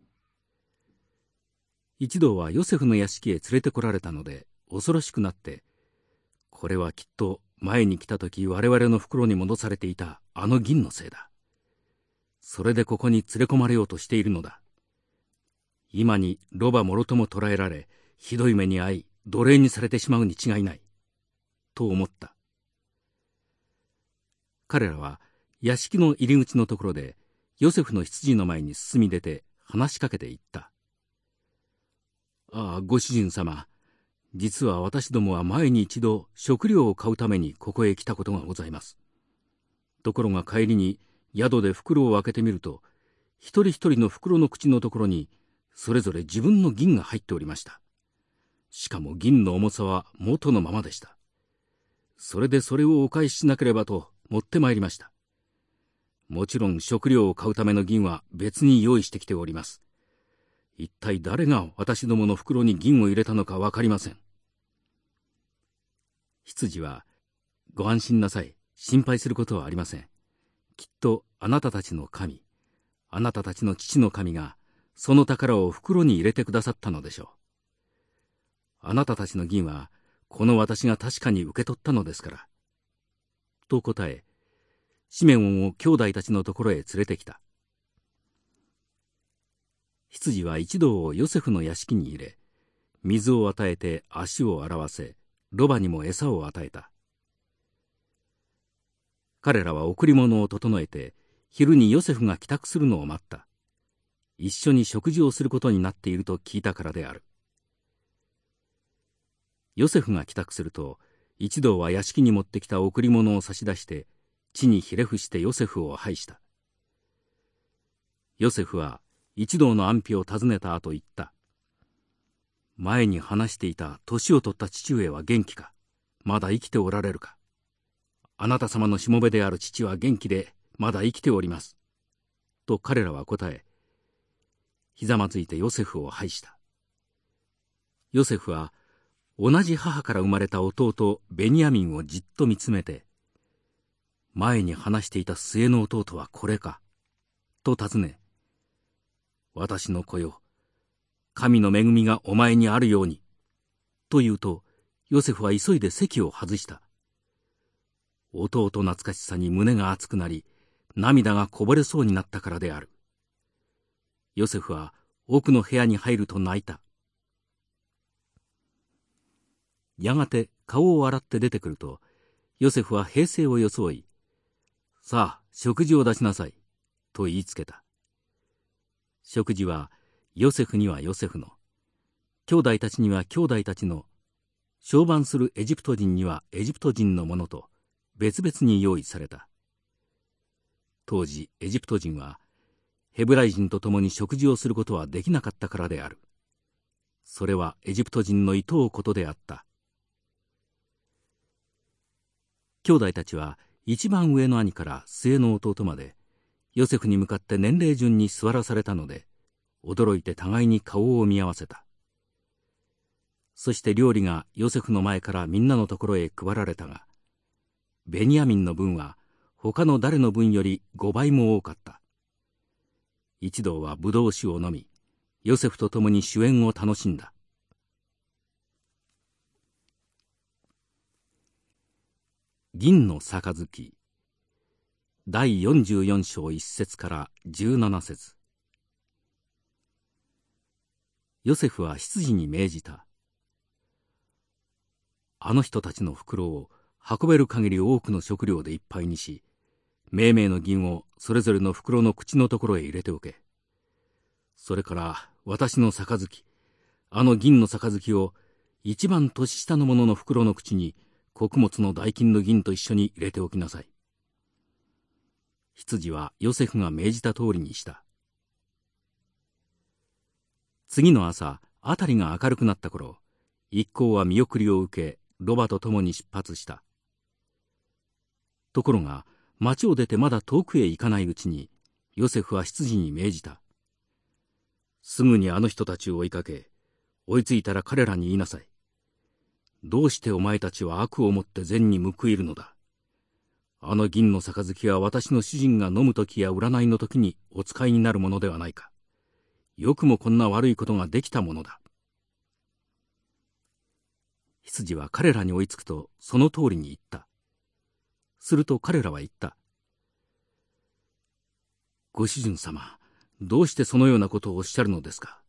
Speaker 2: 一同はヨセフの屋敷へ連れてこられたので、恐ろしくなって、これはきっと前に来た時我々の袋に戻されていたあの銀のせいだ。それでここに連れ込まれようとしているのだ。今にロバもろとも捕らえられ、ひどい目に遭い、奴隷にされてしまうに違いない。と思った。彼らは屋敷の入り口のところで、ヨセフの羊の前に進み出て話しかけていった。ああ、ご主人様、実は私どもは前に一度食料を買うためにここへ来たことがございます。ところが帰りに宿で袋を開けてみると、一人一人の袋の口のところに、それぞれ自分の銀が入っておりました。しかも銀の重さは元のままでした。それでそれをお返ししなければと持ってまいりました。もちろん食料を買うための銀は別に用意してきております。一体誰が私どもの袋に銀を入れたのかわかりません。執事は、ご安心なさい。心配することはありません。きっとあなたたちの神、あなたたちの父の神が、その宝を袋に入れてくださったのでしょう。あなたたちの銀は、この私が確かに受け取ったのですから。と答え、シメオンを兄弟たちのところへ連れてきた。羊は一同をヨセフの屋敷に入れ、水を与えて足を洗わせ、ロバにも餌を与えた。彼らは贈り物を整えて、昼にヨセフが帰宅するのを待った。一緒に食事をすることになっていると聞いたからである。ヨセフが帰宅すると、一同は屋敷に持ってきた贈り物を差し出して、地にひれ伏してヨセフを拝した。ヨセフは一同の安否を尋ねた後言った。前に話していた年を取った父上は元気か？まだ生きておられるか？あなた様のしもべである父は元気でまだ生きております。と彼らは答え、ひざまずいてヨセフを拝した。ヨセフは同じ母から生まれた弟ベニヤミンをじっと見つめて、前に話していた末の弟はこれかと尋ね、私の子よ、神の恵みがお前にあるように。と言うと、ヨセフは急いで席を外した。弟懐かしさに胸が熱くなり、涙がこぼれそうになったからである。ヨセフは奥の部屋に入ると泣いた。やがて顔を洗って出てくると、ヨセフは平静を装い、さあ、食事を出しなさい、と言いつけた。食事はヨセフにはヨセフの、兄弟たちには兄弟たちの、
Speaker 1: 商売するエジプト人にはエジプト人のものと別々に用意された。当時エジプト人はヘブライ人と共に食事をすることはできなかったからである。それはエジプト人の厭うことであった。兄弟たちは一番上の兄から末の弟までヨセフに向かって年齢順に座らされたので驚いて互いに顔を見合わせたそして料理がヨセフの前からみんなのところへ配られたがベニヤミンの分は他の誰の分より5倍も多かった一同はブドウ酒を飲みヨセフと共に主演を楽しんだ。銀の杯第44章1節から17節。ヨセフは執事に命じた。あの人たちの袋を運べる限り多くの食料でいっぱいにし命名の銀をそれぞれの袋の口のところへ入れておけそれから私の杯あの銀の杯を一番年下の者の袋の口に穀物の代金の銀と一緒に入れておきなさい。羊はヨセフが命じた通りにした。次の朝、辺りが明るくなった頃、一行は見送りを受け、ロバと共に出発した。ところが、町を出てまだ遠くへ行かないうちに、ヨセフは羊に命じた。すぐにあの人たちを追いかけ、追いついたら彼らに言いなさい。どうしてお前たちは悪をもって善に報いるのだ。あの銀の杯は私の主人が飲む時や占いの時にお使いになるものではないか。よくもこんな悪いことができたものだ。羊は彼らに追いつくとその通りに言った。すると彼らは言った。ご主人様、どうしてそのようなことをおっしゃるのですか？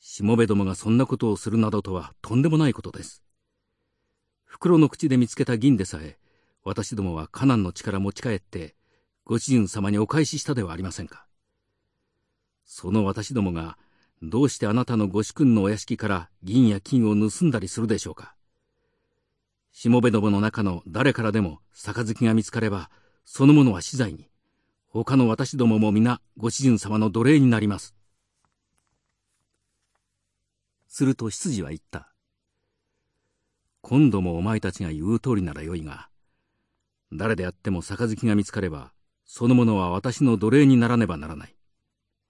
Speaker 1: しもべどもがそんなことをするなどとはとんでもないことです。袋の口で見つけた銀でさえ、私どもはカナンの地から持ち帰って、ご主人様にお返ししたではありませんか？その私どもが、どうしてあなたのご主君のお屋敷から銀や金を盗んだりするでしょうか？しもべどもの中の誰からでも杯が見つかれば、そのものは死罪に、他の私どもも皆ご主人様の奴隷になります。すると執事は言った。今度もお前たちが言う通りならよいが、誰であっても杯が見つかれば、その者は私の奴隷にならねばならない。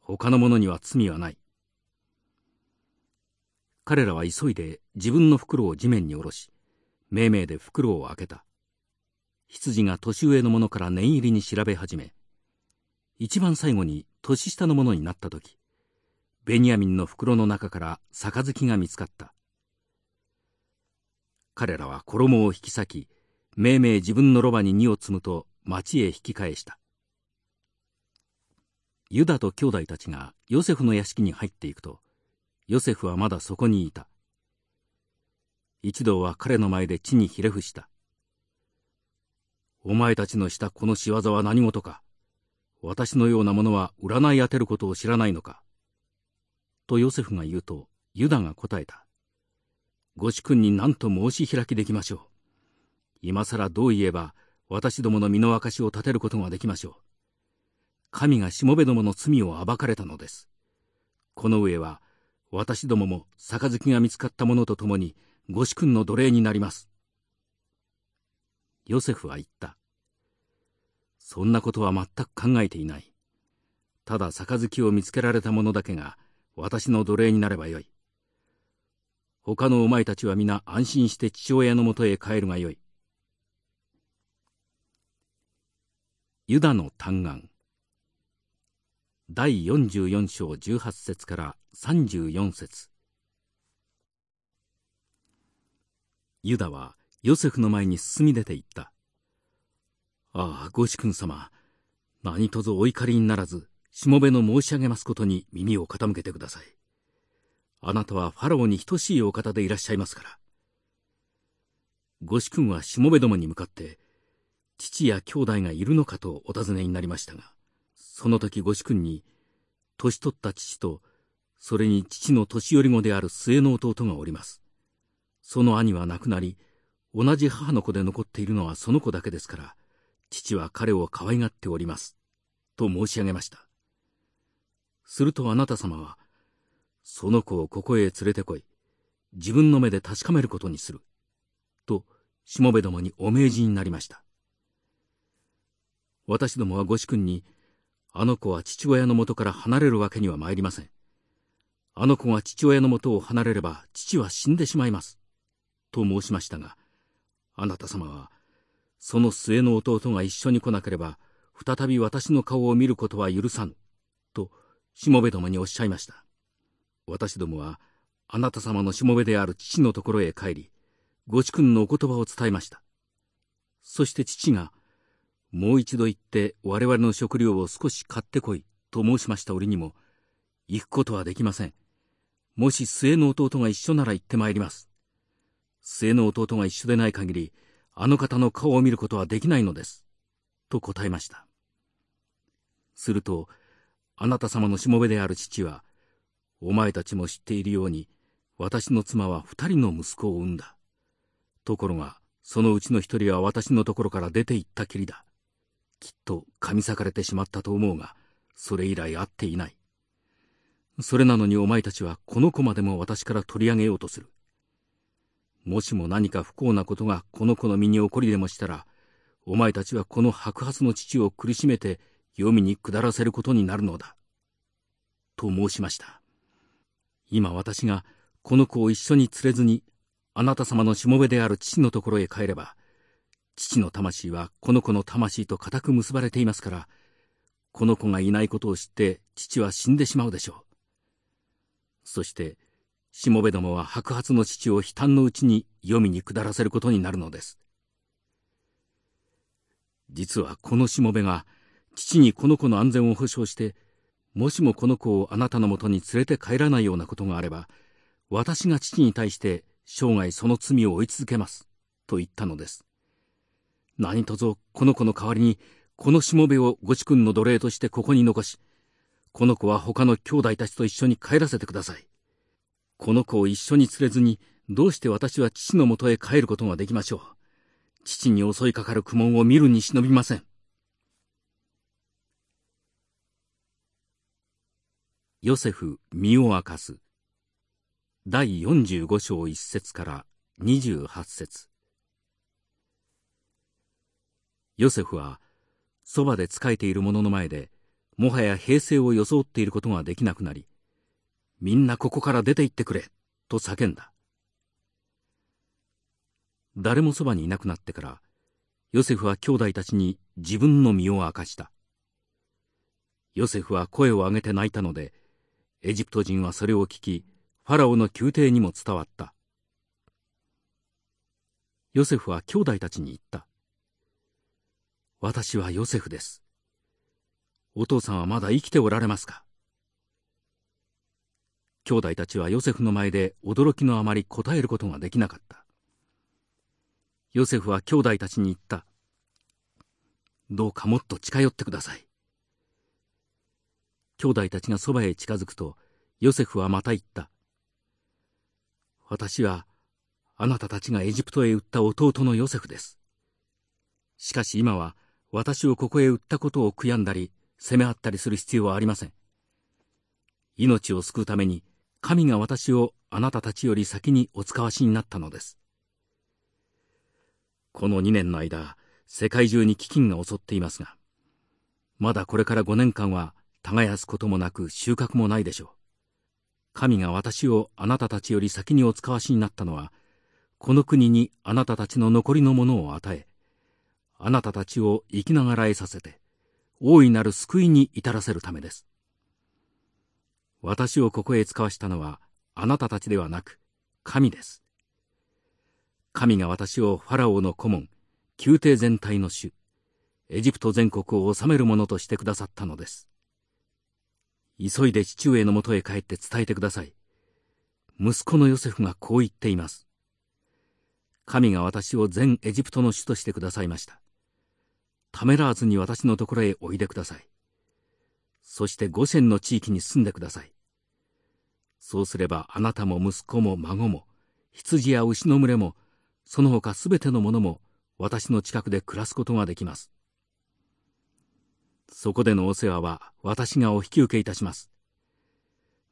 Speaker 1: 他の者には罪はない。彼らは急いで自分の袋を地面に下ろし、命名で袋を開けた。羊が年上の者から念入りに調べ始め、一番最後に年下の者になった時、ベニヤミンの袋の中から杯が見つかった。彼らは衣を引き裂き、命名自分のロバに荷を積むと町へ引き返した。ユダと兄弟たちがヨセフの屋敷に入っていくと、ヨセフはまだそこにいた。一同は彼の前で地にひれ伏した。お前たちのしたこの仕業は何事か。私のような者は占い当てることを知らないのか。とヨセフが言うと、ユダが答えた。ご主君に何と申し開きできましょう。今更どう言えば私どもの身の証を立てることができましょう。神がしもべどもの罪を暴かれたのです。この上は私どもも杯が見つかった者と共にご主君の奴隷になります。ヨセフは言った。そんなことは全く考えていない。ただ杯を見つけられた者だけが私の奴隷になればよい。他のお前たちは皆安心して父親のもとへ帰るがよい。ユダの嘆願第44章18節から34節ユダはヨセフの前に進み出て行った。ああ、ご主君様、何とぞお怒りにならず、しもべの申し上げますことに耳を傾けてください。あなたはファローに等しいお方でいらっしゃいますから。ご主君はしもべどもに向かって、父や兄弟がいるのかとお尋ねになりましたが、その時ご主君に、年取った父と、それに父の年寄り子である末の弟がおります。
Speaker 2: その兄は亡くなり、同じ母の子で残っているのはその子だけですから、父は彼を可愛がっております。と申し上げました。するとあなた様は、その子をここへ連れてこい。自分の目で確かめることにする。と、しもべどもにお命じになりました。私どもはご主君に、あの子は父親のもとから離れるわけには参りません。あの子が父親のもとを離れれば父は死んでしまいます。と申しましたが、あなた様は、その末の弟が一緒に来なければ、再び私の顔を見ることは許さぬ、と、しもべどもにおっしゃいました。私どもは、あなた様のしもべである父のところへ帰り、ご主君のお言葉を伝えました。そして父が、もう一度行って我々の食料を少し買ってこい、と申しました折にも、行くことはできません。もし末の弟が一緒なら行ってまいります。末の弟が一緒でない限り、あの方の顔を見ることはできないのです。と答えました。すると、あなた様のしもべである父は、お前たちも知っているように、私の妻は二人の息子を産んだ。ところが、そのうちの一人は私のところから出て行ったきりだ。きっと噛み裂かれてしまったと思うが、それ以来会っていない。それなのにお前たちはこの子までも私から取り上げようとする。もしも何か不幸なことがこの子の身に起こりでもしたら、お前たちはこの白髪の父を苦しめて黄泉に下らせることになるのだ。と申しました。今私がこの子を一緒に連れずに、あなた様のしもべである父のところへ帰れば、父の魂はこの子の魂と固く結ばれていますから、この子がいないことを知って父は死んでしまうでしょう。そして、しもべどもは白髪の父を悲嘆のうちに黄泉に下らせることになるのです。実はこのしもべが父にこの子の安全を保証して、もしもこの子をあなたのもとに連れて帰らないようなことがあれば、私が父に対して生涯その罪を追い続けます、と言ったのです。何とぞこの子の代わりに、このしもべをご主君の奴隷としてここに残し、この子は他の兄弟たちと一緒に帰らせてください。この子を一緒に連れずに、どうして私は父のもとへ帰ることができましょう。父に襲いかかる苦悶を見るに忍びません。ヨセフ身を明かす第45章1節から28節ヨセフはそばで仕えている者の前でもはや平静を装っていることができなくなりみんなここから出て行ってくれ、と叫んだ。誰もそばにいなくなってから、ヨセフは兄弟たちに自分の身を明かした。ヨセフは声を上げて泣いたので、エジプト人はそれを聞き、ファラオの宮廷にも伝わった。ヨセフは兄弟たちに言った。私はヨセフです。お父さんはまだ生きておられますか？兄弟たちはヨセフの前で驚きのあまり答えることができなかった。ヨセフは兄弟たちに言った。どうかもっと近寄ってください。兄弟たちがそばへ近づくと、ヨセフはまた言った。私は、あなたたちがエジプトへ売った弟のヨセフです。しかし今は、私をここへ売ったことを悔やんだり、責め合ったりする必要はありません。命を救うために、神が私をあなたたちより先にお使わしになったのです。この2年の間、世界中に飢饉が襲っていますが、まだこれから5年間は耕すこともなく収穫もないでしょう。神が私をあなたたちより先にお使わしになったのは、この国にあなたたちの残りのものを与え、あなたたちを生きながらえさせて、大いなる救いに至らせるためです。私をここへ使わしたのはあなたたちではなく神です。神が私をファラオの顧問、宮廷全体の主、エジプト全国を治める者としてくださったのです。急いで父上のもとへ帰って伝えてください。息子のヨセフがこう言っています。神が私を全エジプトの主としてくださいました。ためらわずに私のところへおいでください。そして五線の地域に住んでください。そうすればあなたも息子も孫も、羊や牛の群れも、その他すべてのものも私の近くで暮らすことができます。そこでのお世話は私がお引き受けいたします。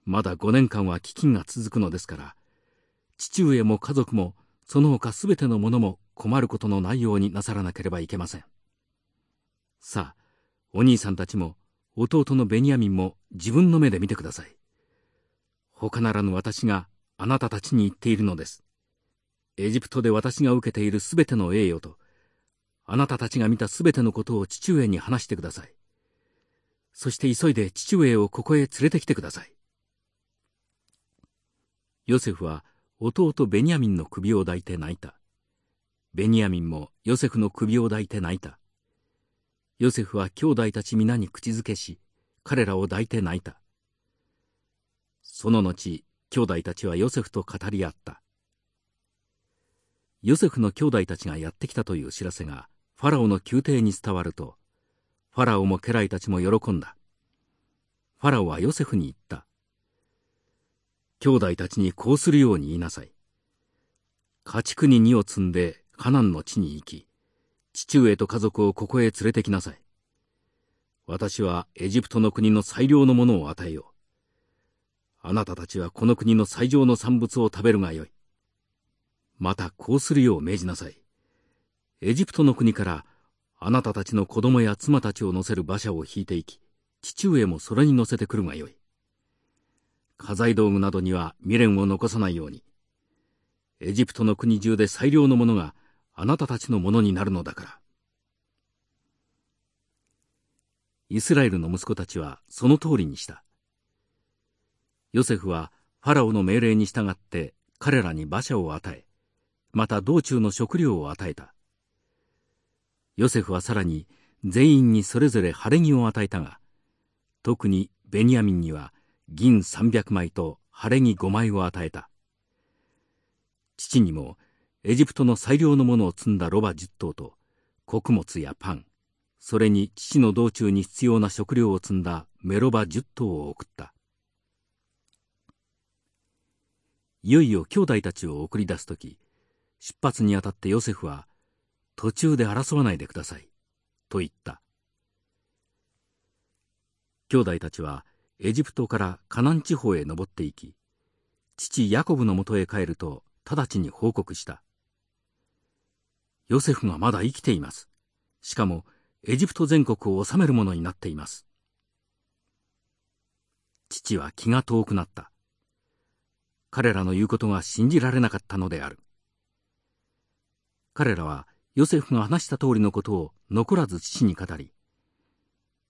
Speaker 2: まだ5年間は飢饉が続くのですから、父上も家族もその他すべてのものも困ることのないようになさらなければいけません。さあ、お兄さんたちも弟のベニヤミンも自分の目で見てください。他ならぬ私があなたたちに言っているのです。エジプトで私が受けているすべての栄誉と、あなたたちが見たすべてのことを父上に話してください。そして急いで父上をここへ連れてきてください。ヨセフは弟ベニヤミンの首を抱いて泣いた。ベニヤミンもヨセフの首を抱いて泣いた。ヨセフは兄弟たち皆に口づけし、彼らを抱いて泣いた。その後、兄弟たちはヨセフと語り合った。ヨセフの兄弟たちがやってきたという知らせがファラオの宮廷に伝わると、ファラオも家来たちも喜んだ。ファラオはヨセフに言った。兄弟たちにこうするように言いなさい。家畜に荷を積んでカナンの地に行き、父上と家族をここへ連れてきなさい。私はエジプトの国の最良のものを与えよう。あなたたちはこの国の最上の産物を食べるがよい。またこうするよう命じなさい。エジプトの国からあなたたちの子供や妻たちを乗せる馬車を引いていき、父上もそれに乗せてくるがよい。家財道具などには未練を残さないように。エジプトの国中で最良のものがあなたたちのものになるのだから。イスラエルの息子たちはその通りにした。ヨセフはファラオの命令に従って彼らに馬車を与え、また道中の食料を与えた。ヨセフはさらに全員にそれぞれ晴れ着を与えたが、特にベニヤミンには銀300枚と晴れ着5枚を与えた。父にもエジプトの最良のものを積んだロバ10頭と穀物やパン、それに父の道中に必要な食料を積んだメロバ10頭を送った。いよいよ兄弟たちを送り出すとき、出発にあたってヨセフは、途中で争わないでください、と言った。兄弟たちはエジプトからカナン地方へ登っていき、父ヤコブのもとへ帰ると直ちに報告した。ヨセフがまだ生きています。しかもエジプト全国を治めるものになっています。父は気が遠くなった。彼らの言うことが信じられなかったのである。彼らはヨセフが話した通りのことを残らず父に語り、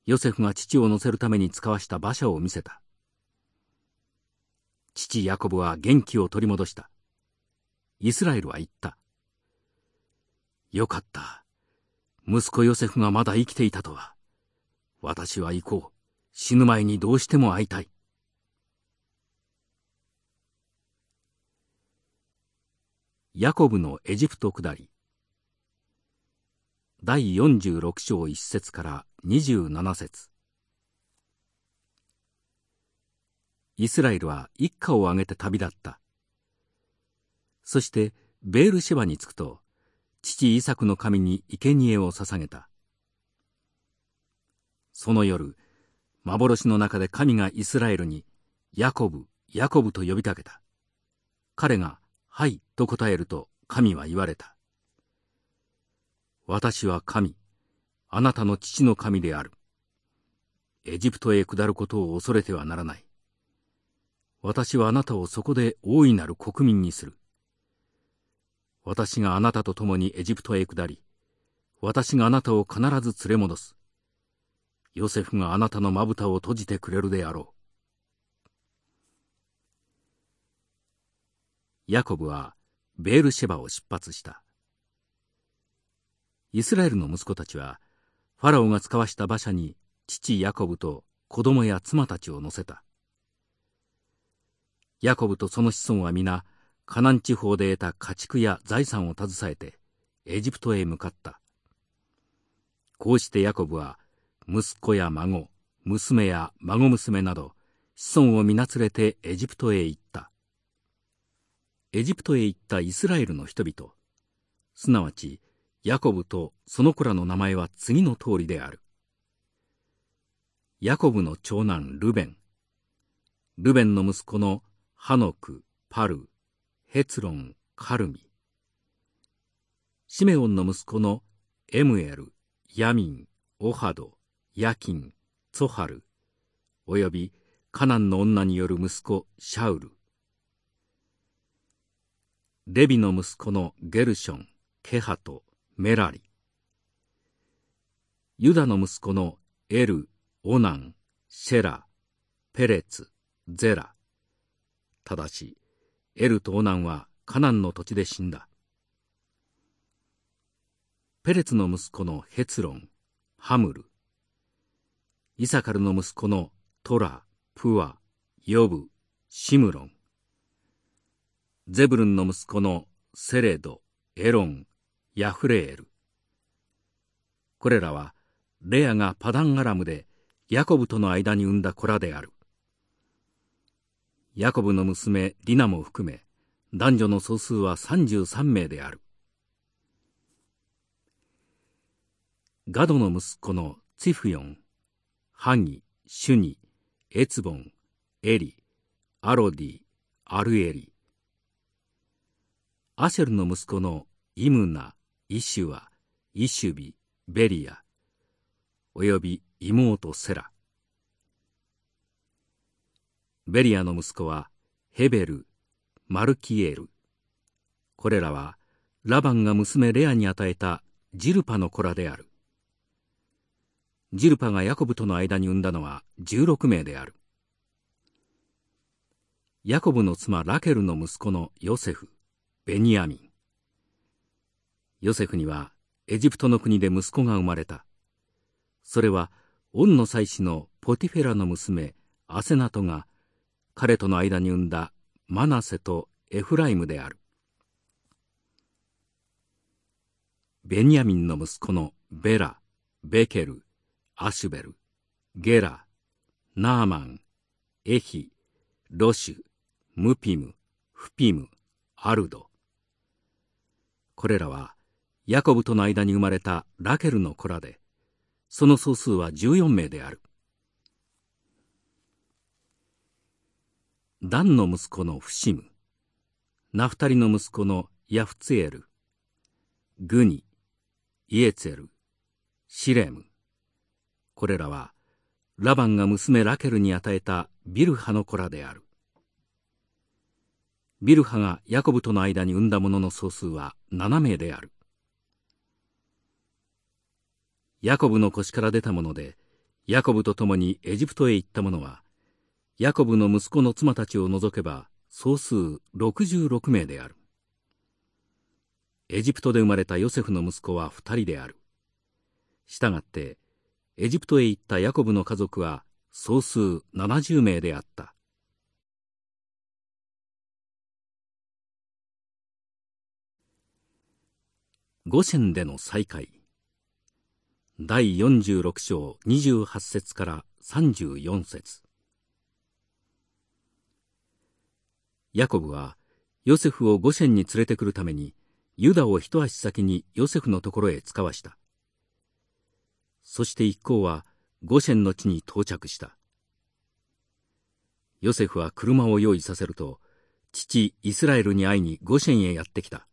Speaker 2: ヨセフが父を乗せるために使わした馬車を見せた。父ヤコブは元気を取り戻した。イスラエルは言った。よかった。息子ヨセフがまだ生きていたとは。私は行こう。死ぬ前にどうしても会いたい。ヤコブのエジプト下り第46章1節から27節イスラエルは一家を挙げて旅立った。そしてベールシェバに着くと、父イサクの神に生贄を捧げた。その夜、幻の中で神がイスラエルに、ヤコブ、ヤコブと呼びかけた。彼が、はい、と答えると神は言われた。私は神、あなたの父の神である。エジプトへ下ることを恐れてはならない。私はあなたをそこで大いなる国民にする。私があなたと共にエジプトへ下り、私があなたを必ず連れ戻す。ヨセフがあなたのまぶたを閉じてくれるであろう。ヤコブはベールシェバを出発した。イスラエルの息子たちは、ファラオが使わした馬車に父ヤコブと子供や妻たちを乗せた。ヤコブとその子孫は皆、カナン地方で得た家畜や財産を携えて、エジプトへ向かった。こうしてヤコブは、息子や孫、娘や孫娘など、子孫を皆連れてエジプトへ行った。
Speaker 1: エジプトへ行ったイスラエルの人々すなわちヤコブとその子らの名前は次の通りであるヤコブの長男ルベンルベンの息子のハノクパルヘツロンカルミ。シメオンの息子のエムエルヤミンオハドヤキンツォハルおよびカナンの女による息子シャウル。レビの息子のゲルションケハトメラリ。ユダの息子のエルオナンシェラペレツゼラ。ただしエルとオナンはカナンの土地で死んだ。ペレツの息子のヘツロンハムル。イサカルの息子のトラプワヨブシムロン。ゼブルンの息子のセレドエロンヤフレール。これらはレアがパダンアラムでヤコブとの間に産んだ子らである。ヤコブの娘リナも含め男女の総数は33名である。ガドの息子のツィフヨンハギシュニエツボンエリアロディアルエリ。アシェルの息子のイムナイシュアイシュビベリアおよび妹セラ。ベリアの息子はヘベルマルキエール。これらはラバンが娘レアに与えたジルパの子らである。ジルパがヤコブとの間に産んだのは16名である。ヤコブの妻ラケルの息子のヨセフベニヤミン。ヨセフにはエジプトの国で息子が生まれた。それはオンの妻子のポティフェラの娘アセナトが彼との間に産んだマナセとエフライムである。ベニヤミンの息子のベラベケルアシュベルゲラナーマンエヒロシュムピムフピムアルド。これらはヤコブとの間に生まれたラケルの子らでその総数は14名である。ダンの息子のフシムナフタリの息子のヤフツエル。グニイエツェル。シレム。これらはラバンが娘ラケルに与えたビルハの子らである。ビルハがヤコブとの間に産んだ者の総数は7名である。ヤコブの腰から出たものでヤコブと共にエジプトへ行った者はヤコブの息子の妻たちを除けば総数66名である。エジプトで生まれたヨセフの息子は2人である。したがってエジプトへ行ったヤコブの家族は総数70名であった。五線での再会。第46章28節から34節。ヤコブはヨセフをゴシェンに連れてくるためにユダを一足先にヨセフのところへ使わしたそして一行はゴシェンの地に到着したヨセフは車を用意させると父イスラエルに会いにゴシェンへやってきた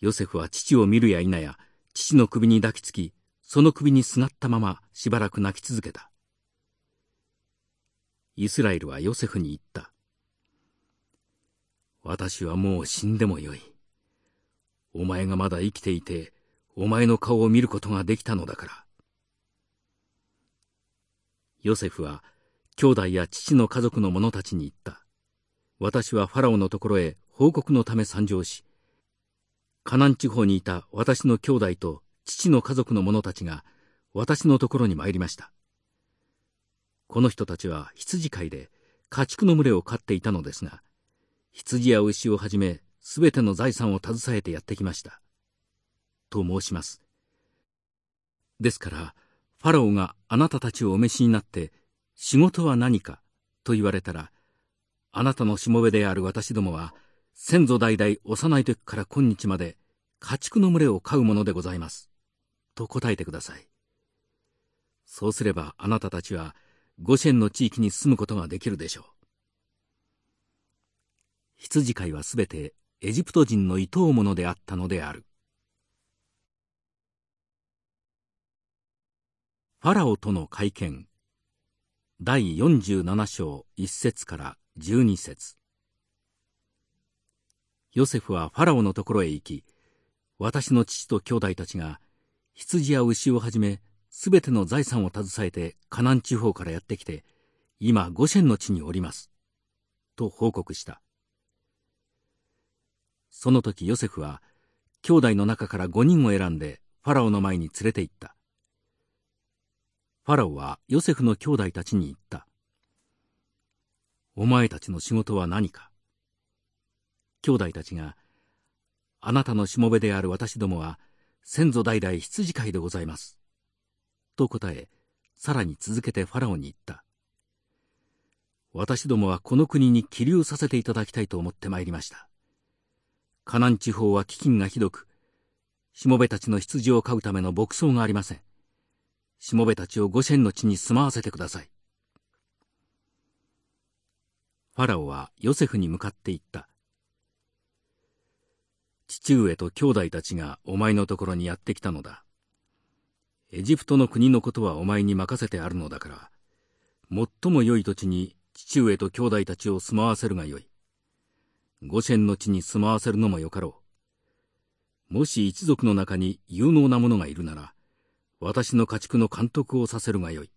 Speaker 1: ヨセフは父を見るや否や父の首に抱きつきその首にすがったまましばらく泣き続けた。イスラエルはヨセフに言った。私はもう死んでもよい。お前がまだ生きていて、お前の顔を見ることができたのだから。ヨセフは、兄弟や父の家族の者たちに言った。私はファラオのところへ報告のため参上し、カナン地方にいた私の兄弟と父の家族の者たちが私のところに参りました。この人たちは羊飼いで家畜の群れを飼っていたのですが、羊や牛をはじめすべての財産を携えてやってきました。と申します。ですから、ファラオがあなたたちをお召しになって、仕事は何かと言われたら、あなたのしもべである私どもは、
Speaker 2: 先祖代々幼い時から今日まで家畜の群れを飼うものでございます。と答えてください。そうすればあなたたちは五シェンの地域に住むことができるでしょう。羊飼いはすべてエジプト人の厭うものであったのである。ファラオとの会見第47章1節から12節ヨセフはファラオのところへ行き、私の父と兄弟たちが羊や牛をはじめすべての財産を携えてカナン地方からやってきて、今ゴシェンの地におります。と報告した。その時ヨセフは兄弟の中から5人を選んでファラオの前に連れて行った。ファラオはヨセフの兄弟たちに言った。お前たちの仕事は何か？兄弟たちが、あなたのしもべである私どもは、先祖代々羊飼いでございます。と答え、さらに続けてファラオに言った。私どもはこの国に起立させていただきたいと思ってまいりました。カナン地方は飢饉がひどく、しもべたちの羊を飼うための牧草がありません。しもべたちをゴシェンの地に住まわせてください。ファラオはヨセフに向かって言った。父上と兄弟たちがお前のところにやってきたのだ。エジプトの国のことはお前に任せてあるのだから、最も良い土地に父上と兄弟たちを住まわせるがよい。五線の地に住まわせるのもよかろう。もし一族の中に有能な者がいるなら、私の家畜の監督をさせるがよい。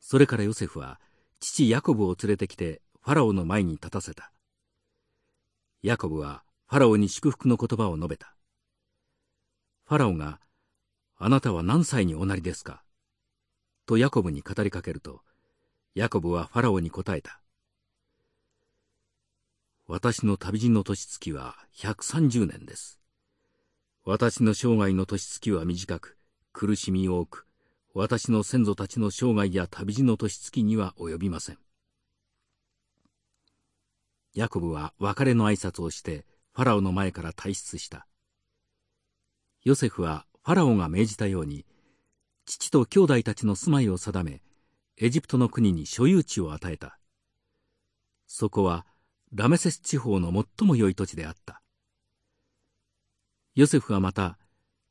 Speaker 2: それからヨセフは父ヤコブを連れてきてファラオの前に立たせた。ヤコブはファラオに祝福の言葉を述べた。ファラオが、あなたは何歳におなりですか？とヤコブに語りかけると、ヤコブはファラオに答えた。私の旅路の年月は130年です。私の生涯の年月は短く、苦しみ多く、私の先祖たちの生涯や旅路の年月には及びません。ヤコブは別れの挨拶をしてファラオの前から退出した。ヨセフはファラオが命じたように、父と兄弟たちの住まいを定め、エジプトの国に所有地を与えた。そこはラメセス地方の最も良い土地であった。ヨセフはまた、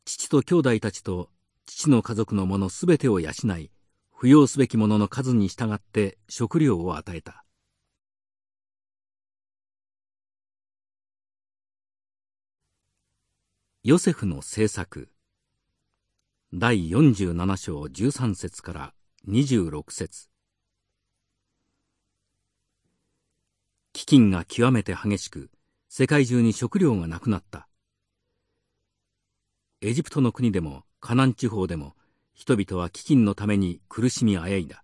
Speaker 2: 父と兄弟たちと父の家族の者すべてを養い、扶養すべき者の数に従って食料を与えた。ヨセフの政策第47章13節から26節飢饉が極めて激しく世界中に食料がなくなったエジプトの国でもカナン地方でも人々は飢饉のために苦しみあやいだ。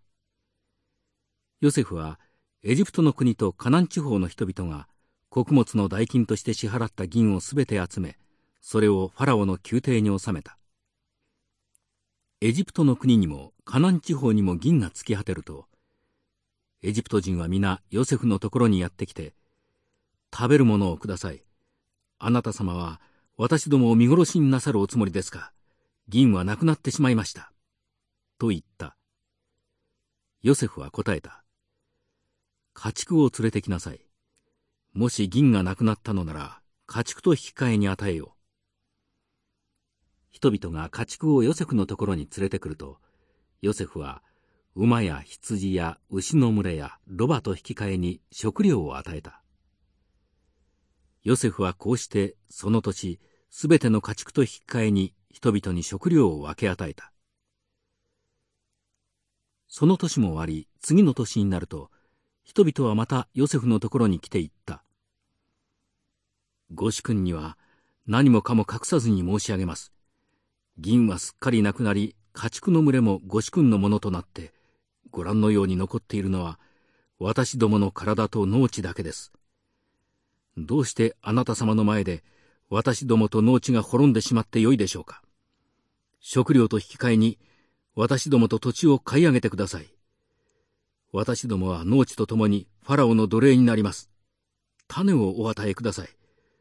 Speaker 2: ヨセフはエジプトの国とカナン地方の人々が穀物の代金として支払った銀をすべて集め、それをファラオの宮廷に収めた。エジプトの国にもカナン地方にも銀が尽き果てると、エジプト人は皆ヨセフのところにやってきて、食べるものをください。あなた様は私どもを見殺しになさるおつもりですか銀はなくなってしまいました。と言った。ヨセフは答えた。家畜を連れてきなさい。もし銀がなくなったのなら、家畜と引き換えに与えよう。人々が家畜をヨセフのところに連れてくると、ヨセフは馬や羊や牛の群れやロバと引き換えに食料を与えた。ヨセフはこうしてその年すべての家畜と引き換えに人々に食料を分け与えた。その年も終わり、次の年になると、人々はまたヨセフのところに来て言った。ご主君には何もかも隠さずに申し上げます。銀はすっかりなくなり、家畜の群れもご主君のものとなって、ご覧のように残っているのは、私どもの体と農地だけです。どうしてあなた様の前で、私どもと農地が滅んでしまってよいでしょうか。食料と引き換えに、私どもと土地を買い上げてください。私どもは農地とともにファラオの奴隷になります。種をお与えください。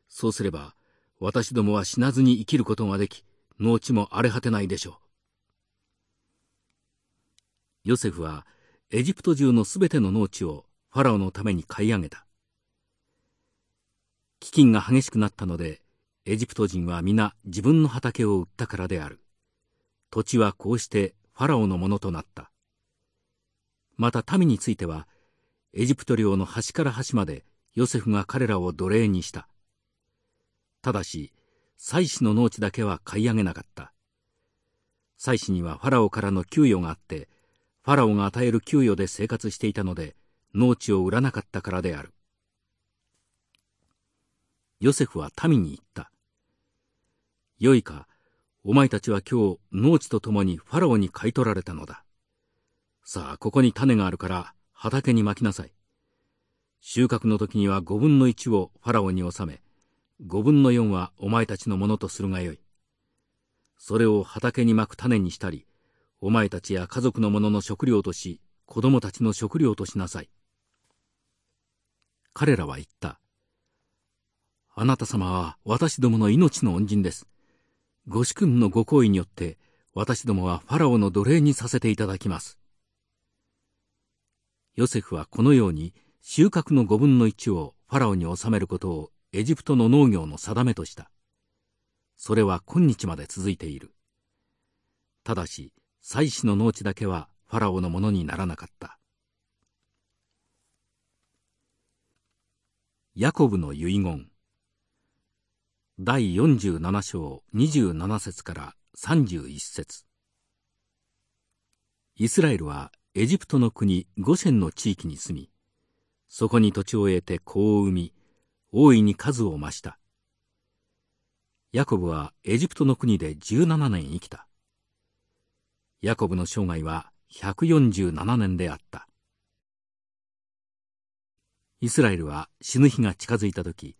Speaker 2: そうすれば、私どもは死なずに生きることができ、農地も荒れ果てないでしょ
Speaker 1: う。ヨセフは、エジプト中のすべての農地をファラオのために買い上げた。飢饉が激しくなったので、エジプト人は皆自分の畑を売ったからである。土地はこうしてファラオのものとなった。また民については、エジプト領の端から端までヨセフが彼らを奴隷にした。ただし、祭司の農地だけは買い上げなかった。祭司にはファラオからの給与があって、ファラオが与える給与で生活していたので、農地を売らなかったからである。ヨセフは民に言った。よいか、お前たちは今日農地と共にファラオに買い取られたのだ。さあ、ここに種があるから畑にまきなさい。収穫の時には五分の一をファラオに納め、五分の四はお前たちのものとするがよい。それを畑にまく種にしたり、お前たちや家族のもの食料とし、子供たちの食料としなさい。彼らは言った。あなた様は私どもの命の恩人です。ご主君のご好意によって、私どもはファラオの奴隷にさせていただきます。ヨセフはこのように収穫の五分の一をファラオに納めることをエジプトの農業の定めとした。それは今日まで続いている。ただし、祭司の農地だけはファラオのものにならなかった。ヤコブの遺言第47章27節から31節イスラエルはエジプトの国ゴシェンの地域に住み、そこに土地を得て子を産み、大いに数を増した。ヤコブはエジプトの国で17年生きた。ヤコブの生涯は147年であった。イスラエルは死ぬ日が近づいた時、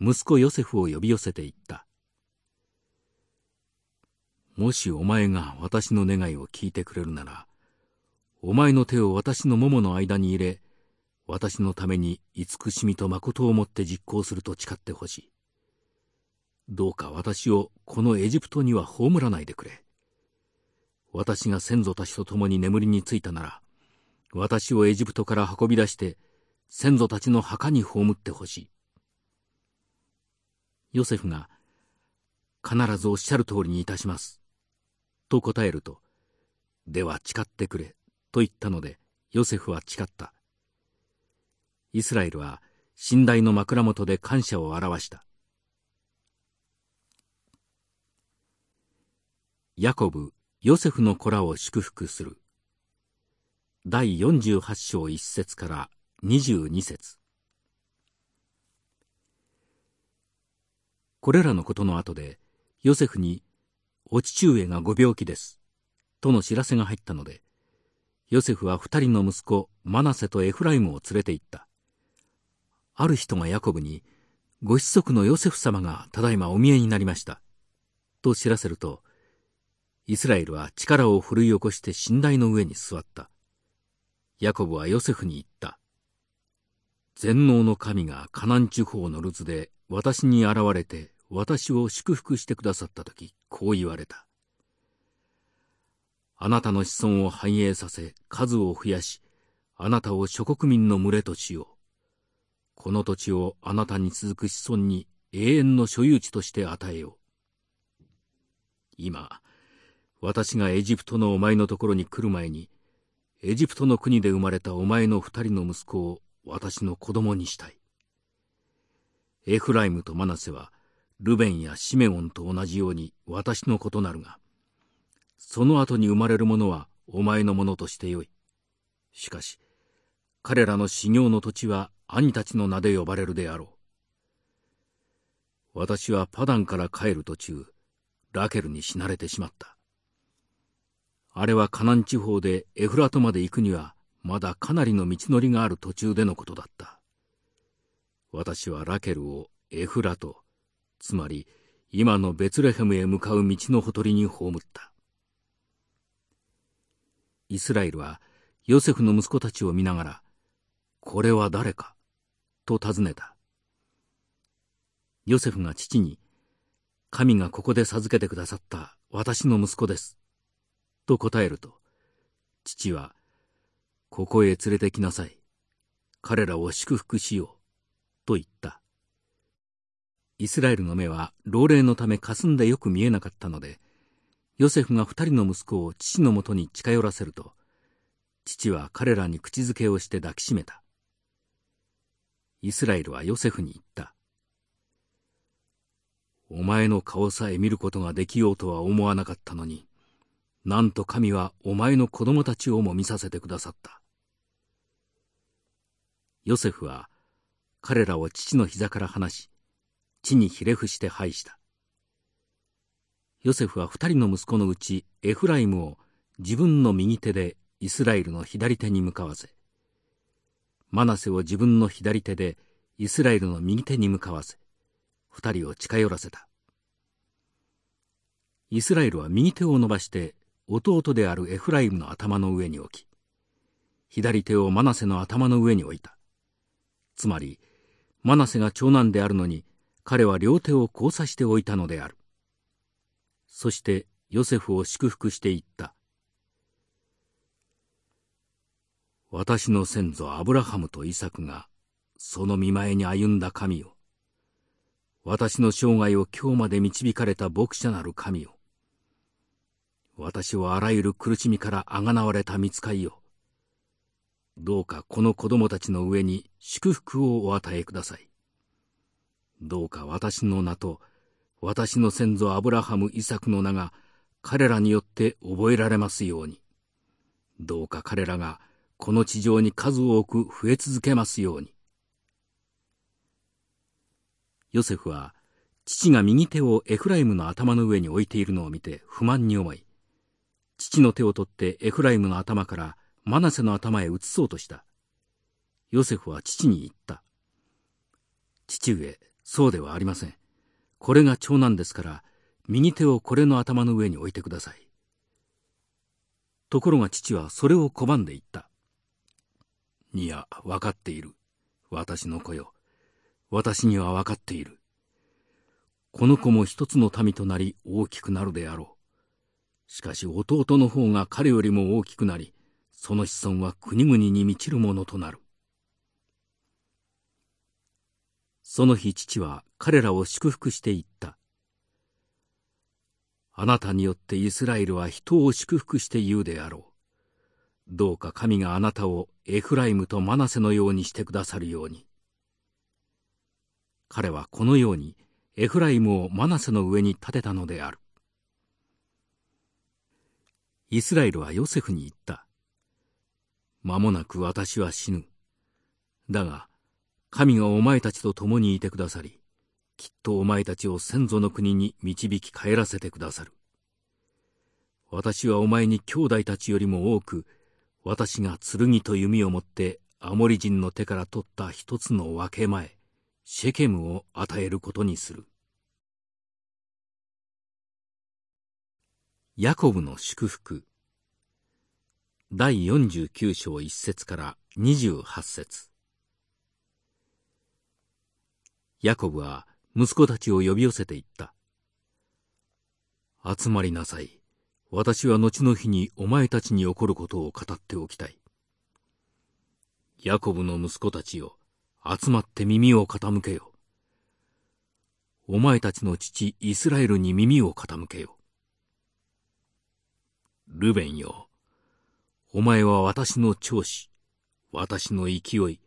Speaker 1: 息子ヨセフを呼び寄せていった。もしお前が私の願いを聞いてくれるなら、お前の手を私の桃の間に入れ、私のために慈しみと誠をもって実行すると誓ってほしい。どうか私をこのエジプトには葬らないでくれ。私が先祖たちと共に眠りについたなら、私をエジプトから運び出して、先祖たちの墓に葬ってほしい。ヨセフが、必ずおっしゃる通りにいたします。と答えると、では誓ってくれ、と言ったので、ヨセフは誓った。イスラエルは寝台の枕元で感謝を表した。ヤコブ、ヨセフの子らを祝福する。第48章1節から22節これらのことの後で、ヨセフに、お父上がご病気です。との知らせが入ったので、ヨセフは二人の息子、マナセとエフライムを連れて行った。ある人がヤコブに、ご子息のヨセフ様がただいまお見えになりました。と知らせると、イスラエルは力を振るい起こして寝台の上に座った。ヤコブはヨセフに言った。全能の神がカナン地方のルズで私に現れて私を祝福してくださったとき、こう言われた。あなたの子孫を繁栄させ、数を増やし、あなたを諸国民の群れとしよう。この土地をあなたに続く子孫に永遠の所有地として与えよう。今、私がエジプトのお前のところに来る前に、エジプトの国で生まれたお前の二人の息子を私の子供にしたい。エフライムとマナセは、ルベンやシメオンと同じように私のことなるが、その後に生まれるものはお前のものとしてよい。しかし、彼らの修行の土地は兄たちの名で呼ばれるであろう。私はパダンから帰る途中、ラケルに死なれてしまった。あれはカナン地方でエフラトまで行くには、まだかなりの道のりがある途中でのことだった。私はラケルをエフラト、つまり今のベツレヘムへ向かう道のほとりに葬った。イスラエルはヨセフの息子たちを見ながら、これは誰かと尋ねた。
Speaker 2: ヨセフが父に、神がここで授けてくださった私の息子です。と答えると、父は、ここへ連れてきなさい。彼らを祝福しよう。と言った。イスラエルの目は老齢のため霞んでよく見えなかったので、ヨセフが二人の息子を父のもとに近寄らせると、父は彼らに口づけをして抱きしめた。イスラエルはヨセフに言った。お前の顔さえ見ることができようとは思わなかったのに、なんと神はお前の子供たちをも見させてくださった。ヨセフは彼らを父の膝から離し、地にひれ伏して拝した。ヨセフは二人の息子のうちエフライムを自分の右手でイスラエルの左手に向かわせ、マナセを自分の左手でイスラエルの右手に向かわせ、二人を近寄らせた。イスラエルは右手を伸ばして弟であるエフライムの頭の上に置き、左手をマナセの頭の上に置いた。つまり、マナセが長男であるのに、彼は両手を交差しておいたのである。そしてヨセフを祝福していった。私の先祖アブラハムとイサクがその見前に歩んだ神よ。私の生涯を今日まで導かれた牧者なる神よ。私をあらゆる苦しみからあがなわれた見つかいよ。どうかこの子供たちの上に祝福をお与えください。どうか私の名と私の先祖アブラハム・イサクの名が彼らによって覚えられますように。どうか彼らがこの地上に数多く増え続けますように。ヨセフは父が右手をエフライムの頭の上に置いているのを見て不満に思い、父の手を取ってエフライムの頭からマナセの頭へ移そうとした。ヨセフは父に言った。父上、そうではありません。これが長男ですから、右手をこれの頭の上に置いてください。ところが父はそれを拒んで言った。いや、わかっている。私の子よ。私にはわかっている。この子も一つの民となり大きくなるであろう。しかし弟の方が彼よりも大きくなり、その子孫は国々に満ちるものとなる。その日父は彼らを祝福して言った。あなたによってイスラエルは人を祝福して言うであろう。どうか神があなたをエフライムとマナセのようにしてくださるように。彼はこのようにエフライムをマナセの上に立てたのである。イスラエルはヨセフに言った。間もなく私は死ぬ。だが、神がお前たちと共にいてくださり、きっとお前たちを先祖の国に導き帰らせてくださる。私はお前に兄弟たちよりも多く、私が剣と弓を持ってアモリ人の手から取った一つの分け前、シェケムを与えることにする。ヤコブの祝福第49章1節から28節ヤコブは息子たちを呼び寄せていった。集まりなさい。私は後の日にお前たちに起こることを語っておきたい。ヤコブの息子たちよ。集まって耳を傾けよ。お前たちの父イスラエルに耳を傾けよ。ルベンよ。お前は私の長子、私の勢い、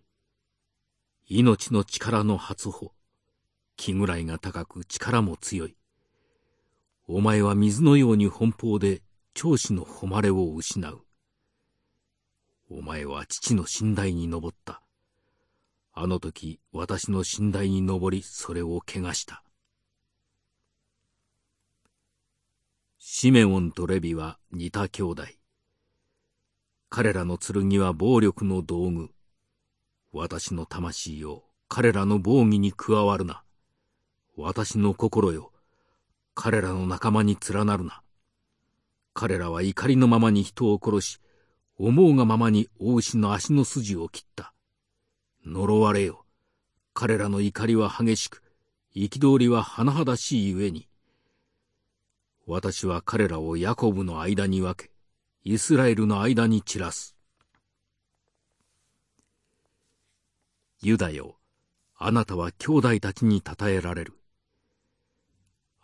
Speaker 2: 命の力の初歩、気ぐらいが高く力も強い。お前は水のように奔放で長子の誉れを失う。お前は父の寝台に登った。あの時、私の寝台に登り、それを怪我した。シメオンとレビは似た兄弟。彼らの剣は暴力の道具。私の魂よ、彼らの防御に加わるな。私の心よ、彼らの仲間に連なるな。彼らは怒りのままに人を殺し、思うがままに大牛の足の筋を切った。呪われよ。彼らの怒りは激しく、憤りは甚だしいゆえに、私は彼らをヤコブの間に分け、イスラエルの間に散らす。ユダよ、あなたは兄弟たちに称えられる。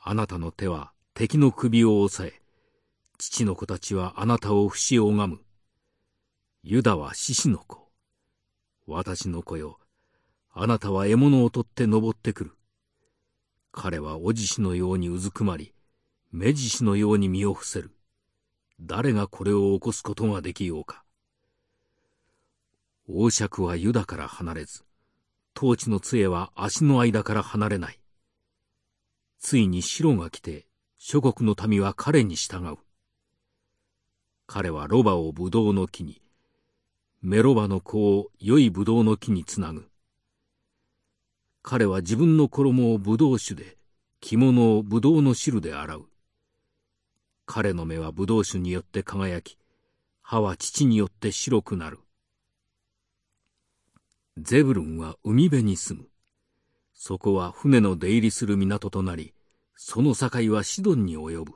Speaker 2: あなたの手は敵の首を押さえ、父の子たちはあなたを不死拝む。ユダは獅子の子。私の子よ、あなたは獲物を取って登ってくる。彼はおじしのようにうずくまり、目獅子のように身を伏せる。誰がこれを起こすことができようか。王爵はユダから離れず、統治の杖は足の間から離れない。ついに白が来て、諸国の民は彼に従う。彼はロバをブドウの木に、メロバの子を良いブドウの木につなぐ。彼は自分の衣をブドウ酒で、着物をブドウの汁で洗う。彼の目はブドウ酒によって輝き、歯は乳によって白くなる。ゼブルンは海辺に住む。そこは船の出入りする港となり、その境はシドンに及ぶ。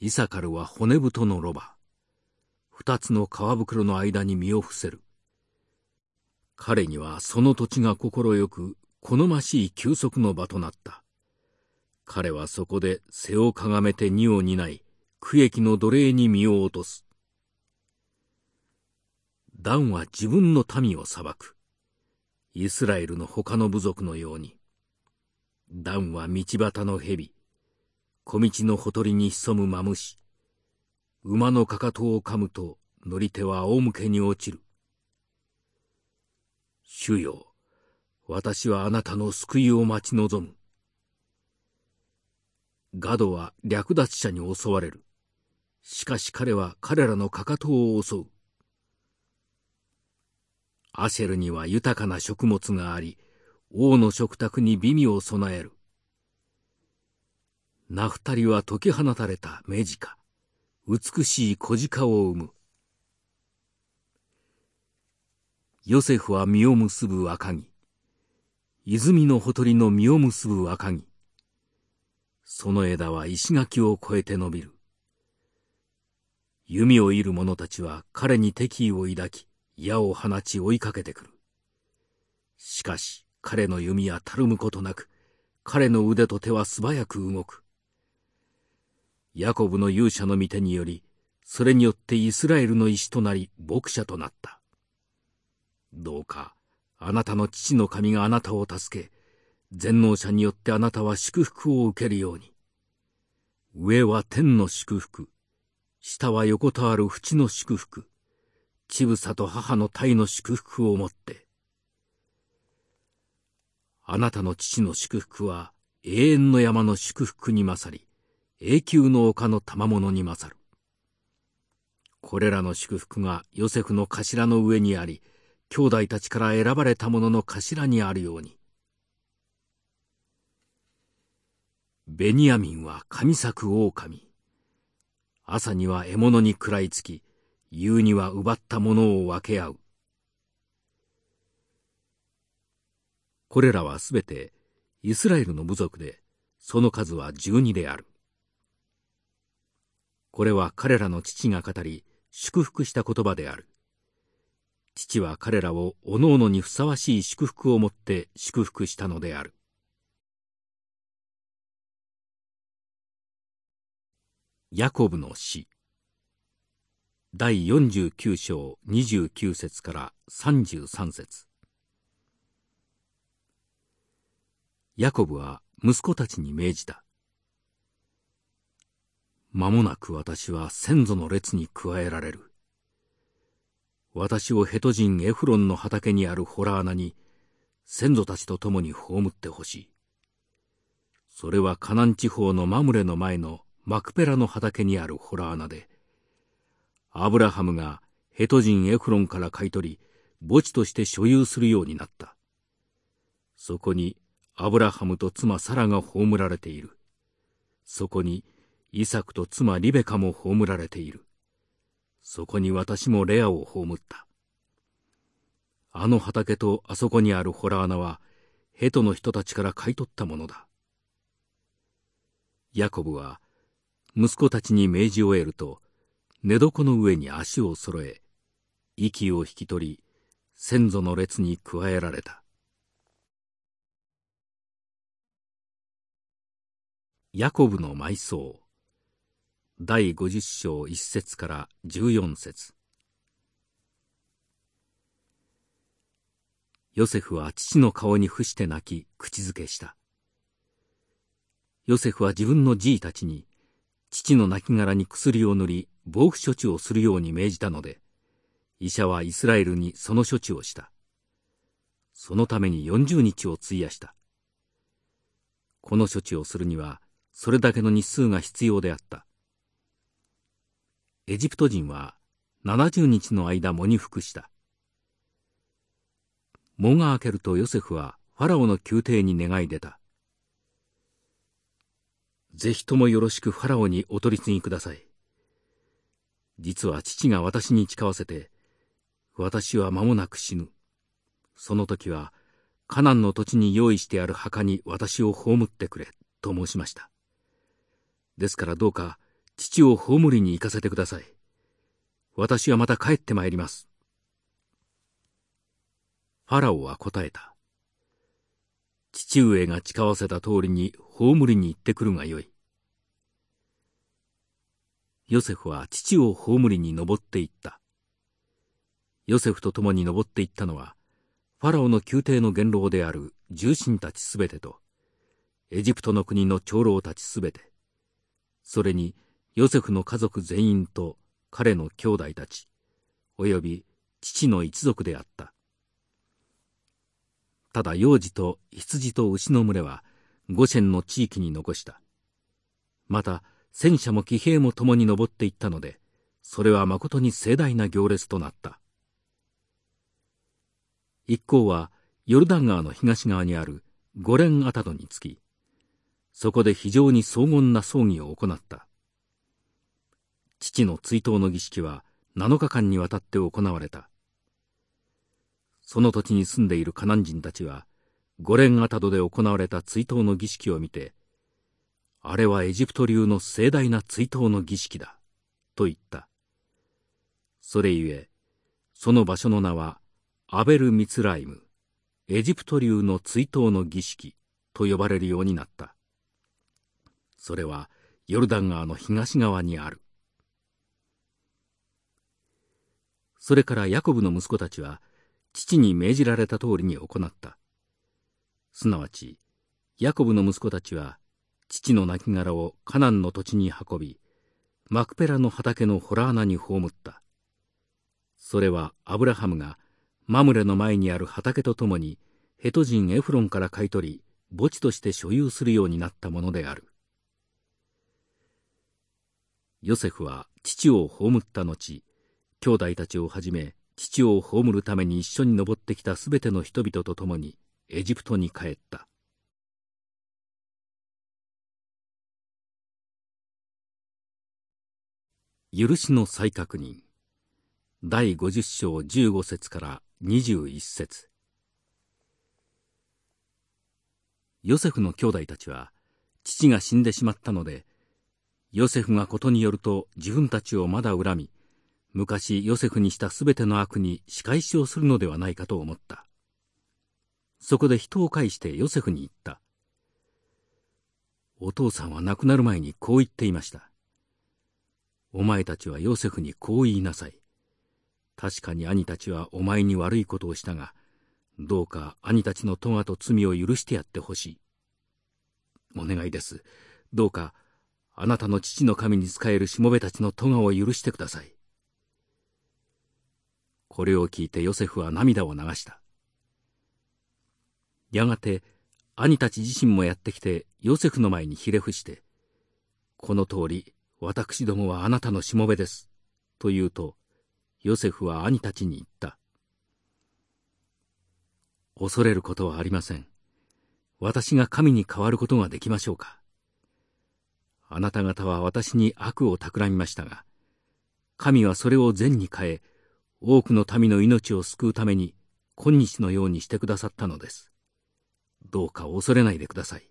Speaker 2: イサカルは骨太のロバ。二つの皮袋の間に身を伏せる。彼にはその土地が快く好ましい休息の場となった。彼はそこで背をかがめて荷を担い、区域の奴隷に身を落とす。ダンは自分の民を裁く。イスラエルの他の部族のように。ダンは道端の蛇、小道のほとりに潜むマムシ、馬のかかとを噛むと乗り手は仰向けに落ちる。主よ、私はあなたの救いを待ち望む。ガドは略奪者に襲われる。しかし彼は彼らのかかとを襲う。アシェルには豊かな食物があり、王の食卓に美味を備える。ナフタリは解き放たれた目近、美しい小鹿を生む。ヨセフは実を結ぶ若木。泉のほとりの実を結ぶ若木。その枝は石垣を越えて伸びる。弓を射る者たちは彼に敵意を抱き、矢を放ち追いかけてくる。しかし彼の弓はたるむことなく、彼の腕と手は素早く動く。ヤコブの勇者の御手により、それによってイスラエルの石となり牧者となった。どうか、あなたの父の神があなたを助け、全能者によってあなたは祝福を受けるように。上は天の祝福、下は横たわる淵の祝福、乳房と母の体の祝福をもって。あなたの父の祝福は永遠の山の祝福に勝り、永久の丘の賜物に勝る。これらの祝福がヨセフの頭の上にあり、兄弟たちから選ばれた者の頭にあるように。ベニヤミンは神作狼。朝には獲物に食らいつき、夕には奪ったものを分け合う。これらはすべてイスラエルの部族で、その数は十二である。これは彼らの父が語り、祝福した言葉である。父は彼らをおのおのにふさわしい祝福をもって祝福したのである。ヤコブの詩第49章29節から33節ヤコブは息子たちに命じた。間もなく私は先祖の列に加えられる。私をヘト人エフロンの畑にあるホラー穴に先祖たちと共に葬ってほしい。それはカナン地方のマムレの前のマクペラの畑にあるホラ穴で、アブラハムがヘト人エフロンから買い取り、墓地として所有するようになった。そこにアブラハムと妻サラが葬られている。そこにイサクと妻リベカも葬られている。そこに私もレアを葬った。あの畑とあそこにあるホラ穴は、ヘトの人たちから買い取ったものだ。ヤコブは息子たちに命じ終えると寝床の上に足を揃え息を引き取り先祖の列に加えられた。ヤコブの埋葬。第50章1節から14節。ヨセフは父の顔に伏して泣き口づけした。ヨセフは自分のじいたちに父の亡骸に薬を塗り防腐処置をするように命じたので医者はイスラエルにその処置をした。そのために40日を費やした。この処置をするにはそれだけの日数が必要であった。エジプト人は70日の間喪に服した。喪が明けるとヨセフはファラオの宮廷に願い出た。ぜひともよろしくファラオにお取り次ぎください実は父が私に誓わせて私は間もなく死ぬその時はカナンの土地に用意してある墓に私を葬ってくれと申しましたですからどうか父を葬りに行かせてください。私はまた帰ってまいります。ファラオは答えた。父上が誓わせた通りに葬りに行ってくるがよい。ヨセフは父を葬りに登っていった。ヨセフと共に登っていったのは、ファラオの宮廷の元老である重臣たちすべてと、エジプトの国の長老たちすべて、それにヨセフの家族全員と彼の兄弟たち、および父の一族であった。ただ幼児と羊と牛の群れは五線の地域に残した。また戦車も騎兵も共に登っていったので、それは誠に盛大な行列となった。一行はヨルダン川の東側にあるゴレンアタドに着き、そこで非常に荘厳な葬儀を行った。父の追悼の儀式は7日間にわたって行われた。その土地に住んでいるカナン人たちは、ゴレンアタドで行われた追悼の儀式を見て、あれはエジプト流の盛大な追悼の儀式だ、と言った。それゆえ、その場所の名は、アベル・ミツライム、エジプト流の追悼の儀式と呼ばれるようになった。それはヨルダン川の東側にある。それからヤコブの息子たちは父に命じられた通りに行った。すなわち、ヤコブの息子たちは父の亡骸をカナンの土地に運び、マクペラの畑のホラー穴に葬った。それはアブラハムがマムレの前にある畑とともにヘト人エフロンから買い取り墓地として所有するようになったものである。ヨセフは父を葬った後、兄弟たちをはじめ父を葬るために一緒に登ってきたすべての人々と共にエジプトに帰った。許しの再確認第50章15節から21節ヨセフの兄弟たちは父が死んでしまったのでヨセフがことによると自分たちをまだ恨み、昔ヨセフにしたすべての悪に仕返しをするのではないかと思った。そこで人を介してヨセフに言った。お父さんは亡くなる前にこう言っていました。お前たちはヨセフにこう言いなさい。確かに兄たちはお前に悪いことをしたが、どうか兄たちの咎と罪を許してやってほしい。お願いです。どうかあなたの父の神に仕えるしもべたちの咎を許してください。これを聞いてヨセフは涙を流した。やがて兄たち自身もやってきてヨセフの前にひれ伏して、この通り私どもはあなたのしもべです。と言うと、ヨセフは兄たちに言った。恐れることはありません。私が神に変わることができましょうか。あなた方は私に悪を企みましたが、神はそれを善に変え、多くの民の命を救うために、今日のようにしてくださったのです。どうか恐れないでください。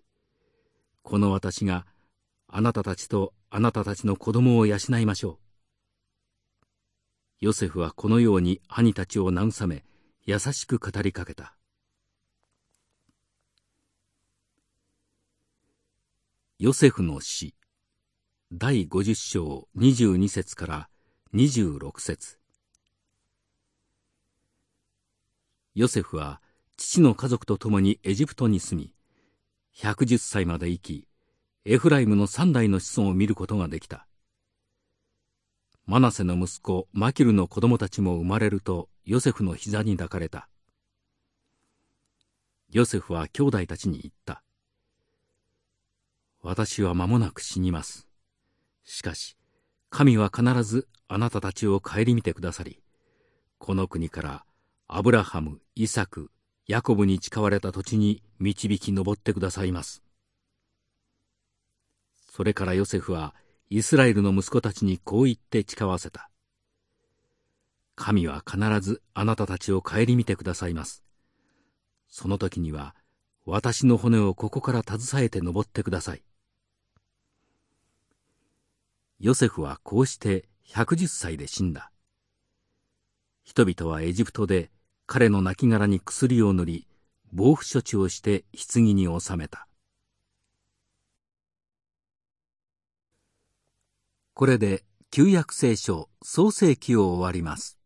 Speaker 2: この私があなたたちとあなたたちの子供を養いましょう。ヨセフはこのように兄たちを慰め、優しく語りかけた。ヨセフの詩第50章22節から26節ヨセフは父の家族と共にエジプトに住み、110歳まで生き、エフライムの三代の子孫を見ることができた。マナセの息子マキルの子供たちも生まれるとヨセフの膝に抱かれた。ヨセフは兄弟たちに言った。私は間もなく死にます。しかし、神は必ずあなたたちを顧みてくださり、この国からアブラハム、イサク、ヤコブに誓われた土地に導き登ってくださいます。それからヨセフはイスラエルの息子たちにこう言って誓わせた。神は必ずあなたたちを顧みてくださいます。その時には私の骨をここから携えて登ってください。ヨセフはこうして110歳で死んだ。人々はエジプトで彼の亡骸に薬を塗り、防腐処置をして棺に納めた。これで旧約聖書創世記を終わります。